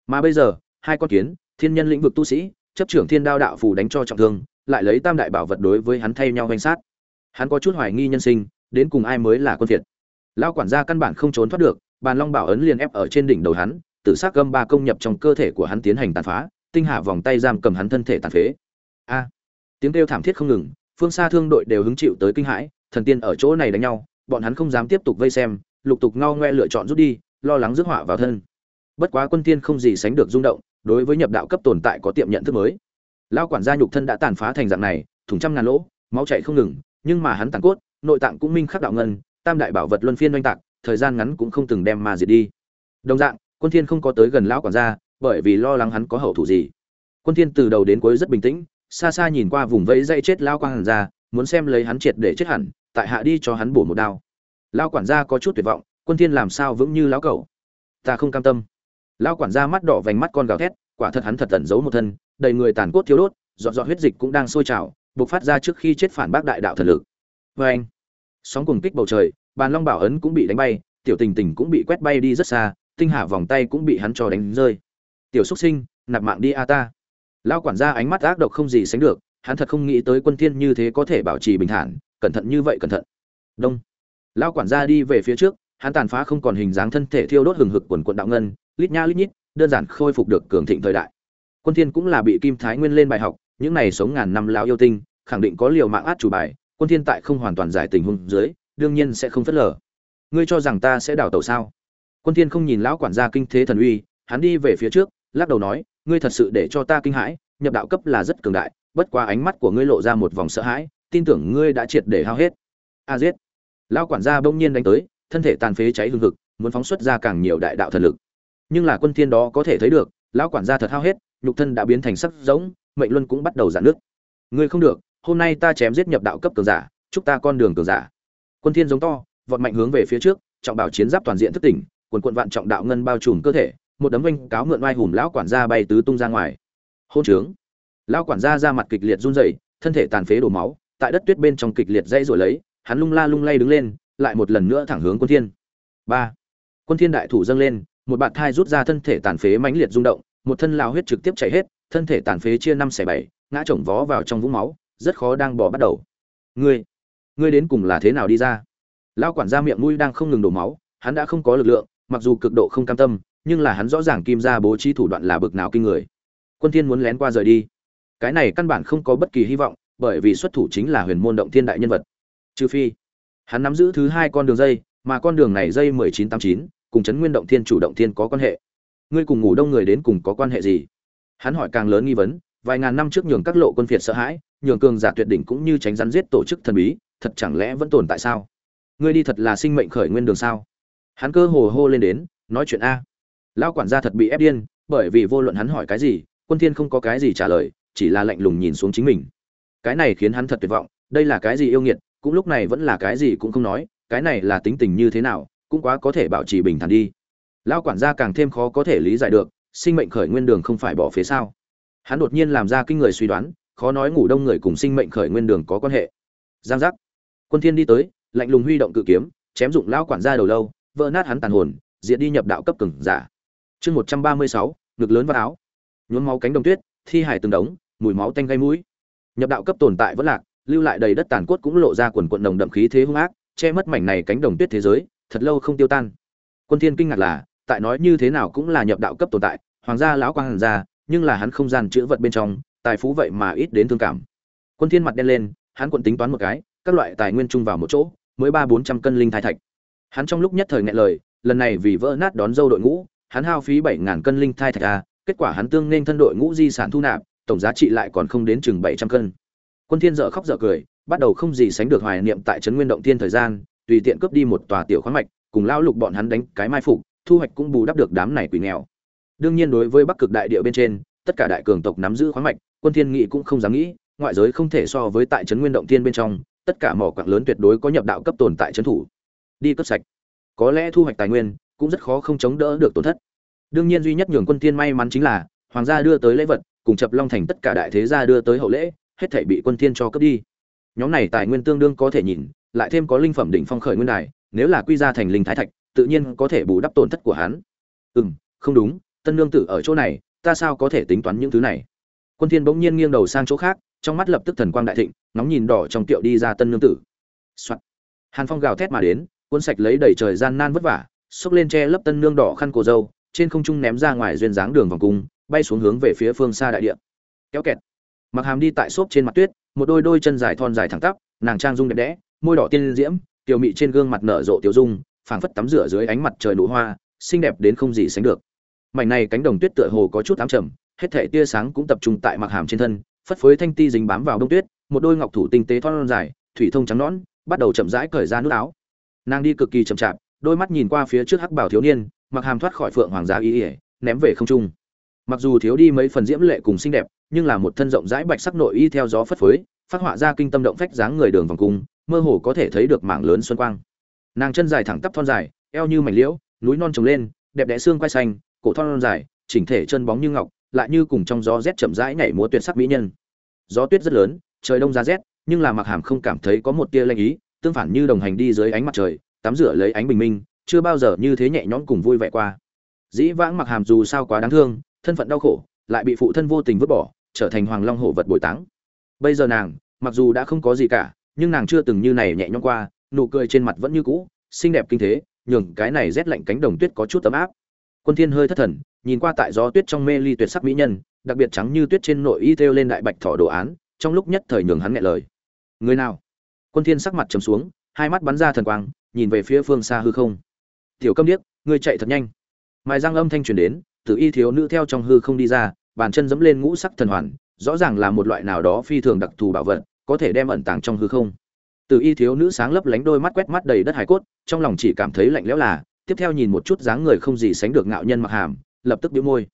Mà bây giờ, hai con kiến thiên nhân lĩnh vực tu sĩ, chấp trưởng thiên đao đạo phủ đánh cho trọng thương, lại lấy tam đại bảo vật đối với hắn thay nhau danh sát. Hắn có chút hoài nghi nhân sinh, đến cùng ai mới là quân thiệt lao quản gia căn bản không trốn thoát được, bàn long bảo ấn liền ép ở trên đỉnh đầu hắn, tử s ắ c gâm ba công nhập trong cơ thể của hắn tiến hành tàn phá, tinh hạ vòng tay giam cầm hắn thân thể tàn phế. A! Tiếng kêu thảm thiết không ngừng, phương xa thương đội đều hứng chịu tới kinh hãi, thần tiên ở chỗ này đánh nhau, bọn hắn không dám tiếp tục vây xem, lục tục ngao ngoe lựa chọn rút đi, lo lắng rước họa vào thân. Bất quá quân tiên không gì sánh được rung động đối với nhập đạo cấp tồn tại có tiệm nhận thức mới. Lao quản gia nhục thân đã tàn phá thành dạng này, thủng trăm ngàn lỗ, máu chạy không ngừng, nhưng mà hắn tàn cốt, nội tạng cũng minh khắc đạo ngân, tam đại bảo vật luân phiên oanh tạc, thời gian ngắn cũng không từng đem mà diệt đi. Đồng dạng, quân thiên không có tới gần lão quản gia, bởi vì lo lắng hắn có hậu thủ gì. Quân thiên từ đầu đến cuối rất bình tĩnh, xa xa nhìn qua vùng vẫy dây chết lão quản gia, muốn xem lấy hắn triệt để chết hẳn, tại hạ đi cho hắn bổ một đao. Lão quản gia có chút tuyệt vọng, quân thiên làm sao vững như lão cẩu? Ta không cam tâm lão quản gia mắt đỏ vành mắt con gào thét, quả thật hắn thật tẩn giấu một thân, đầy người tàn cốt thiếu đốt dọn dọn huyết dịch cũng đang sôi trào, bộc phát ra trước khi chết phản bác đại đạo thần lực. Với anh, sóng cùng kích bầu trời, bàn long bảo ấn cũng bị đánh bay, tiểu tình tình cũng bị quét bay đi rất xa, tinh hà vòng tay cũng bị hắn cho đánh rơi. Tiểu xúc sinh, nạp mạng đi a ta. Lão quản gia ánh mắt ác độc không gì sánh được, hắn thật không nghĩ tới quân thiên như thế có thể bảo trì bình thản, cẩn thận như vậy cẩn thận. Đông. Lão quản gia đi về phía trước, hắn tàn phá không còn hình dáng thân thể thiêu đốt hừng hực quần quần đạo ngân lít nha lít nhít, đơn giản khôi phục được cường thịnh thời đại. Quân thiên cũng là bị kim thái nguyên lên bài học, những này sống ngàn năm lão yêu tinh, khẳng định có liều mạng át chủ bài, quân thiên tại không hoàn toàn giải tình huống dưới, đương nhiên sẽ không phất lờ. Ngươi cho rằng ta sẽ đảo tàu sao? Quân thiên không nhìn lão quản gia kinh thế thần uy, hắn đi về phía trước, lắc đầu nói, ngươi thật sự để cho ta kinh hãi, nhập đạo cấp là rất cường đại, bất quá ánh mắt của ngươi lộ ra một vòng sợ hãi, tin tưởng ngươi đã triệt để hao hết. A giết. Lão quản gia bỗng nhiên đánh tới, thân thể tàn phế cháy hừng hực, muốn phóng xuất ra càng nhiều đại đạo thần lực nhưng là quân thiên đó có thể thấy được, lão quản gia thật hao hết, nhục thân đã biến thành sắc giống, mệnh luân cũng bắt đầu giãn nước ngươi không được, hôm nay ta chém giết nhập đạo cấp cường giả, chúc ta con đường cường giả. Quân thiên giống to, vọt mạnh hướng về phía trước, trọng bảo chiến giáp toàn diện thức tỉnh, quần cuộn vạn trọng đạo ngân bao trùm cơ thể, một đấm vinh cáo mượn oai hùng lão quản gia bay tứ tung ra ngoài. Hôn trướng. Lão quản gia ra mặt kịch liệt run rẩy, thân thể tàn phế đổ máu, tại đất tuyết bên trong kịch liệt dây rồi lấy, hắn lung la lung lay đứng lên, lại một lần nữa thẳng hướng quân thiên. Ba. Quân thiên đại thủ dâng lên một bạt thai rút ra thân thể tàn phế mãnh liệt rung động, một thân lao huyết trực tiếp chảy hết, thân thể tàn phế chia năm xẻ bảy, ngã chồng vó vào trong vũng máu, rất khó đang bỏ bắt đầu. Ngươi ngươi đến cùng là thế nào đi ra? Lão quản gia miệng mũi đang không ngừng đổ máu, hắn đã không có lực lượng, mặc dù cực độ không cam tâm, nhưng là hắn rõ ràng kim ra bố trí thủ đoạn là bực nào kinh người. Quân thiên muốn lén qua rời đi. Cái này căn bản không có bất kỳ hy vọng, bởi vì xuất thủ chính là huyền môn động thiên đại nhân vật. Trừ phi, hắn nắm giữ thứ hai con đường dây, mà con đường này dây 1989 cùng chấn nguyên động thiên chủ động thiên có quan hệ. Ngươi cùng ngủ đông người đến cùng có quan hệ gì? Hắn hỏi càng lớn nghi vấn, vài ngàn năm trước nhường các lộ quân phiệt sợ hãi, nhường cường giả tuyệt đỉnh cũng như tránh rắn giết tổ chức thần bí, thật chẳng lẽ vẫn tồn tại sao? Ngươi đi thật là sinh mệnh khởi nguyên đường sao? Hắn cơ hồ hô lên đến, nói chuyện a. Lão quản gia thật bị ép điên, bởi vì vô luận hắn hỏi cái gì, quân thiên không có cái gì trả lời, chỉ là lạnh lùng nhìn xuống chính mình. Cái này khiến hắn thật tuyệt vọng, đây là cái gì yêu nghiệt, cũng lúc này vẫn là cái gì cũng không nói, cái này là tính tình như thế nào cũng quá có thể bảo trì bình thản đi. Lão quản gia càng thêm khó có thể lý giải được, sinh mệnh khởi nguyên đường không phải bỏ phía sao. Hắn đột nhiên làm ra kinh người suy đoán, khó nói ngủ đông người cùng sinh mệnh khởi nguyên đường có quan hệ. Giang giác. Quân thiên đi tới, lạnh lùng huy động cự kiếm, chém dụng lão quản gia đầu lâu, vỡ nát hắn tàn hồn diện đi nhập đạo cấp cường giả. Chương một trăm ba mươi sáu, ngực lớn vào áo. Nhuốm máu cánh đồng tuyết, thi hải từng đống, mùi máu tanh gây mũi. Nhập đạo cấp tồn tại vẫn lạc, lưu lại đầy đất tàn cốt cũng lộ ra quần quần đồng đậm khí thế hung ác, che mất mảnh này cánh đồng tuyết thế giới thật lâu không tiêu tan. Quân thiên kinh ngạc là, tại nói như thế nào cũng là nhập đạo cấp tồn tại, hoàng gia lão quang hàn gia nhưng là hắn không gian chữa vật bên trong, tài phú vậy mà ít đến thương cảm. Quân thiên mặt đen lên, hắn quận tính toán một cái, các loại tài nguyên chung vào một chỗ, mới ba bốn trăm cân linh thai thạch. Hắn trong lúc nhất thời nghẹn lời, lần này vì vỡ nát đón dâu đội ngũ, hắn hao phí bảy ngàn cân linh thai thạch a, kết quả hắn tương nên thân đội ngũ di sản thu nạp, tổng giá trị lại còn không đến chừng bảy trăm cân. Quân thiên dở khóc dở cười, bắt đầu không gì sánh được hoài niệm tại trấn nguyên động thiên thời gian tùy tiện cướp đi một tòa tiểu khoáng mạch, cùng lao lục bọn hắn đánh cái mai phục, thu hoạch cũng bù đắp được đám này quỷ nghèo. Đương nhiên đối với bắc cực đại địa bên trên, tất cả đại cường tộc nắm giữ khoáng mạch, quân thiên nghị cũng không dám nghĩ, ngoại giới không thể so với tại trấn nguyên động thiên bên trong, tất cả mỏ quặng lớn tuyệt đối có nhập đạo cấp tồn tại trấn thủ. Đi cấp sạch. Có lẽ thu hoạch tài nguyên cũng rất khó không chống đỡ được tổn thất. Đương nhiên duy nhất nhường quân thiên may mắn chính là, hoàng gia đưa tới lễ vật, cùng chập long thành tất cả đại thế gia đưa tới hậu lễ, hết thảy bị quân thiên cho cướp đi. Nhóm này tài nguyên tương đương có thể nhìn lại thêm có linh phẩm đỉnh phong khởi nguyên đài, nếu là quy ra thành linh thái thạch, tự nhiên có thể bù đắp tổn thất của hắn. Ừm, không đúng, tân nương tử ở chỗ này, ta sao có thể tính toán những thứ này? Quân thiên bỗng nhiên nghiêng đầu sang chỗ khác, trong mắt lập tức thần quang đại thịnh nóng nhìn đỏ trong tiệu đi ra tân nương tử. Soạn. hàn phong gào thét mà đến, cuốn sạch lấy đầy trời gian nan vất vả, xốc lên che lấp tân nương đỏ khăn cổ dâu trên không trung ném ra ngoài duyên dáng đường vòng cung, bay xuống hướng về phía phương xa đại địa. Kéo kẹt. Mặc hàm đi tại xốp trên mặt tuyết, một đôi đôi chân dài thon dài thẳng tắp, nàng trang dung đẹp đẽ môi đỏ tiên diễm, tiểu mị trên gương mặt nở rộ tiểu dung, phảng phất tắm rửa dưới ánh mặt trời nụ hoa, xinh đẹp đến không gì sánh được. Mảnh này cánh đồng tuyết tựa hồ có chút ám trầm, hết thể tia sáng cũng tập trung tại mặc hàm trên thân, phất phới thanh ti dính bám vào đông tuyết, một đôi ngọc thủ tinh tế thon dài, thủy thông trắng nõn, bắt đầu chậm rãi cởi ra nước áo. Nàng đi cực kỳ chậm chạp, đôi mắt nhìn qua phía trước hắc bảo thiếu niên, mặc hàm thoát khỏi phượng hoàng giá ý ỉa, ném về không trung. Mặc dù thiếu đi mấy phần diễm lệ cùng xinh đẹp, nhưng là một thân rộng rãi bạch sắc nội y theo gió phất phới, phát họa ra kinh tâm động phách dáng người đường vòng cung mơ hồ có thể thấy được mảng lớn xuân quang. Nàng chân dài thẳng tắp thon dài, eo như mảnh liễu, núi non trồng lên, đẹp đẽ xương quai xanh, cổ thon dài, chỉnh thể chân bóng như ngọc, lại như cùng trong gió rét chậm rãi nhảy múa tuyệt sắc mỹ nhân. Gió tuyết rất lớn, trời đông giá rét, nhưng là mặc hàm không cảm thấy có một tia lanh ý, tương phản như đồng hành đi dưới ánh mặt trời, tắm rửa lấy ánh bình minh, chưa bao giờ như thế nhẹ nhõm cùng vui vẻ qua. Dĩ vãng mặc hàm dù sao quá đáng thương, thân phận đau khổ, lại bị phụ thân vô tình vứt bỏ, trở thành hoàng long hổ vật bồi táng. Bây giờ nàng, mặc dù đã không có gì cả nhưng nàng chưa từng như này nhẹ nhõm qua, nụ cười trên mặt vẫn như cũ, xinh đẹp kinh thế, nhường cái này rét lạnh cánh đồng tuyết có chút ấm áp. Quân thiên hơi thất thần, nhìn qua tại gió tuyết trong mê ly tuyệt sắc mỹ nhân, đặc biệt trắng như tuyết trên nội y theo lên đại bạch thỏ đồ án, trong lúc nhất thời nhường hắn nghẹn lời. Người nào? Quân thiên sắc mặt trầm xuống, hai mắt bắn ra thần quang, nhìn về phía phương xa hư không. Tiểu câm điếc, ngươi chạy thật nhanh. Mài răng âm thanh truyền đến, tử y thiếu nữ theo trong hư không đi ra, bàn chân giẫm lên ngũ sắc thần hoàn, rõ ràng là một loại nào đó phi thường đặc thù bảo vật có thể đem ẩn tàng trong hư không. Từ y thiếu nữ sáng lấp lánh đôi mắt quét mắt đầy đất hải cốt, trong lòng chỉ cảm thấy lạnh lẽo là, tiếp theo nhìn một chút dáng người không gì sánh được ngạo nhân mặc hàm, lập tức bĩu môi.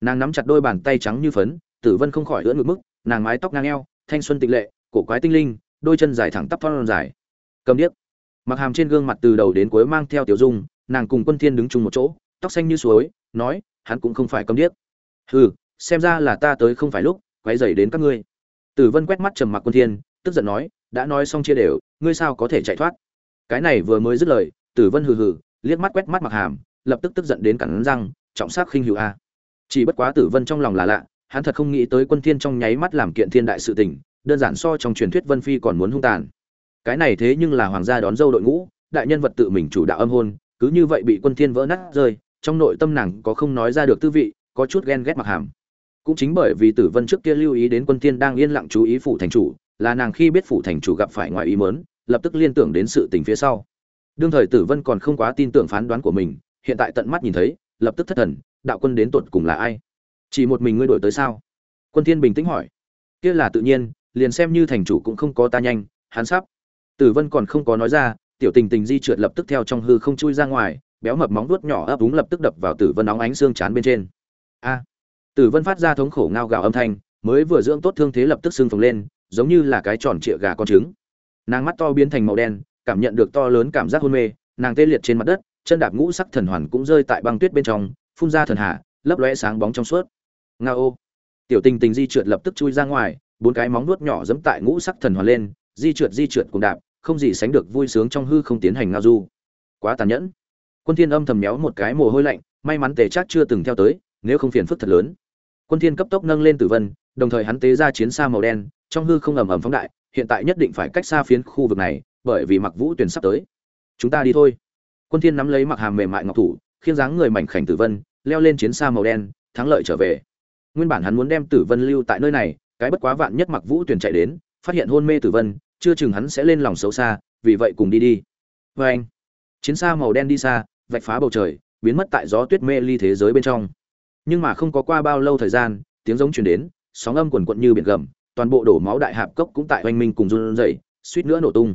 Nàng nắm chặt đôi bàn tay trắng như phấn, tử vân không khỏi ưỡn ngực mức, nàng mái tóc ngang eo, thanh xuân tịnh lệ, cổ quái tinh linh, đôi chân dài thẳng tắp thon dài. Cầm điếc. Mặc hàm trên gương mặt từ đầu đến cuối mang theo tiểu dung, nàng cùng quân thiên đứng chung một chỗ, tóc xanh như suối, nói, hắn cũng không phải cầm điếc. Hừ, xem ra là ta tới không phải lúc, quấy rầy đến các ngươi tử vân quét mắt trầm mặc quân thiên, tức giận nói, đã nói xong chia đều, ngươi sao có thể chạy thoát? Cái này vừa mới dứt lời, tử vân hừ hừ, liếc mắt quét mắt mặc hàm, lập tức tức giận đến cắn răng, trọng sắc khinh hữu a. Chỉ bất quá tử vân trong lòng là lạ, hắn thật không nghĩ tới quân thiên trong nháy mắt làm kiện thiên đại sự tình, đơn giản so trong truyền thuyết vân phi còn muốn hung tàn. Cái này thế nhưng là hoàng gia đón dâu đội ngũ, đại nhân vật tự mình chủ đạo âm hôn, cứ như vậy bị quân thiên vỡ nát rơi, trong nội tâm nàng có không nói ra được tư vị, có chút ghen ghét mặc hàm cũng chính bởi vì tử vân trước kia lưu ý đến quân thiên đang yên lặng chú ý phủ thành chủ, là nàng khi biết phủ thành chủ gặp phải ngoại ý mớn lập tức liên tưởng đến sự tình phía sau. Đương thời tử vân còn không quá tin tưởng phán đoán của mình, hiện tại tận mắt nhìn thấy, lập tức thất thần, đạo quân đến tuột cùng là ai? Chỉ một mình ngươi đổi tới sao? Quân thiên bình tĩnh hỏi. Kia là tự nhiên, liền xem như thành chủ cũng không có ta nhanh, hắn sắp. Tử vân còn không có nói ra, tiểu tình tình di trượt lập tức theo trong hư không chui ra ngoài, béo mập móng vuốt nhỏ ấp úng lập tức đập vào tử vân nóng ánh xương chán bên trên. A! Tử vân phát ra thống khổ ngao gào âm thanh, mới vừa dưỡng tốt thương thế lập tức sưng phồng lên, giống như là cái tròn trịa gà con trứng. Nàng mắt to biến thành màu đen, cảm nhận được to lớn cảm giác hôn mê, nàng tê liệt trên mặt đất, chân đạp ngũ sắc thần hoàn cũng rơi tại băng tuyết bên trong, phun ra thần hạ lấp lóe sáng bóng trong suốt. Nga ô tiểu tình tình di trượt lập tức chui ra ngoài, bốn cái móng nuốt nhỏ giẫm tại ngũ sắc thần hoàn lên, di trượt di trượt cùng đạp, không gì sánh được vui sướng trong hư không tiến hành ngao du. Quá tàn nhẫn. Quân thiên âm thầm méo một cái mồ hôi lạnh, may mắn tề chắc chưa từng theo tới, nếu không phiền phức thật lớn quân thiên cấp tốc nâng lên tử vân, đồng thời hắn tế ra chiến xa màu đen, trong hư không ầm ầm phóng đại, hiện tại nhất định phải cách xa phiến khu vực này, bởi vì mặc vũ tuyển sắp tới. Chúng ta đi thôi. Quân thiên nắm lấy mặc hàm mềm mại ngọc thủ, khiêng dáng người mảnh khảnh tử vân, leo lên chiến xa màu đen, thắng lợi trở về. Nguyên bản hắn muốn đem tử vân lưu tại nơi này, cái bất quá vạn nhất mặc vũ tuyển chạy đến, phát hiện hôn mê tử vân, chưa chừng hắn sẽ lên lòng xấu xa, vì vậy cùng đi đi. Với anh chiến xa màu đen đi xa, vạch phá bầu trời, biến mất tại gió tuyết mê ly thế giới bên trong nhưng mà không có qua bao lâu thời gian, tiếng giống truyền đến, sóng âm quần quận như biển gầm, toàn bộ đổ máu đại hạp cốc cũng tại oanh minh cùng run rẩy, suýt nữa nổ tung.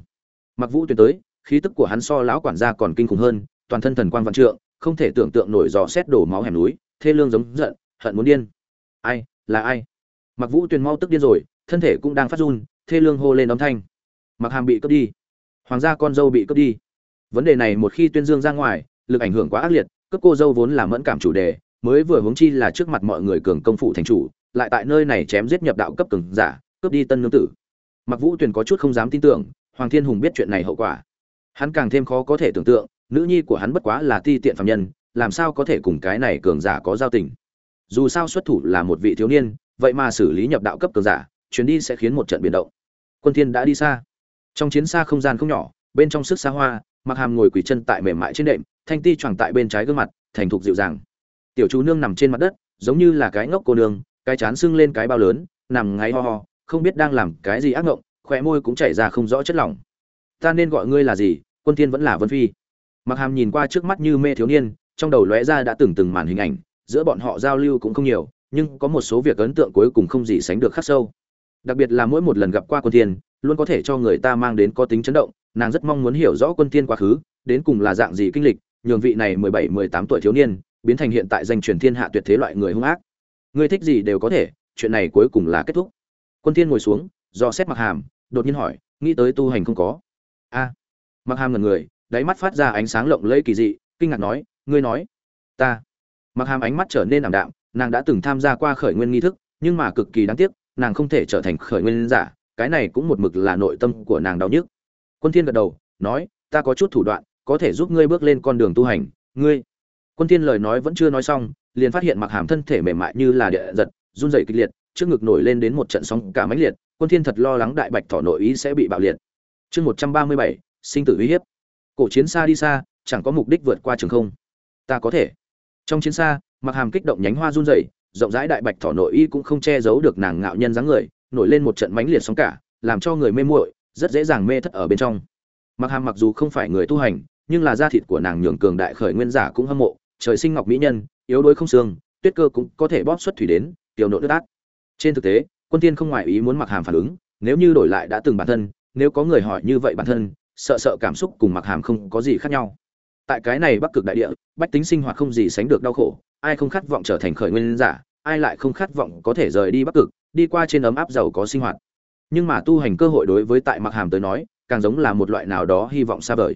Mặc vũ tuyến tới, khí tức của hắn so lão quản gia còn kinh khủng hơn, toàn thân thần quang vạn trượng, không thể tưởng tượng nổi dò xét đổ máu hẻm núi, thê lương giống giận, hận muốn điên. Ai, là ai? Mặc vũ tuyền mau tức điên rồi, thân thể cũng đang phát run, thê lương hô lên âm thanh. Mặc hàm bị cướp đi. Hoàng gia con dâu bị cướp đi. Vấn đề này một khi tuyên dương ra ngoài, lực ảnh hưởng quá ác liệt, cướp cô dâu vốn là mẫn cảm chủ đề mới vừa hướng chi là trước mặt mọi người cường công phụ thành chủ, lại tại nơi này chém giết nhập đạo cấp cường giả, cướp đi tân nương tử. Mặc vũ tuyền có chút không dám tin tưởng, hoàng thiên hùng biết chuyện này hậu quả. Hắn càng thêm khó có thể tưởng tượng, nữ nhi của hắn bất quá là ti tiện phàm nhân, làm sao có thể cùng cái này cường giả có giao tình? Dù sao xuất thủ là một vị thiếu niên, vậy mà xử lý nhập đạo cấp cường giả, chuyến đi sẽ khiến một trận biến động. Quân thiên đã đi xa. Trong chiến xa không gian không nhỏ, bên trong sức xa hoa mặc hàm ngồi quỳ chân tại mềm mại trên đệm, thanh ti choàng tại bên trái gương mặt, thành thục dịu dàng tiểu chú nương nằm trên mặt đất, giống như là cái ngốc cô nương, cái chán sưng lên cái bao lớn, nằm ngáy ho ho, không biết đang làm cái gì ác ngộng, khóe môi cũng chảy ra không rõ chất lỏng. Ta nên gọi ngươi là gì? Quân thiên vẫn là vân phi. Mặc hàm nhìn qua trước mắt như mê thiếu niên, trong đầu lóe ra đã từng từng màn hình ảnh, giữa bọn họ giao lưu cũng không nhiều, nhưng có một số việc ấn tượng cuối cùng không gì sánh được khắc sâu. Đặc biệt là mỗi một lần gặp qua quân thiên, luôn có thể cho người ta mang đến có tính chấn động, nàng rất mong muốn hiểu rõ quân thiên quá khứ, đến cùng là dạng gì kinh lịch, nhường vị này 17-18 tuổi thiếu niên biến thành hiện tại danh truyền thiên hạ tuyệt thế loại người hung ác. Ngươi thích gì đều có thể, chuyện này cuối cùng là kết thúc. Quân thiên ngồi xuống, do xét mặc hàm, đột nhiên hỏi, nghĩ tới tu hành không có? A. Mặc hàm ngẩn người, đáy mắt phát ra ánh sáng lộng lẫy kỳ dị, kinh ngạc nói, ngươi nói. Ta. Mặc hàm ánh mắt trở nên ảm đạm, nàng đã từng tham gia qua khởi nguyên nghi thức, nhưng mà cực kỳ đáng tiếc, nàng không thể trở thành khởi nguyên giả, cái này cũng một mực là nội tâm của nàng đau nhức. Quân thiên gật đầu, nói, ta có chút thủ đoạn, có thể giúp ngươi bước lên con đường tu hành, ngươi quân thiên lời nói vẫn chưa nói xong liền phát hiện mặc hàm thân thể mềm mại như là địa giật run rẩy kịch liệt trước ngực nổi lên đến một trận sóng cả mãnh liệt quân thiên thật lo lắng đại bạch thỏ nội ý sẽ bị bạo liệt. Chương 137, sinh tử uy hiếp. Cổ chiến xa đi xa chẳng có mục đích vượt qua trường không. Ta có thể. Trong chiến xa mặc hàm kích động nhánh hoa run rẩy rộng rãi đại bạch thỏ nội y cũng không che giấu được nàng ngạo nhân dáng người nổi lên một trận mãnh liệt sóng cả làm cho người mê muội rất dễ dàng mê thất ở bên trong. Mặc hàm mặc dù không phải người tu hành nhưng là da thịt của nàng nhường cường đại khởi nguyên giả cũng hâm mộ trời sinh ngọc mỹ nhân, yếu đuối không xương, tuyết cơ cũng có thể bóp xuất thủy đến, tiểu nộ nước át trên thực tế, quân tiên không ngoại ý muốn mặc hàm phản ứng, nếu như đổi lại đã từng bản thân, nếu có người hỏi như vậy bản thân, sợ sợ cảm xúc cùng mặc hàm không có gì khác nhau. Tại cái này bắc cực đại địa, bách tính sinh hoạt không gì sánh được đau khổ, ai không khát vọng trở thành khởi nguyên giả, ai lại không khát vọng có thể rời đi bắc cực, đi qua trên ấm áp giàu có sinh hoạt. Nhưng mà tu hành cơ hội đối với tại mặc hàm tới nói, càng giống là một loại nào đó hy vọng xa vời.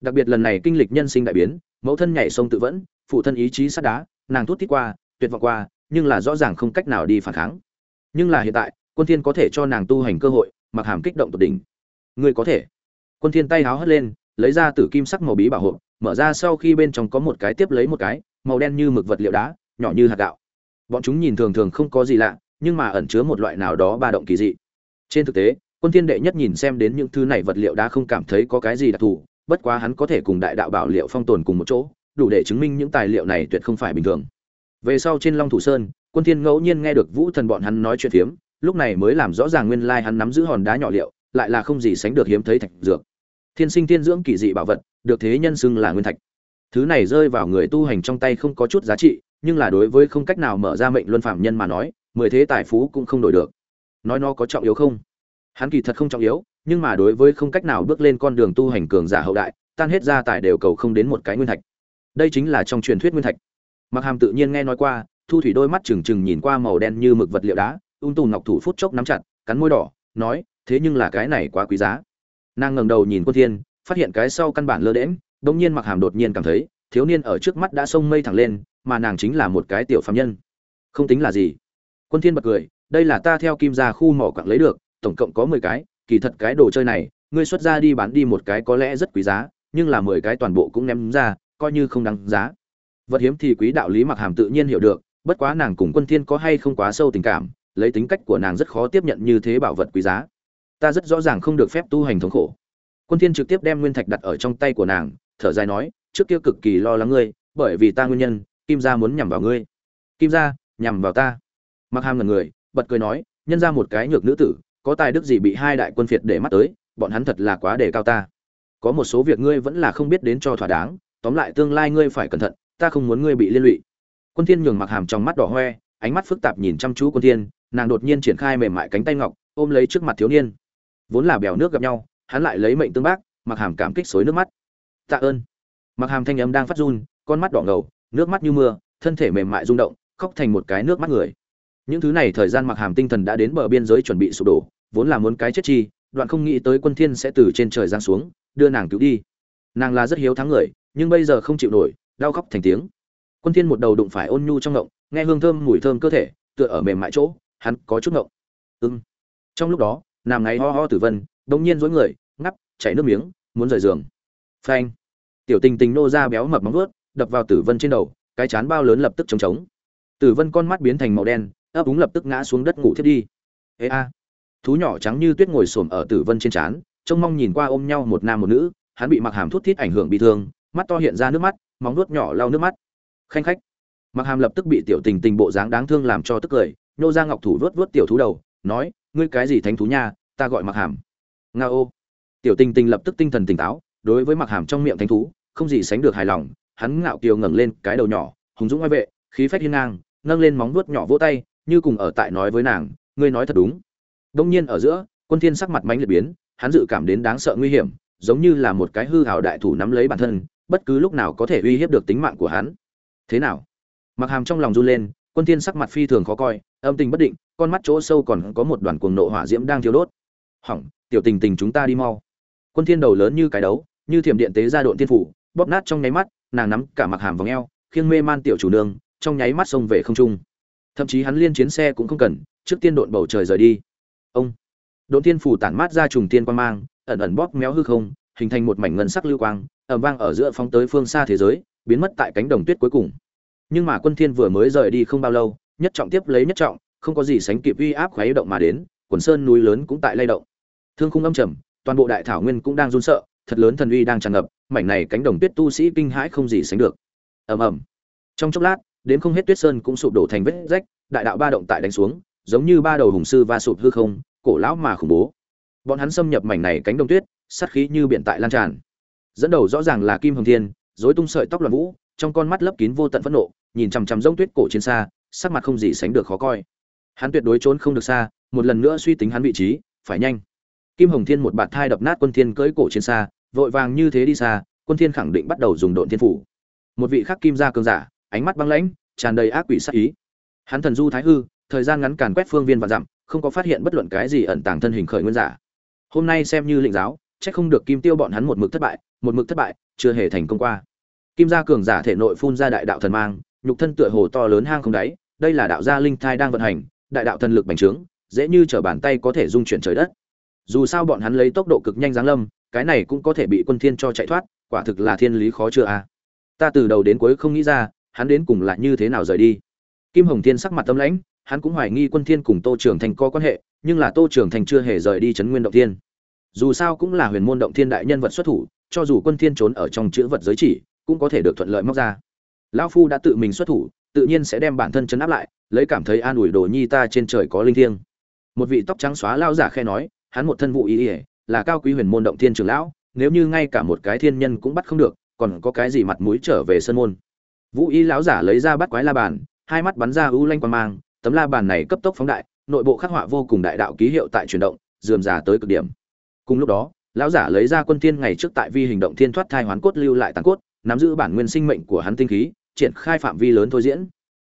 Đặc biệt lần này kinh lịch nhân sinh đại biến, mẫu thân nhảy sông tự vẫn phụ thân ý chí sắt đá, nàng thút tít qua, tuyệt vọng qua, nhưng là rõ ràng không cách nào đi phản kháng. Nhưng là hiện tại, quân thiên có thể cho nàng tu hành cơ hội, mặc hàm kích động tột đỉnh. Ngươi có thể. Quân thiên tay háo hất lên, lấy ra tử kim sắc màu bí bảo hộ, mở ra sau khi bên trong có một cái tiếp lấy một cái, màu đen như mực vật liệu đá, nhỏ như hạt gạo. Bọn chúng nhìn thường thường không có gì lạ, nhưng mà ẩn chứa một loại nào đó ba động kỳ dị. Trên thực tế, quân thiên đệ nhất nhìn xem đến những thứ này vật liệu đá không cảm thấy có cái gì đặc thù, bất quá hắn có thể cùng đại đạo bảo liệu phong tồn cùng một chỗ đủ để chứng minh những tài liệu này tuyệt không phải bình thường. Về sau trên long thủ sơn, quân thiên ngẫu nhiên nghe được vũ thần bọn hắn nói chuyện phiếm, lúc này mới làm rõ ràng nguyên lai hắn nắm giữ hòn đá nhỏ liệu, lại là không gì sánh được hiếm thấy thạch dược. Thiên sinh thiên dưỡng kỳ dị bảo vật, được thế nhân xưng là nguyên thạch. Thứ này rơi vào người tu hành trong tay không có chút giá trị, nhưng là đối với không cách nào mở ra mệnh luân phạm nhân mà nói, mười thế tài phú cũng không đổi được. Nói nó có trọng yếu không? Hắn kỳ thật không trọng yếu, nhưng mà đối với không cách nào bước lên con đường tu hành cường giả hậu đại, tan hết gia tài đều cầu không đến một cái nguyên thạch đây chính là trong truyền thuyết nguyên thạch. Mặc hàm tự nhiên nghe nói qua, thu thủy đôi mắt trừng trừng nhìn qua màu đen như mực vật liệu đá, ung tùm ngọc thủ phút chốc nắm chặt, cắn môi đỏ, nói, thế nhưng là cái này quá quý giá. Nàng ngẩng đầu nhìn quân thiên, phát hiện cái sau căn bản lơ đễm đống nhiên mặc hàm đột nhiên cảm thấy, thiếu niên ở trước mắt đã sông mây thẳng lên, mà nàng chính là một cái tiểu phàm nhân. Không tính là gì. Quân thiên bật cười, đây là ta theo kim gia khu mỏ quặng lấy được, tổng cộng có 10 cái, kỳ thật cái đồ chơi này, ngươi xuất ra đi bán đi một cái có lẽ rất quý giá, nhưng là 10 cái toàn bộ cũng ném ra coi như không đáng giá. Vật hiếm thì quý đạo lý mặc hàm tự nhiên hiểu được, bất quá nàng cùng quân thiên có hay không quá sâu tình cảm, lấy tính cách của nàng rất khó tiếp nhận như thế bảo vật quý giá. Ta rất rõ ràng không được phép tu hành thống khổ. Quân thiên trực tiếp đem nguyên thạch đặt ở trong tay của nàng, thở dài nói, trước kia cực kỳ lo lắng ngươi, bởi vì ta nguyên nhân, kim gia muốn nhằm vào ngươi. Kim gia, nhằm vào ta. Mặc hàm ngẩn người, bật cười nói, nhân ra một cái nhược nữ tử, có tài đức gì bị hai đại quân phiệt để mắt tới, bọn hắn thật là quá đề cao ta. Có một số việc ngươi vẫn là không biết đến cho thỏa đáng tóm lại tương lai ngươi phải cẩn thận, ta không muốn ngươi bị liên lụy. Quân thiên nhường mặc hàm trong mắt đỏ hoe, ánh mắt phức tạp nhìn chăm chú quân thiên, nàng đột nhiên triển khai mềm mại cánh tay ngọc, ôm lấy trước mặt thiếu niên. Vốn là bèo nước gặp nhau, hắn lại lấy mệnh tương bác mặc hàm cảm kích xối nước mắt. Tạ ơn. Mặc hàm thanh âm đang phát run, con mắt đỏ ngầu, nước mắt như mưa, thân thể mềm mại rung động, khóc thành một cái nước mắt người. Những thứ này thời gian mặc hàm tinh thần đã đến bờ biên giới chuẩn bị sụp đổ, vốn là muốn cái chết chi, đoạn không nghĩ tới quân thiên sẽ từ trên trời giáng xuống, đưa nàng cứu đi. Nàng là rất hiếu thắng người nhưng bây giờ không chịu nổi đau khóc thành tiếng. Quân thiên một đầu đụng phải ôn nhu trong ngộng nghe hương thơm mùi thơm cơ thể tựa ở mềm mại chỗ hắn có chút ngộng. Ưng trong lúc đó nằm ngáy ho ho tử vân đống nhiên dối người ngắp chảy nước miếng muốn rời giường. Phanh. Tiểu tình tình nô ra béo mập móng vuốt đập vào tử vân trên đầu cái chán bao lớn lập tức trống trống. Tử vân con mắt biến thành màu đen ấp úng lập tức ngã xuống đất ngủ thiếp đi. Ê a. Thú nhỏ trắng như tuyết ngồi xổm ở tử vân trên chán, trông mong nhìn qua ôm nhau một nam một nữ hắn bị mặc hàm thuốc thiết ảnh hưởng bị thương mắt to hiện ra nước mắt, móng nuốt nhỏ lau nước mắt. Khanh khách. Mặc hàm lập tức bị tiểu tình tình bộ dáng đáng thương làm cho tức cười, nô ra ngọc thủ vớt vớt tiểu thú đầu, nói, ngươi cái gì thánh thú nha, ta gọi mặc hàm. Nga ô. Tiểu tình tình lập tức tinh thần tỉnh táo, đối với mặc hàm trong miệng thánh thú, không gì sánh được hài lòng, hắn ngạo kiều ngẩng lên cái đầu nhỏ, hùng dũng oai vệ, khí phách hiên ngang, nâng lên móng vuốt nhỏ vỗ tay, như cùng ở tại nói với nàng, ngươi nói thật đúng. Đông nhiên ở giữa, quân thiên sắc mặt mãnh liệt biến, hắn dự cảm đến đáng sợ nguy hiểm, giống như là một cái hư hào đại thủ nắm lấy bản thân bất cứ lúc nào có thể uy hiếp được tính mạng của hắn. Thế nào? Mặc hàm trong lòng run lên, quân thiên sắc mặt phi thường khó coi, âm tình bất định, con mắt chỗ sâu còn có một đoàn cuồng nộ hỏa diễm đang thiêu đốt. Hỏng, tiểu tình tình chúng ta đi mau. Quân thiên đầu lớn như cái đấu, như thiểm điện tế ra độn thiên phủ, bóp nát trong nháy mắt, nàng nắm cả mặc hàm vòng eo, khiêng mê man tiểu chủ nương, trong nháy mắt xông về không trung. Thậm chí hắn liên chiến xe cũng không cần, trước tiên độn bầu trời rời đi. Ông! Độn thiên phủ tản mát ra trùng tiên quang mang, ẩn ẩn bóp méo hư không, hình thành một mảnh ngân sắc lưu quang ầm vang ở giữa phóng tới phương xa thế giới, biến mất tại cánh đồng tuyết cuối cùng. Nhưng mà quân thiên vừa mới rời đi không bao lâu, nhất trọng tiếp lấy nhất trọng, không có gì sánh kịp uy áp khuấy động mà đến, quần sơn núi lớn cũng tại lay động. Thương khung âm trầm, toàn bộ đại thảo nguyên cũng đang run sợ, thật lớn thần uy đang tràn ngập, mảnh này cánh đồng tuyết tu sĩ kinh hãi không gì sánh được. Ầm ầm. Trong chốc lát, đến không hết tuyết sơn cũng sụp đổ thành vết rách, đại đạo ba động tại đánh xuống, giống như ba đầu hùng sư va sụp hư không, cổ lão mà khủng bố. Bọn hắn xâm nhập mảnh này cánh đồng tuyết, sát khí như biển tại lan tràn dẫn đầu rõ ràng là kim hồng thiên dối tung sợi tóc loạn vũ, trong con mắt lấp kín vô tận phẫn nộ, nhìn chằm chằm rông tuyết cổ trên xa, sắc mặt không gì sánh được khó coi. Hắn tuyệt đối trốn không được xa, một lần nữa suy tính hắn vị trí, phải nhanh. Kim hồng thiên một bạt thai đập nát quân thiên cưỡi cổ trên xa, vội vàng như thế đi xa, quân thiên khẳng định bắt đầu dùng độn thiên phủ. Một vị khắc kim gia cường giả, ánh mắt băng lãnh, tràn đầy ác quỷ sát ý. Hắn thần du thái hư, thời gian ngắn càn quét phương viên và dặm, không có phát hiện bất luận cái gì ẩn tàng thân hình khởi nguyên giả. Hôm nay xem như lệnh giáo, chắc không được kim tiêu bọn hắn một mực thất bại một mực thất bại, chưa hề thành công qua. Kim gia cường giả thể nội phun ra đại đạo thần mang, nhục thân tựa hồ to lớn hang không đáy, đây là đạo gia linh thai đang vận hành, đại đạo thần lực bành trướng, dễ như trở bàn tay có thể dung chuyển trời đất. Dù sao bọn hắn lấy tốc độ cực nhanh giáng lâm, cái này cũng có thể bị quân thiên cho chạy thoát, quả thực là thiên lý khó chưa a. À? ta từ đầu đến cuối không nghĩ ra, hắn đến cùng là như thế nào rời đi. Kim hồng thiên sắc mặt tâm lãnh, hắn cũng hoài nghi quân thiên cùng tô trường thành có quan hệ, nhưng là tô trường thành chưa hề rời đi chấn nguyên động thiên. Dù sao cũng là huyền môn động thiên đại nhân vật xuất thủ cho dù quân thiên trốn ở trong chữ vật giới chỉ, cũng có thể được thuận lợi móc ra. Lão phu đã tự mình xuất thủ, tự nhiên sẽ đem bản thân chấn áp lại, lấy cảm thấy an ủi đồ nhi ta trên trời có linh thiêng. Một vị tóc trắng xóa lao giả khe nói, hắn một thân vụ ý ỉa là cao quý huyền môn động thiên trường lão, nếu như ngay cả một cái thiên nhân cũng bắt không được, còn có cái gì mặt mũi trở về sân môn? Vũ y lão giả lấy ra bắt quái la bàn, hai mắt bắn ra ưu lanh quan mang, tấm la bàn này cấp tốc phóng đại, nội bộ khắc họa vô cùng đại đạo ký hiệu tại chuyển động, dườm già tới cực điểm. Cùng lúc đó lão giả lấy ra quân thiên ngày trước tại vi hình động thiên thoát thai hoán cốt lưu lại tàn cốt, nắm giữ bản nguyên sinh mệnh của hắn tinh khí, triển khai phạm vi lớn thôi diễn.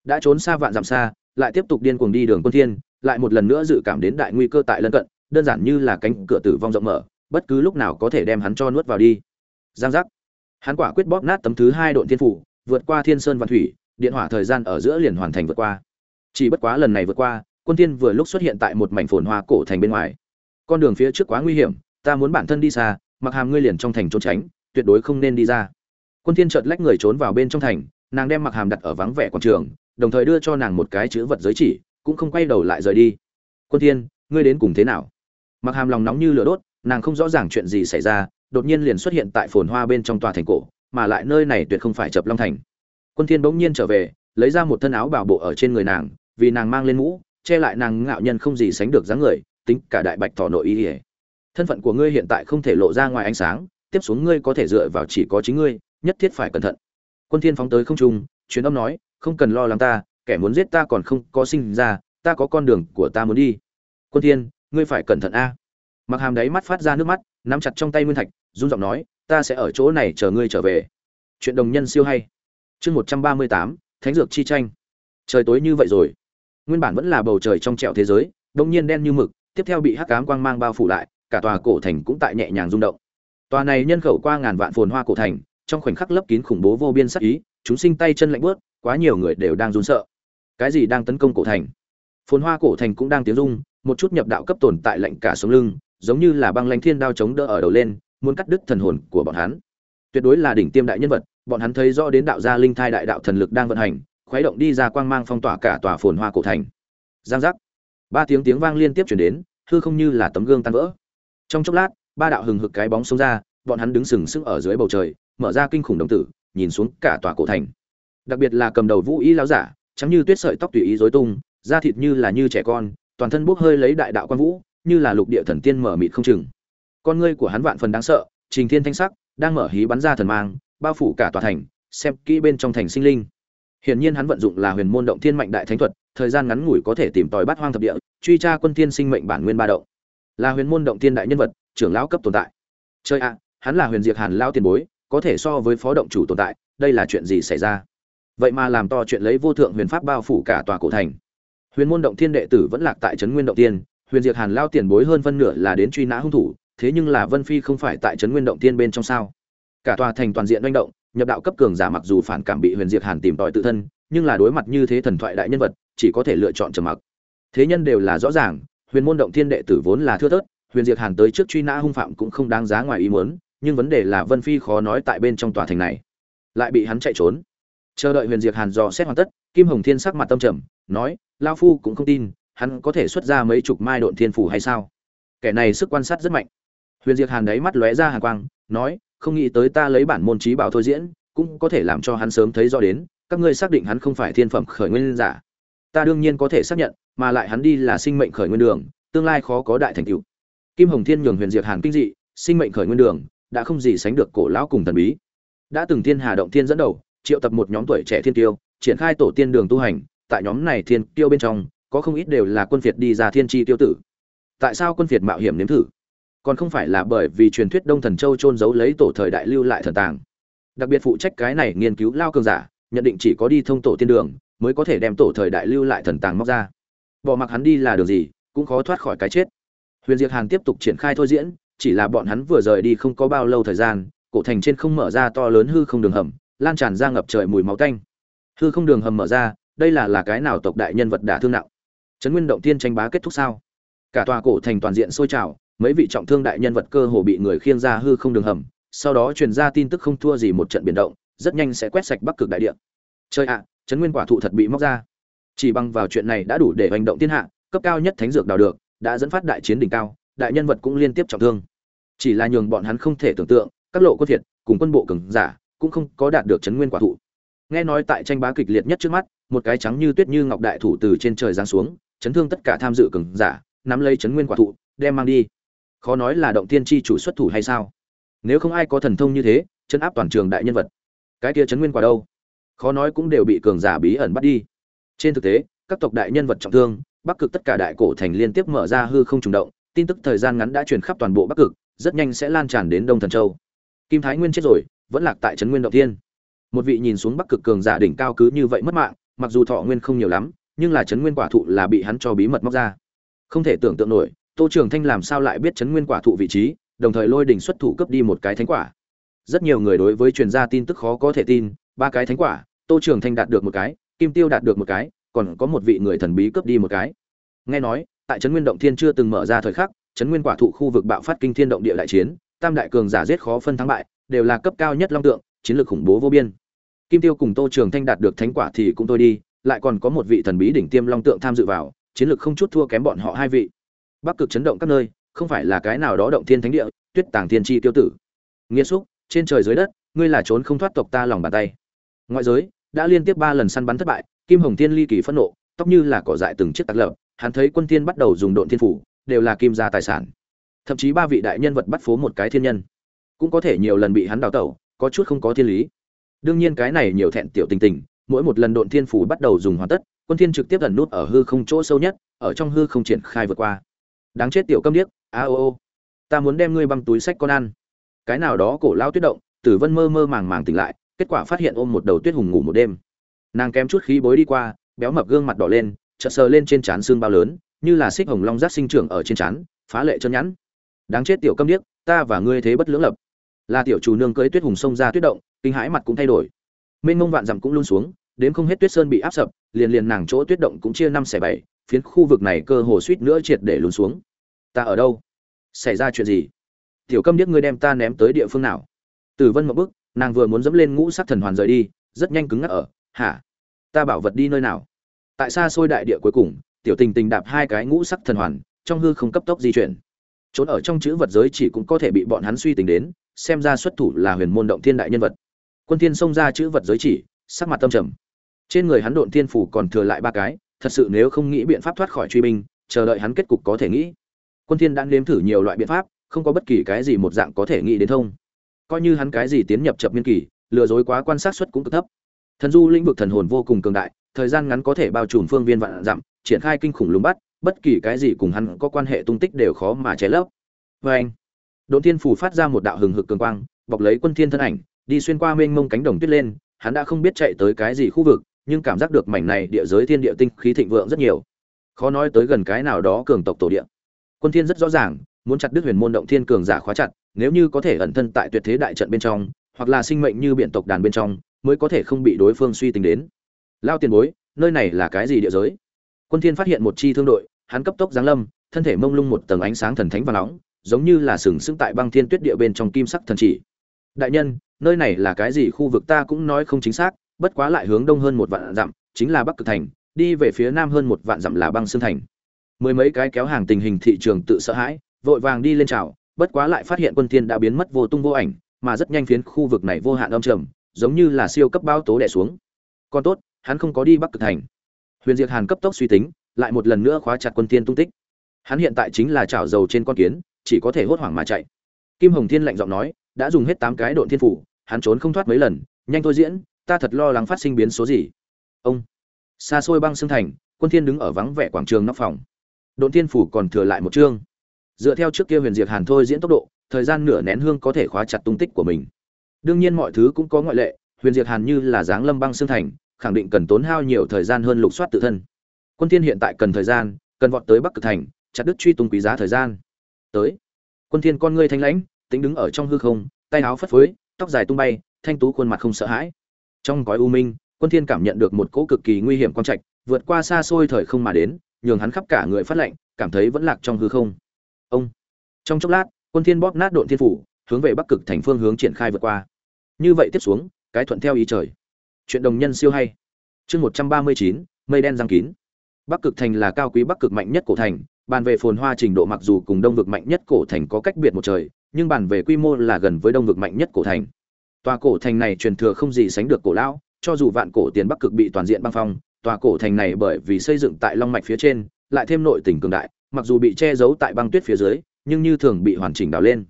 Đã trốn xa vạn dặm xa, lại tiếp tục điên cuồng đi đường quân thiên, lại một lần nữa dự cảm đến đại nguy cơ tại lân cận, đơn giản như là cánh cửa tử vong rộng mở, bất cứ lúc nào có thể đem hắn cho nuốt vào đi. Giang giác. Hắn quả quyết bóp nát tấm thứ hai độn thiên phủ, vượt qua thiên sơn văn thủy, điện hỏa thời gian ở giữa liền hoàn thành vượt qua. Chỉ bất quá lần này vượt qua, quân thiên vừa lúc xuất hiện tại một mảnh phồn hoa cổ thành bên ngoài. Con đường phía trước quá nguy hiểm ta muốn bản thân đi xa, mặc hàm ngươi liền trong thành trốn tránh, tuyệt đối không nên đi ra. Quân thiên chợt lách người trốn vào bên trong thành, nàng đem mặc hàm đặt ở vắng vẻ quảng trường, đồng thời đưa cho nàng một cái chữ vật giới chỉ, cũng không quay đầu lại rời đi. Quân thiên, ngươi đến cùng thế nào? Mặc hàm lòng nóng như lửa đốt, nàng không rõ ràng chuyện gì xảy ra, đột nhiên liền xuất hiện tại phồn hoa bên trong tòa thành cổ, mà lại nơi này tuyệt không phải chập long thành. Quân thiên bỗng nhiên trở về, lấy ra một thân áo bảo bộ ở trên người nàng, vì nàng mang lên mũ, che lại nàng ngạo nhân không gì sánh được dáng người, tính cả đại bạch thỏ nội ý ỉa thân phận của ngươi hiện tại không thể lộ ra ngoài ánh sáng, tiếp xuống ngươi có thể dựa vào chỉ có chính ngươi, nhất thiết phải cẩn thận. Quân thiên phóng tới không trung, truyền âm nói, không cần lo lắng ta, kẻ muốn giết ta còn không có sinh ra, ta có con đường của ta muốn đi. Quân thiên, ngươi phải cẩn thận a. Mặc hàm đáy mắt phát ra nước mắt, nắm chặt trong tay nguyên thạch, run giọng nói, ta sẽ ở chỗ này chờ ngươi trở về. Chuyện đồng nhân siêu hay. Chương một trăm ba mươi tám, thánh dược chi tranh. Trời tối như vậy rồi. Nguyên bản vẫn là bầu trời trong trẹo thế giới đông nhiên đen như mực, tiếp theo bị hắc ám quang mang bao phủ lại cả tòa cổ thành cũng tại nhẹ nhàng rung động. Tòa này nhân khẩu qua ngàn vạn phồn hoa cổ thành trong khoảnh khắc lấp kín khủng bố vô biên sắc ý chúng sinh tay chân lạnh buốt, quá nhiều người đều đang run sợ. Cái gì đang tấn công cổ thành? Phồn hoa cổ thành cũng đang tiếng rung một chút nhập đạo cấp tồn tại lạnh cả sống lưng giống như là băng lãnh thiên đao chống đỡ ở đầu lên muốn cắt đứt thần hồn của bọn hắn. Tuyệt đối là đỉnh tiêm đại nhân vật bọn hắn thấy rõ đến đạo gia linh thai đại đạo thần lực đang vận hành khuấy động đi ra quang mang phong tỏa cả tòa phồn hoa cổ thành. Giang giác. Ba tiếng tiếng vang liên tiếp truyền đến hư không như là tấm gương tan vỡ trong chốc lát, ba đạo hừng hực cái bóng xông ra, bọn hắn đứng sừng sững ở dưới bầu trời, mở ra kinh khủng đồng tử, nhìn xuống cả tòa cổ thành. Đặc biệt là cầm đầu vũ y láo giả, trắng như tuyết sợi tóc tùy ý rối tung, da thịt như là như trẻ con, toàn thân bốc hơi lấy đại đạo quan vũ, như là lục địa thần tiên mở mịt không chừng. Con ngươi của hắn vạn phần đáng sợ, trình thiên thanh sắc, đang mở hí bắn ra thần mang, bao phủ cả tòa thành, xem kỹ bên trong thành sinh linh. Hiển nhiên hắn vận dụng là huyền môn động thiên mạnh đại thánh thuật, thời gian ngắn ngủi có thể tìm tòi bắt hoang thập địa, truy tra quân thiên sinh mệnh bản nguyên ba động là huyền môn động thiên đại nhân vật, trưởng lão cấp tồn tại. Chơi ạ, hắn là huyền diệt hàn lao tiền bối, có thể so với phó động chủ tồn tại, đây là chuyện gì xảy ra? Vậy mà làm to chuyện lấy vô thượng huyền pháp bao phủ cả tòa cổ thành. Huyền môn động thiên đệ tử vẫn lạc tại trấn nguyên động tiên, huyền diệt hàn lao tiền bối hơn phân nửa là đến truy nã hung thủ, thế nhưng là vân phi không phải tại trấn nguyên động tiên bên trong sao? Cả tòa thành toàn diện manh động, nhập đạo cấp cường giả mặc dù phản cảm bị huyền diệt hàn tìm tòi tự thân, nhưng là đối mặt như thế thần thoại đại nhân vật, chỉ có thể lựa chọn trầm mặc. Thế nhân đều là rõ ràng huyền môn động thiên đệ tử vốn là thưa thớt, huyền diệt hàn tới trước truy nã hung phạm cũng không đáng giá ngoài ý muốn, nhưng vấn đề là vân phi khó nói tại bên trong tòa thành này. Lại bị hắn chạy trốn. Chờ đợi huyền diệt hàn dò xét hoàn tất, kim hồng thiên sắc mặt tâm trầm, nói lao phu cũng không tin, hắn có thể xuất ra mấy chục mai độn thiên phủ hay sao? Kẻ này sức quan sát rất mạnh. Huyền diệt hàn đấy mắt lóe ra hàng quang, nói, không nghĩ tới ta lấy bản môn trí bảo thôi diễn, cũng có thể làm cho hắn sớm thấy rõ đến, các ngươi xác định hắn không phải thiên phẩm khởi nguyên giả ta đương nhiên có thể xác nhận, mà lại hắn đi là sinh mệnh khởi nguyên đường, tương lai khó có đại thành tựu. Kim hồng thiên nhường huyền diệt hàn kinh dị, sinh mệnh khởi nguyên đường, đã không gì sánh được cổ lão cùng thần bí. Đã từng thiên hà động thiên dẫn đầu, triệu tập một nhóm tuổi trẻ thiên tiêu, triển khai tổ tiên đường tu hành, tại nhóm này thiên tiêu bên trong, có không ít đều là quân phiệt đi ra thiên tri tiêu tử. Tại sao quân phiệt mạo hiểm nếm thử? Còn không phải là bởi vì truyền thuyết đông thần châu trôn giấu lấy tổ thời đại lưu lại thần tàng. Đặc biệt phụ trách cái này nghiên cứu lao cường giả, nhận định chỉ có đi thông tổ tiên đường mới có thể đem tổ thời đại lưu lại thần tàng móc ra. Bỏ mặc hắn đi là đường gì, cũng khó thoát khỏi cái chết. Huyền diệt hàn tiếp tục triển khai thôi diễn, chỉ là bọn hắn vừa rời đi không có bao lâu thời gian, cổ thành trên không mở ra to lớn hư không đường hầm, lan tràn ra ngập trời mùi máu tanh. Hư không đường hầm mở ra, đây là là cái nào tộc đại nhân vật đả thương nặng? Trấn nguyên động tiên tranh bá kết thúc sao? Cả tòa cổ thành toàn diện sôi trào, mấy vị trọng thương đại nhân vật cơ hồ bị người khiêng ra hư không đường hầm, sau đó truyền ra tin tức không thua gì một trận biển động, rất nhanh sẽ quét sạch bắc cực đại địa. Chơi ạ Chấn nguyên quả thụ thật bị móc ra. Chỉ bằng vào chuyện này đã đủ để hành động thiên hạ, cấp cao nhất thánh dược đào được, đã dẫn phát đại chiến đỉnh cao, đại nhân vật cũng liên tiếp trọng thương. Chỉ là nhường bọn hắn không thể tưởng tượng, các lộ quân thiệt, cùng quân bộ cường giả, cũng không có đạt được chấn nguyên quả thụ. Nghe nói tại tranh bá kịch liệt nhất trước mắt, một cái trắng như tuyết như ngọc đại thủ từ trên trời giáng xuống, chấn thương tất cả tham dự cường giả, nắm lấy chấn nguyên quả thụ, đem mang đi. Khó nói là động tiên tri chủ xuất thủ hay sao? Nếu không ai có thần thông như thế, chấn áp toàn trường đại nhân vật. Cái kia chấn nguyên quả đâu? Khó nói cũng đều bị cường giả bí ẩn bắt đi. Trên thực tế, các tộc đại nhân vật trọng thương, bắc cực tất cả đại cổ thành liên tiếp mở ra hư không trùng động, tin tức thời gian ngắn đã truyền khắp toàn bộ bắc cực, rất nhanh sẽ lan tràn đến đông thần châu. Kim thái nguyên chết rồi, vẫn lạc tại trấn nguyên động thiên. Một vị nhìn xuống bắc cực cường giả đỉnh cao cứ như vậy mất mạng, mặc dù thọ nguyên không nhiều lắm, nhưng là trấn nguyên quả thụ là bị hắn cho bí mật móc ra. Không thể tưởng tượng nổi, tô trường thanh làm sao lại biết trấn nguyên quả thụ vị trí, đồng thời lôi đỉnh xuất thủ cấp đi một cái thánh quả. Rất nhiều người đối với truyền gia tin tức khó có thể tin ba cái thánh quả, tô trường thanh đạt được một cái, kim tiêu đạt được một cái, còn có một vị người thần bí cướp đi một cái. Nghe nói, tại trấn nguyên động thiên chưa từng mở ra thời khắc, trấn nguyên quả thụ khu vực bạo phát kinh thiên động địa đại chiến, tam đại cường giả giết khó phân thắng bại, đều là cấp cao nhất long tượng, chiến lược khủng bố vô biên. Kim tiêu cùng tô trường thanh đạt được thánh quả thì cũng tôi đi, lại còn có một vị thần bí đỉnh tiêm long tượng tham dự vào, chiến lược không chút thua kém bọn họ hai vị. Bắc cực chấn động các nơi, không phải là cái nào đó động thiên thánh địa, tuyết tàng thiên tri tiêu tử. Nghĩa xúc trên trời dưới đất, ngươi là trốn không thoát tộc ta lòng bàn tay ngoại giới, đã liên tiếp ba lần săn bắn thất bại, kim hồng thiên ly kỳ phẫn nộ, tóc như là cỏ dại từng chiếc tạc lợp hắn thấy quân thiên bắt đầu dùng độn thiên phủ, đều là kim gia tài sản. Thậm chí ba vị đại nhân vật bắt phố một cái thiên nhân, cũng có thể nhiều lần bị hắn đào tẩu, có chút không có thiên lý. Đương nhiên cái này nhiều thẹn tiểu tình tình, mỗi một lần độn thiên phủ bắt đầu dùng hoàn tất, quân thiên trực tiếp gần nút ở hư không chỗ sâu nhất, ở trong hư không triển khai vượt qua. Đáng chết tiểu câm điếc, a ô ô, ta muốn đem ngươi băng túi sách con ăn. Cái nào đó cổ lao tuyết động, tử vân mơ mơ màng màng tỉnh lại kết quả phát hiện ôm một đầu tuyết hùng ngủ một đêm. Nàng kém chút khí bối đi qua, béo mập gương mặt đỏ lên, chợt sờ lên trên trán xương bao lớn, như là xích hồng long giác sinh trưởng ở trên trán, phá lệ chân nhẵn. Đáng chết tiểu câm điếc, ta và ngươi thế bất lưỡng lập. Là tiểu chủ nương cưới tuyết hùng sông ra tuyết động, kinh hãi mặt cũng thay đổi. Mênh mông vạn dặm cũng luôn xuống, đến không hết tuyết sơn bị áp sập, liền liền nàng chỗ tuyết động cũng chia năm xẻ bảy, phiến khu vực này cơ hồ suýt nữa triệt để lún xuống. Ta ở đâu? Xảy ra chuyện gì? Tiểu câm điếc ngươi đem ta ném tới địa phương nào? Tử vân một bước nàng vừa muốn dẫm lên ngũ sắc thần hoàn rời đi, rất nhanh cứng ngắc ở, hả? Ta bảo vật đi nơi nào? Tại xa xôi đại địa cuối cùng, tiểu tình tình đạp hai cái ngũ sắc thần hoàn, trong hư không cấp tốc di chuyển. Trốn ở trong chữ vật giới chỉ cũng có thể bị bọn hắn suy tính đến, xem ra xuất thủ là huyền môn động thiên đại nhân vật. Quân thiên xông ra chữ vật giới chỉ, sắc mặt tâm trầm. Trên người hắn độn thiên phủ còn thừa lại ba cái, thật sự nếu không nghĩ biện pháp thoát khỏi truy binh, chờ đợi hắn kết cục có thể nghĩ. Quân thiên đã nếm thử nhiều loại biện pháp, không có bất kỳ cái gì một dạng có thể nghĩ đến thông coi như hắn cái gì tiến nhập chập miên kỳ, lừa dối quá quan sát suất cũng cực thấp. Thần du lĩnh vực thần hồn vô cùng cường đại, thời gian ngắn có thể bao trùm phương viên vạn dặm, triển khai kinh khủng lùng bắt, bất kỳ cái gì cùng hắn có quan hệ tung tích đều khó mà che lấp. Vê anh Đỗ thiên phủ phát ra một đạo hừng hực cường quang, bọc lấy quân thiên thân ảnh, đi xuyên qua mênh mông cánh đồng tuyết lên, hắn đã không biết chạy tới cái gì khu vực, nhưng cảm giác được mảnh này địa giới thiên địa tinh khí thịnh vượng rất nhiều. Khó nói tới gần cái nào đó cường tộc tổ địa. Quân thiên rất rõ ràng, muốn chặt đứt huyền môn động thiên cường giả khóa chặt nếu như có thể ẩn thân tại tuyệt thế đại trận bên trong, hoặc là sinh mệnh như biện tộc đàn bên trong, mới có thể không bị đối phương suy tính đến. Lao tiền bối, nơi này là cái gì địa giới? Quân thiên phát hiện một chi thương đội, hắn cấp tốc giáng lâm, thân thể mông lung một tầng ánh sáng thần thánh và nóng, giống như là sừng sững tại băng thiên tuyết địa bên trong kim sắc thần chỉ. Đại nhân, nơi này là cái gì khu vực ta cũng nói không chính xác, bất quá lại hướng đông hơn một vạn dặm, chính là bắc cực thành, đi về phía nam hơn một vạn dặm là băng xương thành. Mười mấy cái kéo hàng tình hình thị trường tự sợ hãi, vội vàng đi lên chào bất quá lại phát hiện quân thiên đã biến mất vô tung vô ảnh, mà rất nhanh phiến khu vực này vô hạn âm trầm, giống như là siêu cấp bao tố đè xuống. Còn tốt, hắn không có đi bắc cực thành. Huyền diệt hàn cấp tốc suy tính, lại một lần nữa khóa chặt quân thiên tung tích. Hắn hiện tại chính là chảo dầu trên con kiến, chỉ có thể hốt hoảng mà chạy. Kim hồng thiên lạnh giọng nói, đã dùng hết tám cái độn thiên phủ, hắn trốn không thoát mấy lần, nhanh thôi diễn, ta thật lo lắng phát sinh biến số gì. Ông, xa xôi băng xương thành, quân thiên đứng ở vắng vẻ quảng trường nóc phòng. Độn thiên phủ còn thừa lại một chương dựa theo trước kia huyền diệt hàn thôi diễn tốc độ, thời gian nửa nén hương có thể khóa chặt tung tích của mình. Đương nhiên mọi thứ cũng có ngoại lệ, huyền diệt hàn như là dáng lâm băng xương thành, khẳng định cần tốn hao nhiều thời gian hơn lục soát tự thân. Quân thiên hiện tại cần thời gian, cần vọt tới bắc cực thành, chặt đứt truy tung quý giá thời gian. Tới. Quân thiên con ngươi thanh lãnh tính đứng ở trong hư không, tay áo phất phới, tóc dài tung bay, thanh tú khuôn mặt không sợ hãi. Trong gói u minh, quân thiên cảm nhận được một cỗ cực kỳ nguy hiểm quan trạch, vượt qua xa xôi thời không mà đến, nhường hắn khắp cả người phát lạnh, cảm thấy vẫn lạc trong hư không ông. Trong chốc lát quân thiên bóp nát độn thiên phủ hướng về bắc cực thành phương hướng triển khai vượt qua. Như vậy tiếp xuống cái thuận theo ý trời. Chuyện đồng nhân siêu hay. Chương 139, mây đen giăng kín. Bắc cực thành là cao quý bắc cực mạnh nhất cổ thành bàn về phồn hoa trình độ mặc dù cùng đông vực mạnh nhất cổ thành có cách biệt một trời nhưng bàn về quy mô là gần với đông vực mạnh nhất cổ thành. Tòa cổ thành này truyền thừa không gì sánh được cổ lão cho dù vạn cổ tiền bắc cực bị toàn diện băng phong tòa cổ thành này bởi vì xây dựng tại long mạch phía trên lại thêm nội tỉnh cường đại mặc dù bị che giấu tại băng tuyết phía dưới, nhưng như thường bị hoàn chỉnh đào lên.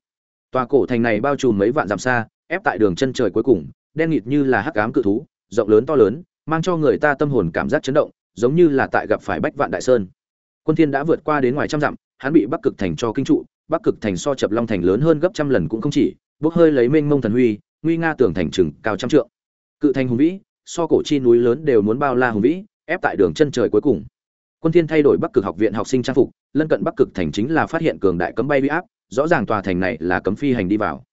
Tòa cổ thành này bao trùm mấy vạn dặm xa, ép tại đường chân trời cuối cùng, đen nghịt như là hắc ám cự thú, rộng lớn to lớn, mang cho người ta tâm hồn cảm giác chấn động, giống như là tại gặp phải bách vạn đại sơn. Quân thiên đã vượt qua đến ngoài trăm dặm, hắn bị bắc cực thành cho kinh trụ, bắc cực thành so chập long thành lớn hơn gấp trăm lần cũng không chỉ, bốc hơi lấy mênh mông thần huy, nguy nga tưởng thành trừng cao trăm trượng. Cự thành hùng vĩ, so cổ chi núi lớn đều muốn bao la hùng vĩ, ép tại đường chân trời cuối cùng quân thiên thay đổi bắc cực học viện học sinh trang phục, lân cận bắc cực thành chính là phát hiện cường đại cấm bay uy áp, rõ ràng tòa thành này là cấm phi hành đi vào.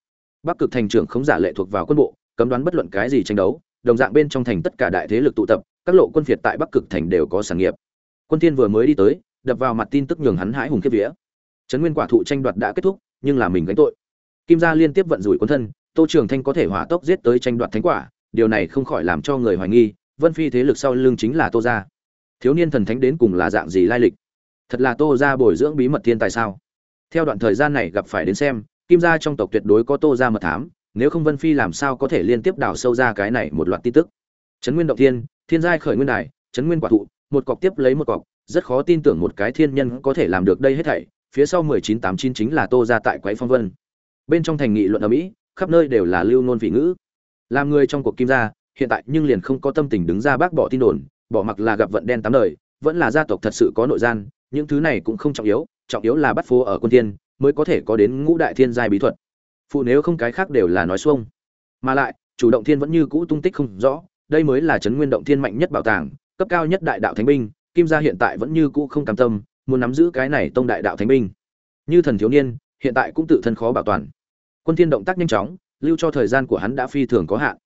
Bắc cực thành trưởng không giả lệ thuộc vào quân bộ, cấm đoán bất luận cái gì tranh đấu, đồng dạng bên trong thành tất cả đại thế lực tụ tập, các lộ quân phiệt tại bắc cực thành đều có sản nghiệp. Quân thiên vừa mới đi tới, đập vào mặt tin tức nhường hắn hãi hùng kiếp vía. Trấn nguyên quả thụ tranh đoạt đã kết thúc, nhưng là mình gánh tội. Kim gia liên tiếp vận rủi quân thân, tô trường thanh có thể hỏa tốc giết tới tranh đoạt thánh quả, điều này không khỏi làm cho người hoài nghi, vân phi thế lực sau lưng chính là tô gia thiếu niên thần thánh đến cùng là dạng gì lai lịch? Thật là tô gia bồi dưỡng bí mật thiên tài sao? Theo đoạn thời gian này gặp phải đến xem, kim gia trong tộc tuyệt đối có tô gia mật thám, nếu không vân phi làm sao có thể liên tiếp đào sâu ra cái này một loạt tin tức? Trấn nguyên động thiên thiên giai khởi nguyên đài trấn nguyên quả thụ, một cọc tiếp lấy một cọc, rất khó tin tưởng một cái thiên nhân có thể làm được đây hết thảy, phía sau mười chín tám chín chính là tô gia tại quái phong vân. Bên trong thành nghị luận ở mỹ, khắp nơi đều là lưu nôn vị ngữ. Làm người trong cuộc kim gia, hiện tại nhưng liền không có tâm tình đứng ra bác bỏ tin đồn bỏ mặc là gặp vận đen tám đời, vẫn là gia tộc thật sự có nội gian, những thứ này cũng không trọng yếu trọng yếu là bắt phố ở quân thiên, mới có thể có đến ngũ đại thiên giai bí thuật. Phụ nếu không cái khác đều là nói xuông. Mà lại, chủ động thiên vẫn như cũ tung tích không rõ, đây mới là chấn nguyên động thiên mạnh nhất bảo tàng, cấp cao nhất đại đạo thánh binh, kim gia hiện tại vẫn như cũ không cam tâm, muốn nắm giữ cái này tông đại đạo thánh binh. Như thần thiếu niên, hiện tại cũng tự thân khó bảo toàn. Quân thiên động tác nhanh chóng, lưu cho thời gian của hắn đã phi thường có hạn.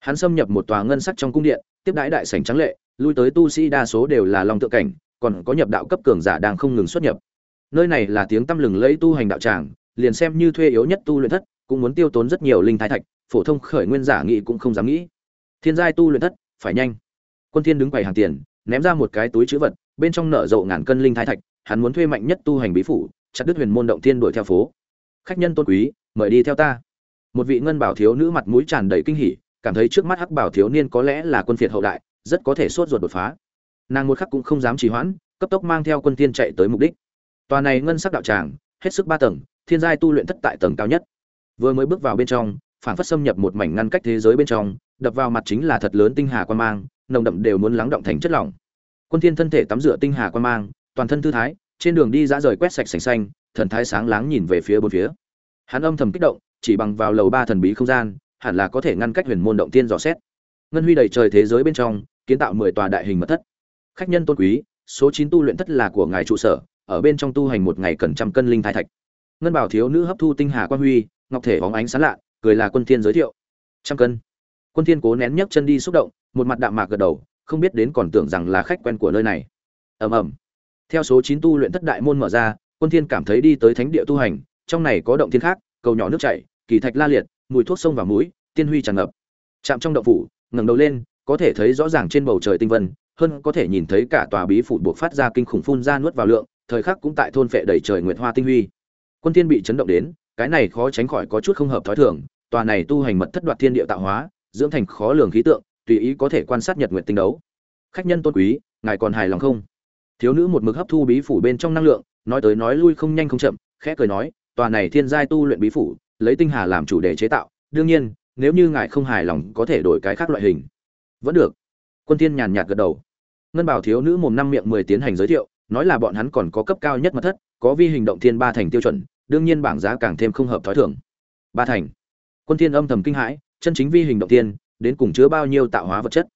Hắn xâm nhập một tòa ngân sắc trong cung điện, tiếp đãi đại sảnh trắng lệ lui tới tu sĩ đa số đều là long tự cảnh, còn có nhập đạo cấp cường giả đang không ngừng xuất nhập. Nơi này là tiếng tăm lừng lẫy tu hành đạo tràng, liền xem như thuê yếu nhất tu luyện thất, cũng muốn tiêu tốn rất nhiều linh thái thạch, phổ thông khởi nguyên giả nghị cũng không dám nghĩ. Thiên giai tu luyện thất, phải nhanh. Quân thiên đứng quầy hàng tiền, ném ra một cái túi chữ vật, bên trong nở rộ ngàn cân linh thái thạch, hắn muốn thuê mạnh nhất tu hành bí phủ, chặt đứt huyền môn động thiên đuổi theo phố. Khách nhân tôn quý, mời đi theo ta. Một vị ngân bảo thiếu nữ mặt mũi tràn đầy kinh hỉ, cảm thấy trước mắt hắc bảo thiếu niên có lẽ là quân phiệt hậu đại rất có thể sốt ruột đột phá. Nàng một khắc cũng không dám trì hoãn, cấp tốc mang theo quân tiên chạy tới mục đích. Tòa này ngân sắc đạo tràng, hết sức ba tầng, thiên giai tu luyện thất tại tầng cao nhất. Vừa mới bước vào bên trong, phản phất xâm nhập một mảnh ngăn cách thế giới bên trong, đập vào mặt chính là thật lớn tinh hà quan mang, nồng đậm đều muốn lắng động thành chất lỏng. Quân thiên thân thể tắm rửa tinh hà quan mang, toàn thân thư thái, trên đường đi dã rời quét sạch sành xanh, thần thái sáng láng nhìn về phía bốn phía. Hắn âm thầm kích động, chỉ bằng vào lầu ba thần bí không gian, hẳn là có thể ngăn cách huyền môn động tiên dò xét ngân huy đầy trời thế giới bên trong, kiến tạo mười tòa đại hình mật thất. Khách nhân tôn quý, số chín tu luyện thất là của ngài trụ sở, ở bên trong tu hành một ngày cần trăm cân linh thái thạch. Ngân bảo thiếu nữ hấp thu tinh hà quan huy, ngọc thể bóng ánh sáng lạ, cười là quân thiên giới thiệu. Trăm cân. Quân thiên cố nén nhấc chân đi xúc động, một mặt đạm mạc gật đầu, không biết đến còn tưởng rằng là khách quen của nơi này. Ầm ầm. Theo số chín tu luyện thất đại môn mở ra, quân thiên cảm thấy đi tới thánh địa tu hành, trong này có động thiên khác, cầu nhỏ nước chảy, kỳ thạch la liệt, mùi thuốc sông và mũi, tiên huy tràn ngập. Chạm trong động phủ ngẩng đầu lên, có thể thấy rõ ràng trên bầu trời tinh vân, hơn có thể nhìn thấy cả tòa bí phủ buộc phát ra kinh khủng phun ra nuốt vào lượng, thời khắc cũng tại thôn phệ đầy trời nguyệt hoa tinh huy. Quân thiên bị chấn động đến, cái này khó tránh khỏi có chút không hợp thói thường, tòa này tu hành mật thất đoạt thiên địa tạo hóa, dưỡng thành khó lường khí tượng, tùy ý có thể quan sát nhật nguyệt tinh đấu. Khách nhân tôn quý, ngài còn hài lòng không? Thiếu nữ một mực hấp thu bí phủ bên trong năng lượng, nói tới nói lui không nhanh không chậm, khẽ cười nói, tòa này thiên giai tu luyện bí phủ, lấy tinh hà làm chủ đề chế tạo, đương nhiên nếu như ngài không hài lòng có thể đổi cái khác loại hình. Vẫn được. Quân thiên nhàn nhạt gật đầu. Ngân bảo thiếu nữ mồm năm miệng mười tiến hành giới thiệu, nói là bọn hắn còn có cấp cao nhất mật thất, có vi hình động thiên ba thành tiêu chuẩn, đương nhiên bảng giá càng thêm không hợp thói thường. Ba thành. Quân thiên âm thầm kinh hãi, chân chính vi hình động thiên, đến cùng chứa bao nhiêu tạo hóa vật chất.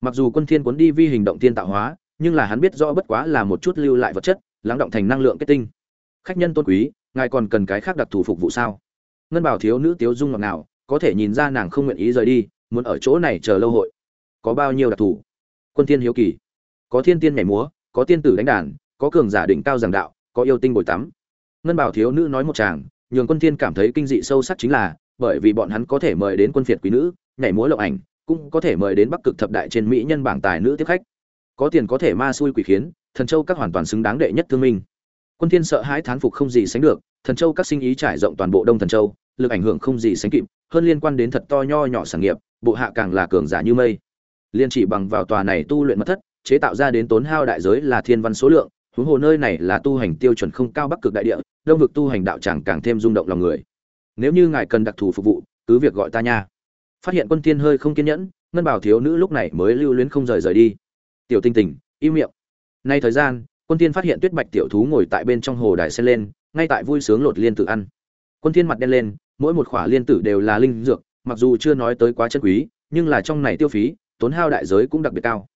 Mặc dù quân thiên cuốn đi vi hình động thiên tạo hóa, nhưng là hắn biết rõ bất quá là một chút lưu lại vật chất, lắng động thành năng lượng kết tinh. Khách nhân tôn quý, ngài còn cần cái khác đặc thù phục vụ sao? Ngân bảo thiếu nữ tiếu dung ngọt nào có thể nhìn ra nàng không nguyện ý rời đi, muốn ở chỗ này chờ lâu hội. Có bao nhiêu đặc thù? Quân thiên hiếu kỳ. Có thiên tiên nhảy múa, có tiên tử đánh đàn, có cường giả đỉnh cao giảng đạo, có yêu tinh bồi tắm. Ngân bảo thiếu nữ nói một chàng nhường quân thiên cảm thấy kinh dị sâu sắc chính là, bởi vì bọn hắn có thể mời đến quân phiệt quý nữ, nhảy múa lộng ảnh, cũng có thể mời đến bắc cực thập đại trên mỹ nhân bảng tài nữ tiếp khách. Có tiền có thể ma xui quỷ khiến, thần châu các hoàn toàn xứng đáng đệ nhất thương minh. Quân thiên sợ hãi thán phục không gì sánh được, thần châu các sinh ý trải rộng toàn bộ đông thần châu lực ảnh hưởng không gì sánh kịp, hơn liên quan đến thật to nho nhỏ sản nghiệp, bộ hạ càng là cường giả như mây. Liên chỉ bằng vào tòa này tu luyện mật thất, chế tạo ra đến tốn hao đại giới là thiên văn số lượng, huống hồ nơi này là tu hành tiêu chuẩn không cao bắc cực đại địa, đông vực tu hành đạo tràng càng thêm rung động lòng người. Nếu như ngài cần đặc thù phục vụ, cứ việc gọi ta nha. Phát hiện quân thiên hơi không kiên nhẫn, ngân bảo thiếu nữ lúc này mới lưu luyến không rời rời đi. Tiểu tinh tình, im miệng. Nay thời gian, quân thiên phát hiện tuyết bạch tiểu thú ngồi tại bên trong hồ đài sen lên, ngay tại vui sướng lột liên tự ăn. Quân thiên mặt đen lên mỗi một khỏa liên tử đều là linh dược, mặc dù chưa nói tới quá chân quý, nhưng là trong này tiêu phí, tốn hao đại giới cũng đặc biệt cao.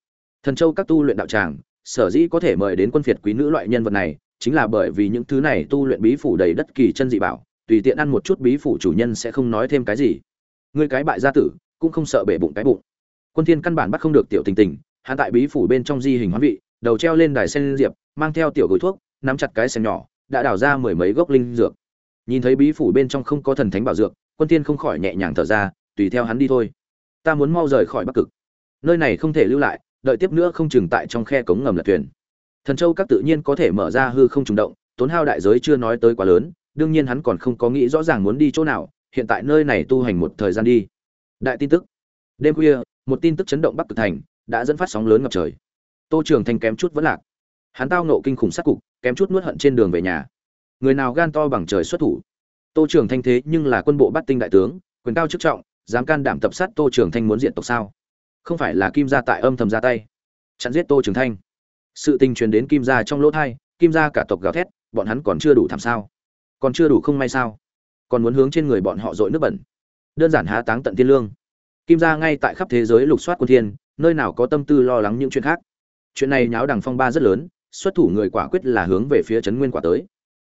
Thần châu các tu luyện đạo tràng, sở dĩ có thể mời đến quân phiệt quý nữ loại nhân vật này, chính là bởi vì những thứ này tu luyện bí phủ đầy đất kỳ chân dị bảo, tùy tiện ăn một chút bí phủ chủ nhân sẽ không nói thêm cái gì. Ngươi cái bại gia tử, cũng không sợ bể bụng cái bụng. Quân thiên căn bản bắt không được tiểu tình tình, hắn tại bí phủ bên trong di hình hoán vị, đầu treo lên đài sen diệp, mang theo tiểu gối thuốc, nắm chặt cái sen nhỏ, đã đào ra mười mấy gốc linh dược nhìn thấy bí phủ bên trong không có thần thánh bảo dược, quân tiên không khỏi nhẹ nhàng thở ra, tùy theo hắn đi thôi. Ta muốn mau rời khỏi bắc cực. Nơi này không thể lưu lại, đợi tiếp nữa không chừng tại trong khe cống ngầm lật thuyền. Thần châu các tự nhiên có thể mở ra hư không trùng động, tốn hao đại giới chưa nói tới quá lớn, đương nhiên hắn còn không có nghĩ rõ ràng muốn đi chỗ nào, hiện tại nơi này tu hành một thời gian đi. Đại tin tức. Đêm khuya, một tin tức chấn động bắc cực thành, đã dẫn phát sóng lớn ngập trời. Tô trường thanh kém chút vẫn lạc. Hắn tao nộ kinh khủng sát cục, kém chút nuốt hận trên đường về nhà người nào gan to bằng trời xuất thủ. Tô trường thanh thế nhưng là quân bộ bắt tinh đại tướng, quyền cao chức trọng, dám can đảm tập sát tô trường thanh muốn diện tộc sao? Không phải là kim gia tại âm thầm ra tay. Chặn giết tô trường thanh. Sự tình truyền đến kim gia trong lỗ thai, kim gia cả tộc gào thét, bọn hắn còn chưa đủ thảm sao? Còn chưa đủ không may sao? Còn muốn hướng trên người bọn họ dội nước bẩn. Đơn giản há táng tận thiên lương. Kim gia ngay tại khắp thế giới lục soát quân thiên, nơi nào có tâm tư lo lắng những chuyện khác. Chuyện này nháo đằng phong ba rất lớn, xuất thủ người quả quyết là hướng về phía trấn nguyên quả tới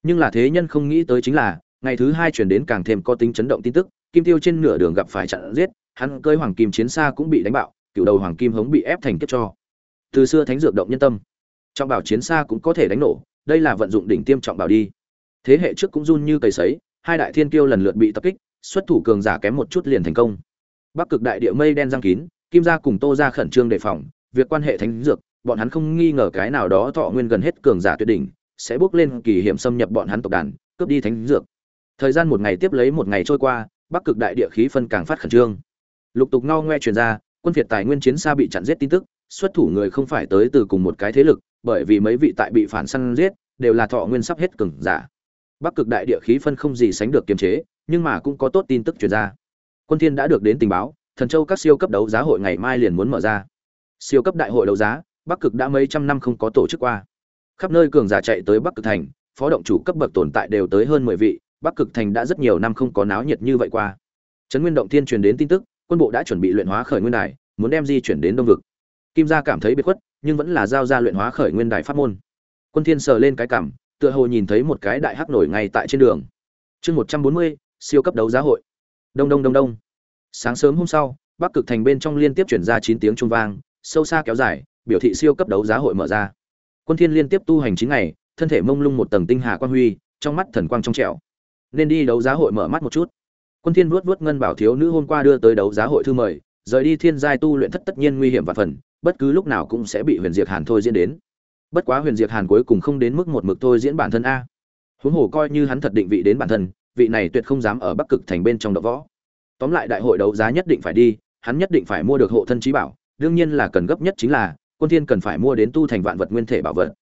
nhưng là thế nhân không nghĩ tới chính là, ngày thứ hai chuyển đến càng thêm có tính chấn động tin tức, kim tiêu trên nửa đường gặp phải chặn giết, hắn cơi hoàng kim chiến xa cũng bị đánh bạo, cựu đầu hoàng kim hống bị ép thành kết cho. Từ xưa thánh dược động nhân tâm, trọng bảo chiến xa cũng có thể đánh nổ, đây là vận dụng đỉnh tiêm trọng bảo đi. Thế hệ trước cũng run như cầy sấy, hai đại thiên kiêu lần lượt bị tập kích, xuất thủ cường giả kém một chút liền thành công. Bắc cực đại địa mây đen giang kín, kim gia cùng tô ra khẩn trương đề phòng, việc quan hệ thánh dược, bọn hắn không nghi ngờ cái nào đó thọ nguyên gần hết cường giả tuyệt đỉnh sẽ bước lên kỳ hiểm xâm nhập bọn hắn tộc đàn, cướp đi thánh dược. Thời gian một ngày tiếp lấy một ngày trôi qua, bắc cực đại địa khí phân càng phát khẩn trương. Lục tục ngao ngoe truyền ra, quân việt tài nguyên chiến xa bị chặn giết tin tức, xuất thủ người không phải tới từ cùng một cái thế lực, bởi vì mấy vị tại bị phản săn giết, đều là thọ nguyên sắp hết cường giả. Bắc cực đại địa khí phân không gì sánh được kiềm chế, nhưng mà cũng có tốt tin tức truyền ra. Quân thiên đã được đến tình báo, thần châu các siêu cấp đấu giá hội ngày mai liền muốn mở ra. Siêu cấp đại hội đấu giá, bắc cực đã mấy trăm năm không có tổ chức qua khắp nơi cường giả chạy tới bắc cực thành, phó động chủ cấp bậc tồn tại đều tới hơn mười vị, bắc cực thành đã rất nhiều năm không có náo nhiệt như vậy qua. Trấn nguyên động thiên truyền đến tin tức, quân bộ đã chuẩn bị luyện hóa khởi nguyên đài, muốn đem di chuyển đến đông vực. Kim gia cảm thấy bị khuất, nhưng vẫn là giao ra luyện hóa khởi nguyên đài pháp môn. Quân thiên sờ lên cái cảm, tựa hồ nhìn thấy một cái đại hắc nổi ngay tại trên đường. Chương một trăm bốn mươi, siêu cấp đấu giá hội. Đông đông đông đông. Sáng sớm hôm sau, bắc cực thành bên trong liên tiếp chuyển ra chín tiếng trung vang, sâu xa kéo dài, biểu thị siêu cấp đấu giá hội mở ra quân thiên liên tiếp tu hành chín ngày, thân thể mông lung một tầng tinh hà quang huy, trong mắt thần quang trong trẻo. Nên đi đấu giá hội mở mắt một chút. Quân thiên vuốt vuốt ngân bảo thiếu nữ hôm qua đưa tới đấu giá hội thư mời, rời đi thiên giai tu luyện thất tất nhiên nguy hiểm và phần, bất cứ lúc nào cũng sẽ bị huyền diệt hàn thôi diễn đến. Bất quá huyền diệt hàn cuối cùng không đến mức một mực thôi diễn bản thân a. Huống hồ coi như hắn thật định vị đến bản thân, vị này tuyệt không dám ở bắc cực thành bên trong đập võ. Tóm lại đại hội đấu giá nhất định phải đi, hắn nhất định phải mua được hộ thân trí bảo, đương nhiên là cần gấp nhất chính là quân thiên cần phải mua đến tu thành vạn vật nguyên thể bảo vật.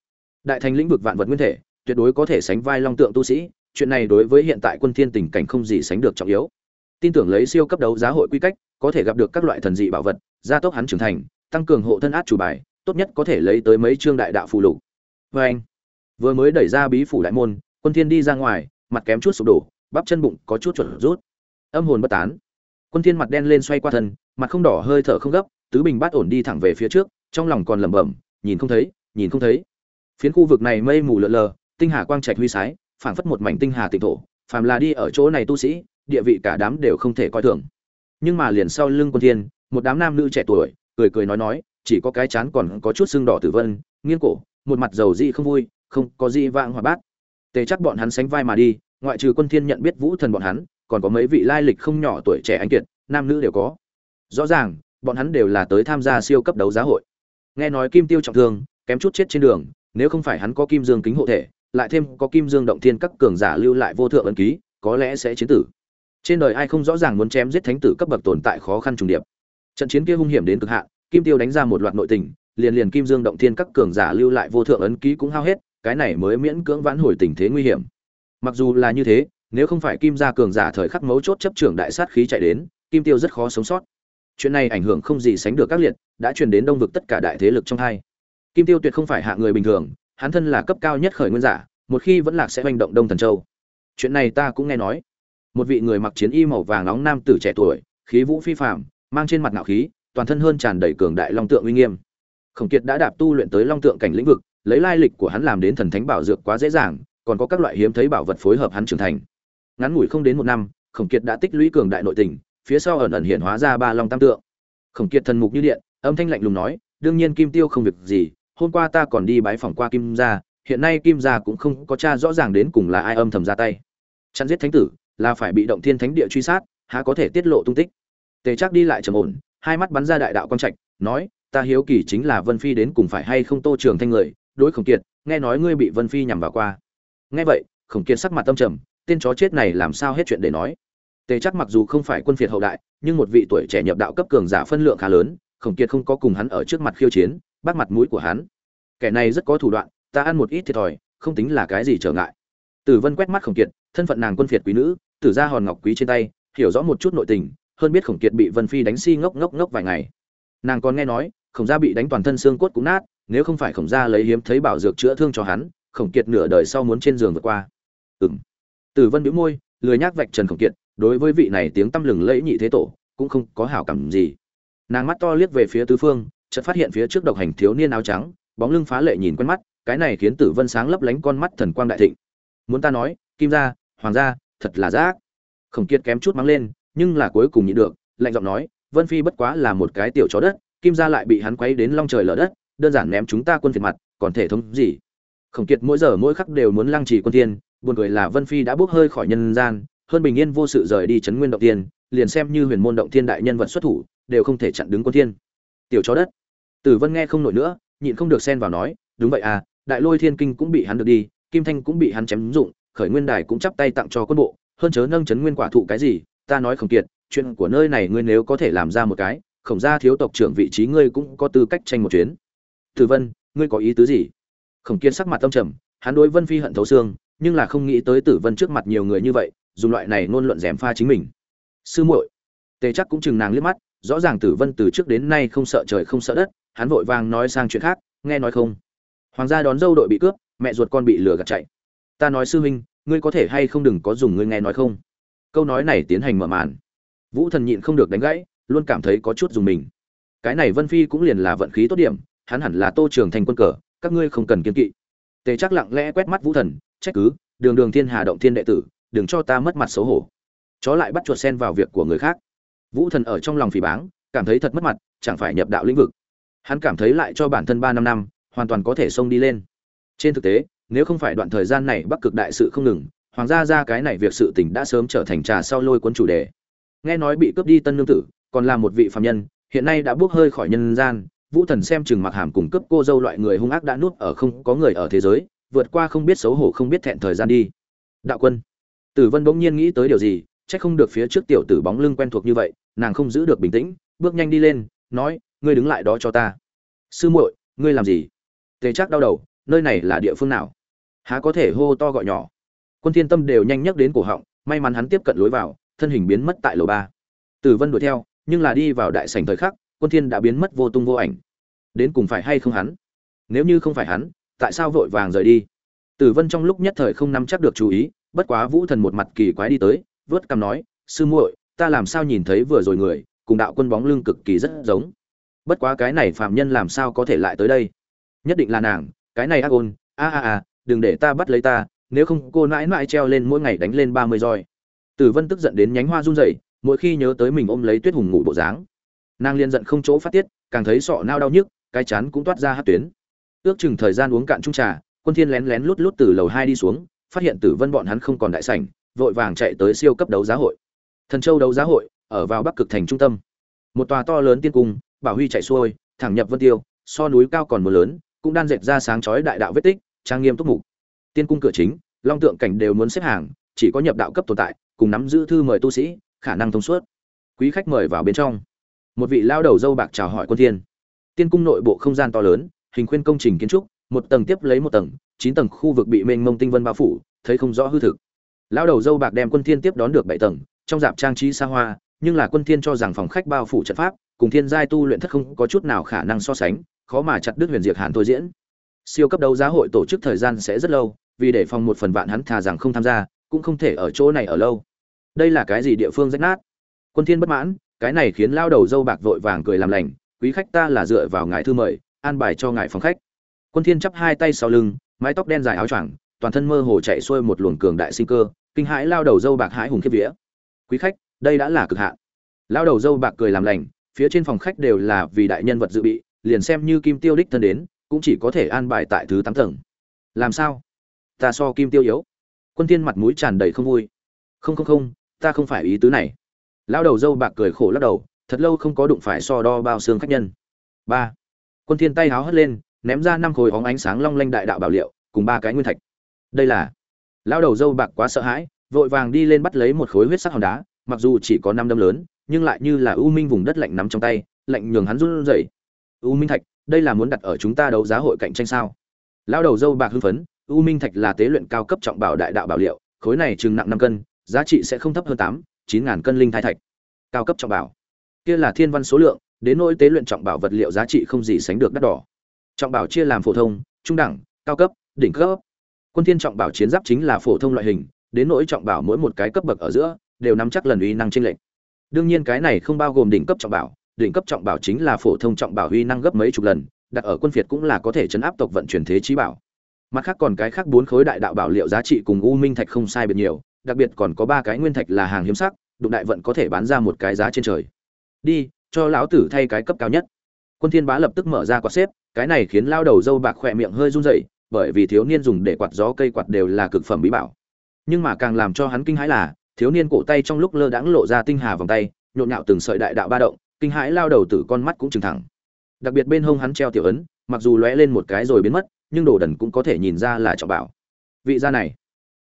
Đại thành lĩnh vực vạn vật nguyên thể, tuyệt đối có thể sánh vai long tượng tu sĩ, chuyện này đối với hiện tại quân thiên tình cảnh không gì sánh được trọng yếu. Tin tưởng lấy siêu cấp đấu giá hội quy cách, có thể gặp được các loại thần dị bảo vật, gia tốc hắn trưởng thành, tăng cường hộ thân át chủ bài, tốt nhất có thể lấy tới mấy chương đại đạo phù lục. Với anh, vừa mới đẩy ra bí phủ đại môn, quân thiên đi ra ngoài, mặt kém chút sụp đổ, bắp chân bụng có chút chuẩn rút. Âm hồn bất tán. Quân thiên mặt đen lên xoay qua thân, mặt không đỏ, hơi thở không gấp, tứ bình bát ổn đi thẳng về phía trước trong lòng còn lẩm bẩm, nhìn không thấy, nhìn không thấy. Phiến khu vực này mây mù lờ lờ, tinh hà quang trạch huy sái, phảng phất một mảnh tinh hà tịnh thổ, phàm là đi ở chỗ này tu sĩ, địa vị cả đám đều không thể coi thường. Nhưng mà liền sau lưng quân thiên, một đám nam nữ trẻ tuổi, cười cười nói nói, chỉ có cái chán còn có chút sưng đỏ tử vân, nghiêng cổ, một mặt dầu dị không vui, không có gì vãng hòa bát. Tề chắc bọn hắn sánh vai mà đi, ngoại trừ quân thiên nhận biết vũ thần bọn hắn, còn có mấy vị lai lịch không nhỏ tuổi trẻ anh kiệt, nam nữ đều có. Rõ ràng, bọn hắn đều là tới tham gia siêu cấp đấu giá hội nghe nói kim tiêu trọng thương, kém chút chết trên đường, nếu không phải hắn có kim dương kính hộ thể, lại thêm có kim dương động thiên các cường giả lưu lại vô thượng ấn ký, có lẽ sẽ chiến tử. Trên đời ai không rõ ràng muốn chém giết thánh tử cấp bậc tồn tại khó khăn trùng điệp. Trận chiến kia hung hiểm đến cực hạn, kim tiêu đánh ra một loạt nội tình, liền liền kim dương động thiên các cường giả lưu lại vô thượng ấn ký cũng hao hết, cái này mới miễn cưỡng vãn hồi tình thế nguy hiểm. Mặc dù là như thế, nếu không phải kim gia cường giả thời khắc mấu chốt chấp trưởng đại sát khí chạy đến, kim tiêu rất khó sống sót chuyện này ảnh hưởng không gì sánh được các liệt, đã truyền đến đông vực tất cả đại thế lực trong hai. Kim tiêu tuyệt không phải hạ người bình thường, hắn thân là cấp cao nhất khởi nguyên giả, một khi vẫn lạc sẽ manh động đông thần châu. Chuyện này ta cũng nghe nói. Một vị người mặc chiến y màu vàng nóng nam tử trẻ tuổi, khí vũ phi phạm mang trên mặt ngạo khí, toàn thân hơn tràn đầy cường đại long tượng uy nghiêm. Khổng kiệt đã đạp tu luyện tới long tượng cảnh lĩnh vực, lấy lai lịch của hắn làm đến thần thánh bảo dược quá dễ dàng, còn có các loại hiếm thấy bảo vật phối hợp hắn trưởng thành. Ngắn ngủi không đến một năm, khổng kiệt đã tích lũy cường đại nội tình phía sau ẩn ẩn hiện hóa ra ba long tam tượng. Khổng kiệt thần mục như điện, âm thanh lạnh lùng nói, đương nhiên kim tiêu không việc gì, hôm qua ta còn đi bái phỏng qua kim gia, hiện nay kim gia cũng không có cha rõ ràng đến cùng là ai âm thầm ra tay. Chặn giết thánh tử, là phải bị động thiên thánh địa truy sát, há có thể tiết lộ tung tích. Tề chắc đi lại trầm ổn, hai mắt bắn ra đại đạo quang trạch, nói, ta hiếu kỳ chính là vân phi đến cùng phải hay không tô trường thanh người, đối khổng kiệt, nghe nói ngươi bị vân phi nhằm vào qua. Nghe vậy, khổng kiệt sắc mặt tâm trầm, tên chó chết này làm sao hết chuyện để nói? Tề Trác mặc dù không phải quân phiệt hậu đại, nhưng một vị tuổi trẻ nhập đạo cấp cường giả phân lượng khá lớn, khổng kiệt không có cùng hắn ở trước mặt khiêu chiến, bắt mặt mũi của hắn. Kẻ này rất có thủ đoạn, ta ăn một ít thiệt thòi, không tính là cái gì trở ngại. Tử vân quét mắt khổng kiệt, thân phận nàng quân phiệt quý nữ, tử ra hòn ngọc quý trên tay, hiểu rõ một chút nội tình, hơn biết khổng kiệt bị vân phi đánh si ngốc ngốc ngốc vài ngày. Nàng còn nghe nói, khổng gia bị đánh toàn thân xương cốt cũng nát, nếu không phải khổng gia lấy hiếm thấy bảo dược chữa thương cho hắn, khổng kiệt nửa đời sau muốn trên giường vượt qua. Ừm. tử vân bĩu môi, lười nhác vạch trần khổng kiệt đối với vị này tiếng tăm lừng lẫy nhị thế tổ, cũng không có hảo cảm gì. Nàng mắt to liếc về phía tứ phương, chợt phát hiện phía trước độc hành thiếu niên áo trắng, bóng lưng phá lệ nhìn quen mắt, cái này khiến tử vân sáng lấp lánh con mắt thần quang đại thịnh. Muốn ta nói, kim gia, hoàng gia, thật là giác khổng kiệt kém chút mắng lên, nhưng là cuối cùng nhịn được, lạnh giọng nói, vân phi bất quá là một cái tiểu chó đất, kim gia lại bị hắn quấy đến long trời lở đất, đơn giản ném chúng ta quân phiệt mặt, còn thể thống gì? Khổng kiệt mỗi giờ mỗi khắc đều muốn lăng trì quân tiên buồn cười là vân phi đã bốc hơi khỏi nhân gian hơn bình yên vô sự rời đi chấn nguyên động tiên, liền xem như huyền môn động thiên đại nhân vật xuất thủ, đều không thể chặn đứng quân thiên. Tiểu chó đất. Tử vân nghe không nổi nữa, nhịn không được xen vào nói, đúng vậy à đại lôi thiên kinh cũng bị hắn được đi, kim thanh cũng bị hắn chém dụng, khởi nguyên đài cũng chắp tay tặng cho quân bộ, hơn chớ nâng chấn nguyên quả thụ cái gì, ta nói khổng kiệt, chuyện của nơi này ngươi nếu có thể làm ra một cái, khổng gia thiếu tộc trưởng vị trí ngươi cũng có tư cách tranh một chuyến. Tử vân, ngươi có ý tứ gì? Khổng kiên sắc mặt tâm trầm, hắn đối vân phi hận thấu xương, nhưng là không nghĩ tới tử vân trước mặt nhiều người như vậy dùng loại này ngôn luận dèm pha chính mình. Sư muội, tề chắc cũng chừng nàng liếc mắt, rõ ràng tử vân từ trước đến nay không sợ trời không sợ đất, hắn vội vàng nói sang chuyện khác, nghe nói không? Hoàng gia đón dâu đội bị cướp, mẹ ruột con bị lừa gạt chạy. Ta nói sư huynh, ngươi có thể hay không đừng có dùng ngươi nghe nói không? Câu nói này tiến hành mở màn. Vũ thần nhịn không được đánh gãy, luôn cảm thấy có chút dùng mình. Cái này vân phi cũng liền là vận khí tốt điểm, hắn hẳn là tô trường thành quân cờ, các ngươi không cần kiên kỵ. Tề chắc lặng lẽ quét mắt vũ thần, trách cứ, đường đường thiên hà động thiên đệ tử đừng cho ta mất mặt xấu hổ. Chó lại bắt chuột sen vào việc của người khác. Vũ thần ở trong lòng phỉ báng, cảm thấy thật mất mặt, chẳng phải nhập đạo lĩnh vực. Hắn cảm thấy lại cho bản thân ba năm năm, hoàn toàn có thể xông đi lên. Trên thực tế, nếu không phải đoạn thời gian này bắc cực đại sự không ngừng, hoàng gia ra cái này việc sự tình đã sớm trở thành trà sau lôi cuốn chủ đề. Nghe nói bị cướp đi tân nương tử, còn là một vị phạm nhân, hiện nay đã bước hơi khỏi nhân gian, vũ thần xem chừng mặc hàm cùng cướp cô dâu loại người hung ác đã nuốt ở không có người ở thế giới, vượt qua không biết xấu hổ không biết thẹn thời gian đi. Đạo quân tử vân bỗng nhiên nghĩ tới điều gì, chắc không được phía trước tiểu tử bóng lưng quen thuộc như vậy, nàng không giữ được bình tĩnh, bước nhanh đi lên, nói, ngươi đứng lại đó cho ta. Sư muội, ngươi làm gì? Tề Trác đau đầu, nơi này là địa phương nào? Há có thể hô to gọi nhỏ. Quân thiên tâm đều nhanh nhắc đến cổ họng, may mắn hắn tiếp cận lối vào, thân hình biến mất tại lầu ba. Tử vân đuổi theo, nhưng là đi vào đại sảnh thời khắc, quân thiên đã biến mất vô tung vô ảnh. Đến cùng phải hay không hắn? Nếu như không phải hắn, tại sao vội vàng rời đi? Tử vân trong lúc nhất thời không nắm chắc được chú ý bất quá vũ thần một mặt kỳ quái đi tới, vớt cằm nói, sư muội, ta làm sao nhìn thấy vừa rồi người, cùng đạo quân bóng lưng cực kỳ rất giống. Bất quá cái này phạm nhân làm sao có thể lại tới đây? Nhất định là nàng, cái này ác ôn, a a a, đừng để ta bắt lấy ta, nếu không cô nãi nãi treo lên mỗi ngày đánh lên ba mươi roi. Tử vân tức giận đến nhánh hoa run rẩy, mỗi khi nhớ tới mình ôm lấy tuyết hùng ngủ bộ dáng, nàng liên giận không chỗ phát tiết, càng thấy sọ nao đau nhức, cái chán cũng toát ra hát tuyến. Ước chừng thời gian uống cạn chung trà, quân thiên lén lén lút lút từ lầu hai đi xuống phát hiện tử vân bọn hắn không còn đại sảnh, vội vàng chạy tới siêu cấp đấu giá hội. Thần châu đấu giá hội, ở vào bắc cực thành trung tâm. Một tòa to lớn tiên cung, bảo huy chạy xuôi, thẳng nhập vân tiêu, so núi cao còn mưa lớn, cũng đang dệt ra sáng chói đại đạo vết tích, trang nghiêm túc mục. Tiên cung cửa chính, long tượng cảnh đều muốn xếp hàng, chỉ có nhập đạo cấp tồn tại, cùng nắm giữ thư mời tu sĩ, khả năng thông suốt. Quý khách mời vào bên trong. Một vị lao đầu dâu bạc chào hỏi quân thiên. Tiên cung nội bộ không gian to lớn, hình khuyên công trình kiến trúc một tầng tiếp lấy một tầng, chín tầng khu vực bị mênh mông tinh vân bao phủ, thấy không rõ hư thực. Lão đầu dâu bạc đem quân thiên tiếp đón được bảy tầng, trong dạp trang trí xa hoa, nhưng là quân thiên cho rằng phòng khách bao phủ trận pháp, cùng thiên giai tu luyện thất không có chút nào khả năng so sánh, khó mà chặt đứt huyền diệt hàn thôi diễn. Siêu cấp đấu giá hội tổ chức thời gian sẽ rất lâu, vì để phòng một phần vạn hắn thà rằng không tham gia, cũng không thể ở chỗ này ở lâu. Đây là cái gì địa phương rách nát? Quân thiên bất mãn, cái này khiến lao đầu dâu bạc vội vàng cười làm lành, quý khách ta là dựa vào ngài thư mời, an bài cho ngài phòng khách quân thiên chắp hai tay sau lưng, mái tóc đen dài áo choàng, toàn thân mơ hồ chạy xuôi một luồng cường đại sinh cơ, kinh hãi lao đầu dâu bạc hãi hùng khiếp vía. Quý khách, đây đã là cực hạn. Lao đầu dâu bạc cười làm lành, phía trên phòng khách đều là vì đại nhân vật dự bị, liền xem như kim tiêu đích thân đến, cũng chỉ có thể an bài tại thứ tám tầng. Làm sao? Ta so kim tiêu yếu. Quân thiên mặt mũi tràn đầy không vui. Không không không, ta không phải ý tứ này. Lao đầu dâu bạc cười khổ lắc đầu, thật lâu không có đụng phải so đo bao xương khách nhân. Ba. Quân thiên tay háo hất lên ném ra năm khối óng ánh sáng long lanh đại đạo bảo liệu, cùng ba cái nguyên thạch. Đây là lao đầu dâu bạc quá sợ hãi, vội vàng đi lên bắt lấy một khối huyết sắc hòn đá, mặc dù chỉ có năm đâm lớn, nhưng lại như là u minh vùng đất lạnh nắm trong tay, lạnh nhường hắn run rẩy. U minh thạch, đây là muốn đặt ở chúng ta đấu giá hội cạnh tranh sao? Lao đầu dâu bạc hưng phấn, u minh thạch là tế luyện cao cấp trọng bảo đại đạo bảo liệu, khối này chừng nặng năm cân, giá trị sẽ không thấp hơn tám, chín ngàn cân linh thai thạch. Cao cấp trọng bảo. Kia là thiên văn số lượng, đến nỗi tế luyện trọng bảo vật liệu giá trị không gì sánh được đắt đỏ trọng bảo chia làm phổ thông, trung đẳng, cao cấp, đỉnh cấp. Quân thiên trọng bảo chiến giáp chính là phổ thông loại hình, đến nỗi trọng bảo mỗi một cái cấp bậc ở giữa, đều nắm chắc lần uy năng trên lệnh đương nhiên cái này không bao gồm đỉnh cấp trọng bảo, đỉnh cấp trọng bảo chính là phổ thông trọng bảo uy năng gấp mấy chục lần, đặt ở quân phiệt cũng là có thể chấn áp tộc vận chuyển thế trí bảo. Mặt khác còn cái khác bốn khối đại đạo bảo liệu giá trị cùng u minh thạch không sai biệt nhiều, đặc biệt còn có ba cái nguyên thạch là hàng hiếm sắc, đụng đại vận có thể bán ra một cái giá trên trời. Đi, cho lão tử thay cái cấp cao nhất quân thiên bá lập tức mở ra quạt xếp, cái này khiến lao đầu dâu bạc khỏe miệng hơi run rẩy, bởi vì thiếu niên dùng để quạt gió cây quạt đều là cực phẩm bí bảo. Nhưng mà càng làm cho hắn kinh hãi là, thiếu niên cổ tay trong lúc lơ đãng lộ ra tinh hà vòng tay, nhộn nhạo từng sợi đại đạo ba động, kinh hãi lao đầu tử con mắt cũng trừng thẳng. Đặc biệt bên hông hắn treo tiểu ấn, mặc dù lóe lên một cái rồi biến mất, nhưng đồ đần cũng có thể nhìn ra là trọng bảo. Vị gia này,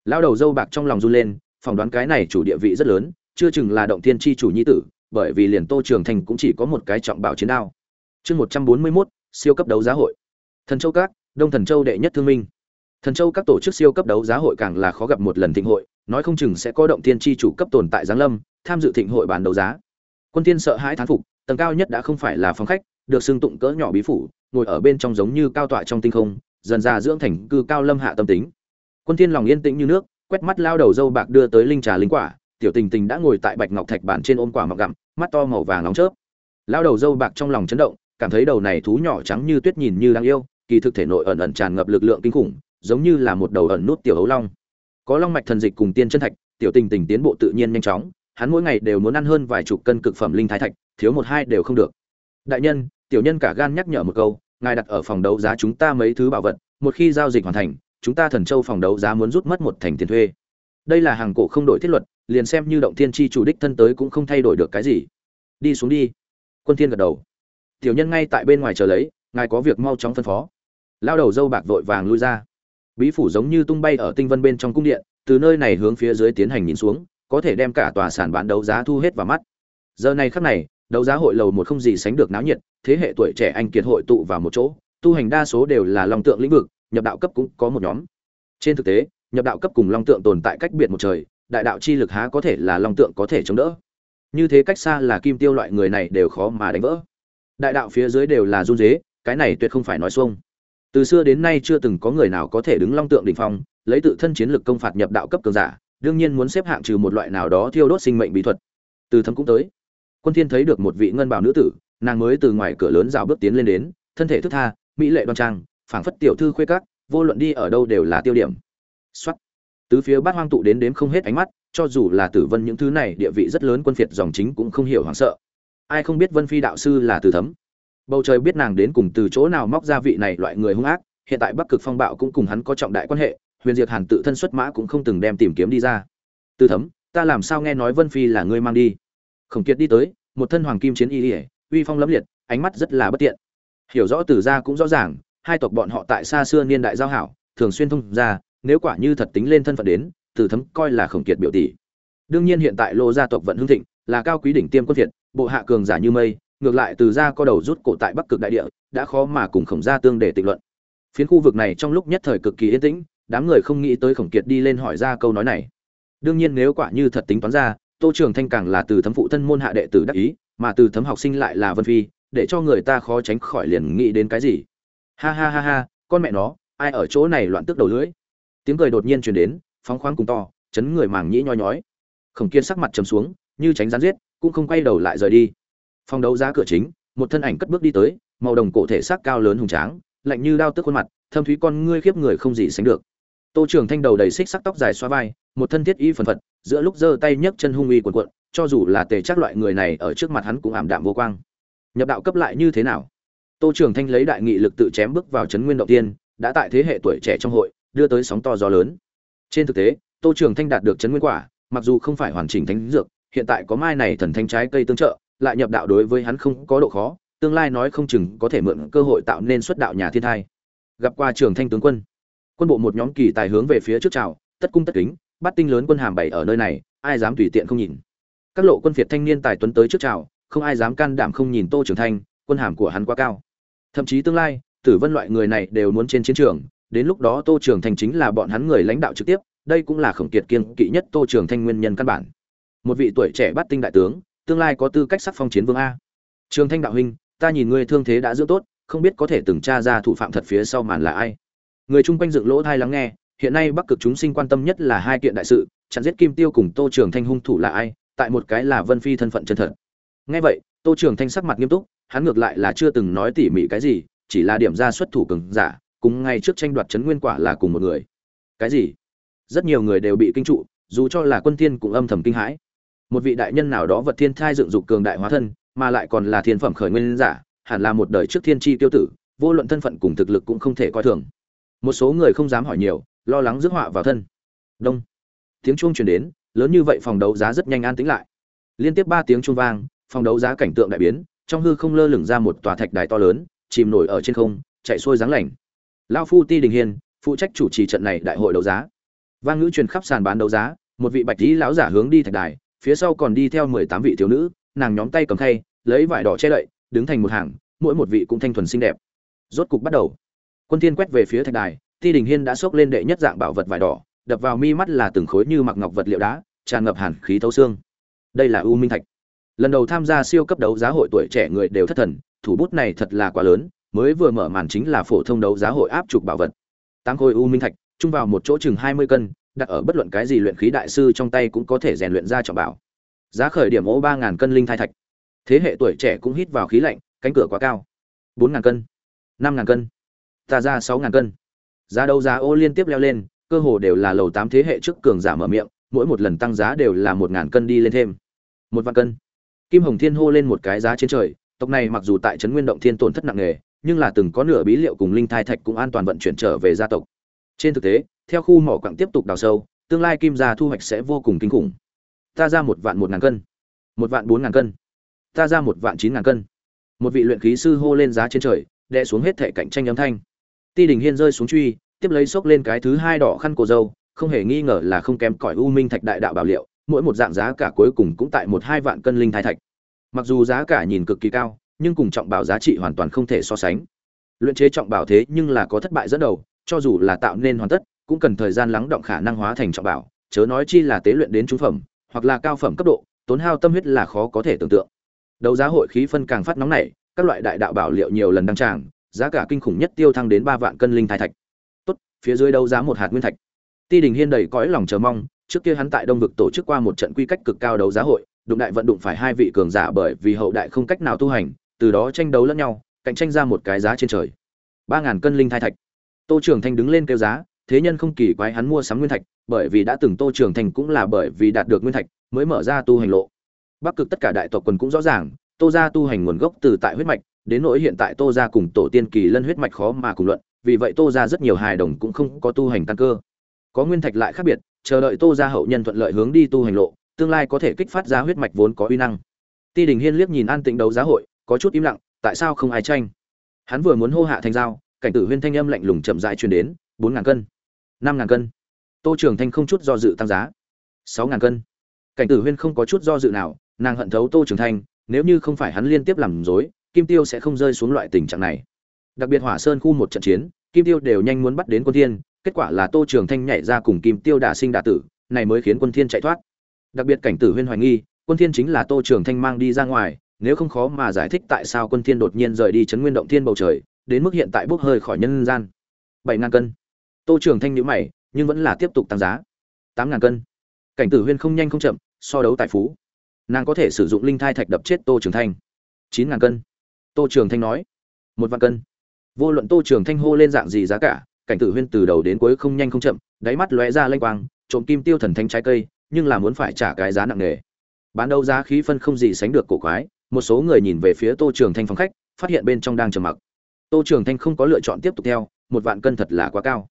lao đầu dâu bạc trong lòng run lên, phỏng đoán cái này chủ địa vị rất lớn, chưa chừng là động thiên chi chủ nhi tử, bởi vì liền tô trường thành cũng chỉ có một cái trọng bảo chiến đao chương một trăm bốn mươi mốt, siêu cấp đấu giá hội. Thần châu các, đông thần châu đệ nhất thương minh. Thần châu các tổ chức siêu cấp đấu giá hội càng là khó gặp một lần thịnh hội, nói không chừng sẽ có động tiên tri chủ cấp tồn tại giáng lâm, tham dự thịnh hội bán đấu giá. Quân tiên sợ hãi thán phục, tầng cao nhất đã không phải là phòng khách, được xưng tụng cỡ nhỏ bí phủ, ngồi ở bên trong giống như cao tọa trong tinh không, dần ra dưỡng thành cư cao lâm hạ tâm tính. Quân tiên lòng yên tĩnh như nước, quét mắt lao đầu dâu bạc đưa tới linh trà linh quả, tiểu tình tình đã ngồi tại bạch ngọc thạch bản trên ôm quả mọc gặm, mắt to màu vàng nóng chớp. Lao đầu dâu bạc trong lòng chấn động cảm thấy đầu này thú nhỏ trắng như tuyết nhìn như đang yêu, kỳ thực thể nội ẩn ẩn tràn ngập lực lượng kinh khủng, giống như là một đầu ẩn nút tiểu hấu long. Có long mạch thần dịch cùng tiên chân thạch, tiểu tình tình tiến bộ tự nhiên nhanh chóng, hắn mỗi ngày đều muốn ăn hơn vài chục cân cực phẩm linh thái thạch, thiếu một hai đều không được. Đại nhân, tiểu nhân cả gan nhắc nhở một câu, ngài đặt ở phòng đấu giá chúng ta mấy thứ bảo vật, một khi giao dịch hoàn thành, chúng ta thần châu phòng đấu giá muốn rút mất một thành tiền thuê. Đây là hàng cổ không đổi thiết luật, liền xem như động thiên chi chủ đích thân tới cũng không thay đổi được cái gì. Đi xuống đi. Quân thiên gật đầu tiểu nhân ngay tại bên ngoài chờ lấy, ngài có việc mau chóng phân phó. Lao đầu dâu bạc vội vàng lui ra. Bí phủ giống như tung bay ở tinh vân bên trong cung điện, từ nơi này hướng phía dưới tiến hành nhìn xuống, có thể đem cả tòa sản bán đấu giá thu hết vào mắt. Giờ này khắc này, đấu giá hội lầu một không gì sánh được náo nhiệt, thế hệ tuổi trẻ anh kiệt hội tụ vào một chỗ, tu hành đa số đều là lòng tượng lĩnh vực, nhập đạo cấp cũng có một nhóm. Trên thực tế, nhập đạo cấp cùng long tượng tồn tại cách biệt một trời, đại đạo chi lực há có thể là long tượng có thể chống đỡ. Như thế cách xa là kim tiêu loại người này đều khó mà đánh vỡ đại đạo phía dưới đều là run dế cái này tuyệt không phải nói xuông. Từ xưa đến nay chưa từng có người nào có thể đứng long tượng đỉnh phong, lấy tự thân chiến lực công phạt nhập đạo cấp cường giả, đương nhiên muốn xếp hạng trừ một loại nào đó thiêu đốt sinh mệnh bí thuật. Từ thấm cũng tới. Quân thiên thấy được một vị ngân bảo nữ tử, nàng mới từ ngoài cửa lớn rào bước tiến lên đến, thân thể thức tha, mỹ lệ đoan trang, phảng phất tiểu thư khuê các, vô luận đi ở đâu đều là tiêu điểm. Xuất tứ phía bát hoang tụ đến đếm không hết ánh mắt, cho dù là tử vân những thứ này, địa vị rất lớn quân phiệt dòng chính cũng không hiểu hoảng sợ ai không biết vân phi đạo sư là từ thấm. Bầu trời biết nàng đến cùng từ chỗ nào móc ra vị này loại người hung ác, hiện tại bắc cực phong bạo cũng cùng hắn có trọng đại quan hệ, huyền diệt hàn tự thân xuất mã cũng không từng đem tìm kiếm đi ra. Từ thấm, ta làm sao nghe nói vân phi là ngươi mang đi? Khổng kiệt đi tới, một thân hoàng kim chiến y ỉa uy phong lẫm liệt, ánh mắt rất là bất tiện. Hiểu rõ từ ra cũng rõ ràng, hai tộc bọn họ tại xa xưa niên đại giao hảo, thường xuyên thông ra nếu quả như thật tính lên thân phận đến, từ thấm coi là khổng kiệt biểu tỷ. Đương nhiên hiện tại lô gia tộc vận hưng thịnh, là cao quý đỉnh tiêm quân việt bộ hạ cường giả như mây, ngược lại từ ra co đầu rút cổ tại bắc cực đại địa, đã khó mà cùng khổng gia tương để tịnh luận. Phiến khu vực này trong lúc nhất thời cực kỳ yên tĩnh, đám người không nghĩ tới khổng kiệt đi lên hỏi ra câu nói này. Đương nhiên nếu quả như thật tính toán ra, tô trường thanh càng là từ thấm phụ thân môn hạ đệ tử đắc ý, mà từ thấm học sinh lại là vân phi, để cho người ta khó tránh khỏi liền nghĩ đến cái gì. Ha ha ha ha, con mẹ nó, ai ở chỗ này loạn tức đầu lưỡi? Tiếng cười đột nhiên truyền đến, phóng khoáng cùng to, chấn người màng nhĩ nhoi nhói. Khổng kiên sắc mặt trầm xuống, như tránh gián giết cũng không quay đầu lại rời đi. Phòng đấu giá cửa chính, một thân ảnh cất bước đi tới, màu đồng cổ thể xác cao lớn hùng tráng, lạnh như đao tức khuôn mặt, thâm thúy con ngươi khiếp người không gì sánh được. Tô trường thanh đầu đầy xích sắc tóc dài xoa vai, một thân thiết y phần phật, giữa lúc giơ tay nhấc chân hung uy cuộn cuộn, cho dù là tề chắc loại người này ở trước mặt hắn cũng ảm đạm vô quang. Nhập đạo cấp lại như thế nào? Tô trường thanh lấy đại nghị lực tự chém bước vào trấn nguyên động tiên, đã tại thế hệ tuổi trẻ trong hội, đưa tới sóng to gió lớn. Trên thực tế, tô trường thanh đạt được trấn nguyên quả, mặc dù không phải hoàn chỉnh thánh dược hiện tại có mai này thần thanh trái cây tương trợ, lại nhập đạo đối với hắn không có độ khó, tương lai nói không chừng có thể mượn cơ hội tạo nên xuất đạo nhà thiên thai. Gặp qua trường thanh tướng quân. Quân bộ một nhóm kỳ tài hướng về phía trước chào, tất cung tất kính, bắt tinh lớn quân hàm bảy ở nơi này, ai dám tùy tiện không nhìn. Các lộ quân phiệt thanh niên tài tuấn tới trước chào, không ai dám can đảm không nhìn tô trường thanh, quân hàm của hắn quá cao. Thậm chí tương lai, tử vân loại người này đều muốn trên chiến trường, đến lúc đó tô trường thanh chính là bọn hắn người lãnh đạo trực tiếp, đây cũng là khổng kiệt kiên kỵ nhất tô trường thanh nguyên nhân căn bản một vị tuổi trẻ bắt tinh đại tướng, tương lai có tư cách sắc phong chiến vương a. Trường thanh đạo huynh, ta nhìn ngươi thương thế đã giữ tốt, không biết có thể từng tra ra thủ phạm thật phía sau màn là ai. Người chung quanh dựng lỗ thai lắng nghe, hiện nay bắc cực chúng sinh quan tâm nhất là hai kiện đại sự, chặn giết kim tiêu cùng tô trường thanh hung thủ là ai, tại một cái là vân phi thân phận chân thật. Nghe vậy, tô trường thanh sắc mặt nghiêm túc, hắn ngược lại là chưa từng nói tỉ mỉ cái gì, chỉ là điểm ra xuất thủ cường giả, cùng ngay trước tranh đoạt chấn nguyên quả là cùng một người. Cái gì? Rất nhiều người đều bị kinh trụ, dù cho là quân thiên cũng âm thầm kinh hãi một vị đại nhân nào đó vật thiên thai dựng dục cường đại hóa thân, mà lại còn là thiên phẩm khởi nguyên giả, hẳn là một đời trước thiên chi tiêu tử, vô luận thân phận cùng thực lực cũng không thể coi thường. Một số người không dám hỏi nhiều, lo lắng rước họa vào thân. Đông. Tiếng chuông truyền đến, lớn như vậy phòng đấu giá rất nhanh an tĩnh lại. Liên tiếp ba tiếng chuông vang, phòng đấu giá cảnh tượng đại biến, trong hư không lơ lửng ra một tòa thạch đài to lớn, chìm nổi ở trên không, chạy xuôi dáng lành. Lao phu ti đình hiên, phụ trách chủ trì trận này đại hội đấu giá. Vang ngữ truyền khắp sàn bán đấu giá, một vị bạch lý lão giả hướng đi thạch đài phía sau còn đi theo mười tám vị thiếu nữ, nàng nhóm tay cầm khay, lấy vải đỏ che đậy, đứng thành một hàng, mỗi một vị cũng thanh thuần xinh đẹp. Rốt cục bắt đầu. Quân thiên quét về phía thạch đài, ti đình hiên đã xốc lên đệ nhất dạng bảo vật vải đỏ, đập vào mi mắt là từng khối như mặc ngọc vật liệu đá, tràn ngập hàn khí thấu xương. Đây là u minh thạch. Lần đầu tham gia siêu cấp đấu giá hội tuổi trẻ người đều thất thần, thủ bút này thật là quá lớn, mới vừa mở màn chính là phổ thông đấu giá hội áp trục bảo vật. Tám khối u minh thạch, chung vào một chỗ chừng hai mươi cân đặt ở bất luận cái gì luyện khí đại sư trong tay cũng có thể rèn luyện ra trọng bảo. Giá khởi điểm ô ba ngàn cân linh thai thạch. Thế hệ tuổi trẻ cũng hít vào khí lạnh, cánh cửa quá cao. bốn ngàn cân, năm ngàn cân, ta ra sáu ngàn cân. Giá đấu giá ô liên tiếp leo lên, cơ hồ đều là lầu tám thế hệ trước cường giả mở miệng, mỗi một lần tăng giá đều là một ngàn cân đi lên thêm. Một vạn cân. Kim hồng thiên hô lên một cái giá trên trời, tộc này mặc dù tại trấn nguyên động thiên tổn thất nặng nề, nhưng là từng có nửa bí liệu cùng linh thai thạch cũng an toàn vận chuyển trở về gia tộc. Trên thực tế theo khu mỏ quặng tiếp tục đào sâu, tương lai kim gia thu hoạch sẽ vô cùng kinh khủng. Ta ra một vạn một ngàn cân. Một vạn bốn ngàn cân. Ta ra một vạn chín ngàn cân. Một vị luyện khí sư hô lên giá trên trời, đè xuống hết thể cạnh tranh âm thanh. Ti đình hiên rơi xuống truy, tiếp lấy xốc lên cái thứ hai đỏ khăn cổ dâu, không hề nghi ngờ là không kém cỏi u minh thạch đại đạo bảo liệu, mỗi một dạng giá cả cuối cùng cũng tại một hai vạn cân linh thai thạch. Mặc dù giá cả nhìn cực kỳ cao, nhưng cùng trọng bảo giá trị hoàn toàn không thể so sánh. Luyện chế trọng bảo thế nhưng là có thất bại dẫn đầu, cho dù là tạo nên hoàn tất cũng cần thời gian lắng động khả năng hóa thành trọng bảo, chớ nói chi là tế luyện đến trung phẩm, hoặc là cao phẩm cấp độ, tốn hao tâm huyết là khó có thể tưởng tượng. Đấu giá hội khí phân càng phát nóng nảy, các loại đại đạo bảo liệu nhiều lần đăng tràng, giá cả kinh khủng nhất tiêu thăng đến ba vạn cân linh thai thạch. Tốt, phía dưới đấu giá một hạt nguyên thạch. Ti đình hiên đầy cõi lòng chờ mong, trước kia hắn tại đông vực tổ chức qua một trận quy cách cực cao đấu giá hội, đụng đại vận đụng phải hai vị cường giả bởi vì hậu đại không cách nào tu hành, từ đó tranh đấu lẫn nhau, cạnh tranh ra một cái giá trên trời. Ba ngàn cân linh thai thạch. Tô trường thanh đứng lên kêu giá thế nhân không kỳ quái hắn mua sắm nguyên thạch, bởi vì đã từng tô trường thành cũng là bởi vì đạt được nguyên thạch mới mở ra tu hành lộ. Bắc cực tất cả đại tộc quần cũng rõ ràng, tô gia tu hành nguồn gốc từ tại huyết mạch, đến nỗi hiện tại tô gia cùng tổ tiên kỳ lân huyết mạch khó mà cùng luận, vì vậy tô gia rất nhiều hài đồng cũng không có tu hành căn cơ. Có nguyên thạch lại khác biệt, chờ đợi tô gia hậu nhân thuận lợi hướng đi tu hành lộ, tương lai có thể kích phát ra huyết mạch vốn có uy năng. Ti đình hiên liếc nhìn an tĩnh đấu giá hội, có chút im lặng, tại sao không ai tranh? Hắn vừa muốn hô hạ thành giao, cảnh tử huyên thanh âm lạnh lùng chậm rãi truyền đến, bốn ngàn cân năm ngàn cân. Tô trường thanh không chút do dự tăng giá. Sáu ngàn cân. Cảnh tử huyên không có chút do dự nào, nàng hận thấu tô trường thanh, nếu như không phải hắn liên tiếp làm dối kim tiêu sẽ không rơi xuống loại tình trạng này. Đặc biệt hỏa sơn khu một trận chiến, kim tiêu đều nhanh muốn bắt đến quân thiên, kết quả là tô trường thanh nhảy ra cùng kim tiêu đả sinh đả tử, này mới khiến quân thiên chạy thoát. Đặc biệt cảnh tử huyên hoài nghi, quân thiên chính là tô trường thanh mang đi ra ngoài, nếu không khó mà giải thích tại sao quân thiên đột nhiên rời đi chấn nguyên động thiên bầu trời, đến mức hiện tại bốc hơi khỏi nhân gian. Bảy ngàn cân tô trường thanh nhữ mày, nhưng vẫn là tiếp tục tăng giá. Tám ngàn cân. Cảnh tử huyên không nhanh không chậm, so đấu tài phú. Nàng có thể sử dụng linh thai thạch đập chết tô trường thanh. Chín ngàn cân. Tô trường thanh nói. Một vạn cân. Vô luận tô trường thanh hô lên dạng gì giá cả, cảnh tử huyên từ đầu đến cuối không nhanh không chậm, đáy mắt lóe ra lanh quang, trộm kim tiêu thần thanh trái cây, nhưng là muốn phải trả cái giá nặng nề. Bán đấu giá khí phân không gì sánh được cổ quái, một số người nhìn về phía tô trường thanh phòng khách, phát hiện bên trong đang trầm mặc. Tô trường thanh không có lựa chọn tiếp tục theo, một vạn cân thật là quá cao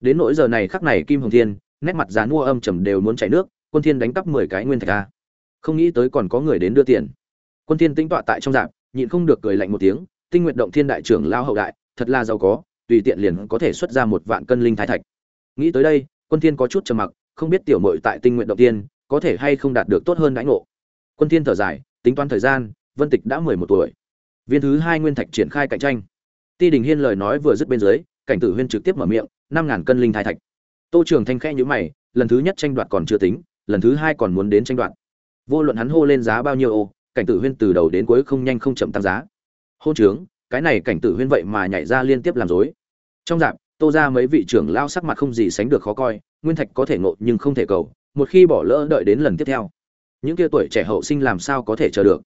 đến nỗi giờ này khắc này kim hồng thiên, nét mặt dán mua âm trầm đều muốn chảy nước, quân thiên đánh cắp mười cái nguyên thạch a không nghĩ tới còn có người đến đưa tiền. Quân thiên tĩnh tọa tại trong dạp, nhịn không được cười lạnh một tiếng, tinh nguyện động thiên đại trưởng lao hậu đại, thật là giàu có, tùy tiện liền có thể xuất ra một vạn cân linh thái thạch. Nghĩ tới đây, quân thiên có chút trầm mặc, không biết tiểu muội tại tinh nguyện động thiên, có thể hay không đạt được tốt hơn đãi ngộ. Quân thiên thở dài, tính toán thời gian, vân tịch đã 11 tuổi. Viên thứ hai nguyên thạch triển khai cạnh tranh. Ti đình hiên lời nói vừa dứt bên dưới cảnh tử huyên trực tiếp mở miệng, năm ngàn cân linh thái thạch. Tô trường thanh khẽ nhữ mày, lần thứ nhất tranh đoạt còn chưa tính, lần thứ hai còn muốn đến tranh đoạt. Vô luận hắn hô lên giá bao nhiêu ô, cảnh tử huyên từ đầu đến cuối không nhanh không chậm tăng giá. Hôn trướng cái này cảnh tử huyên vậy mà nhảy ra liên tiếp làm dối trong dạp, tô ra mấy vị trưởng lao sắc mặt không gì sánh được khó coi, nguyên thạch có thể ngộ nhưng không thể cầu, một khi bỏ lỡ đợi đến lần tiếp theo. Những kia tuổi trẻ hậu sinh làm sao có thể chờ được?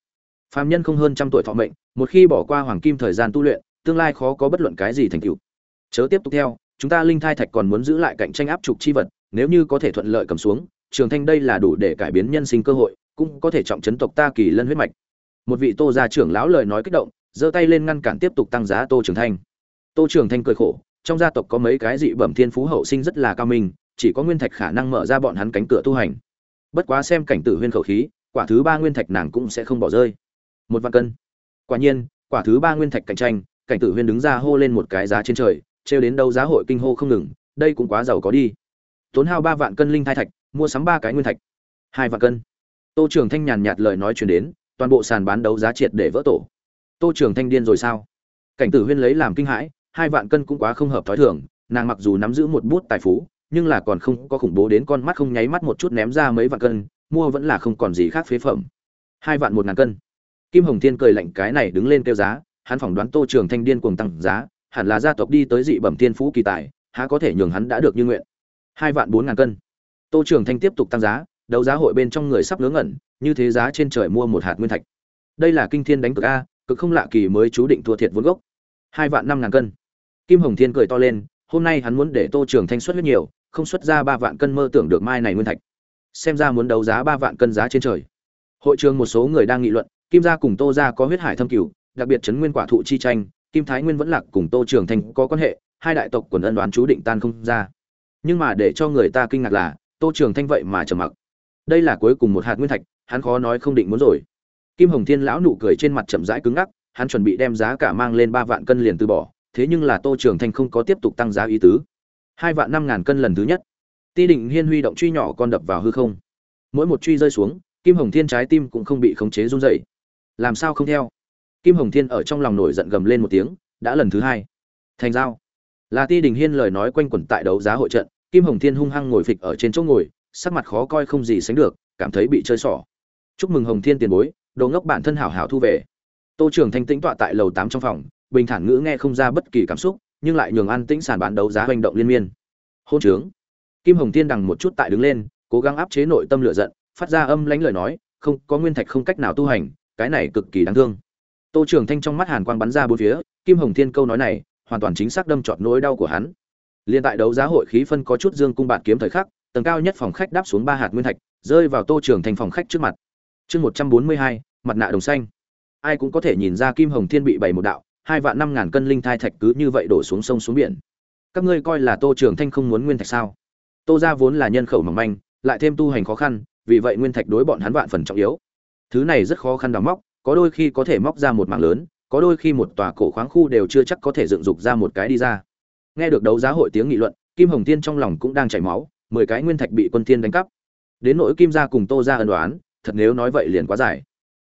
Phàm nhân không hơn trăm tuổi thọ mệnh, một khi bỏ qua hoàng kim thời gian tu luyện, tương lai khó có bất luận cái gì thành tựu chớ tiếp tục theo, chúng ta linh thai thạch còn muốn giữ lại cạnh tranh áp trục chi vật, nếu như có thể thuận lợi cầm xuống, trường thanh đây là đủ để cải biến nhân sinh cơ hội, cũng có thể trọng chấn tộc ta kỳ lân huyết mạch. Một vị tô gia trưởng lão lời nói kích động, giơ tay lên ngăn cản tiếp tục tăng giá tô trường thanh. Tô trường thanh cười khổ, trong gia tộc có mấy cái dị bẩm thiên phú hậu sinh rất là cao minh, chỉ có nguyên thạch khả năng mở ra bọn hắn cánh cửa tu hành. Bất quá xem cảnh tử huyên khẩu khí, quả thứ ba nguyên thạch nàng cũng sẽ không bỏ rơi. Một vạn cân. Quả nhiên, quả thứ ba nguyên thạch cạnh tranh, cảnh tử huyên đứng ra hô lên một cái giá trên trời trêu đến đâu giá hội kinh hô không ngừng, đây cũng quá giàu có đi. Tốn hao ba vạn cân linh thai thạch, mua sắm ba cái nguyên thạch. Hai vạn cân. Tô trường thanh nhàn nhạt lời nói truyền đến, toàn bộ sàn bán đấu giá triệt để vỡ tổ. Tô trường thanh điên rồi sao? Cảnh tử huyên lấy làm kinh hãi, hai vạn cân cũng quá không hợp thói thường, nàng mặc dù nắm giữ một bút tài phú, nhưng là còn không có khủng bố đến con mắt không nháy mắt một chút ném ra mấy vạn cân, mua vẫn là không còn gì khác phế phẩm. Hai vạn một ngàn cân. Kim hồng thiên cười lạnh cái này đứng lên kêu giá, hắn phỏng đoán tô trường thanh điên cuồng tăng giá hẳn là gia tộc đi tới dị bẩm thiên phú kỳ tài, há có thể nhường hắn đã được như nguyện. Hai vạn bốn ngàn cân. Tô trường thanh tiếp tục tăng giá, đấu giá hội bên trong người sắp ngớ ngẩn, như thế giá trên trời mua một hạt nguyên thạch. Đây là kinh thiên đánh cực a, cực không lạ kỳ mới chú định thua thiệt vốn gốc. Hai vạn năm ngàn cân. Kim hồng thiên cười to lên, hôm nay hắn muốn để tô trường thanh xuất huyết nhiều, không xuất ra ba vạn cân mơ tưởng được mai này nguyên thạch. Xem ra muốn đấu giá ba vạn cân giá trên trời. Hội trường một số người đang nghị luận, kim gia cùng tô gia có huyết hải thâm cửu, đặc biệt chấn nguyên quả thụ chi tranh kim thái nguyên vẫn lạc cùng tô trường thanh có quan hệ, hai đại tộc quần ân đoán chú định tan không ra. Nhưng mà để cho người ta kinh ngạc là, tô trường thanh vậy mà trầm mặc. Đây là cuối cùng một hạt nguyên thạch, hắn khó nói không định muốn rồi. Kim hồng thiên lão nụ cười trên mặt chậm rãi cứng ngắc, hắn chuẩn bị đem giá cả mang lên ba vạn cân liền từ bỏ, thế nhưng là tô trường thanh không có tiếp tục tăng giá ý tứ. Hai vạn năm ngàn cân lần thứ nhất. Ti định hiên huy động truy nhỏ con đập vào hư không. Mỗi một truy rơi xuống, kim hồng thiên trái tim cũng không bị khống chế run rẩy. làm sao không theo? Kim hồng thiên ở trong lòng nổi giận gầm lên một tiếng, đã lần thứ hai. Thành giao. Là ti đình hiên lời nói quanh quẩn tại đấu giá hội trận, kim hồng thiên hung hăng ngồi phịch ở trên chỗ ngồi, sắc mặt khó coi không gì sánh được, cảm thấy bị chơi xỏ. Chúc mừng hồng thiên tiền bối, đồ ngốc bản thân hảo hảo thu về. Tô trường thanh tĩnh tọa tại lầu tám trong phòng, bình thản ngữ nghe không ra bất kỳ cảm xúc, nhưng lại nhường an tĩnh sàn bán đấu giá hành động liên miên. Hôn trướng. Kim hồng thiên đằng một chút tại đứng lên, cố gắng áp chế nội tâm lửa giận, phát ra âm lãnh lời nói, không, có nguyên thạch không cách nào tu hành, cái này cực kỳ đáng thương tô trường thanh trong mắt hàn quang bắn ra bốn phía, kim hồng thiên câu nói này hoàn toàn chính xác đâm trọt nỗi đau của hắn. Liên tại đấu giá hội khí phân có chút dương cung bạt kiếm thời khắc, tầng cao nhất phòng khách đáp xuống ba hạt nguyên thạch, rơi vào tô trường thành phòng khách trước mặt. Chương một trăm bốn mươi hai, mặt nạ đồng xanh. Ai cũng có thể nhìn ra kim hồng thiên bị bày một đạo, hai vạn năm ngàn cân linh thai thạch cứ như vậy đổ xuống sông xuống biển. Các ngươi coi là tô trường thanh không muốn nguyên thạch sao? Tô gia vốn là nhân khẩu mỏng manh, lại thêm tu hành khó khăn, vì vậy nguyên thạch đối bọn hắn vạn phần trọng yếu. Thứ này rất khó khăn đào móc có đôi khi có thể móc ra một mạng lớn, có đôi khi một tòa cổ khoáng khu đều chưa chắc có thể dựng dục ra một cái đi ra. Nghe được đấu giá hội tiếng nghị luận, kim hồng tiên trong lòng cũng đang chảy máu, mười cái nguyên thạch bị quân tiên đánh cắp. Đến nỗi kim gia cùng tô gia ân đoán thật nếu nói vậy liền quá dài.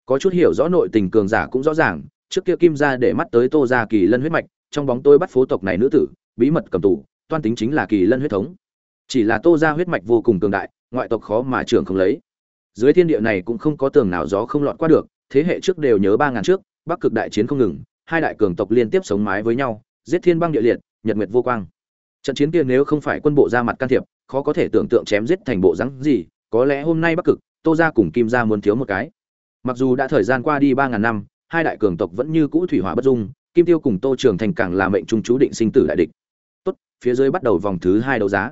Có chút hiểu rõ nội tình cường giả cũng rõ ràng, trước kia kim gia để mắt tới tô gia kỳ lân huyết mạch, trong bóng tôi bắt phố tộc này nữ tử, bí mật cầm tù, toan tính chính là kỳ lân huyết thống. Chỉ là tô gia huyết mạch vô cùng cường đại, ngoại tộc khó mà trưởng không lấy. Dưới thiên địa này cũng không có tường nào gió không lọt qua được thế hệ trước đều nhớ ba ngàn trước, bắc cực đại chiến không ngừng, hai đại cường tộc liên tiếp sống mái với nhau, giết thiên băng địa liệt, nhật nguyệt vô quang. Trận chiến kia nếu không phải quân bộ ra mặt can thiệp, khó có thể tưởng tượng chém giết thành bộ rắn gì, có lẽ hôm nay bắc cực, tô gia cùng kim gia muốn thiếu một cái. Mặc dù đã thời gian qua đi ba ngàn năm, hai đại cường tộc vẫn như cũ thủy hỏa bất dung, kim tiêu cùng tô trường thành càng là mệnh trung chú định sinh tử đại địch. Tốt, phía dưới bắt đầu vòng thứ hai đấu giá.